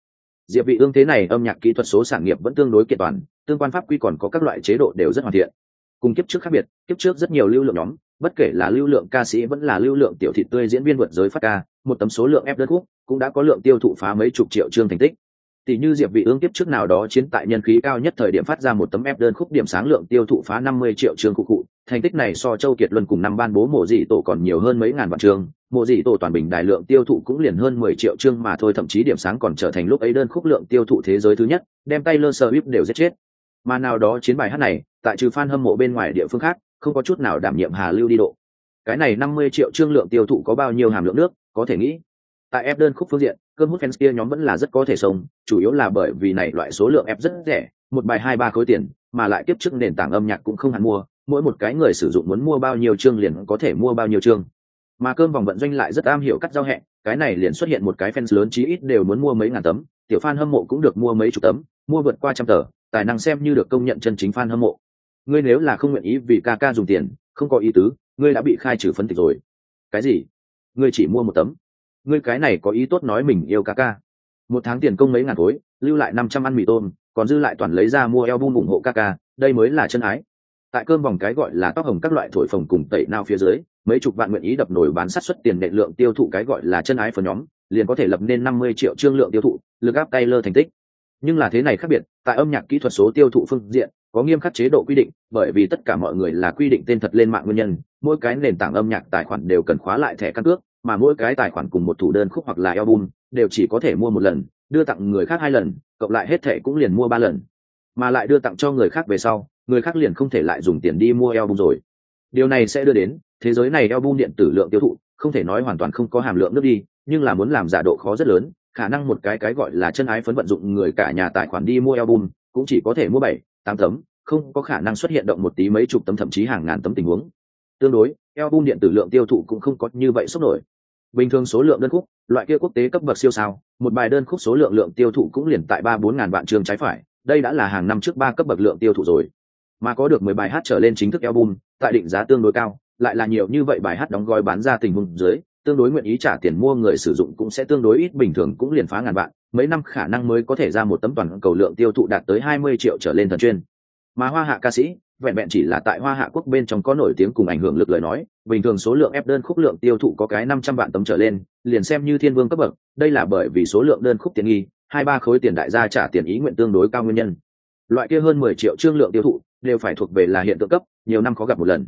diệp vị ương thế này âm nhạc kỹ thuật số sản nghiệp vẫn tương đối kiện toàn, tương quan pháp quy còn có các loại chế độ đều rất hoàn thiện. Cùng kiếp trước khác biệt, kiếp trước rất nhiều lưu lượng nhóm, bất kể là lưu lượng ca sĩ vẫn là lưu lượng tiểu thị tươi diễn viên vượt giới phát ca, một tấm số lượng ép đất khúc, cũng đã có lượng tiêu thụ phá mấy chục triệu chương thành tích tỷ như diệp vị ương tiếp trước nào đó chiến tại nhân khí cao nhất thời điểm phát ra một tấm ép đơn khúc điểm sáng lượng tiêu thụ phá 50 triệu trường cụ cụ. Thành tích này so châu kiệt luân cùng năm ban bố mộ dị tổ còn nhiều hơn mấy ngàn vạn trường. Mộ dị tổ toàn bình đại lượng tiêu thụ cũng liền hơn 10 triệu chương mà thôi, thậm chí điểm sáng còn trở thành lúc ấy đơn khúc lượng tiêu thụ thế giới thứ nhất, đem tay lơ sờ đều giết chết. Mà nào đó chiến bài hát này, tại trừ fan hâm mộ bên ngoài địa phương khác, không có chút nào đảm nhiệm hà lưu đi độ. Cái này 50 triệu chương lượng tiêu thụ có bao nhiêu hàm lượng nước, có thể nghĩ. Tại ép đơn khúc phương diện cơm hút fans kia nhóm vẫn là rất có thể sống, chủ yếu là bởi vì này loại số lượng ép rất rẻ, một bài hai ba khối tiền, mà lại tiếp trước nền tảng âm nhạc cũng không hẳn mua, mỗi một cái người sử dụng muốn mua bao nhiêu chương liền có thể mua bao nhiêu chương. Mà cơm vòng vận doanh lại rất am hiểu cắt giao hẹn, cái này liền xuất hiện một cái fans lớn chí ít đều muốn mua mấy ngàn tấm, tiểu fan hâm mộ cũng được mua mấy chục tấm, mua vượt qua trăm tờ, tài năng xem như được công nhận chân chính fan hâm mộ. Ngươi nếu là không nguyện ý vì ca ca dùng tiền, không có ý tứ, ngươi đã bị khai trừ phân tịch rồi. Cái gì? Ngươi chỉ mua một tấm ngươi cái này có ý tốt nói mình yêu ca ca. Một tháng tiền công mấy ngàn khối, lưu lại năm trăm ăn mì tôm, còn dư lại toàn lấy ra mua eo ủng hộ ca ca, đây mới là chân ái. Tại cơm vòng cái gọi là tóc hồng các loại thổi phồng cùng tẩy nao phía dưới, mấy chục vạn nguyện ý đập nổi bán sát xuất tiền nệ lượng tiêu thụ cái gọi là chân ái phần nhóm, liền có thể lập nên năm mươi triệu trương lượng tiêu thụ, lực áp tay lơ thành tích. Nhưng là thế này khác biệt, tại âm nhạc kỹ thuật số tiêu thụ phương diện, có nghiêm khắc chế độ quy định, bởi vì tất cả mọi người là quy định tên thật lên mạng nguyên nhân, mỗi cái nền tảng âm nhạc tài khoản đều cần khóa lại thẻ căn cước mà mỗi cái tài khoản cùng một thủ đơn khúc hoặc là album đều chỉ có thể mua một lần, đưa tặng người khác hai lần, cộng lại hết thẻ cũng liền mua ba lần. Mà lại đưa tặng cho người khác về sau, người khác liền không thể lại dùng tiền đi mua album rồi. Điều này sẽ đưa đến, thế giới này album điện tử lượng tiêu thụ, không thể nói hoàn toàn không có hàm lượng nước đi, nhưng là muốn làm giả độ khó rất lớn, khả năng một cái cái gọi là chân ái phấn vận dụng người cả nhà tài khoản đi mua album cũng chỉ có thể mua bảy, tám tấm, không có khả năng xuất hiện động một tí mấy chục tấm thậm chí hàng ngàn tấm tình huống. Tương đối, album điện tử lượng tiêu thụ cũng không có như vậy sốc nổi bình thường số lượng đơn khúc, loại kia quốc tế cấp bậc siêu sao, một bài đơn khúc số lượng lượng tiêu thụ cũng liền tại ba bốn ngàn vạn trường trái phải, đây đã là hàng năm trước ba cấp bậc lượng tiêu thụ rồi. Mà có được mười bài hát trở lên chính thức album, tại định giá tương đối cao, lại là nhiều như vậy bài hát đóng gói bán ra tình huống dưới, tương đối nguyện ý trả tiền mua người sử dụng cũng sẽ tương đối ít, bình thường cũng liền phá ngàn vạn, mấy năm khả năng mới có thể ra một tấm toàn cầu lượng tiêu thụ đạt tới hai mươi triệu trở lên thần chuyên. Mà hoa hạ ca sĩ vẹn vẹn chỉ là tại hoa hạ quốc bên trong có nổi tiếng cùng ảnh hưởng lực lời nói, bình thường số lượng ép đơn khúc lượng tiêu thụ có cái năm trăm vạn tấm trở lên, liền xem như thiên vương cấp bậc, đây là bởi vì số lượng đơn khúc tiền nghi, hai ba khối tiền đại gia trả tiền ý nguyện tương đối cao nguyên nhân. Loại kia hơn mười triệu trương lượng tiêu thụ, đều phải thuộc về là hiện tượng cấp, nhiều năm khó gặp một lần.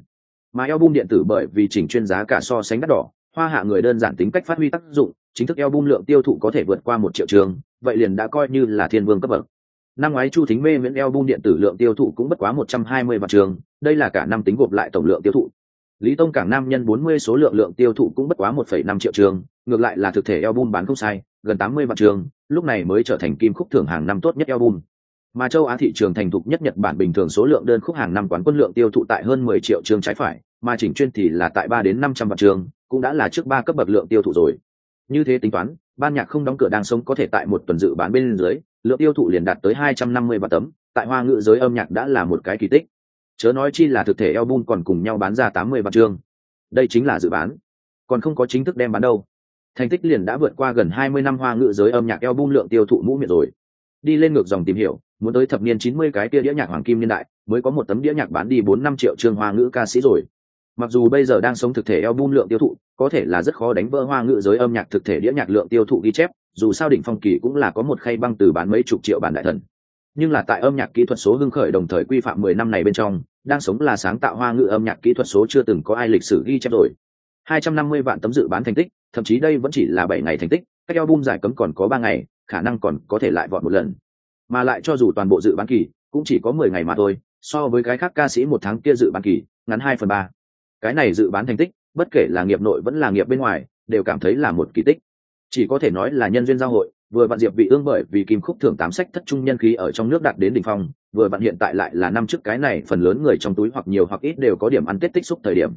Mà album điện tử bởi vì chỉnh chuyên giá cả so sánh đắt đỏ, hoa hạ người đơn giản tính cách phát huy tác dụng, chính thức album lượng tiêu thụ có thể vượt qua một triệu trường, vậy liền đã coi như là thiên vương cấp bậc năm ngoái chu thính mê miễn eo bun điện tử lượng tiêu thụ cũng bất quá một trăm hai mươi vạn trường, đây là cả năm tính gộp lại tổng lượng tiêu thụ lý tông cảng nam nhân bốn mươi số lượng lượng tiêu thụ cũng bất quá một phẩy năm triệu trường, ngược lại là thực thể eo bun bán không sai, gần tám mươi vạn trường, lúc này mới trở thành kim khúc thưởng hàng năm tốt nhất eo bun. mà châu á thị trường thành thục nhất nhật bản bình thường số lượng đơn khúc hàng năm quán quân lượng tiêu thụ tại hơn mười triệu trường trái phải, mà chỉnh chuyên thì là tại ba đến năm trăm vạn trường, cũng đã là trước ba cấp bậc lượng tiêu thụ rồi như thế tính toán, ban nhạc không đóng cửa đang sống có thể tại một tuần dự bán bên dưới lượng tiêu thụ liền đạt tới hai trăm năm mươi vạn tấm, tại hoa ngữ giới âm nhạc đã là một cái kỳ tích. Chớ nói chi là thực thể album còn cùng nhau bán ra tám mươi vạn chương. Đây chính là dự bán. Còn không có chính thức đem bán đâu. Thành tích liền đã vượt qua gần hai mươi năm hoa ngữ giới âm nhạc album lượng tiêu thụ mũ miệng rồi. Đi lên ngược dòng tìm hiểu, muốn tới thập niên chín mươi cái kia đĩa nhạc hoàng kim niên đại, mới có một tấm đĩa nhạc bán đi bốn năm triệu chương hoa ngữ ca sĩ rồi. Mặc dù bây giờ đang sống thực thể album lượng tiêu thụ, có thể là rất khó đánh vỡ hoa ngữ giới âm nhạc thực thể đĩa nhạc lượng tiêu thụ ghi chép dù sao đỉnh phong kỳ cũng là có một khay băng từ bán mấy chục triệu bản đại thần. Nhưng là tại âm nhạc kỹ thuật số hưng khởi đồng thời quy phạm mười năm này bên trong, đang sống là sáng tạo hoa ngữ âm nhạc kỹ thuật số chưa từng có ai lịch sử ghi chép rồi. Hai trăm năm mươi vạn tấm dự bán thành tích, thậm chí đây vẫn chỉ là bảy ngày thành tích, các album giải cấm còn có ba ngày, khả năng còn có thể lại vọt một lần. Mà lại cho dù toàn bộ dự bán kỳ, cũng chỉ có mười ngày mà thôi, so với cái khác ca sĩ một tháng kia dự bán kỳ, ngắn hai phần ba. Cái này dự bán thành tích, bất kể là nghiệp nội vẫn là nghiệp bên ngoài, đều cảm thấy là một kỳ tích chỉ có thể nói là nhân duyên giao hội, vừa bạn diệp vị ương bởi vì kim khúc thưởng tám sách thất trung nhân khí ở trong nước đạt đến đỉnh phong, vừa bạn hiện tại lại là năm trước cái này phần lớn người trong túi hoặc nhiều hoặc ít đều có điểm ăn tết tích xúc thời điểm.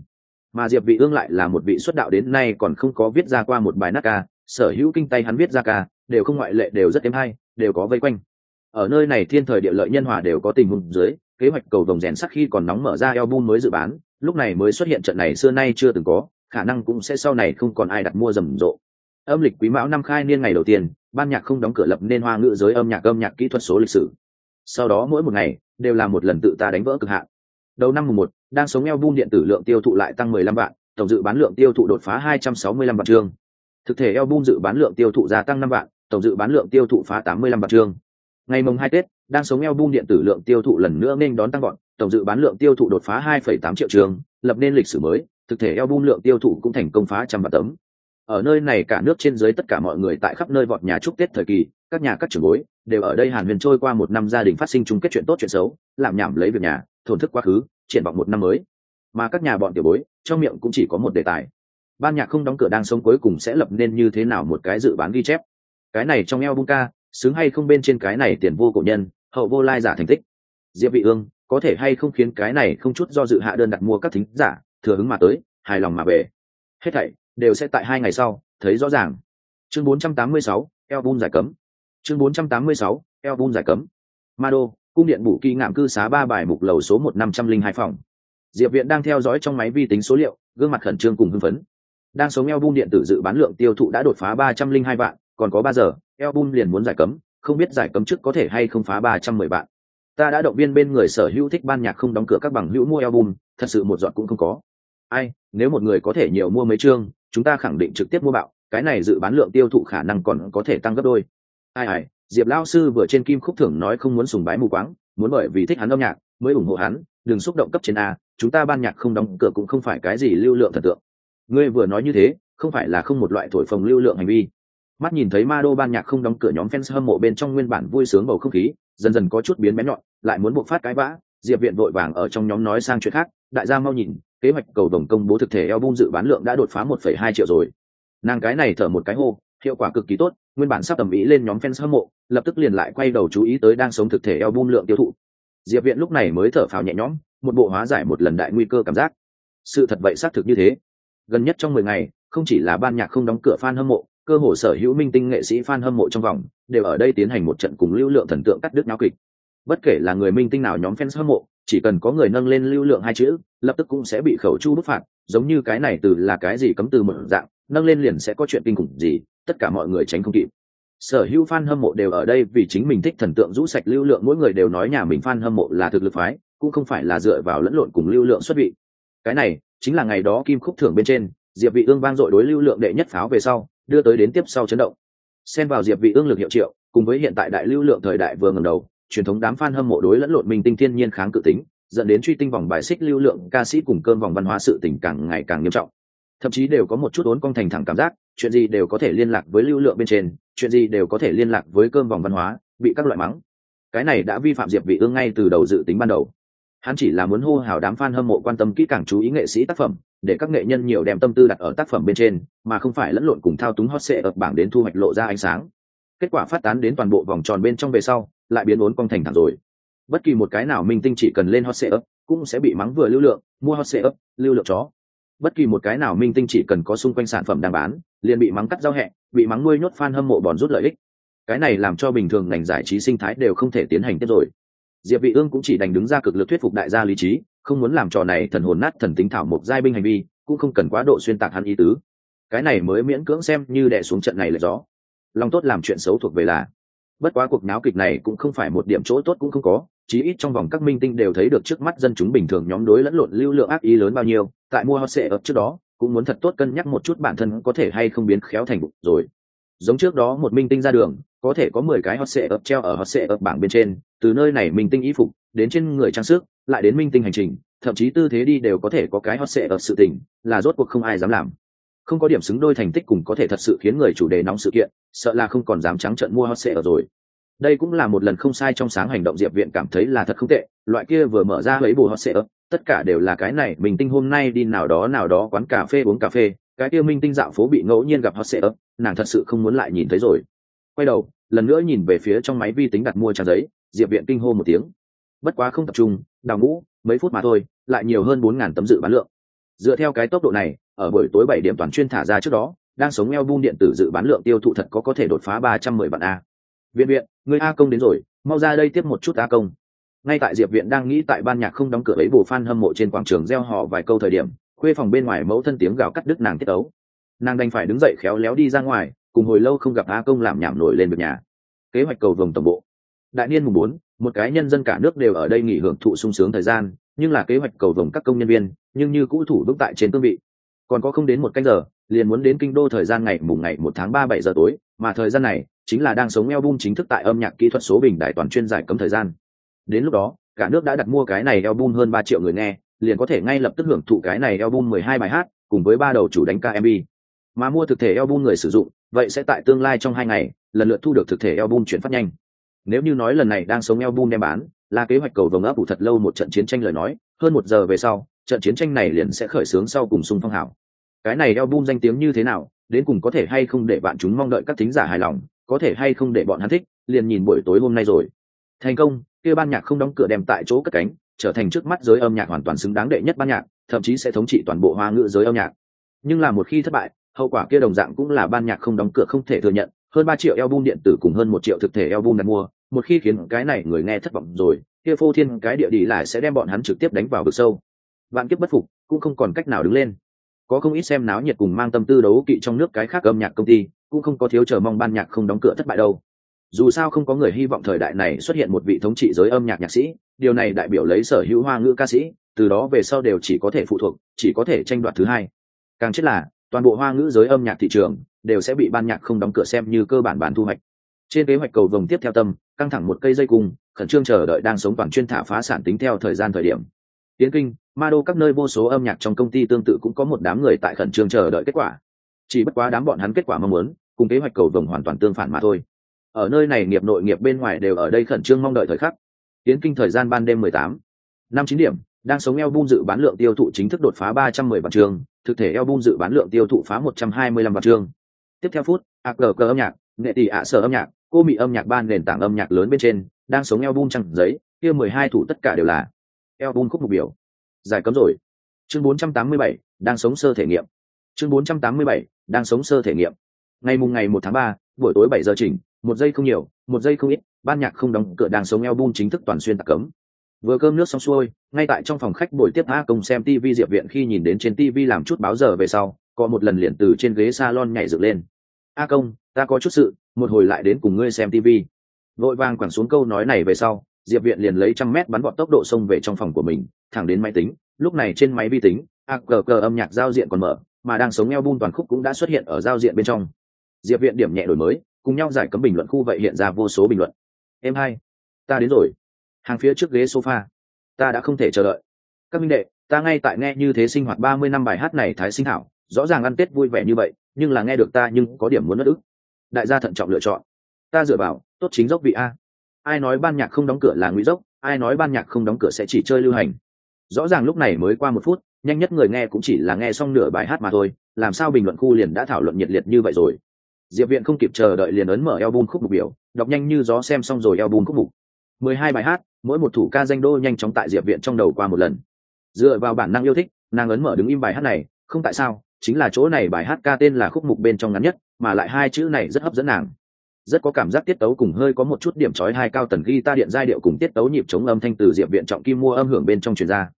Mà diệp vị ương lại là một vị xuất đạo đến nay còn không có viết ra qua một bài nát ca, sở hữu kinh tay hắn viết ra ca, đều không ngoại lệ, đều rất êm hay, đều có vây quanh. Ở nơi này thiên thời địa lợi nhân hòa đều có tình huống dưới, kế hoạch cầu vồng rèn sắc khi còn nóng mở ra album mới dự bán, lúc này mới xuất hiện trận này xưa nay chưa từng có, khả năng cũng sẽ sau này không còn ai đặt mua rầm rộ âm lịch quý mão năm khai niên ngày đầu tiên ban nhạc không đóng cửa lập nên hoa ngữ giới âm nhạc âm nhạc kỹ thuật số lịch sử. Sau đó mỗi một ngày đều là một lần tự ta đánh vỡ cực hạn. Đầu năm mùng một đang sống eo bung điện tử lượng tiêu thụ lại tăng 15 vạn tổng dự bán lượng tiêu thụ đột phá 265 vạn chương. Thực thể eo bung dự bán lượng tiêu thụ gia tăng 5 vạn tổng dự bán lượng tiêu thụ phá 85 vạn chương. Ngày mùng hai tết đang sống eo bung điện tử lượng tiêu thụ lần nữa nên đón tăng vọt tổng dự bán lượng tiêu thụ đột phá 2,8 triệu chương lập nên lịch sử mới. Thực thể eo bung lượng tiêu thụ cũng thành công phá trăm vạn tấm ở nơi này cả nước trên dưới tất cả mọi người tại khắp nơi vọt nhà chúc tết thời kỳ, các nhà các trưởng bối đều ở đây hàn huyền trôi qua một năm gia đình phát sinh chung kết chuyện tốt chuyện xấu làm nhảm lấy việc nhà, thổn thức quá khứ, triển vọng một năm mới. Mà các nhà bọn tiểu bối, trong miệng cũng chỉ có một đề tài. Ban nhạc không đóng cửa đang sống cuối cùng sẽ lập nên như thế nào một cái dự bán ghi chép. Cái này trong eo bung ca, xứng hay không bên trên cái này tiền vô cổ nhân, hậu vô lai giả thành tích. Diệp vị ương, có thể hay không khiến cái này không chút do dự hạ đơn đặt mua các thính giả, thừa hứng mà tới, hài lòng mà về. Hết thảy đều sẽ tại hai ngày sau thấy rõ ràng. Chương 486, album giải cấm. Chương 486, album giải cấm. Mado, cung điện bù kỳ ngạm cư xá ba bài mục lầu số một năm trăm linh hai phòng. Diệp viện đang theo dõi trong máy vi tính số liệu gương mặt khẩn trương cùng hưng phấn. Đang sống album điện tử dự bán lượng tiêu thụ đã đột phá ba trăm linh hai vạn còn có ba giờ album liền muốn giải cấm không biết giải cấm trước có thể hay không phá ba trăm mười vạn. Ta đã động viên bên người sở hữu thích ban nhạc không đóng cửa các bằng hữu mua album thật sự một dọn cũng không có. Ai nếu một người có thể nhiều mua mấy chương chúng ta khẳng định trực tiếp mua bạo, cái này dự bán lượng tiêu thụ khả năng còn có thể tăng gấp đôi. Ai ai, diệp lao sư vừa trên kim khúc thưởng nói không muốn sùng bái mù quáng, muốn bởi vì thích hắn âm nhạc, mới ủng hộ hắn, đừng xúc động cấp trên a, chúng ta ban nhạc không đóng cửa cũng không phải cái gì lưu lượng thần tượng. Ngươi vừa nói như thế, không phải là không một loại thổi phồng lưu lượng hành vi. Mắt nhìn thấy ma đô ban nhạc không đóng cửa nhóm fans hâm mộ bên trong nguyên bản vui sướng bầu không khí, dần dần có chút biến bén nhọn, lại muốn buộc phát cái vã, diệp viện vội vàng ở trong nhóm nói sang chuyện khác, đại gia mau nhìn kế hoạch cầu đồng công bố thực thể album dự bán lượng đã đột phá 1,2 triệu rồi. Nàng cái này thở một cái hô hiệu quả cực kỳ tốt nguyên bản sắp tầm ý lên nhóm fans hâm mộ lập tức liền lại quay đầu chú ý tới đang sống thực thể album lượng tiêu thụ. Diệp viện lúc này mới thở phào nhẹ nhõm một bộ hóa giải một lần đại nguy cơ cảm giác. Sự thật vậy xác thực như thế. Gần nhất trong mười ngày không chỉ là ban nhạc không đóng cửa fan hâm mộ cơ hồ sở hữu minh tinh nghệ sĩ fan hâm mộ trong vòng đều ở đây tiến hành một trận cùng lưu lượng thần tượng cắt đứt náo kịch. Bất kể là người minh tinh nào nhóm fans hâm mộ chỉ cần có người nâng lên lưu lượng hai chữ, lập tức cũng sẽ bị khẩu chu bức phạt, giống như cái này từ là cái gì cấm từ một dạng, nâng lên liền sẽ có chuyện kinh khủng gì, tất cả mọi người tránh không kịp. Sở hữu fan hâm mộ đều ở đây vì chính mình thích thần tượng rũ sạch lưu lượng, mỗi người đều nói nhà mình fan hâm mộ là thực lực phái, cũng không phải là dựa vào lẫn lộn cùng lưu lượng xuất vị. Cái này chính là ngày đó kim khúc thưởng bên trên, diệp vị ương vang dội đối lưu lượng đệ nhất pháo về sau, đưa tới đến tiếp sau chấn động. Xen vào diệp vị ương lực hiệu triệu, cùng với hiện tại đại lưu lượng thời đại vừa ngẩng đầu truyền thống đám fan hâm mộ đối lẫn lộn mình tinh thiên nhiên kháng cự tính, dẫn đến truy tinh vòng bài xích lưu lượng ca sĩ cùng cơn vòng văn hóa sự tình càng ngày càng nghiêm trọng. Thậm chí đều có một chút uốn cong thành thẳng cảm giác, chuyện gì đều có thể liên lạc với lưu lượng bên trên, chuyện gì đều có thể liên lạc với cơm vòng văn hóa, bị các loại mắng. Cái này đã vi phạm diệp vị ương ngay từ đầu dự tính ban đầu. Hắn chỉ là muốn hô hào đám fan hâm mộ quan tâm kỹ càng chú ý nghệ sĩ tác phẩm, để các nghệ nhân nhiều đem tâm tư đặt ở tác phẩm bên trên, mà không phải lẫn lộn cùng thao túng hot sẽ ập bảng đến thu hoạch lộ ra ánh sáng kết quả phát tán đến toàn bộ vòng tròn bên trong về sau, lại biến ốn cong thành thẳng rồi. Bất kỳ một cái nào minh tinh chỉ cần lên hot sale ấp cũng sẽ bị mắng vừa lưu lượng, mua hot sale ấp lưu lượng chó. Bất kỳ một cái nào minh tinh chỉ cần có xung quanh sản phẩm đang bán, liền bị mắng cắt giao hẹ, bị mắng nuôi nhốt fan hâm mộ bòn rút lợi ích. Cái này làm cho bình thường ngành giải trí sinh thái đều không thể tiến hành tiếp rồi. Diệp vị ương cũng chỉ đành đứng ra cực lực thuyết phục đại gia lý trí, không muốn làm trò này thần hồn nát thần tính thảo một giai binh hành vi, cũng không cần quá độ xuyên tạc hắn ý tứ. Cái này mới miễn cưỡng xem như đè xuống trận này là gió lòng tốt làm chuyện xấu thuộc về là. Bất quá cuộc náo kịch này cũng không phải một điểm chỗ tốt cũng không có, chí ít trong vòng các minh tinh đều thấy được trước mắt dân chúng bình thường nhóm đối lẫn lộn lưu lượng ác ý lớn bao nhiêu, tại mua hot sệ ập trước đó, cũng muốn thật tốt cân nhắc một chút bản thân có thể hay không biến khéo thành bụng rồi. Giống trước đó một minh tinh ra đường, có thể có mười cái hot sệ ập treo ở hot sệ ập bảng bên trên, từ nơi này minh tinh y phục, đến trên người trang sức, lại đến minh tinh hành trình, thậm chí tư thế đi đều có thể có cái hot sệ ập sự tình, là rốt cuộc không ai dám làm không có điểm xứng đôi thành tích cùng có thể thật sự khiến người chủ đề nóng sự kiện, sợ là không còn dám trắng trợn mua hot sệ ở rồi. Đây cũng là một lần không sai trong sáng hành động diệp viện cảm thấy là thật không tệ, loại kia vừa mở ra lấy bù hot sệ ấp tất cả đều là cái này, mình tinh hôm nay đi nào đó nào đó quán cà phê uống cà phê, cái kia minh tinh dạo phố bị ngẫu nhiên gặp hot sệ ấp nàng thật sự không muốn lại nhìn thấy rồi. Quay đầu, lần nữa nhìn về phía trong máy vi tính đặt mua trang giấy, diệp viện kinh hô một tiếng. Bất quá không tập trung, đào ngũ, mấy phút mà thôi, lại nhiều hơn bốn ngàn tấm dự bán lượng. Dựa theo cái tốc độ này ở buổi tối bảy điểm toàn chuyên thả ra trước đó, đang sống eo bung điện tử dự bán lượng tiêu thụ thật có có thể đột phá ba trăm mười vạn a. Viện viện, người a công đến rồi, mau ra đây tiếp một chút a công. Ngay tại diệp viện đang nghĩ tại ban nhạc không đóng cửa ấy bù fan hâm mộ trên quảng trường gieo họ vài câu thời điểm, khuê phòng bên ngoài mẫu thân tiếng gào cắt đứt nàng tiết tấu. nàng đành phải đứng dậy khéo léo đi ra ngoài, cùng hồi lâu không gặp a công làm nhảm nổi lên việc nhà. Kế hoạch cầu vồng tổng bộ. Đại niên mùng bốn, một cái nhân dân cả nước đều ở đây nghỉ hưởng thụ sung sướng thời gian, nhưng là kế hoạch cầu vồng các công nhân viên, nhưng như cũ thủ vững tại trên cương vị còn có không đến một canh giờ, liền muốn đến kinh đô thời gian ngày mùng ngày một tháng ba bảy giờ tối, mà thời gian này chính là đang sống album chính thức tại âm nhạc kỹ thuật số bình đại toàn chuyên giải cấm thời gian. Đến lúc đó, cả nước đã đặt mua cái này album hơn ba triệu người nghe, liền có thể ngay lập tức hưởng thụ cái này album mười hai bài hát, cùng với ba đầu chủ đánh ca mà mua thực thể album người sử dụng, vậy sẽ tại tương lai trong hai ngày, lần lượt thu được thực thể album chuyển phát nhanh. Nếu như nói lần này đang sống album đem bán, là kế hoạch cầu vồng ấp ủ thật lâu một trận chiến tranh lời nói, hơn một giờ về sau trận chiến tranh này liền sẽ khởi xướng sau cùng sung phong hảo. Cái này album danh tiếng như thế nào, đến cùng có thể hay không để bạn chúng mong đợi các thính giả hài lòng, có thể hay không để bọn hắn thích, liền nhìn buổi tối hôm nay rồi. Thành công, kia ban nhạc không đóng cửa đem tại chỗ cất cánh, trở thành trước mắt giới âm nhạc hoàn toàn xứng đáng đệ nhất ban nhạc, thậm chí sẽ thống trị toàn bộ hoa ngữ giới âm nhạc. Nhưng là một khi thất bại, hậu quả kia đồng dạng cũng là ban nhạc không đóng cửa không thể thừa nhận, hơn ba triệu album điện tử cùng hơn một triệu thực thể album đặt mua, một khi khiến cái này người nghe thất vọng rồi, kia phô thiên cái địa đi lại sẽ đem bọn hắn trực tiếp đánh vào vực sâu vạn kiếp bất phục, cũng không còn cách nào đứng lên. Có không ít xem náo nhiệt cùng mang tâm tư đấu kỵ trong nước cái khác âm nhạc công ty, cũng không có thiếu chờ mong ban nhạc không đóng cửa thất bại đâu. Dù sao không có người hy vọng thời đại này xuất hiện một vị thống trị giới âm nhạc nhạc sĩ, điều này đại biểu lấy sở hữu hoa ngữ ca sĩ, từ đó về sau đều chỉ có thể phụ thuộc, chỉ có thể tranh đoạt thứ hai. Càng chết là, toàn bộ hoa ngữ giới âm nhạc thị trường đều sẽ bị ban nhạc không đóng cửa xem như cơ bản bán thu hoạch. Trên kế hoạch cầu vồng tiếp theo tâm, căng thẳng một cây dây cung, khẩn trương chờ đợi đang sống toàn chuyên thả phá sản tính theo thời gian thời điểm. Tiến kinh ma đô các nơi vô số âm nhạc trong công ty tương tự cũng có một đám người tại khẩn trương chờ đợi kết quả. Chỉ bất quá đám bọn hắn kết quả mong muốn, cùng kế hoạch cầu vồng hoàn toàn tương phản mà thôi. Ở nơi này nghiệp nội nghiệp bên ngoài đều ở đây khẩn trương mong đợi thời khắc. Tiến kinh thời gian ban đêm mười tám, năm chín điểm, đang sống eo bung dự bán lượng tiêu thụ chính thức đột phá ba trăm mười vạn trường, thực thể eo bung dự bán lượng tiêu thụ phá một trăm hai mươi lăm vạn trường. Tiếp theo phút aqg âm nhạc, nghệ tỷ ạ sở âm nhạc, cô mỹ âm nhạc ban nền tảng âm nhạc lớn bên trên, đang sống eo bung trăng giấy, kia mười hai thủ tất cả đều là eo bung khúc mục biểu giải cấm rồi. Chương bốn trăm tám mươi bảy, đang sống sơ thể nghiệm. Chương bốn trăm tám mươi bảy, đang sống sơ thể nghiệm. Ngày mùng ngày 1 tháng 3 buổi tối 7 giờ chỉnh, một giây không nhiều, một giây không ít, ban nhạc không đóng cửa đang sống album chính thức toàn xuyên tạc cấm. Vừa cơm nước xong xuôi, ngay tại trong phòng khách buổi tiếp a công xem tv diệp viện khi nhìn đến trên tv làm chút báo giờ về sau, có một lần liền từ trên ghế salon nhảy dựng lên. A công, ta có chút sự, một hồi lại đến cùng ngươi xem tv vội vàng quẳng xuống câu nói này về sau diệp viện liền lấy trăm mét bắn vọt tốc độ xông về trong phòng của mình, thẳng đến máy tính. Lúc này trên máy vi tính, a cờ cờ âm nhạc giao diện còn mở, mà đang sống eo bun toàn khúc cũng đã xuất hiện ở giao diện bên trong. Diệp viện điểm nhẹ đổi mới, cùng nhau giải cấm bình luận khu vậy hiện ra vô số bình luận. Em hai, ta đến rồi. Hàng phía trước ghế sofa. Ta đã không thể chờ đợi. Các minh đệ, ta ngay tại nghe như thế sinh hoạt ba mươi năm bài hát này thái sinh hảo rõ ràng ăn tết vui vẻ như vậy, nhưng là nghe được ta nhưng có điểm muốn mất ức. Đại gia thận trọng lựa chọn. Ta dựa vào, tốt chính dốc vị a ai nói ban nhạc không đóng cửa là nguy dốc, ai nói ban nhạc không đóng cửa sẽ chỉ chơi lưu hành. Rõ ràng lúc này mới qua một phút, nhanh nhất người nghe cũng chỉ là nghe xong nửa bài hát mà thôi, làm sao bình luận khu liền đã thảo luận nhiệt liệt như vậy rồi. Diệp viện không kịp chờ đợi liền ấn mở album khúc mục biểu, đọc nhanh như gió xem xong rồi album khúc mục. Mười hai bài hát, mỗi một thủ ca danh đô nhanh chóng tại diệp viện trong đầu qua một lần. Dựa vào bản năng yêu thích, nàng ấn mở đứng im bài hát này, không tại sao, chính là chỗ này bài hát ca tên là khúc mục bên trong ngắn nhất, mà lại hai chữ này rất hấp dẫn nàng rất có cảm giác tiết tấu cùng hơi có một chút điểm trói hai cao tần ghi ta điện giai điệu cùng tiết tấu nhịp chống âm thanh từ diệp viện trọng kim mua âm hưởng bên trong truyền ra.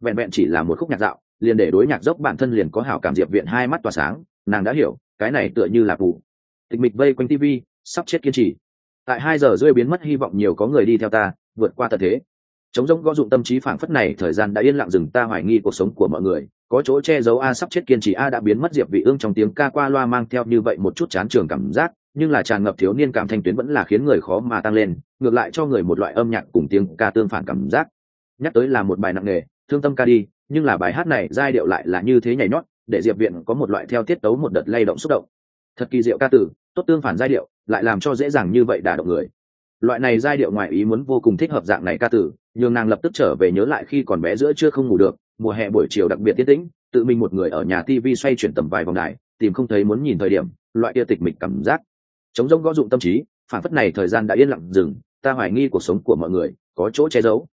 Vẹn vẹn chỉ là một khúc nhạc dạo, liền để đối nhạc dốc bản thân liền có hảo cảm diệp viện hai mắt tỏa sáng, nàng đã hiểu, cái này tựa như là vụ. Tịch mịch vây quanh tv sắp chết kiên trì. Tại hai giờ rơi biến mất, hy vọng nhiều có người đi theo ta, vượt qua tận thế. Chống rỗng gõ dụng tâm trí phảng phất này, thời gian đã yên lặng dừng, ta hoài nghi cuộc sống của mọi người. Có chỗ che giấu a sắp chết kiên trì a đã biến mất, diệp vị ương trong tiếng ca qua loa mang theo như vậy một chút chán trường cảm giác nhưng là tràn ngập thiếu niên cảm thanh tuyến vẫn là khiến người khó mà tăng lên ngược lại cho người một loại âm nhạc cùng tiếng ca tương phản cảm giác. Nhắc tới là một bài nặng nghề, thương tâm ca đi nhưng là bài hát này giai điệu lại là như thế nhảy nhót để diệp viện có một loại theo tiết tấu một đợt lay động xúc động. Thật kỳ diệu ca tử tốt tương phản giai điệu lại làm cho dễ dàng như vậy đả động người. Loại này giai điệu ngoài ý muốn vô cùng thích hợp dạng này ca tử nhường nàng lập tức trở về nhớ lại khi còn bé giữa chưa không ngủ được mùa hè buổi chiều đặc biệt tiết tĩnh tự mình một người ở nhà tv xoay chuyển tầm vài vòng đài tìm không thấy muốn nhìn thời điểm loại kia tịch mịch cảm giác chống rông gõ dụng tâm trí, phản phất này thời gian đã yên lặng dừng, ta hoài nghi cuộc sống của mọi người có chỗ che giấu.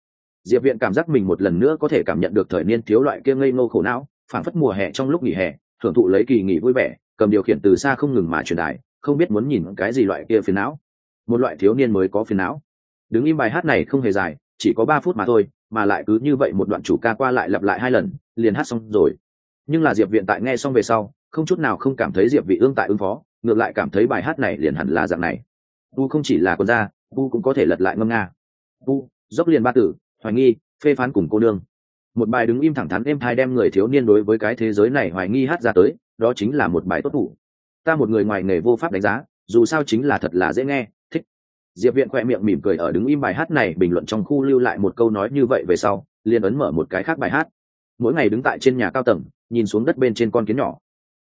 Diệp viện cảm giác mình một lần nữa có thể cảm nhận được thời niên thiếu loại kia ngây ngô khổ não, phản phất mùa hè trong lúc nghỉ hè, thưởng thụ lấy kỳ nghỉ vui vẻ, cầm điều khiển từ xa không ngừng mà truyền đài, không biết muốn nhìn cái gì loại kia phiền não. Một loại thiếu niên mới có phiền não. Đứng im bài hát này không hề dài, chỉ có ba phút mà thôi, mà lại cứ như vậy một đoạn chủ ca qua lại lặp lại hai lần, liền hát xong rồi. Nhưng là diệp viện tại nghe xong về sau, không chút nào không cảm thấy diệp vị ương tại ứng phó ngược lại cảm thấy bài hát này liền hẳn là dạng này. Bu không chỉ là con da bu cũng có thể lật lại ngâm nga. Bu dốc liền ba tử, hoài nghi, phê phán cùng cô nương. Một bài đứng im thẳng thắn êm thai đem người thiếu niên đối với cái thế giới này hoài nghi hát ra tới, đó chính là một bài tốt thủ. Ta một người ngoài nghề vô pháp đánh giá, dù sao chính là thật là dễ nghe, thích. Diệp viện khoe miệng mỉm cười ở đứng im bài hát này bình luận trong khu lưu lại một câu nói như vậy về sau, liền ấn mở một cái khác bài hát. Mỗi ngày đứng tại trên nhà cao tầng, nhìn xuống đất bên trên con kiến nhỏ.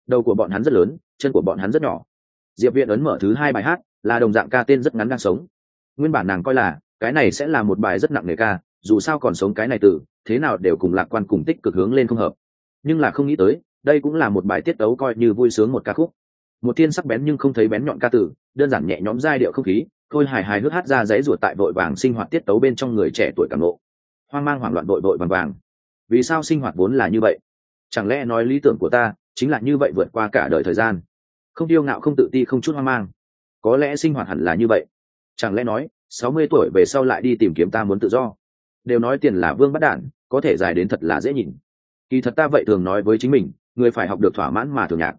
Đầu của bọn hắn rất lớn, chân của bọn hắn rất nhỏ diệp viện ấn mở thứ hai bài hát, là đồng dạng ca tên rất ngắn đang sống. Nguyên bản nàng coi là, cái này sẽ là một bài rất nặng nề ca, dù sao còn sống cái này từ, thế nào đều cùng lạc quan cùng tích cực hướng lên không hợp. Nhưng là không nghĩ tới, đây cũng là một bài tiết tấu coi như vui sướng một ca khúc. Một thiên sắc bén nhưng không thấy bén nhọn ca tử đơn giản nhẹ nhõm giai điệu không khí thôi hài hài hước hát ra giấy ruột tại vội vàng sinh hoạt tiết tấu bên trong người trẻ tuổi cảm lộ hoang mang hoảng loạn vội vội vàng vàng. Vì sao sinh hoạt vốn là như vậy? Chẳng lẽ nói lý tưởng của ta chính là như vậy vượt qua cả đời thời gian? Không tiêu ngạo, không tự ti, không chút hoang mang. Có lẽ sinh hoạt hẳn là như vậy. Chẳng lẽ nói, sáu mươi tuổi về sau lại đi tìm kiếm ta muốn tự do? Đều nói tiền là vương bắt đản, có thể dài đến thật là dễ nhìn. Kỳ thật ta vậy thường nói với chính mình, người phải học được thỏa mãn mà thường nhạc.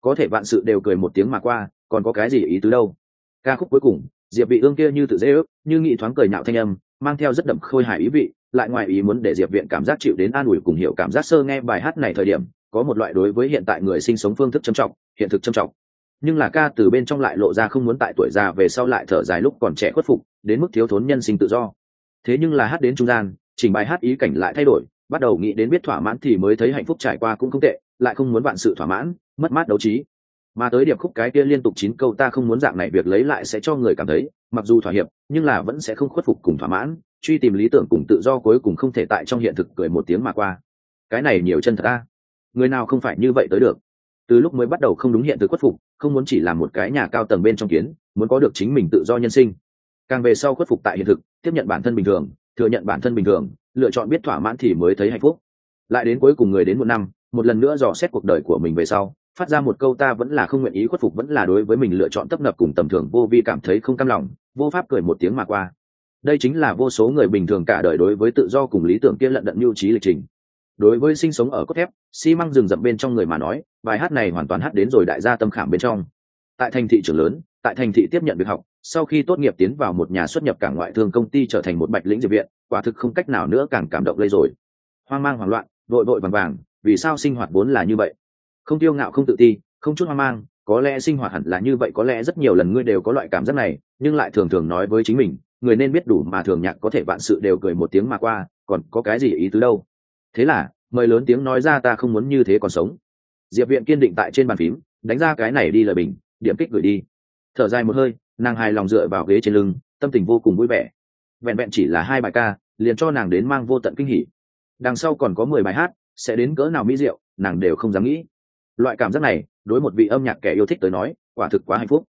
Có thể vạn sự đều cười một tiếng mà qua, còn có cái gì ý tứ đâu? Ca khúc cuối cùng, diệp vị ương kia như tự dễ ước, như nghị thoáng cười nhạo thanh âm, mang theo rất đậm khôi hài ý vị, lại ngoài ý muốn để diệp viện cảm giác chịu đến an ủi cùng hiểu cảm giác sơ nghe bài hát này thời điểm có một loại đối với hiện tại người sinh sống phương thức trầm trọng, hiện thực trầm trọng. Nhưng là ca từ bên trong lại lộ ra không muốn tại tuổi già về sau lại thở dài lúc còn trẻ khuất phục, đến mức thiếu thốn nhân sinh tự do. Thế nhưng là hát đến trung gian chỉnh bài hát ý cảnh lại thay đổi, bắt đầu nghĩ đến biết thỏa mãn thì mới thấy hạnh phúc trải qua cũng không tệ, lại không muốn vạn sự thỏa mãn, mất mát đấu trí. Mà tới điệp khúc cái kia liên tục chín câu ta không muốn dạng này, việc lấy lại sẽ cho người cảm thấy, mặc dù thỏa hiệp, nhưng là vẫn sẽ không khuất phục cùng thỏa mãn, truy tìm lý tưởng cùng tự do cuối cùng không thể tại trong hiện thực cười một tiếng mà qua. Cái này nhiều chân thật ta người nào không phải như vậy tới được. Từ lúc mới bắt đầu không đúng hiện thực khuất phục, không muốn chỉ là một cái nhà cao tầng bên trong kiến, muốn có được chính mình tự do nhân sinh. Càng về sau khuất phục tại hiện thực, tiếp nhận bản thân bình thường, thừa nhận bản thân bình thường, lựa chọn biết thỏa mãn thì mới thấy hạnh phúc. Lại đến cuối cùng người đến một năm, một lần nữa dò xét cuộc đời của mình về sau, phát ra một câu ta vẫn là không nguyện ý khuất phục vẫn là đối với mình lựa chọn tấp nập cùng tầm thường, vô vi cảm thấy không cam lòng, vô pháp cười một tiếng mà qua. Đây chính là vô số người bình thường cả đời đối với tự do cùng lý tưởng kia lận đận mưu trí lịch trình đối với sinh sống ở cốt thép, xi măng rừng rậm bên trong người mà nói, bài hát này hoàn toàn hát đến rồi đại gia tâm khảm bên trong. Tại thành thị trường lớn, tại thành thị tiếp nhận việc học, sau khi tốt nghiệp tiến vào một nhà xuất nhập cảng ngoại thương công ty trở thành một bạch lĩnh diệp viện, quả thực không cách nào nữa càng cảm động lây rồi. Hoang mang hoảng loạn, vội vội vàng vàng, vì sao sinh hoạt vốn là như vậy? Không tiêu ngạo không tự ti, không chút hoang mang, có lẽ sinh hoạt hẳn là như vậy, có lẽ rất nhiều lần ngươi đều có loại cảm giác này, nhưng lại thường thường nói với chính mình, người nên biết đủ mà thường nhạc có thể vạn sự đều cười một tiếng mà qua, còn có cái gì ý tứ đâu? Thế là, mời lớn tiếng nói ra ta không muốn như thế còn sống. Diệp viện kiên định tại trên bàn phím, đánh ra cái này đi lời bình, điểm kích gửi đi. Thở dài một hơi, nàng hài lòng dựa vào ghế trên lưng, tâm tình vô cùng vui vẻ. Vẹn vẹn chỉ là hai bài ca, liền cho nàng đến mang vô tận kinh hỉ. Đằng sau còn có mười bài hát, sẽ đến cỡ nào mỹ diệu, nàng đều không dám nghĩ. Loại cảm giác này, đối một vị âm nhạc kẻ yêu thích tới nói, quả thực quá hạnh phúc.